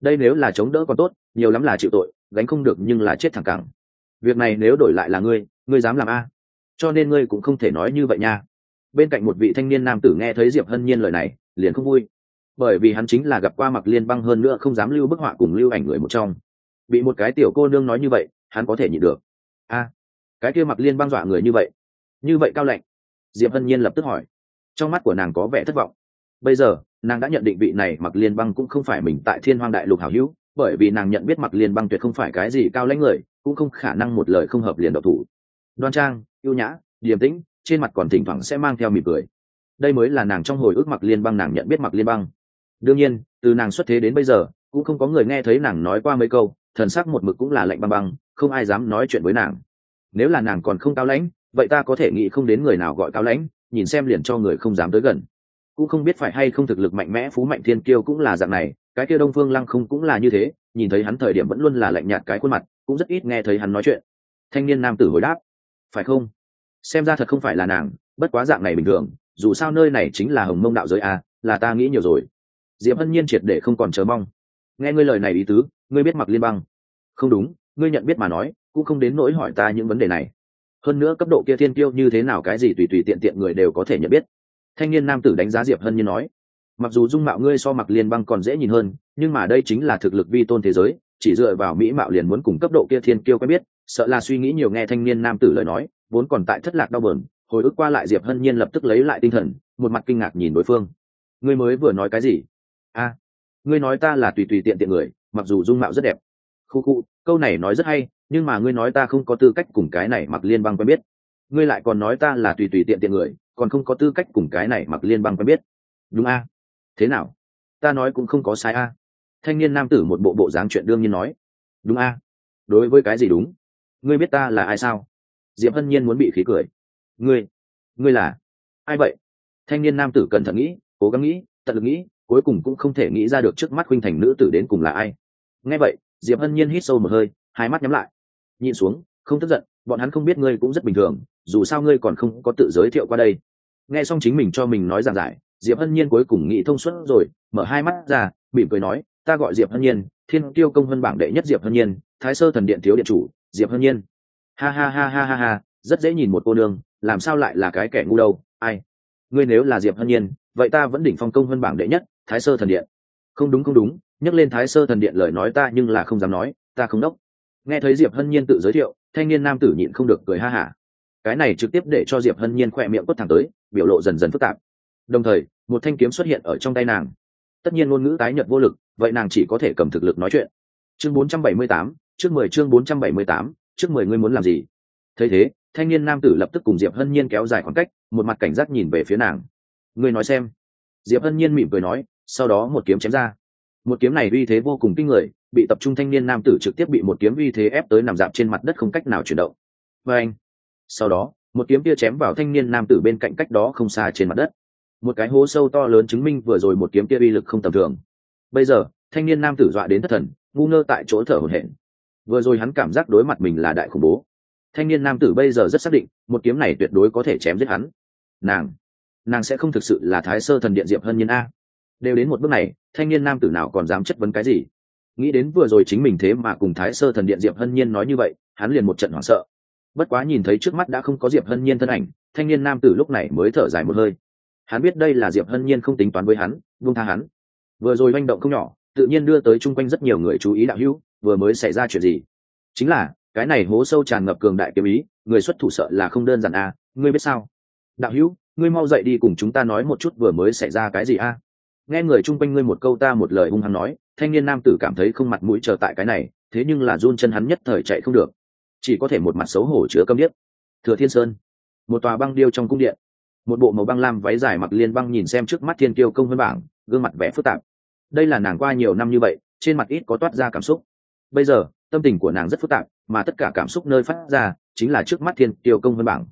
A: Đây nếu là chống đỡ còn tốt, nhiều lắm là chịu tội, gánh không được nhưng là chết thẳng cẳng. Việc này nếu đổi lại là ngươi ngươi dám làm a? Cho nên ngươi cũng không thể nói như vậy nha. Bên cạnh một vị thanh niên nam tử nghe thấy diệp hân nhiên lời này, liền không vui. Bởi vì hắn chính là gặp qua mặc liên băng hơn nữa không dám lưu bức họa cùng lưu ảnh người một trong. Bị một cái tiểu cô nương nói như vậy hắn có thể nhịn được. A, cái kia mặc liên băng dọa người như vậy như vậy cao lạnh? Diệp hân nhiên lập tức hỏi. Trong mắt của nàng có vẻ thất vọng. Bây giờ, nàng đã nhận định vị này mặc liên băng cũng không phải mình tại thiên hoang đại lục hảo hữu, bởi vì nàng nhận biết mặc liên băng tuyệt không phải cái gì cao lãnh người, cũng không khả năng một lời không hợp liền độc thủ. Đoan trang yêu nhã, điềm tĩnh, trên mặt còn thỉnh thoảng sẽ mang theo mỉm cười. Đây mới là nàng trong hồi ức mặc liên băng nàng nhận biết mặc liên băng đương nhiên, từ nàng xuất thế đến bây giờ, cũng không có người nghe thấy nàng nói qua mấy câu, thần sắc một mực cũng là lạnh băng băng không ai dám nói chuyện với nàng. Nếu là nàng còn không cao lãnh, vậy ta có thể nghĩ không đến người nào gọi cao lãnh, nhìn xem liền cho người không dám tới gần. Cũng không biết phải hay không thực lực mạnh mẽ phú mạnh thiên kiêu cũng là dạng này, cái kia đông phương lăng không cũng là như thế, nhìn thấy hắn thời điểm vẫn luôn là lạnh nhạt cái khuôn mặt, cũng rất ít nghe thấy hắn nói chuyện. Thanh niên nam tử hồi đáp, phải không? Xem ra thật không phải là nàng, bất quá dạng này bình thường, dù sao nơi này chính là hồng mông đạo giới a là ta nghĩ nhiều rồi. Diệp hân nhiên triệt để không còn chờ mong. Nghe ngươi lời này ý tứ, ngươi biết mặc liên băng? Không đúng ngươi nhận biết mà nói, cũng không đến nỗi hỏi ta những vấn đề này. Hơn nữa cấp độ kia thiên tiêu như thế nào cái gì tùy tùy tiện tiện người đều có thể nhận biết. Thanh niên nam tử đánh giá diệp hân như nói, mặc dù dung mạo ngươi so mặc liên băng còn dễ nhìn hơn, nhưng mà đây chính là thực lực vi tôn thế giới, chỉ dựa vào mỹ mạo liền muốn cùng cấp độ kia thiên kiêu quen biết, sợ là suy nghĩ nhiều nghe thanh niên nam tử lời nói, vốn còn tại thất lạc đau bờn hồi ức qua lại diệp hân nhiên lập tức lấy lại tinh thần, một mặt kinh ngạc nhìn đối phương. Ngươi mới vừa nói cái gì? A, ngươi nói ta là tùy tùy tiện tiện người, mặc dù dung mạo rất đẹp khu khu câu này nói rất hay, nhưng mà ngươi nói ta không có tư cách cùng cái này mặc liên bang quen biết. Ngươi lại còn nói ta là tùy tùy tiện tiện người, còn không có tư cách cùng cái này mặc liên bang quen biết. Đúng a? Thế nào? Ta nói cũng không có sai a. Thanh niên nam tử một bộ bộ dáng chuyện đương nhiên nói. Đúng a? Đối với cái gì đúng? Ngươi biết ta là ai sao? Diệp hân nhiên muốn bị khí cười. Ngươi? Ngươi là? Ai vậy? Thanh niên nam tử cẩn thận nghĩ, cố gắng nghĩ, tận lực nghĩ, cuối cùng cũng không thể nghĩ ra được trước mắt huynh thành nữ tử đến cùng là ai. Nghe vậy diệp hân nhiên hít sâu một hơi, hai mắt nhắm lại. Nhìn xuống, không tức giận, bọn hắn không biết ngươi cũng rất bình thường, dù sao ngươi còn không có tự giới thiệu qua đây. Nghe xong chính mình cho mình nói giảng giải, diệp hân nhiên cuối cùng nghĩ thông suốt rồi, mở hai mắt ra, mỉm cười nói, ta gọi diệp hân nhiên, thiên tiêu công hơn bảng đệ nhất diệp hân nhiên, thái sơ thần điện thiếu điện chủ, diệp hân nhiên. Ha ha ha ha ha ha, rất dễ nhìn một cô nương, làm sao lại là cái kẻ ngu đâu, ai? Ngươi nếu là diệp hân nhiên, vậy ta vẫn đỉnh phong công hơn bảng đệ nhất, thái sơ thần điện. Không đúng không đúng nhắc lên thái sơ thần điện lời nói ta nhưng là không dám nói ta không đốc. Nghe thấy diệp hân nhiên tự giới thiệu thanh niên nam tử nhịn không được cười ha hả. Cái này trực tiếp để cho diệp hân nhiên khỏe miệng quất thẳng tới biểu lộ dần dần phức tạp. Đồng thời một thanh kiếm xuất hiện ở trong tay nàng. Tất nhiên ngôn ngữ tái nhật vô lực vậy nàng chỉ có thể cầm thực lực nói chuyện. Chương 478, chương mười chương 478, trước mười ngươi muốn làm gì? Thấy thế thanh niên nam tử lập tức cùng diệp hân nhiên kéo dài khoảng cách một mặt cảnh giác nhìn về phía nàng. Ngươi nói xem. Diệp hân nhiên mỉm cười nói sau đó một kiếm chém ra một kiếm này uy thế vô cùng kinh người, bị tập trung thanh niên nam tử trực tiếp bị một kiếm uy thế ép tới nằm dạp trên mặt đất không cách nào chuyển động. Và anh, sau đó, một kiếm kia chém vào thanh niên nam tử bên cạnh cách đó không xa trên mặt đất. Một cái hố sâu to lớn chứng minh vừa rồi một kiếm kia uy lực không tầm thường. Bây giờ, thanh niên nam tử dọa đến thất thần, ngu ngơ tại chỗ thở hổn hển. Vừa rồi hắn cảm giác đối mặt mình là đại khủng bố. Thanh niên nam tử bây giờ rất xác định, một kiếm này tuyệt đối có thể chém giết hắn. Nàng nàng sẽ không thực sự là thái sơ thần điện diệp hân nhân a đều đến một bước này, thanh niên nam tử nào còn dám chất vấn cái gì? Nghĩ đến vừa rồi chính mình thế mà cùng thái sơ thần điện diệp hân nhiên nói như vậy, hắn liền một trận hoảng sợ. Bất quá nhìn thấy trước mắt đã không có diệp hân nhiên thân ảnh, thanh niên nam tử lúc này mới thở dài một hơi. Hắn biết đây là diệp hân nhiên không tính toán với hắn, buông tha hắn. Vừa rồi manh động không nhỏ, tự nhiên đưa tới chung quanh rất nhiều người chú ý đạo hữu, vừa mới xảy ra chuyện gì? Chính là, cái này hố sâu tràn ngập cường đại kiếm ý, người xuất thủ sợ là không đơn giản à ngươi biết sao? Đạo hữu, ngươi mau dậy đi cùng chúng ta nói một chút vừa mới xảy ra cái gì a à? Nghe người chung quanh ngươi một câu ta một lời hung hăng nói, thanh niên nam tử cảm thấy không mặt mũi chờ tại cái này, thế nhưng là run chân hắn nhất thời chạy không được. Chỉ có thể một mặt xấu hổ chứa câm điếc. Thừa thiên sơn, một tòa băng điêu trong cung điện. Một bộ màu băng lam váy dài mặc liên băng nhìn xem trước mắt thiên tiêu công vân bảng, gương mặt vẻ phức tạp. Đây là nàng qua nhiều năm như vậy, trên mặt ít có toát ra cảm xúc. Bây giờ, tâm tình của nàng rất phức tạp, mà tất cả cảm xúc nơi phát ra, chính là trước mắt thiên tiêu công vân bảng.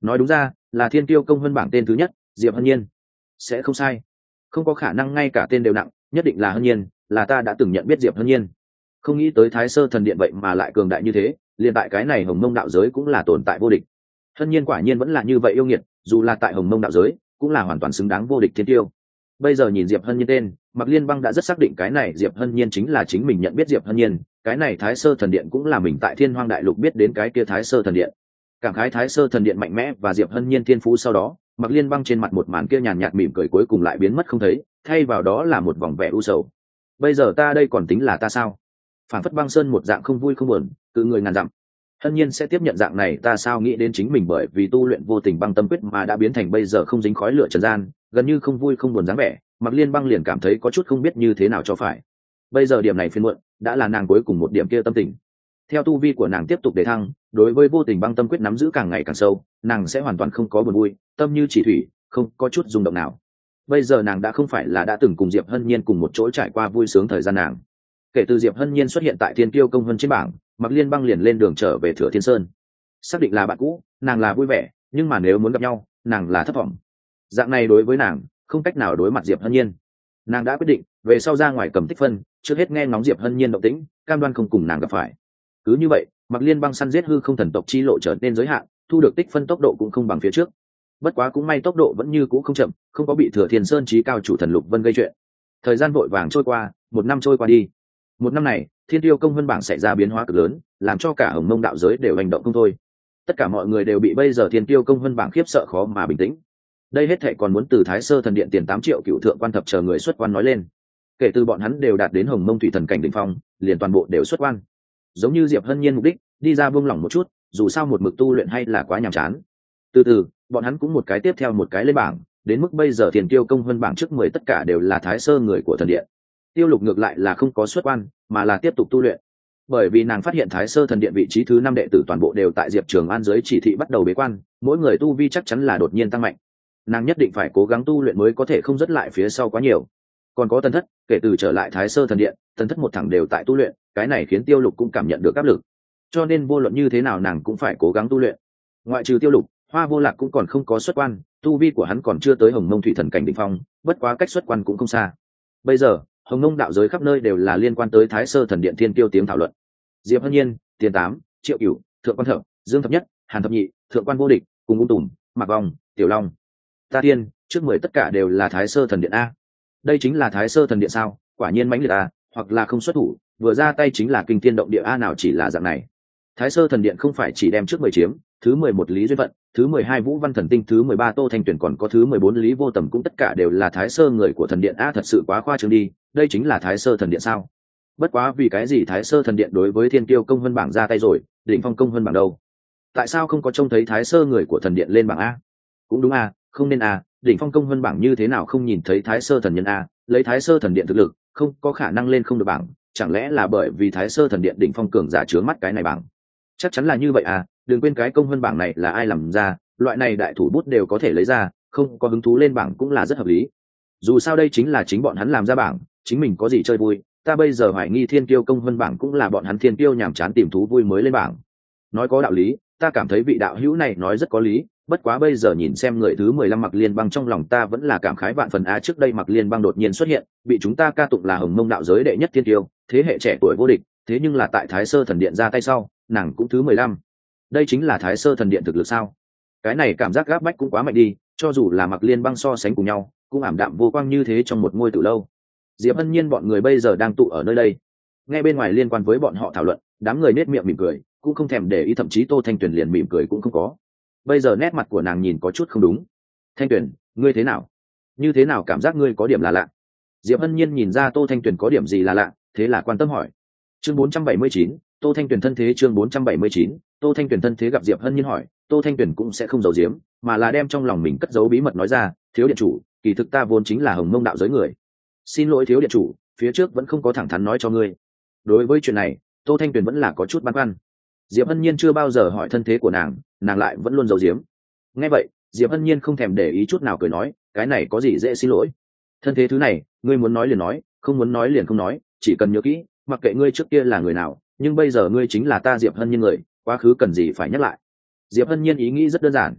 A: Nói đúng ra, là thiên tiêu công vân bảng tên thứ nhất, diệp hân nhiên. Sẽ không sai không có khả năng ngay cả tên đều nặng, nhất định là hân nhiên, là ta đã từng nhận biết diệp hân nhiên. Không nghĩ tới thái sơ thần điện vậy mà lại cường đại như thế, liền tại cái này hồng mông đạo giới cũng là tồn tại vô địch. Hân nhiên quả nhiên vẫn là như vậy yêu nghiệt, dù là tại hồng mông đạo giới, cũng là hoàn toàn xứng đáng vô địch thiên tiêu. Bây giờ nhìn diệp hân nhiên tên mặc liên băng đã rất xác định cái này diệp hân nhiên chính là chính mình nhận biết diệp hân nhiên, cái này thái sơ thần điện cũng là mình tại thiên hoang đại lục biết đến cái kia thái sơ thần điện. Cảm khái thái sơ thần điện mạnh mẽ và diệp hân nhiên thiên phú sau đó mặc liên băng trên mặt một màn kia nhàn nhạt mỉm cười cuối cùng lại biến mất không thấy, thay vào đó là một vòng vẻ u sầu. Bây giờ ta đây còn tính là ta sao? Phản phất băng sơn một dạng không vui không buồn tự người ngàn dặm. Hân nhiên sẽ tiếp nhận dạng này, ta sao nghĩ đến chính mình bởi vì tu luyện vô tình băng tâm quyết mà đã biến thành bây giờ không dính khói lửa trần gian, gần như không vui không buồn dáng vẻ, mặc liên băng liền cảm thấy có chút không biết như thế nào cho phải. Bây giờ điểm này phiên muộn, đã là nàng cuối cùng một điểm kia tâm tình. Theo tu vi của nàng tiếp tục để thăng đối với vô tình băng tâm quyết nắm giữ càng ngày càng sâu, nàng sẽ hoàn toàn không có buồn vui, tâm như chỉ thủy, không có chút rung động nào. Bây giờ nàng đã không phải là đã từng cùng diệp hân nhiên cùng một chỗ trải qua vui sướng thời gian nàng. Kể từ diệp hân nhiên xuất hiện tại thiên tiêu công hơn trên bảng mặc liên băng liền lên đường trở về thừa thiên sơn. Xác định là bạn cũ, nàng là vui vẻ, nhưng mà nếu muốn gặp nhau, nàng là thất vọng. Dạng này đối với nàng, không cách nào đối mặt diệp hân nhiên. Nàng đã quyết định, về sau ra ngoài cầm tích phân, trước hết nghe ngóng diệp hân nhiên động tĩnh, cam đoan không cùng nàng gặp phải. Cứ như vậy mặc liên băng săn giết hư không thần tộc chi lộ trở nên giới hạn, thu được tích phân tốc độ cũng không bằng phía trước. Bất quá cũng may tốc độ vẫn như cũ không chậm, không có bị thừa thiên sơn trí cao chủ thần lục vân gây chuyện. Thời gian vội vàng trôi qua, một năm trôi qua đi. Một năm này, thiên tiêu công vân bảng xảy ra biến hóa cực lớn, làm cho cả hồng mông đạo giới đều hành động không thôi. Tất cả mọi người đều bị bây giờ thiên tiêu công vân bảng khiếp sợ khó mà bình tĩnh. Đây hết thệ còn muốn từ thái sơ thần điện tiền tám triệu cựu thượng quan thập chờ người xuất quan nói lên. Kể từ bọn hắn đều đạt đến hồng mông thủy thần cảnh đ ỉ n h phong, liền toàn bộ đều xuất quan giống như diệp hân nhiên mục đích, đi ra buông lỏng một chút, dù sao một mực tu luyện hay là quá nhàm chán. Từ từ, bọn hắn cũng một cái tiếp theo một cái lên bảng, đến mức bây giờ tiền tiêu công hơn bảng trước mười tất cả đều là thái sơ người của thần điện. Tiêu lục ngược lại là không có xuất quan, mà là tiếp tục tu luyện. Bởi vì nàng phát hiện thái sơ thần điện vị trí thứ năm đệ tử toàn bộ đều tại diệp trường an giới chỉ thị bắt đầu bế quan, mỗi người tu vi chắc chắn là đột nhiên tăng mạnh. Nàng nhất định phải cố gắng tu luyện mới có thể không dứt lại phía sau quá nhiều. Còn có tân thất, kể từ trở lại thái sơ thần điện tân thất một thẳng đều tại tu luyện cái này khiến tiêu lục cũng cảm nhận được áp lực. Cho nên vô luận như thế nào nàng cũng phải cố gắng tu luyện. Ngoại trừ tiêu lục, hoa vô lạc cũng còn không có xuất quan, tu vi của hắn còn chưa tới hồng mông thủy thần cảnh định phong, bất quá cách xuất quan cũng không xa. Bây giờ, hồng mông đạo giới khắp nơi đều là liên quan tới thái sơ thần điện thiên tiêu tiếng thảo luận. Diệp hân nhiên, tiền tám, triệu cửu, thượng quan thợ dương thập nhất, hàn thập nhị, thượng quan vô địch, cùng ung tùm, mạc vòng tiểu long. Ta tiên trước mười tất cả đều là thái sơ thần điện a. Đây chính là thái sơ thần điện sao? Quả nhiên mãnh liệt a, hoặc là không xuất thủ vừa ra tay chính là kinh thiên động địa a nào chỉ là dạng này. Thái sơ thần điện không phải chỉ đem trước mười chiếm, thứ mười một lý duyên vận thứ mười hai vũ văn thần tinh, thứ mười ba tô thanh tuyển còn có thứ mười bốn lý vô tầm cũng tất cả đều là thái sơ người của thần điện a thật sự quá khoa trương đi, đây chính là thái sơ thần điện sao? Bất quá vì cái gì thái sơ thần điện đối với thiên tiêu công vân bảng ra tay rồi, đỉnh phong công vân bảng đâu? Tại sao không có trông thấy thái sơ người của thần điện lên bảng a? Cũng đúng a, không nên a, đỉnh phong công vân bảng như thế nào không nhìn thấy thái sơ thần nhân a, lấy thái sơ thần điện thực lực, không có khả năng lên không được bảng chẳng lẽ là bởi vì thái sơ thần điện đỉnh phong cường giả chướng mắt cái này bảng chắc chắn là như vậy à đừng quên cái công vân bảng này là ai làm ra, loại này đại thủ bút đều có thể lấy ra, không có hứng thú lên bảng cũng là rất hợp lý. Dù sao đây chính là chính bọn hắn làm ra bảng, chính mình có gì chơi vui, ta bây giờ hoài nghi thiên tiêu công vân bảng cũng là bọn hắn thiên tiêu nhàm chán tìm thú vui mới lên bảng. Nói có đạo lý, ta cảm thấy vị đạo hữu này nói rất có lý bất quá bây giờ nhìn xem người thứ mười lăm mặc liên băng trong lòng ta vẫn là cảm khái vạn phần a trước đây mặc liên băng đột nhiên xuất hiện, bị chúng ta ca tụng là hồng mông đạo giới đệ nhất thiên tiêu, thế hệ trẻ tuổi vô địch, thế nhưng là tại thái sơ thần điện ra tay sau, nàng cũng thứ mười lăm. Đây chính là thái sơ thần điện thực lực sao? Cái này cảm giác gáp bách cũng quá mạnh đi, cho dù là mặc liên băng so sánh cùng nhau, cũng ảm đạm vô quang như thế trong một ngôi từ lâu. Diệp ân nhiên bọn người bây giờ đang tụ ở nơi đây. Ngay bên ngoài liên quan với bọn họ thảo luận, đám người nết miệng mỉm cười, cũng không thèm để ý, thậm chí tô thanh tuyền liền mỉm cười cũng không có bây giờ nét mặt của nàng nhìn có chút không đúng. Thanh tuyền ngươi thế nào? Như thế nào cảm giác ngươi có điểm là lạ? Diệp Hân nhiên nhìn ra tô thanh tuyền có điểm gì là lạ thế là quan tâm hỏi. Chương 479, tô thanh tuyền thân thế chương 479, tô thanh tuyền thân thế gặp diệp hân nhiên hỏi tô thanh tuyền cũng sẽ không giấu giếm mà là đem trong lòng mình cất giấu bí mật nói ra thiếu điện chủ kỳ thực ta vốn chính là hồng mông đạo giới người. Xin lỗi thiếu điện chủ phía trước vẫn không có thẳng thắn nói cho ngươi. Đối với chuyện này tô thanh tuyền vẫn là có chút băn khoăn diệp hân nhiên chưa bao giờ hỏi thân thế của nàng nàng lại vẫn luôn giấu giếm. Nghe vậy, diệp hân nhiên không thèm để ý chút nào cười nói, cái này có gì dễ xin lỗi? Thân thế thứ này, ngươi muốn nói liền nói, không muốn nói liền không nói, chỉ cần nhớ kỹ, mặc kệ ngươi trước kia là người nào, nhưng bây giờ ngươi chính là ta diệp hân nhiên người, quá khứ cần gì phải nhắc lại. Diệp hân nhiên ý nghĩ rất đơn giản.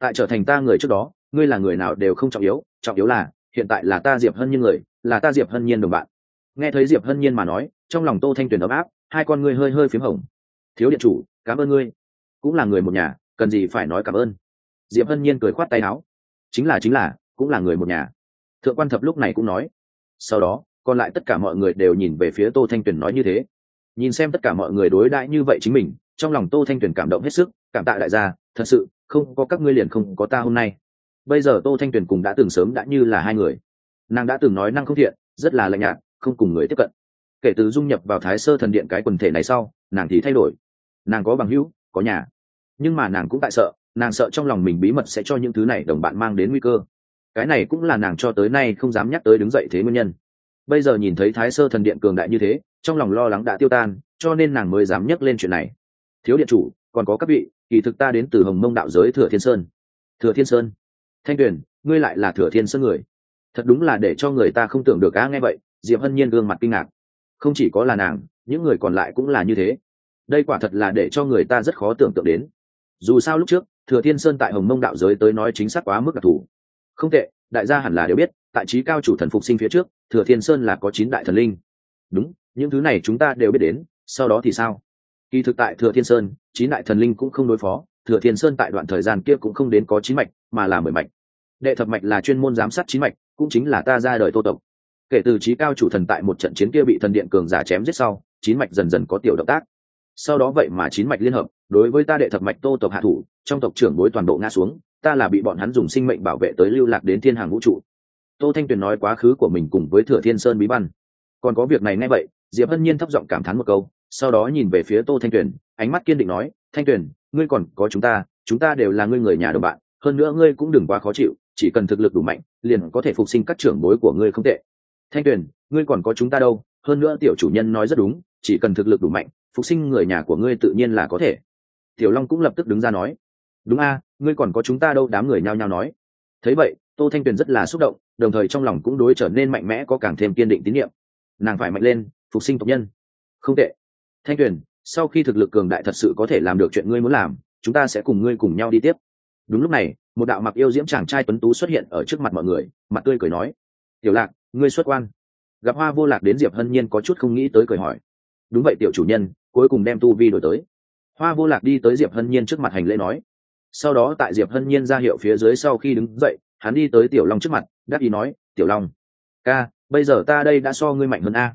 A: Tại trở thành ta người trước đó, ngươi là người nào đều không trọng yếu trọng yếu là, hiện tại là ta diệp hân nhiên người, là ta diệp hân nhiên đồng bạn. Nghe thấy diệp hân nhiên mà nói, trong lòng tô thanh tuyền ấm áp, hai con ngươi hơi hơi p h í m hồng thiếu điện chủ, cảm ơn ngươi. Cũng là người một nhà, cần gì phải nói cảm ơn. Diệp hân nhiên cười khoát tay áo. Chính là chính là, cũng là người một nhà. Thượng quan thập lúc này cũng nói. Sau đó, còn lại tất cả mọi người đều nhìn về phía tô thanh tuyền nói như thế. Nhìn xem tất cả mọi người đối đãi như vậy chính mình, trong lòng tô thanh tuyền cảm động hết sức, cảm tạ đại gia, thật sự, không có các ngươi liền không có ta hôm nay. Bây giờ tô thanh tuyền cùng đã từng sớm đã như là hai người. Nàng đã từng nói năng không thiện, rất là lạnh nhạt, không cùng người tiếp cận. Kể từ dung nhập vào thái sơ thần điện cái quần thể này sau, nàng thì thay đổi nàng có bằng hữu, có nhà. Nhưng mà nàng cũng tại sợ, nàng sợ trong lòng mình bí mật sẽ cho những thứ này đồng bạn mang đến nguy cơ. Cái này cũng là nàng cho tới nay không dám nhắc tới đứng dậy thế nguyên nhân. Bây giờ nhìn thấy thái sơ thần điện cường đại như thế, trong lòng lo lắng đã tiêu tan, cho nên nàng mới dám nhắc lên chuyện này. Thiếu điện chủ, còn có các vị, kỳ thực ta đến từ hồng mông đạo giới thừa thiên sơn. Thừa thiên sơn. Thanh tuyền, ngươi lại là thừa thiên sơn người. Thật đúng là để cho người ta không tưởng được á, nghe vậy, diệp hân nhiên gương mặt kinh ngạc. Không chỉ có là nàng, những người còn lại cũng là như thế đây quả thật là để cho người ta rất khó tưởng tượng đến. Dù sao lúc trước, thừa thiên sơn tại hồng mông đạo giới tới nói chính xác quá mức đặc thù. Không tệ, đại gia hẳn là đều biết, tại trí cao chủ thần phục sinh phía trước, thừa thiên sơn là có chín đại thần linh. Đúng, những thứ này chúng ta đều biết đến, sau đó thì sao? Kỳ thực tại thừa thiên sơn, chín đại thần linh cũng không đối phó, thừa thiên sơn tại đoạn thời gian kia cũng không đến có chín mạch, mà là mười mạch. Đệ thập mạch là chuyên môn giám sát chín mạch, cũng chính là ta ra đời tô tộc. Kể từ trí cao chủ thần tại một trận chiến kia bị thần điện cường giả chém giết sau, chín mạch dần dần có tiểu động tác sau đó vậy mà chín mạch liên hợp, đối với ta đệ thập mạch tô tộc hạ thủ, trong tộc trưởng bối toàn bộ ngã xuống, ta là bị bọn hắn dùng sinh mệnh bảo vệ tới lưu lạc đến thiên hàng vũ trụ. Tô thanh tuyền nói quá khứ của mình cùng với thừa thiên sơn bí văn. Còn có việc này ngay vậy, diệp hân nhiên thấp giọng cảm thán một câu, sau đó nhìn về phía tô thanh tuyền, ánh mắt kiên định nói, thanh tuyền, ngươi còn có chúng ta chúng ta đều là ngươi người nhà đồng bạn, hơn nữa ngươi cũng đừng quá khó chịu, chỉ cần thực lực đủ mạnh, liền có thể phục sinh các trưởng bối của ngươi không tệ. Thanh tuyền, ngươi còn có chúng ta đâu, hơn nữa tiểu chủ nhân nói rất đúng, chỉ cần thực lực đủ mạnh phục sinh người nhà của ngươi tự nhiên là có thể. Tiểu long cũng lập tức đứng ra nói. Đúng a, ngươi còn có chúng ta đâu, đám người nhao nhao nói. Thấy vậy, tô thanh tuyền rất là xúc động, đồng thời trong lòng cũng đối trở nên mạnh mẽ, có càng thêm kiên định tín nhiệm. Nàng phải mạnh lên, phục sinh tộc nhân. Không tệ. Thanh tuyền, sau khi thực lực cường đại thật sự có thể làm được chuyện ngươi muốn làm, chúng ta sẽ cùng ngươi cùng nhau đi tiếp. Đúng lúc này, một đạo mặc yêu diễm chàng trai tuấn tú xuất hiện ở trước mặt mọi người, mặt tươi cười nói. Tiểu lạc, ngươi xuất quan. Gặp hoa vô lạc đến diệp hân nhiên có chút không nghĩ tới, cười hỏi. Đúng vậy, tiểu chủ nhân cuối cùng đem tu vi đổi tới. Hoa vô lạc đi tới diệp hân nhiên trước mặt hành lễ nói. Sau đó tại diệp hân nhiên ra hiệu phía dưới sau khi đứng dậy, hắn đi tới tiểu long trước mặt đắc ý nói, tiểu long, ca, bây giờ ta đây đã so ngươi mạnh hơn a.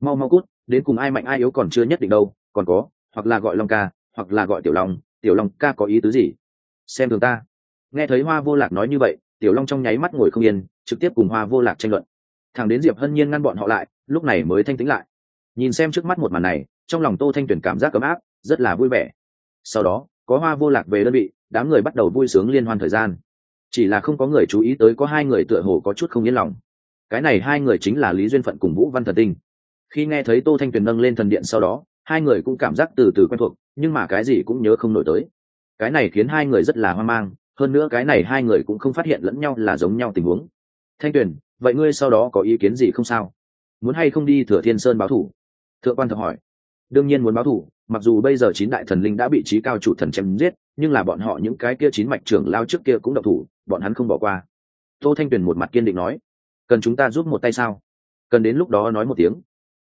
A: Mau mau cút, đến cùng ai mạnh ai yếu còn chưa nhất định đâu, còn có, hoặc là gọi long ca, hoặc là gọi tiểu long tiểu long ca có ý tứ gì? Xem thường ta. Nghe thấy hoa vô lạc nói như vậy, tiểu long trong nháy mắt ngồi không yên, trực tiếp cùng hoa vô lạc tranh luận. Thằng đến diệp hân nhiên ngăn bọn họ lại, lúc này mới thanh tĩnh lại. Nhìn xem trước mắt một màn này trong lòng tô thanh tuyển cảm giác ấm áp, rất là vui vẻ. Sau đó, có hoa vô lạc về đơn vị, đám người bắt đầu vui sướng liên hoan thời gian. Chỉ là không có người chú ý tới có hai người tựa hồ có chút không yên lòng. Cái này hai người chính là lý duyên phận cùng vũ văn thần tinh. Khi nghe thấy tô thanh tuyền nâng lên thần điện sau đó, hai người cũng cảm giác từ từ quen thuộc, nhưng mà cái gì cũng nhớ không nổi tới. Cái này khiến hai người rất là hoang mang, hơn nữa cái này hai người cũng không phát hiện lẫn nhau là giống nhau tình huống. Thanh tuyền, vậy ngươi sau đó có ý kiến gì không sao? Muốn hay không đi thừa thiên sơn báo thủ? Thượng quan thượng hỏi đương nhiên muốn báo thủ, mặc dù bây giờ chín đại thần linh đã bị trí cao chủ thần chém giết, nhưng là bọn họ những cái kia chín mạch trưởng lao trước kia cũng độc thủ, bọn hắn không bỏ qua. Tô thanh tuyền một mặt kiên định nói, cần chúng ta giúp một tay sao? Cần đến lúc đó nói một tiếng.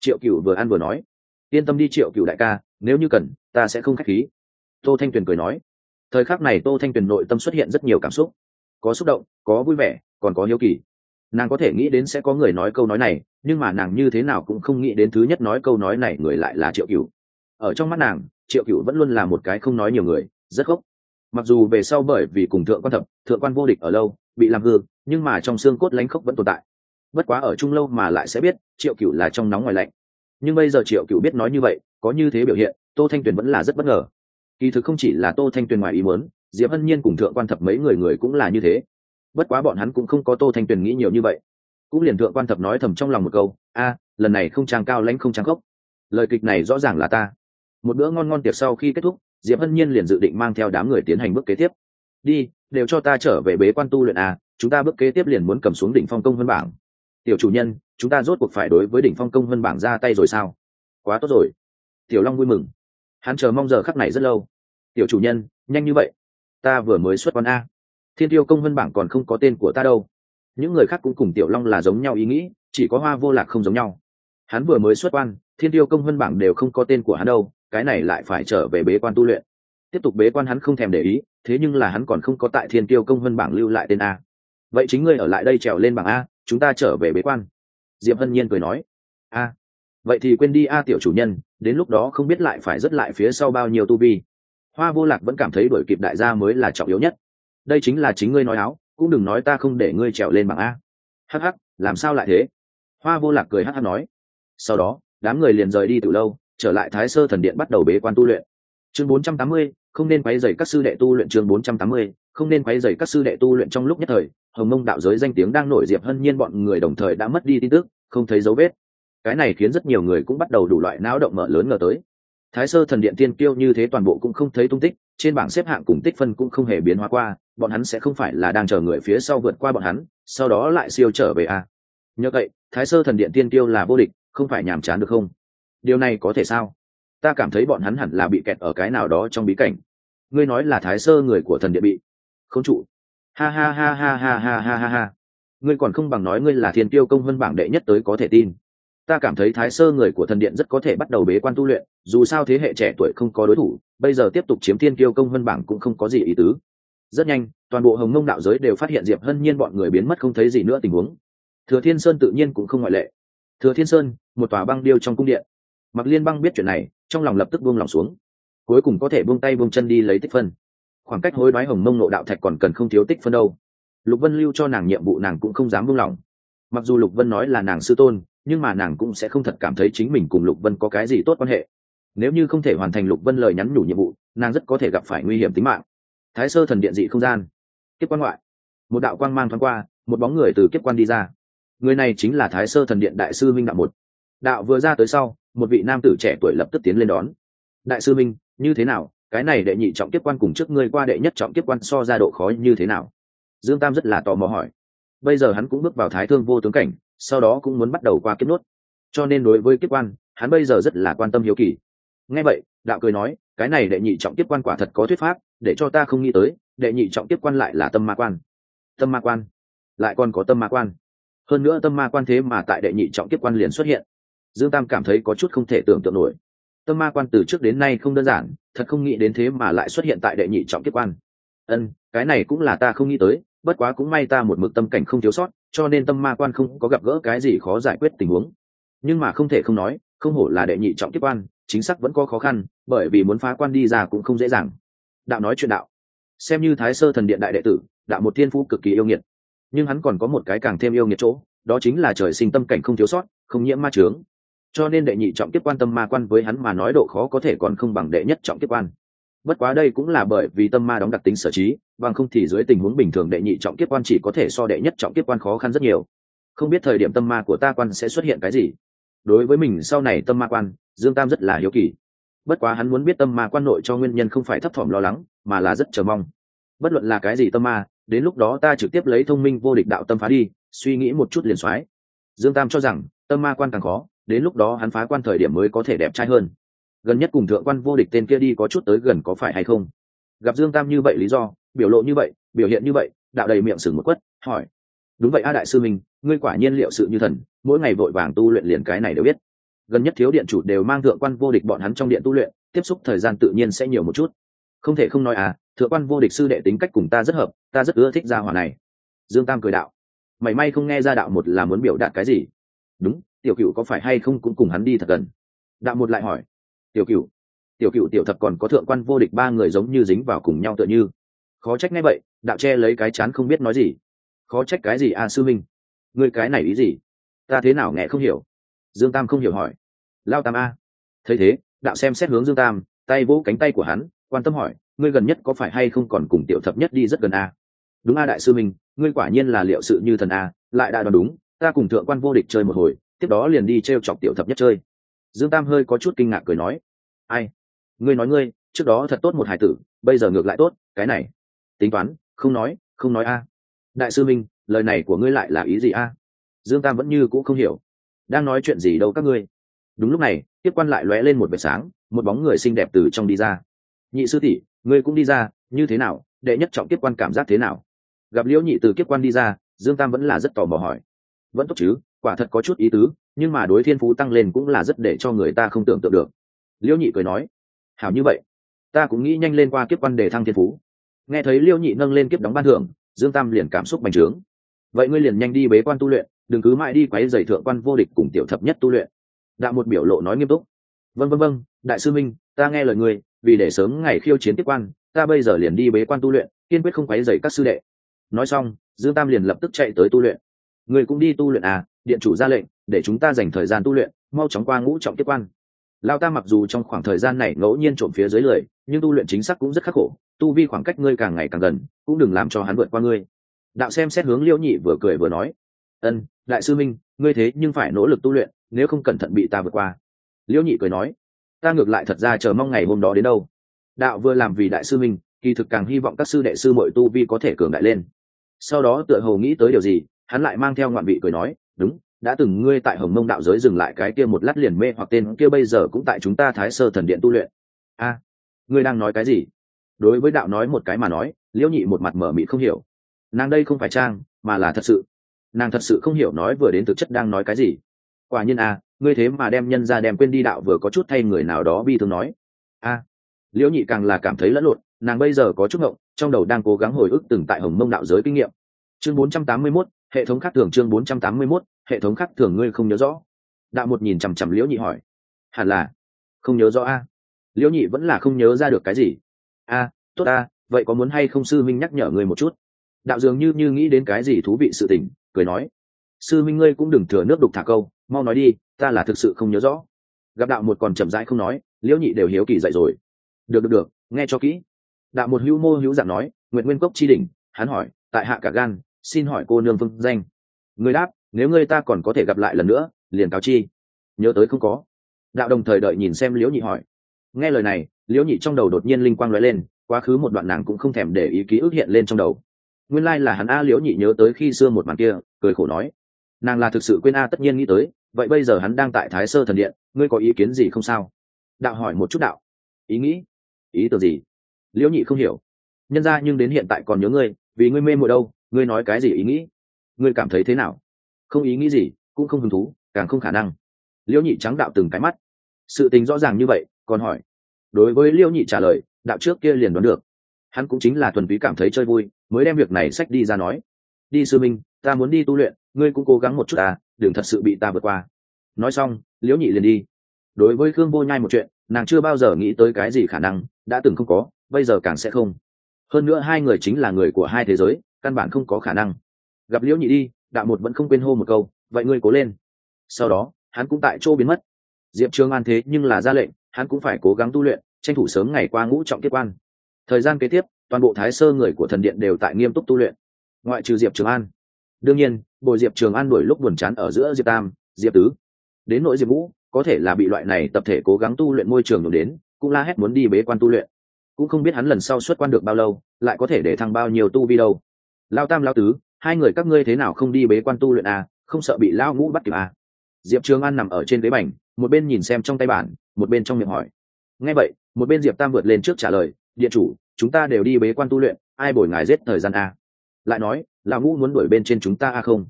A: Triệu cựu vừa ăn vừa nói, yên tâm đi triệu cựu đại ca, nếu như cần, ta sẽ không k h á c h khí. Tô thanh tuyền cười nói, thời khắc này tô thanh tuyền nội tâm xuất hiện rất nhiều cảm xúc. Có xúc động, có vui vẻ, còn có hiếu kỳ. Nàng có thể nghĩ đến sẽ có người nói câu nói này nhưng mà nàng như thế nào cũng không nghĩ đến thứ nhất nói câu nói này người lại là triệu cựu ở trong mắt nàng, triệu cựu vẫn luôn là một cái không nói nhiều người, rất gốc. Mặc dù về sau bởi vì cùng thượng quan thập, thượng quan vô địch ở lâu, bị làm hư, nhưng mà trong xương cốt lánh khốc vẫn tồn tại. Bất quá ở chung lâu mà lại sẽ biết, triệu cựu là trong nóng ngoài lạnh. Nhưng bây giờ triệu cựu biết nói như vậy, có như thế biểu hiện, tô thanh tuyền vẫn là rất bất ngờ. Kỳ thực không chỉ là tô thanh tuyền ngoài ý muốn, diệp hân nhiên cùng thượng quan thập mấy người người cũng là như thế. Bất quá bọn hắn cũng không có tô thanh tuyền nghĩ nhiều như vậy cũng liền thượng quan thập nói thầm trong lòng một câu, a, lần này không trang cao lãnh không trang khốc. Lời kịch này rõ ràng là ta. Một bữa ngon ngon tiệc sau khi kết thúc, diệp hân nhiên liền dự định mang theo đám người tiến hành bước kế tiếp. Đi, đều cho ta trở về bế quan tu luyện a, chúng ta bước kế tiếp liền muốn cầm xuống đỉnh phong công vân bảng. Tiểu chủ nhân, chúng ta rốt cuộc phải đối với đỉnh phong công vân bảng ra tay rồi sao? Quá tốt rồi. Tiểu long vui mừng. Hắn chờ mong giờ khắc này rất lâu. Tiểu chủ nhân, nhanh như vậy. Ta vừa mới xuất quan a. Thiên tiêu công vân bảng còn không có tên của ta đâu những người khác cũng cùng tiểu long là giống nhau ý nghĩ, chỉ có hoa vô lạc không giống nhau. Hắn vừa mới xuất quan, thiên tiêu công vân bảng đều không có tên của hắn đâu, cái này lại phải trở về bế quan tu luyện. Tiếp tục bế quan hắn không thèm để ý, thế nhưng là hắn còn không có tại thiên tiêu công vân bảng lưu lại tên a. Vậy chính ngươi ở lại đây trèo lên bảng a, chúng ta trở về bế quan. Diệp hân nhiên cười nói. A. Vậy thì quên đi a tiểu chủ nhân, đến lúc đó không biết lại phải rất lại phía sau bao nhiêu tu vi. Hoa vô lạc vẫn cảm thấy đổi kịp đại gia mới là trọng yếu nhất. Đây chính là chính ngươi nói áo cũng đừng nói ta không để ngươi trèo lên bảng a. Hh làm sao lại thế? Hoa vô lạc cười hh nói. Sau đó đám người liền rời đi từ lâu trở lại thái sơ thần điện bắt đầu bế quan tu luyện. Chương 480, không nên quấy rầy các sư đệ tu luyện chương 480, không nên quấy rầy các sư đệ tu luyện trong lúc nhất thời. Hồng mông đạo giới danh tiếng đang nổi diệp hân nhiên bọn người đồng thời đã mất đi tin tức không thấy dấu vết. Cái này khiến rất nhiều người cũng bắt đầu đủ loại não động mở lớn ngờ tới. Thái sơ thần điện tiên kiêu như thế toàn bộ cũng không thấy tung tích trên bảng xếp hạng cùng tích phân cũng không hề biến hóa qua bọn hắn sẽ không phải là đang chờ người phía sau vượt qua bọn hắn, sau đó lại siêu trở về à. nhờ vậy, thái sơ thần điện tiên kiêu là vô địch, không phải nhàm chán được không? Điều này có thể sao? Ta cảm thấy bọn hắn hẳn là bị kẹt ở cái nào đó trong bí cảnh. Ngươi nói là thái sơ người của thần điện bị. Không trụ. Ha ha ha ha ha ha ha ha ha. Ngươi còn không bằng nói ngươi là thiên tiêu công vân bảng đệ nhất tới có thể tin. Ta cảm thấy thái sơ người của thần điện rất có thể bắt đầu bế quan tu luyện, dù sao thế hệ trẻ tuổi không có đối thủ, bây giờ tiếp tục chiếm thiên tiêu công vân bảng cũng không có gì ý tứ rất nhanh, toàn bộ hồng mông đạo giới đều phát hiện diệp hân nhiên bọn người biến mất không thấy gì nữa tình huống. Thừa thiên sơn tự nhiên cũng không ngoại lệ. Thừa thiên sơn, một tòa băng điêu trong cung điện. Mặc liên băng biết chuyện này, trong lòng lập tức buông lòng xuống. Cuối cùng có thể buông tay buông chân đi lấy tích phân. Khoảng cách hối đoái hồng mông nộ đạo thạch còn cần không thiếu tích phân đâu. Lục vân lưu cho nàng nhiệm vụ nàng cũng không dám buông lỏng mặc dù lục vân nói là nàng sư tôn, nhưng mà nàng cũng sẽ không thật cảm thấy chính mình cùng lục vân có cái gì tốt quan hệ. Nếu như không thể hoàn thành lục vân lời nhắn nhủ nhiệm vụ, nàng rất có thể gặp phải nguy hiểm tính mạng thái sơ thần điện dị không gian. Kiếp quan ngoại. Một đạo quang mang thoáng qua, một bóng người từ kiếp quan đi ra. Người này chính là thái sơ thần điện đại sư minh đạo một. Đạo vừa ra tới sau, một vị nam tử trẻ tuổi lập tức tiến lên đón. Đại sư minh, như thế nào? Cái này đệ nhị trọng kiếp quan cùng trước ngươi qua đệ nhất trọng kiếp quan so ra độ khó như thế nào? Dương tam rất là tò mò hỏi. Bây giờ hắn cũng bước vào thái thương vô tướng cảnh, sau đó cũng muốn bắt đầu qua kiếp nốt cho nên đối với kiếp quan, hắn bây giờ rất là quan tâm hiếu kỳ nghe vậy, đạo cười nói, cái này đệ nhị trọng tiếp quan quả thật có thuyết pháp, để cho ta không nghĩ tới, đệ nhị trọng tiếp quan lại là tâm ma quan. Tâm ma quan? Lại còn có tâm ma quan. Hơn nữa tâm ma quan thế mà tại đệ nhị trọng tiếp quan liền xuất hiện. Dương tam cảm thấy có chút không thể tưởng tượng nổi. Tâm ma quan từ trước đến nay không đơn giản, thật không nghĩ đến thế mà lại xuất hiện tại đệ nhị trọng tiếp quan. Ân, cái này cũng là ta không nghĩ tới, bất quá cũng may ta một mực tâm cảnh không thiếu sót, cho nên tâm ma quan không có gặp gỡ cái gì khó giải quyết tình huống. Nhưng mà không thể không nói, không hổ là đệ nhị trọng tiếp quan chính xác vẫn có khó khăn, bởi vì muốn phá quan đi ra cũng không dễ dàng. Đạo nói chuyện đạo. Xem như thái sơ thần điện đại đệ tử, đạo một thiên phú cực kỳ yêu nghiệt. Nhưng hắn còn có một cái càng thêm yêu nghiệt chỗ, đó chính là trời sinh tâm cảnh không thiếu sót, không nhiễm ma trướng cho nên đệ nhị trọng kiếp quan tâm ma quan với hắn mà nói độ khó có thể còn không bằng đệ nhất trọng kiếp quan. Bất quá đây cũng là bởi vì tâm ma đóng đặc tính sở trí, bằng không thì dưới tình huống bình thường đệ nhị trọng kiếp quan chỉ có thể so đệ nhất trọng kiếp quan khó khăn rất nhiều. Không biết thời điểm tâm ma của ta quan sẽ xuất hiện cái gì. Đối với mình sau này tâm ma quan dương tam rất là hiếu kỳ. Bất quá hắn muốn biết tâm ma quan nội cho nguyên nhân không phải thấp thỏm lo lắng, mà là rất chờ mong. Bất luận là cái gì tâm ma, đến lúc đó ta trực tiếp lấy thông minh vô địch đạo tâm phá đi, suy nghĩ một chút liền soái dương tam cho rằng, tâm ma quan càng khó, đến lúc đó hắn phá quan thời điểm mới có thể đẹp trai hơn. Gần nhất cùng thượng quan vô địch tên kia đi có chút tới gần có phải hay không? Gặp dương tam như vậy lý do, biểu lộ như vậy, biểu hiện như vậy, đạo đầy miệng sừng một quất, hỏi. Đúng vậy a đại sư minh, ngươi quả nhiên liệu sự như thần, mỗi ngày vội vàng tu luyện liền cái này đều biết gần nhất thiếu điện chủ đều mang thượng quan vô địch bọn hắn trong điện tu luyện tiếp xúc thời gian tự nhiên sẽ nhiều một chút. Không thể không nói à thượng quan vô địch sư đệ tính cách cùng ta rất hợp ta rất ưa thích gia hỏa này. Dương tam cười đạo. Mảy may không nghe ra đạo một là muốn biểu đạt cái gì? Đúng tiểu cựu có phải hay không cũng cùng hắn đi thật gần? Đạo một lại hỏi. Tiểu cựu tiểu cựu tiểu thập còn có thượng quan vô địch ba người giống như dính vào cùng nhau tựa như. Khó trách ngay vậy đạo che lấy cái chán không biết nói gì. Khó trách cái gì a à, sư minh? Người cái này ý gì? Ta thế nào nghe không hiểu? Dương tam không hiểu hỏi lao tam a. Thấy thế, đạo xem xét hướng dương tam, tay vỗ cánh tay của hắn, quan tâm hỏi, ngươi gần nhất có phải hay không còn cùng tiểu thập nhất đi rất gần a? Đúng a đại sư minh, ngươi quả nhiên là liệu sự như thần a, lại đã đoán đúng, ta cùng thượng quan vô địch chơi một hồi, tiếp đó liền đi t r e o chọc tiểu thập nhất chơi. Dương tam hơi có chút kinh ngạc cười nói, ai? Ngươi nói ngươi, trước đó thật tốt một hải tử, bây giờ ngược lại tốt, cái này. Tính toán, không nói không nói a. Đại sư minh, lời này của ngươi lại là ý gì a? Dương tam vẫn như c ũ không hiểu. Đang nói chuyện gì đâu các ngươi? Đúng lúc này tiếp quan lại lóe lên một vệt sáng, một bóng người xinh đẹp từ trong đi ra. Nhị sư tỷ, ngươi cũng đi ra, như thế nào? Đệ nhất trọng tiếp quan cảm giác thế nào? Gặp liễu nhị từ kiếp quan đi ra, dương tam vẫn là rất tò mò hỏi. Vẫn tốt chứ, quả thật có chút ý tứ, nhưng mà đối thiên phú tăng lên cũng là rất để cho người ta không tưởng tượng được. Liễu nhị cười nói. Hảo như vậy, ta cũng nghĩ nhanh lên qua kiếp quan đề thăng thiên phú. Nghe thấy liễu nhị nâng lên kiếp đóng ban thưởng, dương tam liền cảm xúc bành trướng. Vậy ngươi liền nhanh đi bế quan tu luyện, đừng cứ mãi đi quấy dày thượng quan vô địch cùng tiểu thập nhất tu luyện đạo một biểu lộ nói nghiêm túc. Vân vân vân đại sư minh, ta nghe lời người. vì để sớm ngày khiêu chiến tiếp quan, ta bây giờ liền đi bế quan tu luyện, kiên quyết không quấy dày các sư đệ. Nói xong, dương tam liền lập tức chạy tới tu luyện. Người cũng đi tu luyện à điện chủ ra lệnh, để chúng ta dành thời gian tu luyện, mau chóng qua ngũ trọng tiếp quan. Lao ta mặc dù trong khoảng thời gian này ngẫu nhiên trộm phía dưới lười nhưng tu luyện chính xác cũng rất khắc khổ, tu vi khoảng cách ngươi càng ngày càng gần, cũng đừng làm cho hắn vượt qua ngươi. Đạo xem xét hướng liễu nhị vừa cười vừa nói. Ân, đại sư minh, ngươi thế nhưng phải nỗ lực tu luyện nếu không cẩn thận bị ta vượt qua. Liễu nhị cười nói, ta ngược lại thật ra chờ mong ngày hôm đó đến đâu. Đạo vừa làm vì đại sư minh kỳ thực càng hy vọng các sư đệ sư mọi tu vi có thể cường đại lên. Sau đó tựa hồ nghĩ tới điều gì, hắn lại mang theo ngoạn vị cười nói, đúng, đã từng ngươi tại hồng mông đạo giới dừng lại cái kia một lát liền mê hoặc tên kia bây giờ cũng tại chúng ta thái sơ thần điện tu luyện. A, ngươi đang nói cái gì? Đối với đạo nói một cái mà nói, liễu nhị một mặt mở mị không hiểu. Nàng đây không phải trang, mà là thật sự. Nàng thật sự không hiểu nói vừa đến thực chất đang nói cái gì quả nhiên à, ngươi thế mà đem nhân ra đem quên đi đạo vừa có chút thay người nào đó bi thương nói. A liễu nhị càng là cảm thấy lẫn lộn nàng bây giờ có chút ngộng trong đầu đang cố gắng hồi ức từng tại hồng mông đạo giới kinh nghiệm. Chương 481, hệ thống khác thường chương 481, hệ thống khác thường ngươi không nhớ rõ. Đạo một nhìn chằm chằm liễu nhị hỏi. Hẳn là không nhớ rõ a liễu nhị vẫn là không nhớ ra được cái gì. A tốt a vậy có muốn hay không sư minh nhắc nhở ngươi một chút? Đạo dường như như nghĩ đến cái gì thú vị sự tình cười nói sư minh ngươi cũng đừng thừa nước đục thả câu, mau nói đi, ta là thực sự không nhớ rõ. Gặp đạo một còn chậm rãi không nói, liễu nhị đều hiếu kỳ dậy rồi. Được được được, nghe cho kỹ. Đạo một hữu mô hữu dạng nói nguyện nguyên cốc chi đỉnh, hắn hỏi, tại hạ cả gan, xin hỏi cô nương vương danh. Người đáp, nếu ngươi ta còn có thể gặp lại lần nữa, liền cáo chi. Nhớ tới không có. Đạo đồng thời đợi nhìn xem liễu nhị hỏi. Nghe lời này, liễu nhị trong đầu đột nhiên linh quang lóe lên, quá khứ một đoạn nàng cũng không thèm để ý ký ức hiện lên trong đầu. Nguyên lai、like、là hắn a liễu nhị nhớ tới khi xưa một màn kia, cười khổ nói nàng là thực sự quên a tất nhiên nghĩ tới, vậy bây giờ hắn đang tại thái sơ thần điện, ngươi có ý kiến gì không sao? Đạo hỏi một chút đạo. Ý nghĩ? Ý tưởng gì? Liễu nhị không hiểu. Nhân ra nhưng đến hiện tại còn nhớ ngươi, vì ngươi mê mùa đâu, ngươi nói cái gì ý nghĩ? Ngươi cảm thấy thế nào? Không ý nghĩ gì, cũng không hứng thú, càng không khả năng. Liễu nhị trắng đạo từng cái mắt. Sự tình rõ ràng như vậy, còn hỏi. Đối với liễu nhị trả lời, đạo trước kia liền đoán được. Hắn cũng chính là thuần túy cảm thấy chơi vui, mới đem việc này sách đi ra nói. Đi sư minh, ta muốn đi tu luyện ngươi cũng cố gắng một chút à đừng thật sự bị ta vượt qua. Nói xong, liễu nhị liền đi. Đối với khương vô nhai một chuyện, nàng chưa bao giờ nghĩ tới cái gì khả năng, đã từng không có, bây giờ càng sẽ không. Hơn nữa hai người chính là người của hai thế giới, căn bản không có khả năng. Gặp liễu nhị đi, đạo một vẫn không quên hô một câu, vậy ngươi cố lên. Sau đó, hắn cũng tại chỗ biến mất. Diệp trường an thế nhưng là ra lệnh, hắn cũng phải cố gắng tu luyện, tranh thủ sớm ngày qua ngũ trọng kiếp quan. Thời gian kế tiếp, toàn bộ thái sơ người của thần điện đều tại nghiêm túc tu luyện. Ngoại trừ diệp trường an đương nhiên bồi diệp trường an đuổi lúc buồn chán ở giữa diệp tam diệp tứ. Đến nỗi diệp vũ có thể là bị loại này tập thể cố gắng tu luyện môi trường đổ đến cũng la hét muốn đi bế quan tu luyện. Cũng không biết hắn lần sau xuất quan được bao lâu lại có thể để thăng bao nhiêu tu vi đâu. Lao tam lao tứ hai người các ngươi thế nào không đi bế quan tu luyện à, không sợ bị lao ngũ bắt kịp à. diệp trường an nằm ở trên ghế bành một bên nhìn xem trong tay bản một bên trong miệng hỏi. Nghe vậy một bên diệp tam vượt lên trước trả lời điện chủ chúng ta đều đi bế quan tu luyện ai bồi ngài giết thời gian à? Lại nói là ngũ muốn đuổi bên trên chúng ta a không?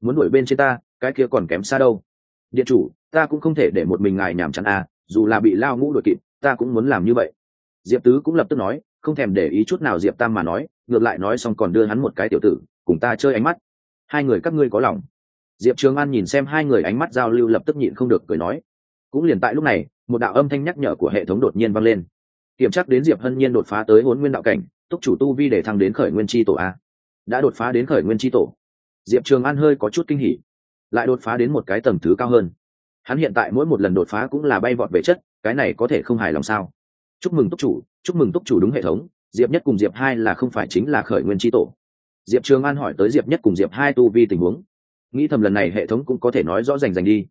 A: Muốn đuổi bên trên ta, cái kia còn kém xa đâu. Điện chủ, ta cũng không thể để một mình ngài nhảm chán a dù là bị lao ngũ đuổi kịp, ta cũng muốn làm như vậy. Diệp tứ cũng lập tức nói, không thèm để ý chút nào diệp tam mà nói, ngược lại nói xong còn đưa hắn một cái tiểu tử, cùng ta chơi ánh mắt. Hai người các ngươi có lòng. Diệp trường an nhìn xem hai người ánh mắt giao lưu lập tức nhịn không được cười nói. Cũng liền tại lúc này, một đạo âm thanh nhắc nhở của hệ thống đột nhiên vang lên. Kiểm chắc đến diệp hân nhiên đột phá tới hôn nguyên đạo cảnh, túc chủ tu vi để thăng đến khởi nguyên tri tổ a đã đột phá đến khởi nguyên tri tổ. Diệp trường an hơi có chút kinh hỉ, lại đột phá đến một cái tầng thứ cao hơn. Hắn hiện tại mỗi một lần đột phá cũng là bay vọt về chất, cái này có thể không hài lòng sao? Chúc mừng túc chủ, chúc mừng túc chủ đúng hệ thống, diệp nhất cùng diệp hai là không phải chính là khởi nguyên tri tổ. Diệp trường an hỏi tới diệp nhất cùng diệp hai tu vi tình huống. Nghĩ thầm lần này hệ thống cũng có thể nói rõ rành rành đi.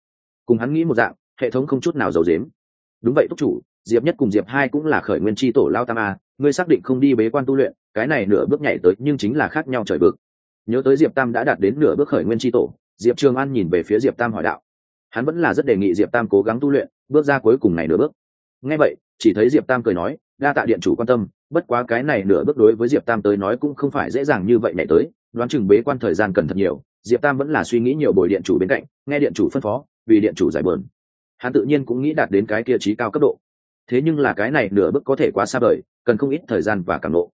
A: Cùng hắn nghĩ một dạng, hệ thống không chút nào giàu dếm đúng vậy túc chủ diệp nhất cùng diệp hai cũng là khởi nguyên tri tổ lao tam a, ngươi xác định không đi bế quan tu luyện, cái này nửa bước nhảy tới nhưng chính là khác nhau trời vực. Nhớ tới diệp tam đã đạt đến nửa bước khởi nguyên tri tổ, diệp trường an nhìn về phía diệp tam hỏi đạo. Hắn vẫn là rất đề nghị diệp tam cố gắng tu luyện, bước ra cuối cùng này nửa bước. Ngay vậy, chỉ thấy diệp tam cười nói, đa tạ điện chủ quan tâm, bất quá cái này nửa bước đối với diệp tam tới nói cũng không phải dễ dàng như vậy nhảy tới, đoán chừng bế quan thời gian cần thật nhiều. Diệp tam vẫn là suy nghĩ nhiều bồi điện chủ bên cạnh, nghe điện chủ phân phó, vì điện chủ giải bờn hắn tự nhiên cũng nghĩ đạt đến cái kia trí cao cấp độ thế nhưng là cái này nửa bước có thể quá xa vời, cần không ít thời gian và càng lộ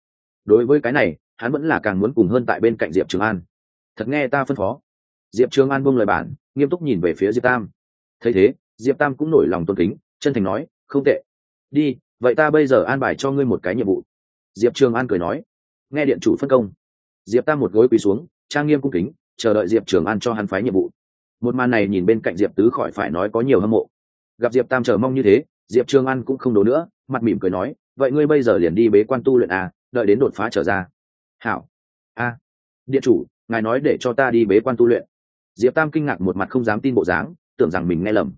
A: đối với cái này, hắn vẫn là càng muốn cùng hơn tại bên cạnh diệp trường an. Thật nghe ta phân phó. Diệp trường an buông lời bản, nghiêm túc nhìn về phía diệp tam. Thấy thế, diệp tam cũng nổi lòng tôn kính, chân thành nói, không tệ. Đi, vậy ta bây giờ an bài cho ngươi một cái nhiệm vụ. Diệp trường an cười nói, nghe điện chủ phân công. Diệp tam một gối quỳ xuống, trang nghiêm cung kính, chờ đợi diệp trường an cho hắn phái nhiệm vụ. Một màn này nhìn bên cạnh diệp tứ khỏi phải nói có nhiều hâm mộ. Gặp diệp tam chờ mong như thế diệp trường an cũng không đổ nữa, mặt mỉm cười nói, vậy ngươi bây giờ liền đi bế quan tu luyện à đợi đến đột phá trở ra. Hảo. A, điện chủ, ngài nói để cho ta đi bế quan tu luyện. Diệp tam kinh ngạc một mặt không dám tin bộ dáng, tưởng rằng mình nghe lầm.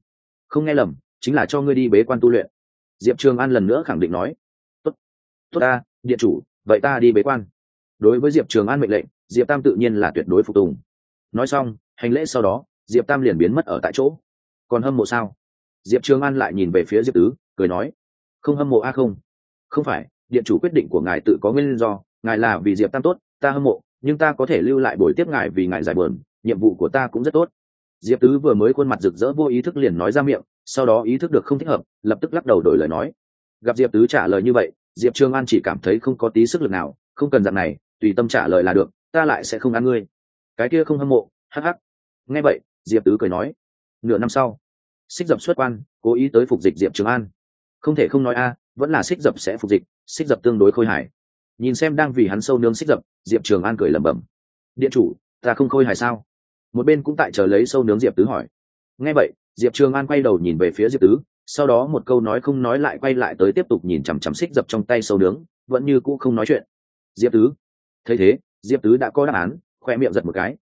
A: Không nghe lầm, chính là cho ngươi đi bế quan tu luyện. Diệp trường an lần nữa khẳng định nói. Tốt tốt ta, điện chủ, vậy ta đi bế quan. Đối với diệp trường an mệnh lệnh, diệp tam tự nhiên là tuyệt đối phục tùng. Nói xong, hành lễ sau đó, diệp tam liền biến mất ở tại chỗ. Còn hâm mộ sao? Diệp trường an lại nhìn về phía diệp tứ, cười nói, không hâm mộ a không? Không phải, điện chủ quyết định của ngài tự có nguyên do, ngài là vì diệp tam tốt, ta hâm mộ, nhưng ta có thể lưu lại buổi tiếp ngài vì ngài giải bờn nhiệm vụ của ta cũng rất tốt. Diệp tứ vừa mới khuôn mặt rực rỡ vô ý thức liền nói ra miệng, sau đó ý thức được không thích hợp, lập tức lắc đầu đổi lời nói. Gặp diệp tứ trả lời như vậy, diệp trương an chỉ cảm thấy không có tí sức lực nào, không cần dạng này, tùy tâm trả lời là được, ta lại sẽ không ăn ngươi. Cái kia không hâm mộ, hắc hắc. Nghe vậy, diệp tứ cười nói, nửa năm sau xích dập xuất quan, cố ý tới phục dịch diệp trường an. Không thể không nói a, vẫn là xích dập sẽ phục dịch, xích dập tương đối khôi hài. Nhìn xem đang vì hắn sâu nướng xích dập, diệp trường an cười lẩm bẩm. Điện chủ, ta không khôi hài sao? Một bên cũng tại chờ lấy sâu nướng diệp tứ hỏi. Nghe vậy, diệp trường an quay đầu nhìn về phía diệp tứ, sau đó một câu nói không nói lại quay lại tới tiếp tục nhìn chằm chằm xích dập trong tay sâu nướng, vẫn như cũ không nói chuyện. Diệp tứ. Thấy thế, diệp tứ đã có đáp án, khoe miệng giật một cái.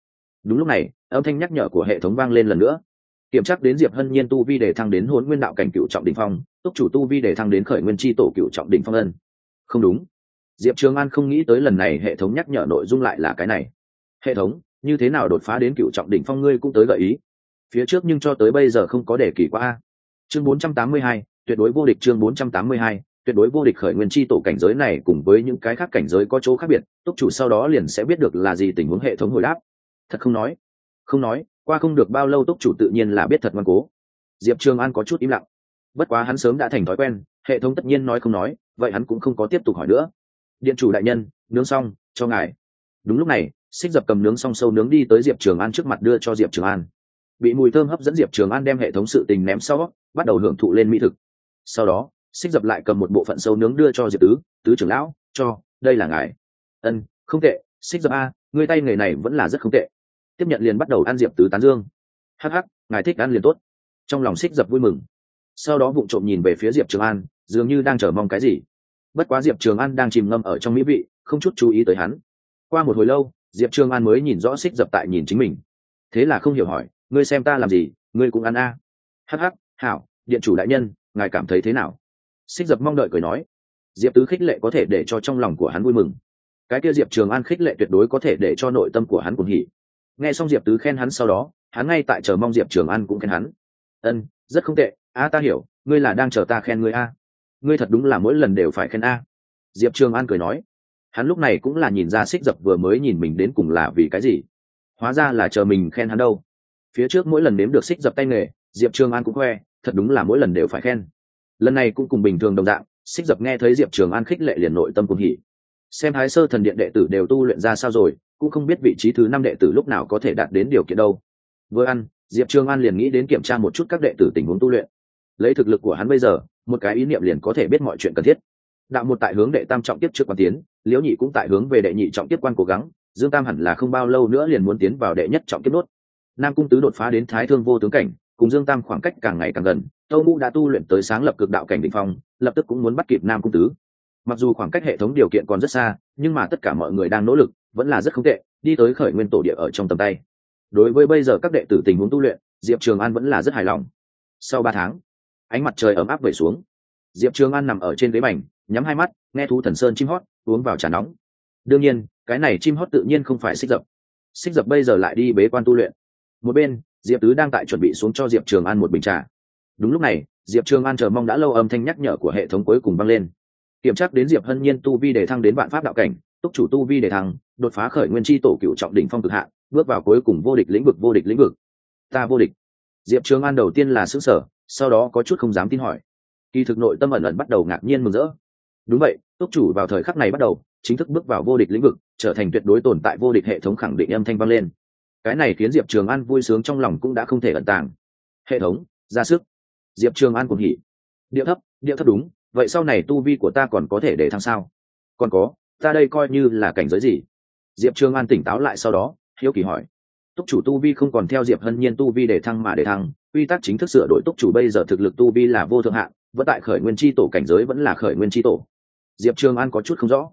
A: Đúng lúc này, âm thanh nhắc nhở của hệ thống vang lên lần nữa kiểm tra đến diệp hân nhiên tu vi để thăng đến hôn nguyên đạo cảnh cựu trọng đ ỉ n h phong túc chủ tu vi để thăng đến khởi nguyên tri tổ cựu trọng đ ỉ n h phong ân. Không đúng. Diệp trường an không nghĩ tới lần này hệ thống nhắc nhở nội dung lại là cái này. Hệ thống như thế nào đột phá đến cựu trọng đỉnh phong ngươi cũng tới gợi ý. Phía trước nhưng cho tới bây giờ không có để kỳ qua a. Chương 482, tuyệt đối vô địch chương 482, tuyệt đối vô địch khởi nguyên chi tổ cảnh giới này cùng với những cái khác cảnh giới có chỗ khác biệt túc chủ sau đó liền sẽ biết được là gì tình huống hệ thống hồi đáp. Thật không nói. Không nói qua không được bao lâu túc chủ tự nhiên là biết thật ngoan cố. Diệp trường an có chút im lặng. Bất quá hắn sớm đã thành thói quen, hệ thống tất nhiên nói không nói, vậy hắn cũng không có tiếp tục hỏi nữa. Điện chủ đại nhân, nướng xong, cho ngài. Đúng lúc này xích dập cầm nướng xong sâu nướng đi tới diệp trường an trước mặt đưa cho diệp trường an. Bị mùi thơm hấp dẫn diệp trường an đem hệ thống sự tình ném sau, bắt đầu hưởng thụ lên mỹ thực. Sau đó xích dập lại cầm một bộ phận sâu nướng đưa cho diệp tứ tứ trưởng lão, cho, đây là ngài. Ân, không tệ. Xích dập, a, người tay nghề này vẫn là rất không tệ tiếp nhận liền bắt đầu ăn diệp tứ tán dương. Hắc hắc, ngài thích ăn liền tốt. Trong lòng xích dập vui mừng. Sau đó vụng trộm nhìn về phía diệp trường an, dường như đang chờ mong cái gì. Bất quá diệp trường an đang chìm ngâm ở trong mỹ vị, không chút chú ý tới hắn. Qua một hồi lâu, diệp trường an mới nhìn rõ xích dập tại nhìn chính mình. Thế là không hiểu hỏi, ngươi xem ta làm gì? Ngươi cũng ăn a? À. hắc hắc, hảo, điện chủ đại nhân, ngài cảm thấy thế nào? Xích dập mong đợi cười nói. Diệp tứ khích lệ có thể để cho trong lòng của hắn vui mừng. Cái kia diệp trường an khích lệ tuyệt đối có thể để cho nội tâm của hắn cuồng hỉ nghe xong diệp tứ khen hắn sau đó, hắn ngay tại chờ mong diệp trường an cũng khen hắn. Ân, rất không tệ. A, ta hiểu, ngươi là đang chờ ta khen ngươi a. Ngươi thật đúng là mỗi lần đều phải khen a. Diệp trường an cười nói. Hắn lúc này cũng là nhìn ra xích dập vừa mới nhìn mình đến cùng là vì cái gì. Hóa ra là chờ mình khen hắn đâu. Phía trước mỗi lần nếm được xích dập tay nghề, diệp trường an cũng khoe, thật đúng là mỗi lần đều phải khen. Lần này cũng cùng bình thường đồng dạng xích dập nghe thấy diệp trường an khích lệ liền nội tâm cùng hỉ. Xem thái sơ thần điện đệ tử đều tu luyện ra sao rồi cũng không biết vị trí thứ năm đệ tử lúc nào có thể đạt đến điều kiện đâu. Vừa ăn, diệp trường an liền nghĩ đến kiểm tra một chút các đệ tử tình huống tu luyện. Lấy thực lực của hắn bây giờ, một cái ý niệm liền có thể biết mọi chuyện cần thiết. Đạo một tại hướng đệ tam trọng tiếp trước quan tiến, liễu nhị cũng tại hướng về đệ nhị trọng tiếp quan cố gắng, dương tam hẳn là không bao lâu nữa liền muốn tiến vào đệ nhất trọng tiếp nốt nam cung tứ đột phá đến thái thương vô tướng cảnh, cùng dương tam khoảng cách càng ngày càng gần tâu ngũ đã tu luyện tới sáng lập cực đạo cảnh định phong, lập tức cũng muốn bắt kịp nam cung tứ mặc dù khoảng cách hệ thống điều kiện còn rất xa, nhưng mà tất cả mọi người đang nỗ lực, vẫn là rất không tệ, đi tới khởi nguyên tổ địa ở trong tầm tay. Đối với bây giờ các đệ tử tình huống tu luyện, diệp trường an vẫn là rất hài lòng. Sau ba tháng, ánh mặt trời ấm áp về xuống. Diệp trường an nằm ở trên ghế bành, nhắm hai mắt, nghe thú thần sơn chim hót, uống vào trà nóng. Đương nhiên, cái này chim hót tự nhiên không phải xích dập. Xích dập bây giờ lại đi bế quan tu luyện. Một bên, diệp tứ đang tại chuẩn bị xuống cho diệp trường an một bình trà. Đúng lúc này, diệp trường an chờ mong đã lâu âm thanh nhắc nhở của hệ thống cuối cùng vang lên kiểm tra đến diệp hân nhiên tu vi để thăng đến vạn pháp đạo cảnh túc chủ tu vi để thăng đột phá khởi nguyên tri tổ cựu trọng đỉnh phong cực hạ, bước vào cuối cùng vô địch lĩnh vực vô địch lĩnh vực. Ta vô địch. Diệp trường an đầu tiên là xứ sở sau đó có chút không dám tin hỏi. Kỳ thực nội tâm ẩn ẩn bắt đầu ngạc nhiên mừng rỡ. Đúng vậy túc chủ vào thời khắc này bắt đầu chính thức bước vào vô địch lĩnh vực trở thành tuyệt đối tồn tại vô địch hệ thống khẳng định âm thanh vang lên. Cái này khiến diệp trường an vui sướng trong lòng cũng đã không thể ẩn tàng. Hệ thống ra sức. Diệp trường an cùng hỉ. Điệu thấp điệu thấp đúng vậy sau này tu vi của ta còn có thể để thăng sao? Còn có, ta đây coi như là cảnh giới gì? Diệp trường an tỉnh táo lại sau đó, hiếu kỳ hỏi. Túc chủ tu vi không còn theo diệp hân nhiên tu vi để thăng mà để thăng, quy tắc chính thức sửa đổi túc chủ bây giờ thực lực tu vi là vô thượng hạn, vẫn tại khởi nguyên tri tổ cảnh giới vẫn là khởi nguyên tri tổ. Diệp trường an có chút không rõ.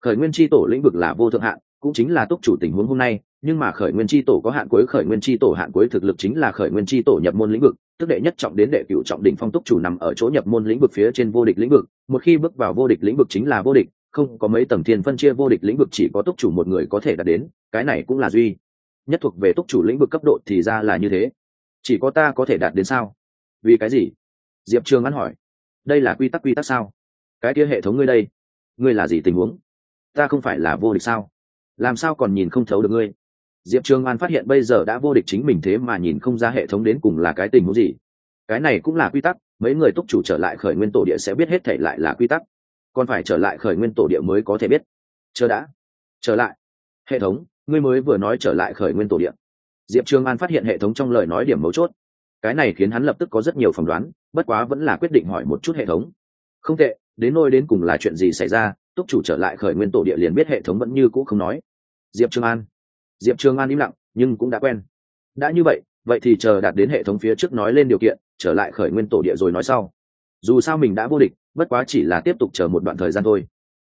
A: Khởi nguyên tri tổ lĩnh vực là vô thượng hạn, cũng chính là túc chủ tình huống hôm nay nhưng mà khởi nguyên tri tổ có hạn cuối, khởi nguyên tri tổ hạn cuối thực lực chính là khởi nguyên tri tổ nhập môn lĩnh vực, tức đệ nhất trọng đến đệ cựu trọng đỉnh phong túc chủ nằm ở chỗ nhập môn lĩnh vực phía trên vô địch lĩnh vực. Một khi bước vào vô địch lĩnh vực chính là vô địch, không có mấy tầng thiên phân chia vô địch lĩnh vực, chỉ có túc chủ một người có thể đạt đến, cái này cũng là duy nhất thuộc về túc chủ lĩnh vực cấp độ thì ra là như thế. Chỉ có ta có thể đạt đến sao? Vì cái gì? Diệp trường ăn hỏi. Đây là quy tắc quy tắc sao? Cái kia hệ thống ngươi đây, ngươi là gì tình huống? Ta không phải là vô địch sao? Làm sao còn nhìn không thấu được ngươi? Diệp trường an phát hiện bây giờ đã vô địch chính mình thế mà nhìn không ra hệ thống đến cùng là cái tình huống gì. Cái này cũng là quy tắc, mấy người túc chủ trở lại khởi nguyên tổ địa sẽ biết hết thể lại là quy tắc. Còn phải trở lại khởi nguyên tổ địa mới có thể biết. Chờ đã. Trở lại. Hệ thống, ngươi mới vừa nói trở lại khởi nguyên tổ địa. Diệp trường an phát hiện hệ thống trong lời nói điểm mấu chốt. Cái này khiến hắn lập tức có rất nhiều phỏng đoán, bất quá vẫn là quyết định hỏi một chút hệ thống. Không tệ, đến nôi đến cùng là chuyện gì xảy ra, túc chủ trở lại khởi nguyên tổ địa liền biết hệ thống vẫn như cũ không nói. Diệp trường an diệp trường an im lặng, nhưng cũng đã quen. Đã như vậy vậy thì chờ đạt đến hệ thống phía trước nói lên điều kiện, trở lại khởi nguyên tổ địa rồi nói sau. Dù sao mình đã vô địch, bất quá chỉ là tiếp tục chờ một đoạn thời gian thôi.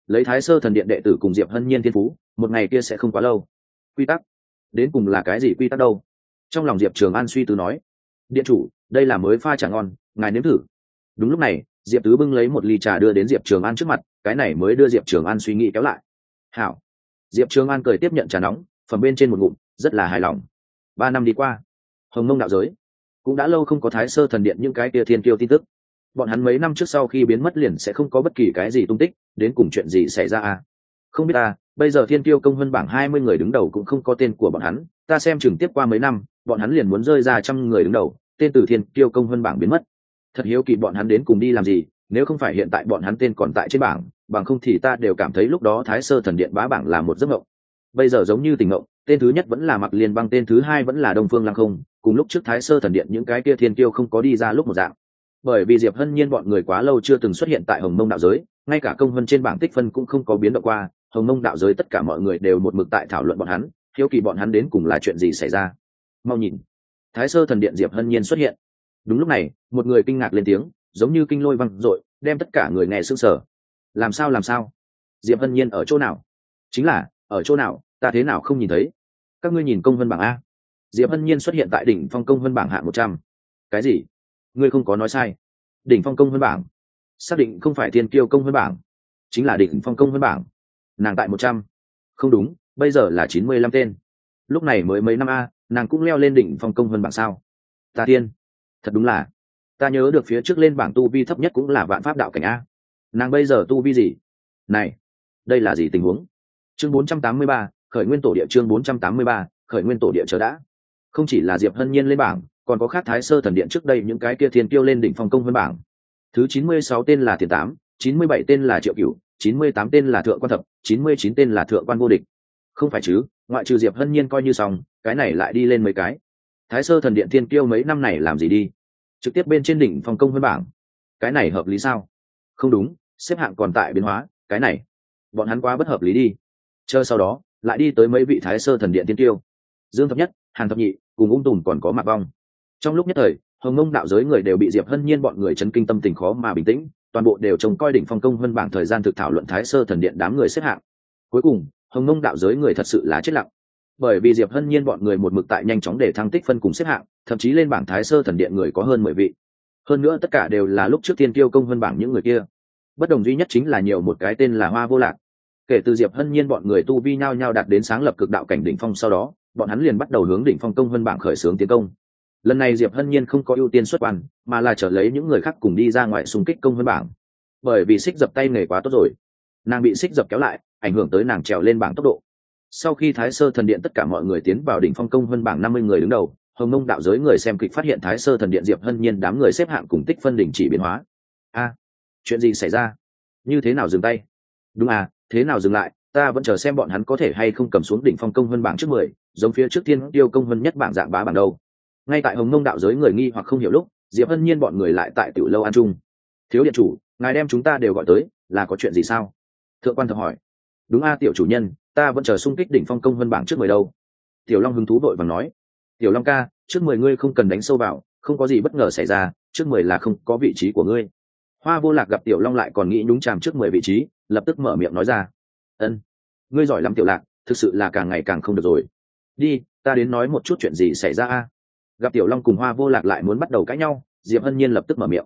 A: Lấy thái sơ thần điện đệ tử cùng diệp hân nhiên thiên phú, một ngày kia sẽ không quá lâu. Quy tắc? Đến cùng là cái gì quy tắc đâu? Trong lòng diệp trường an suy tư nói. Điện chủ, đây là mới pha trà ngon, ngài nếm thử. Đúng lúc này, diệp tứ bưng lấy một ly trà đưa đến diệp trường an trước mặt, cái này mới đưa diệp trường an suy nghĩ kéo lại. Hảo. Diệp trường an cười tiếp nhận trà nóng phẩm bên trên một ngụm, rất là hài lòng. Ba năm đi qua, hồng mông đạo giới cũng đã lâu không có thái sơ thần điện những cái kia thiên kiêu tin tức. Bọn hắn mấy năm trước sau khi biến mất liền sẽ không có bất kỳ cái gì tung tích, đến cùng chuyện gì xảy ra à? Không biết ta, bây giờ thiên kiêu công vân bảng hai mươi người đứng đầu cũng không có tên của bọn hắn, ta xem chừng tiếp qua mấy năm, bọn hắn liền muốn rơi ra trăm người đứng đầu, tên từ thiên kiêu công vân bảng biến mất. Thật hiếu kỳ bọn hắn đến cùng đi làm gì, nếu không phải hiện tại bọn hắn tên còn tại trên bảng, bằng không thì ta đều cảm thấy lúc đó thái sơ thần điện bá bảng là một giấc mộng bây giờ giống như tình ngộng, tên thứ nhất vẫn là mặc liên băng, tên thứ hai vẫn là đông phương lăng không, cùng lúc trước thái sơ thần điện những cái kia thiên tiêu không có đi ra lúc một dạng. Bởi vì diệp hân nhiên bọn người quá lâu chưa từng xuất hiện tại hồng mông đạo giới, ngay cả công vân trên bảng tích phân cũng không có biến động qua, hồng mông đạo giới tất cả mọi người đều một mực tại thảo luận bọn hắn, hiếu kỳ bọn hắn đến cùng là chuyện gì xảy ra. Mau nhìn, thái sơ thần điện diệp hân nhiên xuất hiện. Đúng lúc này, một người kinh ngạc lên tiếng, giống như kinh lôi văng r đem tất cả người nghe s ư n g sở làm sao làm sao? Diệp hân nhiên ở chỗ nào? Chính là ở chỗ nào, ta thế nào không nhìn thấy. Các ngươi nhìn công vân bảng a. Diệp hân nhiên xuất hiện tại đỉnh phong công vân bảng hạng một trăm. Cái gì? Ngươi không có nói sai. Đỉnh phong công vân bảng. Xác định không phải thiên kiêu công vân bảng. Chính là đỉnh phong công vân bảng. Nàng tại một trăm. Không đúng, bây giờ là chín mươi lăm tên. Lúc này mới mấy năm a, nàng cũng leo lên đỉnh phong công vân bảng sao? Ta tiên. Thật đúng là. Ta nhớ được phía trước lên bảng tu vi thấp nhất cũng là vạn pháp đạo cảnh a. Nàng bây giờ tu vi gì? Này, đây là gì tình huống? Chương bốn trăm tám mươi ba, khởi nguyên tổ địa chương bốn trăm tám mươi ba, khởi nguyên tổ địa chờ đã. Không chỉ là diệp hân nhiên lên bảng, còn có khác thái sơ thần điện trước đây những cái kia thiên tiêu lên đỉnh phong công vân bảng. Thứ chín mươi sáu tên là tiền tám, chín mươi bảy tên là triệu cửu, chín mươi tám tên là thượng quan thập, chín mươi chín tên là thượng quan vô địch. Không phải chứ, ngoại trừ diệp hân nhiên coi như xong, cái này lại đi lên mấy cái. Thái sơ thần điện thiên tiêu mấy năm này làm gì đi? Trực tiếp bên trên đỉnh phong công vân bảng. Cái này hợp lý sao? Không đúng, xếp hạng còn tại biến hóa, cái này. Bọn hắn quá bất hợp lý đi chờ sau đó, lại đi tới mấy vị thái sơ thần điện tiên tiêu. Dương thập nhất, hàn thập nhị, cùng ung tùm còn có mạc vong. Trong lúc nhất thời, hồng ngông đạo giới người đều bị diệp hân nhiên bọn người chấn kinh tâm tình khó mà bình tĩnh, toàn bộ đều trông coi đỉnh phong công hơn bảng thời gian thực thảo luận thái sơ thần điện đám người xếp hạng. Cuối cùng, hồng ngông đạo giới người thật sự là chết lặng. Bởi vì diệp hân nhiên bọn người một mực tại nhanh chóng để thăng tích phân cùng xếp hạng, thậm chí lên bảng thái sơ thần điện người có hơn mười vị. Hơn nữa tất cả đều là lúc trước tiên tiêu công hơn bảng những người kia. Bất đồng duy nhất chính là nhiều một cái tên là hoa vô lạc kể từ diệp hân nhiên bọn người tu vi nhao nhao đạt đến sáng lập cực đạo cảnh đỉnh phong sau đó, bọn hắn liền bắt đầu hướng đỉnh phong công vân bảng khởi xướng tiến công. Lần này diệp hân nhiên không có ưu tiên xuất quan, mà là trở lấy những người khác cùng đi ra ngoài xung kích công vân bảng. Bởi vì xích dập tay nghề quá tốt rồi. Nàng bị xích dập kéo lại, ảnh hưởng tới nàng trèo lên bảng tốc độ. Sau khi thái sơ thần điện tất cả mọi người tiến vào đỉnh phong công vân bảng năm mươi người đứng đầu, hồng mông đạo giới người xem kịch phát hiện thái sơ thần điện diệp hân nhiên đám người xếp hạng cùng tích phân đình chỉ biến hóa. A, chuyện gì xảy ra? Như thế nào dừng tay? Đúng à thế nào dừng lại, ta vẫn chờ xem bọn hắn có thể hay không cầm xuống đỉnh phong công vân bảng trước mười, giống phía trước tiên tiêu công vân nhất bảng dạng bá bảng đâu. Ngay tại hồng nông đạo giới người nghi hoặc không hiểu lúc, diệp hân nhiên bọn người lại tại tiểu lâu an trung. Thiếu điện chủ, ngài đem chúng ta đều gọi tới, là có chuyện gì sao? Thượng quan thập hỏi. Đúng a, tiểu chủ nhân, ta vẫn chờ xung kích đỉnh phong công vân bảng trước mười đâu. Tiểu long hứng thú vội và nói. Tiểu long ca, trước mười ngươi không cần đánh sâu vào, không có gì bất ngờ xảy ra, trước mười là không có vị trí của ngươi. Hoa vô lạc gặp tiểu long lại còn nghĩ nhúng chàm trước mười vị trí lập tức mở miệng nói ra. Ân, ngươi giỏi lắm tiểu lạc, thực sự là càng ngày càng không được rồi. Đi, ta đến nói một chút chuyện gì xảy ra a? Gặp tiểu long cùng hoa vô lạc lại muốn bắt đầu cãi nhau, diệp hân nhiên lập tức mở miệng.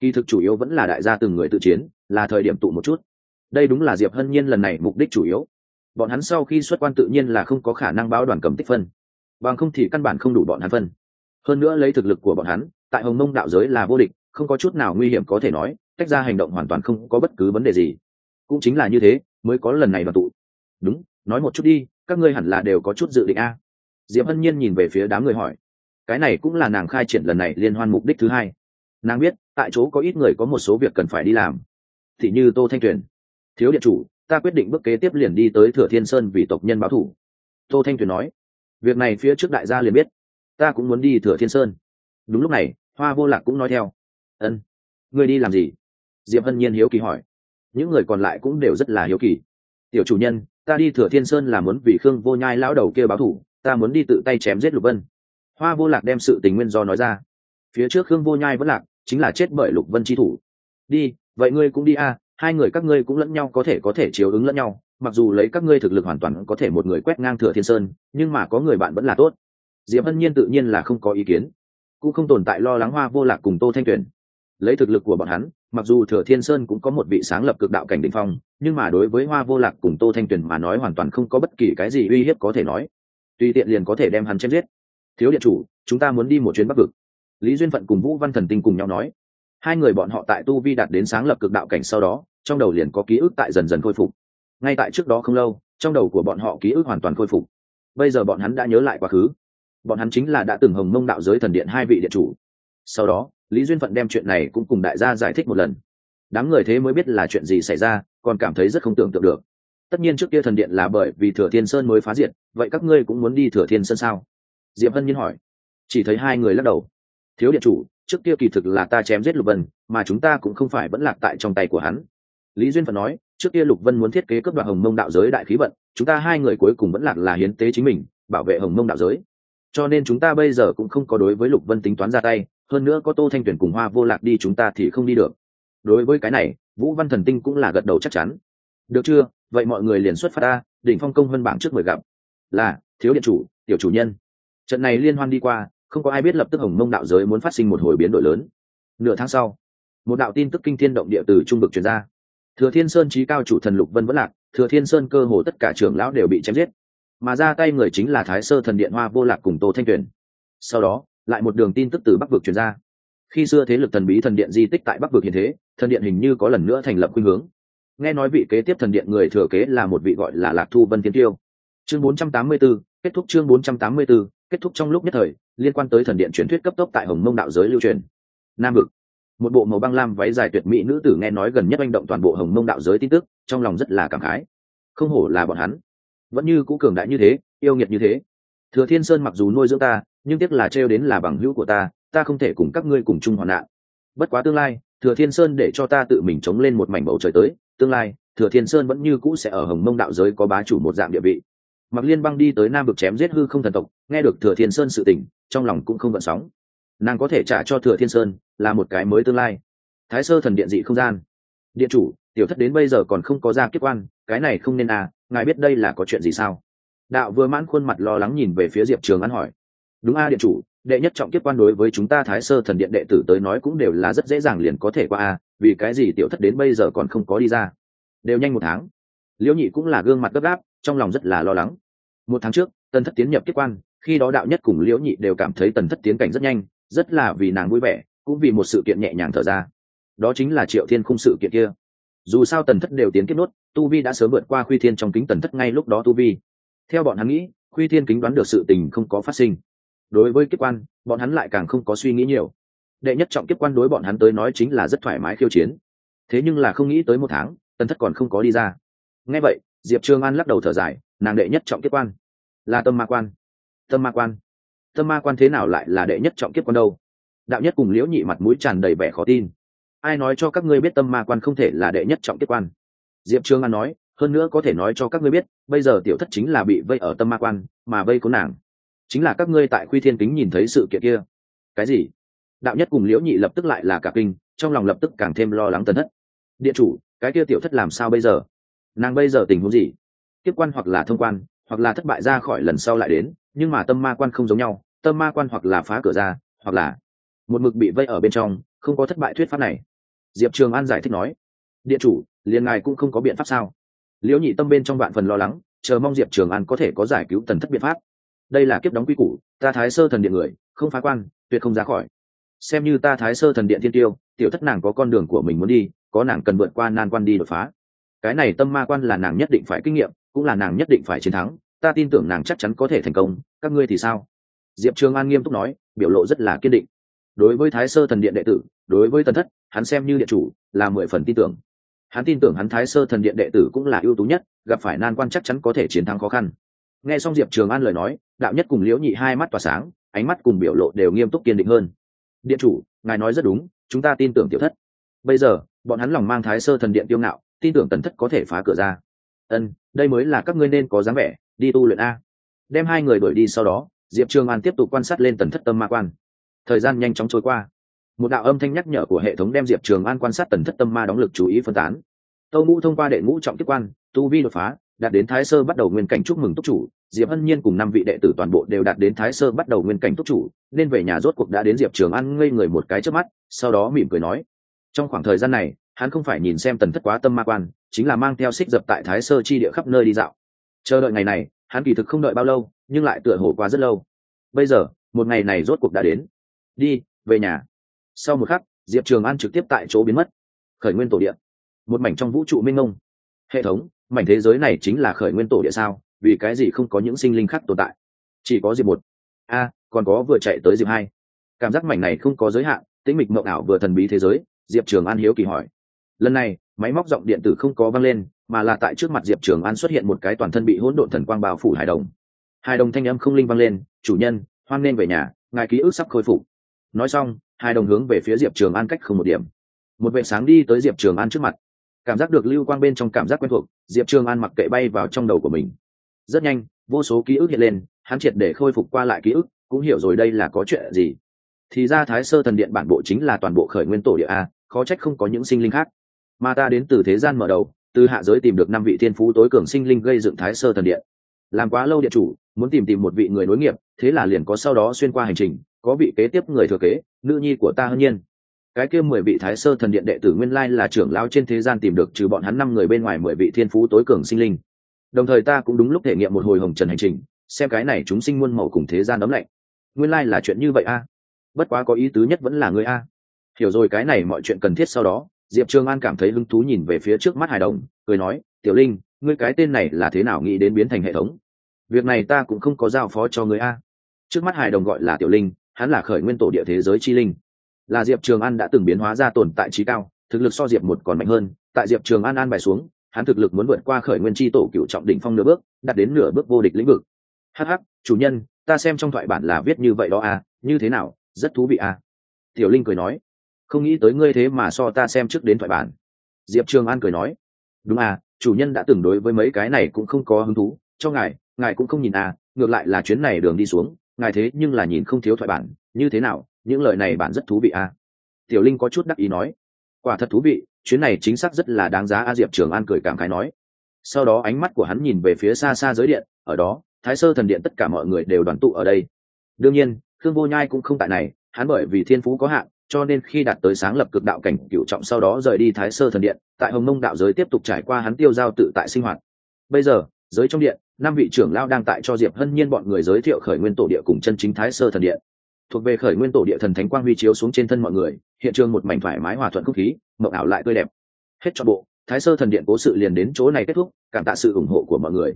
A: Kỳ thực chủ yếu vẫn là đại gia từng người tự chiến, là thời điểm tụ một chút. Đây đúng là diệp hân nhiên lần này mục đích chủ yếu. Bọn hắn sau khi xuất quan tự nhiên là không có khả năng báo đoàn cầm tích phân. Bằng không thì căn bản không đủ bọn hắn phân. Hơn nữa lấy thực lực của bọn hắn, tại hồng mông đạo giới là vô địch, không có chút nào nguy hiểm có thể nói, tách ra hành động hoàn toàn không có bất cứ vấn đề gì cũng chính là như thế, mới có lần này đoàn tụ. Đúng, nói một chút đi, các ngươi hẳn là đều có chút dự định a. Diệp hân nhiên nhìn về phía đám người hỏi. Cái này cũng là nàng khai triển lần này liên hoan mục đích thứ hai. Nàng biết, tại chỗ có ít người có một số việc cần phải đi làm. Thì như tô thanh tuyền. Thiếu điện chủ, ta quyết định bước kế tiếp liền đi tới thừa thiên sơn vì tộc nhân báo thủ. Tô thanh tuyền nói. Việc này phía trước đại gia liền biết. Ta cũng muốn đi thừa thiên sơn. Đúng lúc này, hoa vô lạc cũng nói theo. Ân. Ngươi đi làm gì? Diệp hân nhiên hiếu kỳ hỏi những người còn lại cũng đều rất là hiếu kỳ. Tiểu chủ nhân, ta đi thừa thiên sơn là muốn vì khương vô nhai lão đầu kia báo thủ, ta muốn đi tự tay chém giết lục vân. Hoa vô lạc đem sự tình nguyên do nói ra. Phía trước khương vô nhai vẫn lạc, chính là chết bởi lục vân chi thủ. Đi, vậy ngươi cũng đi a, hai người các ngươi cũng lẫn nhau có thể có thể chiếu ứng lẫn nhau, mặc dù lấy các ngươi thực lực hoàn toàn có thể một người quét ngang thừa thiên sơn, nhưng mà có người bạn vẫn là tốt. Diệp hân nhiên tự nhiên là không có ý kiến. Cũng không tồn tại lo lắng hoa vô lạc cùng tô thanh tuyền. Lấy thực lực của bọn hắn mặc dù thừa thiên sơn cũng có một vị sáng lập cực đạo cảnh đình phong, nhưng mà đối với hoa vô lạc cùng tô thanh tuyền mà nói hoàn toàn không có bất kỳ cái gì uy hiếp có thể nói. Tùy tiện liền có thể đem hắn chém giết. Thiếu điện chủ, chúng ta muốn đi một chuyến bắc cực lý duyên phận cùng vũ văn thần tinh cùng nhau nói. Hai người bọn họ tại tu vi đạt đến sáng lập cực đạo cảnh sau đó, trong đầu liền có ký ức tại dần dần khôi phục. Ngay tại trước đó không lâu, trong đầu của bọn họ ký ức hoàn toàn khôi phục. Bây giờ bọn hắn đã nhớ lại quá khứ. Bọn hắn chính là đã từng hồng mông đạo giới thần điện hai vị điện chủ. Sau đó lý duyên phận đem chuyện này cũng cùng đại gia giải thích một lần. Đám người thế mới biết là chuyện gì xảy ra, còn cảm thấy rất không tưởng tượng được. Tất nhiên trước kia thần điện là bởi vì thừa thiên sơn mới phá diệt, vậy các ngươi cũng muốn đi thừa thiên sơn sao? Diệp hân nhiên hỏi. Chỉ thấy hai người lắc đầu. Thiếu điện chủ, trước kia kỳ thực là ta chém giết lục vân, mà chúng ta cũng không phải vẫn lạc tại trong tay của hắn. Lý duyên phận nói, trước kia lục vân muốn thiết kế cấp đoạt hồng mông đạo giới đại khí vận, chúng ta hai người cuối cùng vẫn lạc là hiến tế chính mình, bảo vệ hồng mông đạo giới. Cho nên chúng ta bây giờ cũng không có đối với lục vân tính toán ra tay hơn nữa có tô thanh tuyển cùng hoa vô lạc đi chúng ta thì không đi được. Đối với cái này, vũ văn thần tinh cũng là gật đầu chắc chắn. Được chưa? Vậy mọi người liền xuất phát ta, đỉnh phong công hơn bảng trước mười gặp. Là, thiếu điện chủ, tiểu chủ nhân. Trận này liên hoan đi qua, không có ai biết lập tức hồng mông đạo giới muốn phát sinh một hồi biến đổi lớn. Nửa tháng sau, một đạo tin tức kinh thiên động địa từ trung vực truyền ra. Thừa thiên sơn trí cao chủ thần lục vân vẫn lạc, thừa thiên sơn cơ hồ tất cả trưởng lão đều bị chém giết. Mà ra tay người chính là thái sơ thần điện hoa vô lạc cùng tô thanh tuyển sau đó lại một đường tin tức từ bắc vực truyền ra. Khi xưa thế lực thần bí thần điện di tích tại bắc vực hiện thế thần điện hình như có lần nữa thành lập khuynh hướng. Nghe nói vị kế tiếp thần điện người thừa kế là một vị gọi là lạc thu vân tiến tiêu. Chương 484, kết thúc chương 484, kết thúc trong lúc nhất thời liên quan tới thần điện truyền thuyết cấp tốc tại hồng mông đạo giới lưu truyền. Nam vực. Một bộ màu băng lam váy dài tuyệt mỹ nữ tử nghe nói gần nhất manh động toàn bộ hồng mông đạo giới tin tức trong lòng rất là cảm khái. Không hổ là bọn hắn. Vẫn như cũ cường đại như thế yêu nghiệt như thế. Thừa thiên sơn mặc dù nuôi dưỡng ta nhưng tiếc là trêu đến là bằng hữu của ta ta không thể cùng các ngươi cùng chung hoạn nạn. Bất quá tương lai, thừa thiên sơn để cho ta tự mình chống lên một mảnh bầu trời tới, tương lai, thừa thiên sơn vẫn như cũ sẽ ở hồng mông đạo giới có bá chủ một dạng địa vị. Mặc liên băng đi tới nam vực chém giết hư không thần tộc, nghe được thừa thiên sơn sự tình, trong lòng cũng không gợn sóng. Nàng có thể trả cho thừa thiên sơn là một cái mới tương lai. Thái sơ thần điện dị không gian. Điện chủ, tiểu thất đến bây giờ còn không có ra kết quan, cái này không nên à ngài biết đây là có chuyện gì sao? Đạo vừa mãn khuôn mặt lo lắng nhìn về phía diệp trường an hỏi đúng a, điện chủ, đệ nhất trọng kiếp quan đối với chúng ta thái sơ thần điện đệ tử tới nói cũng đều là rất dễ dàng liền có thể qua a, vì cái gì tiểu thất đến bây giờ còn không có đi ra? Đều nhanh một tháng. Liễu nhị cũng là gương mặt gấp gáp, trong lòng rất là lo lắng. Một tháng trước, tần thất tiến nhập kiếp quan, khi đó đạo nhất cùng liễu nhị đều cảm thấy tần thất tiến cảnh rất nhanh, rất là vì nàng vui vẻ, cũng vì một sự kiện nhẹ nhàng thở ra. Đó chính là triệu thiên khung sự kiện kia. Dù sao tần thất đều tiến kết nốt, tu vi đã sớm vượt qua khuy thiên trong kính tần thất ngay lúc đó tu vi. Theo bọn hắn nghĩ, khuy thiên kính đoán được sự tình không có phát sinh đối với kiếp quan, bọn hắn lại càng không có suy nghĩ nhiều. Đệ nhất trọng kiếp quan đối bọn hắn tới nói chính là rất thoải mái khiêu chiến. Thế nhưng là không nghĩ tới một tháng, tần thất còn không có đi ra. Ngay vậy, diệp trương an lắc đầu thở dài, nàng đệ nhất trọng kiếp quan là tâm ma quan. Tâm ma quan. Tâm ma quan thế nào lại là đệ nhất trọng kiếp quan đâu? Đạo nhất cùng liễu nhị mặt mũi tràn đầy vẻ khó tin. Ai nói cho các ngươi biết tâm ma quan không thể là đệ nhất trọng kiếp quan? Diệp trương an nói, hơn nữa có thể nói cho các ngươi biết, bây giờ tiểu thất chính là bị vây ở tâm ma quan, mà vây có nàng chính là các ngươi tại khuy thiên kính nhìn thấy sự kiện kia. Cái gì? Đạo nhất cùng liễu nhị lập tức lại là cả kinh, trong lòng lập tức càng thêm lo lắng tần thất. Điện chủ, cái kia tiểu thất làm sao bây giờ? Nàng bây giờ tình huống gì? Tiếp quan hoặc là thông quan, hoặc là thất bại ra khỏi lần sau lại đến, nhưng mà tâm ma quan không giống nhau, tâm ma quan hoặc là phá cửa ra, hoặc là một mực bị vây ở bên trong, không có thất bại thuyết pháp này. Diệp trường an giải thích nói, điện chủ, liền ngài cũng không có biện pháp sao? Liễu nhị tâm bên trong vạn phần lo lắng, chờ mong diệp trường an có thể có giải cứu tần thất biện pháp đây là kiếp đóng quy củ, ta thái sơ thần điện người, không phá quan, tuyệt không ra khỏi. Xem như ta thái sơ thần điện thiên tiêu, tiểu thất nàng có con đường của mình muốn đi, có nàng cần vượt qua nan quan đi đột phá. Cái này tâm ma quan là nàng nhất định phải kinh nghiệm, cũng là nàng nhất định phải chiến thắng, ta tin tưởng nàng chắc chắn có thể thành công, các ngươi thì sao? Diệp trường an nghiêm túc nói, biểu lộ rất là kiên định. Đối với thái sơ thần điện đệ tử, đối với tần thất, hắn xem như điện chủ, là mười phần tin tưởng. Hắn tin tưởng hắn thái sơ thần điện đệ tử cũng là ưu tú nhất, gặp phải nan quan chắc chắn có thể chiến thắng khó khăn nghe xong diệp trường an lời nói, đạo nhất cùng liễu nhị hai mắt tỏa sáng, ánh mắt cùng biểu lộ đều nghiêm túc kiên định hơn. Điện chủ, ngài nói rất đúng, chúng ta tin tưởng tiểu thất. Bây giờ, bọn hắn lòng mang thái sơ thần điện tiêu ngạo, tin tưởng tần thất có thể phá cửa ra. Ân, đây mới là các ngươi nên có dáng vẻ, đi tu luyện a. Đem hai người đuổi đi sau đó, diệp trường an tiếp tục quan sát lên tần thất tâm ma quan. Thời gian nhanh chóng trôi qua. Một đạo âm thanh nhắc nhở của hệ thống đem diệp trường an quan sát tần thất tâm ma đóng lực chú ý phân tán. Tâu ngũ thông qua đệ ngũ trọng tiếp quan, tu vi đột phá đạt đến thái sơ bắt đầu nguyên cảnh chúc mừng túc chủ, diệp hân nhiên cùng năm vị đệ tử toàn bộ đều đạt đến thái sơ bắt đầu nguyên cảnh túc chủ, nên về nhà rốt cuộc đã đến diệp trường an ngây người một cái trước mắt, sau đó mỉm cười nói, trong khoảng thời gian này, hắn không phải nhìn xem tần thất quá tâm ma quan, chính là mang theo xích dập tại thái sơ chi địa khắp nơi đi dạo. Chờ đợi ngày này, hắn kỳ thực không đợi bao lâu, nhưng lại tựa hồ qua rất lâu. Bây giờ, một ngày này rốt cuộc đã đến. Đi, về nhà. Sau một khắc, diệp trường an trực tiếp tại chỗ biến mất. Khởi nguyên tổ điện một mảnh trong vũ trụ minh mông. Hệ thống mảnh thế giới này chính là khởi nguyên tổ địa sao, vì cái gì không có những sinh linh khác tồn tại? Chỉ có diệp một. A, còn có vừa chạy tới diệp hai. Cảm giác mảnh này không có giới hạn, tĩnh mịch mộng ảo vừa thần bí thế giới, diệp trường an hiếu kỳ hỏi. Lần này, máy móc giọng điện tử không có văng lên, mà là tại trước mặt diệp trường an xuất hiện một cái toàn thân bị hỗn độn thần quang bao phủ hài đồng. Hài đồng thanh âm không linh văng lên, chủ nhân, hoan nên về nhà, ngài ký ức sắp khôi phục. Nói xong hai đồng hướng về phía diệp trường an cách không một điểm. Một vệ sáng đi tới diệp trường an trước mặt cảm giác được lưu quang bên trong cảm giác quen thuộc, diệp trường an mặc kệ bay vào trong đầu của mình. Rất nhanh, vô số ký ức hiện lên, hắn triệt để khôi phục qua lại ký ức, cũng hiểu rồi đây là có chuyện gì. Thì ra thái sơ thần điện bản bộ chính là toàn bộ khởi nguyên tổ địa a, khó trách không có những sinh linh khác. Mà ta đến từ thế gian mở đầu, từ hạ giới tìm được năm vị thiên phú tối cường sinh linh gây dựng thái sơ thần điện. Làm quá lâu điện chủ, muốn tìm tìm một vị người nối nghiệp, thế là liền có sau đó xuyên qua hành trình, có vị kế tiếp người thừa kế, nữ nhi của ta hân nhiên cái kia mười vị thái sơ thần điện đệ tử nguyên lai là trưởng lão trên thế gian tìm được trừ bọn hắn năm người bên ngoài mười vị thiên phú tối cường sinh linh. Đồng thời ta cũng đúng lúc thể nghiệm một hồi hồng trần hành trình, xem cái này chúng sinh muôn màu cùng thế gian đấm lạnh. Nguyên lai là chuyện như vậy a. Bất quá có ý tứ nhất vẫn là người a. Hiểu rồi cái này mọi chuyện cần thiết sau đó, diệp trường an cảm thấy hứng thú nhìn về phía trước mắt hài đồng, cười nói, tiểu linh, ngươi cái tên này là thế nào nghĩ đến biến thành hệ thống? Việc này ta cũng không có giao phó cho người a. Trước mắt hài đồng gọi là tiểu linh, hắn là khởi nguyên tổ địa thế giới chi linh là diệp trường an đã từng biến hóa ra tồn tại trí cao, thực lực so diệp một còn mạnh hơn. Tại diệp trường an an bài xuống, hắn thực lực muốn vượt qua khởi nguyên tri tổ cựu trọng đỉnh phong nửa bước, đạt đến nửa bước vô địch lĩnh vực. Hh chủ nhân, ta xem trong thoại bản là viết như vậy đó à như thế nào, rất thú vị à. Tiểu linh cười nói, không nghĩ tới ngươi thế mà so ta xem trước đến thoại bản. Diệp trường an cười nói, đúng à chủ nhân đã từng đối với mấy cái này cũng không có hứng thú, cho ngài ngài cũng không nhìn à ngược lại là chuyến này đường đi xuống, ngài thế nhưng là nhìn không thiếu thoại bản, như thế nào những lời này bạn rất thú vị à. Tiểu linh có chút đắc ý nói. Quả thật thú vị, chuyến này chính xác rất là đáng giá a diệp trường an cười cảm khái nói. Sau đó ánh mắt của hắn nhìn về phía xa xa giới điện, ở đó, thái sơ thần điện tất cả mọi người đều đoàn tụ ở đây. Đương nhiên, khương vô nhai cũng không tại này, hắn bởi vì thiên phú có hạn, cho nên khi đạt tới sáng lập cực đạo cảnh cựu trọng sau đó rời đi thái sơ thần điện, tại hồng mông đạo giới tiếp tục trải qua hắn tiêu giao tự tại sinh hoạt. Bây giờ, giới trong điện, năm vị trưởng lao đang tại cho diệp hân nhiên bọn người giới thiệu khởi nguyên tổ địa cùng chân chính thái sơ thần điện thuộc về khởi nguyên tổ địa thần thánh quang huy chiếu xuống trên thân mọi người, hiện trường một mảnh thoải mái hòa thuận không khí, mộng ảo lại tươi đẹp. Hết trọn bộ, thái sơ thần điện cố sự liền đến chỗ này kết thúc, cảm tạ sự ủng hộ của mọi người.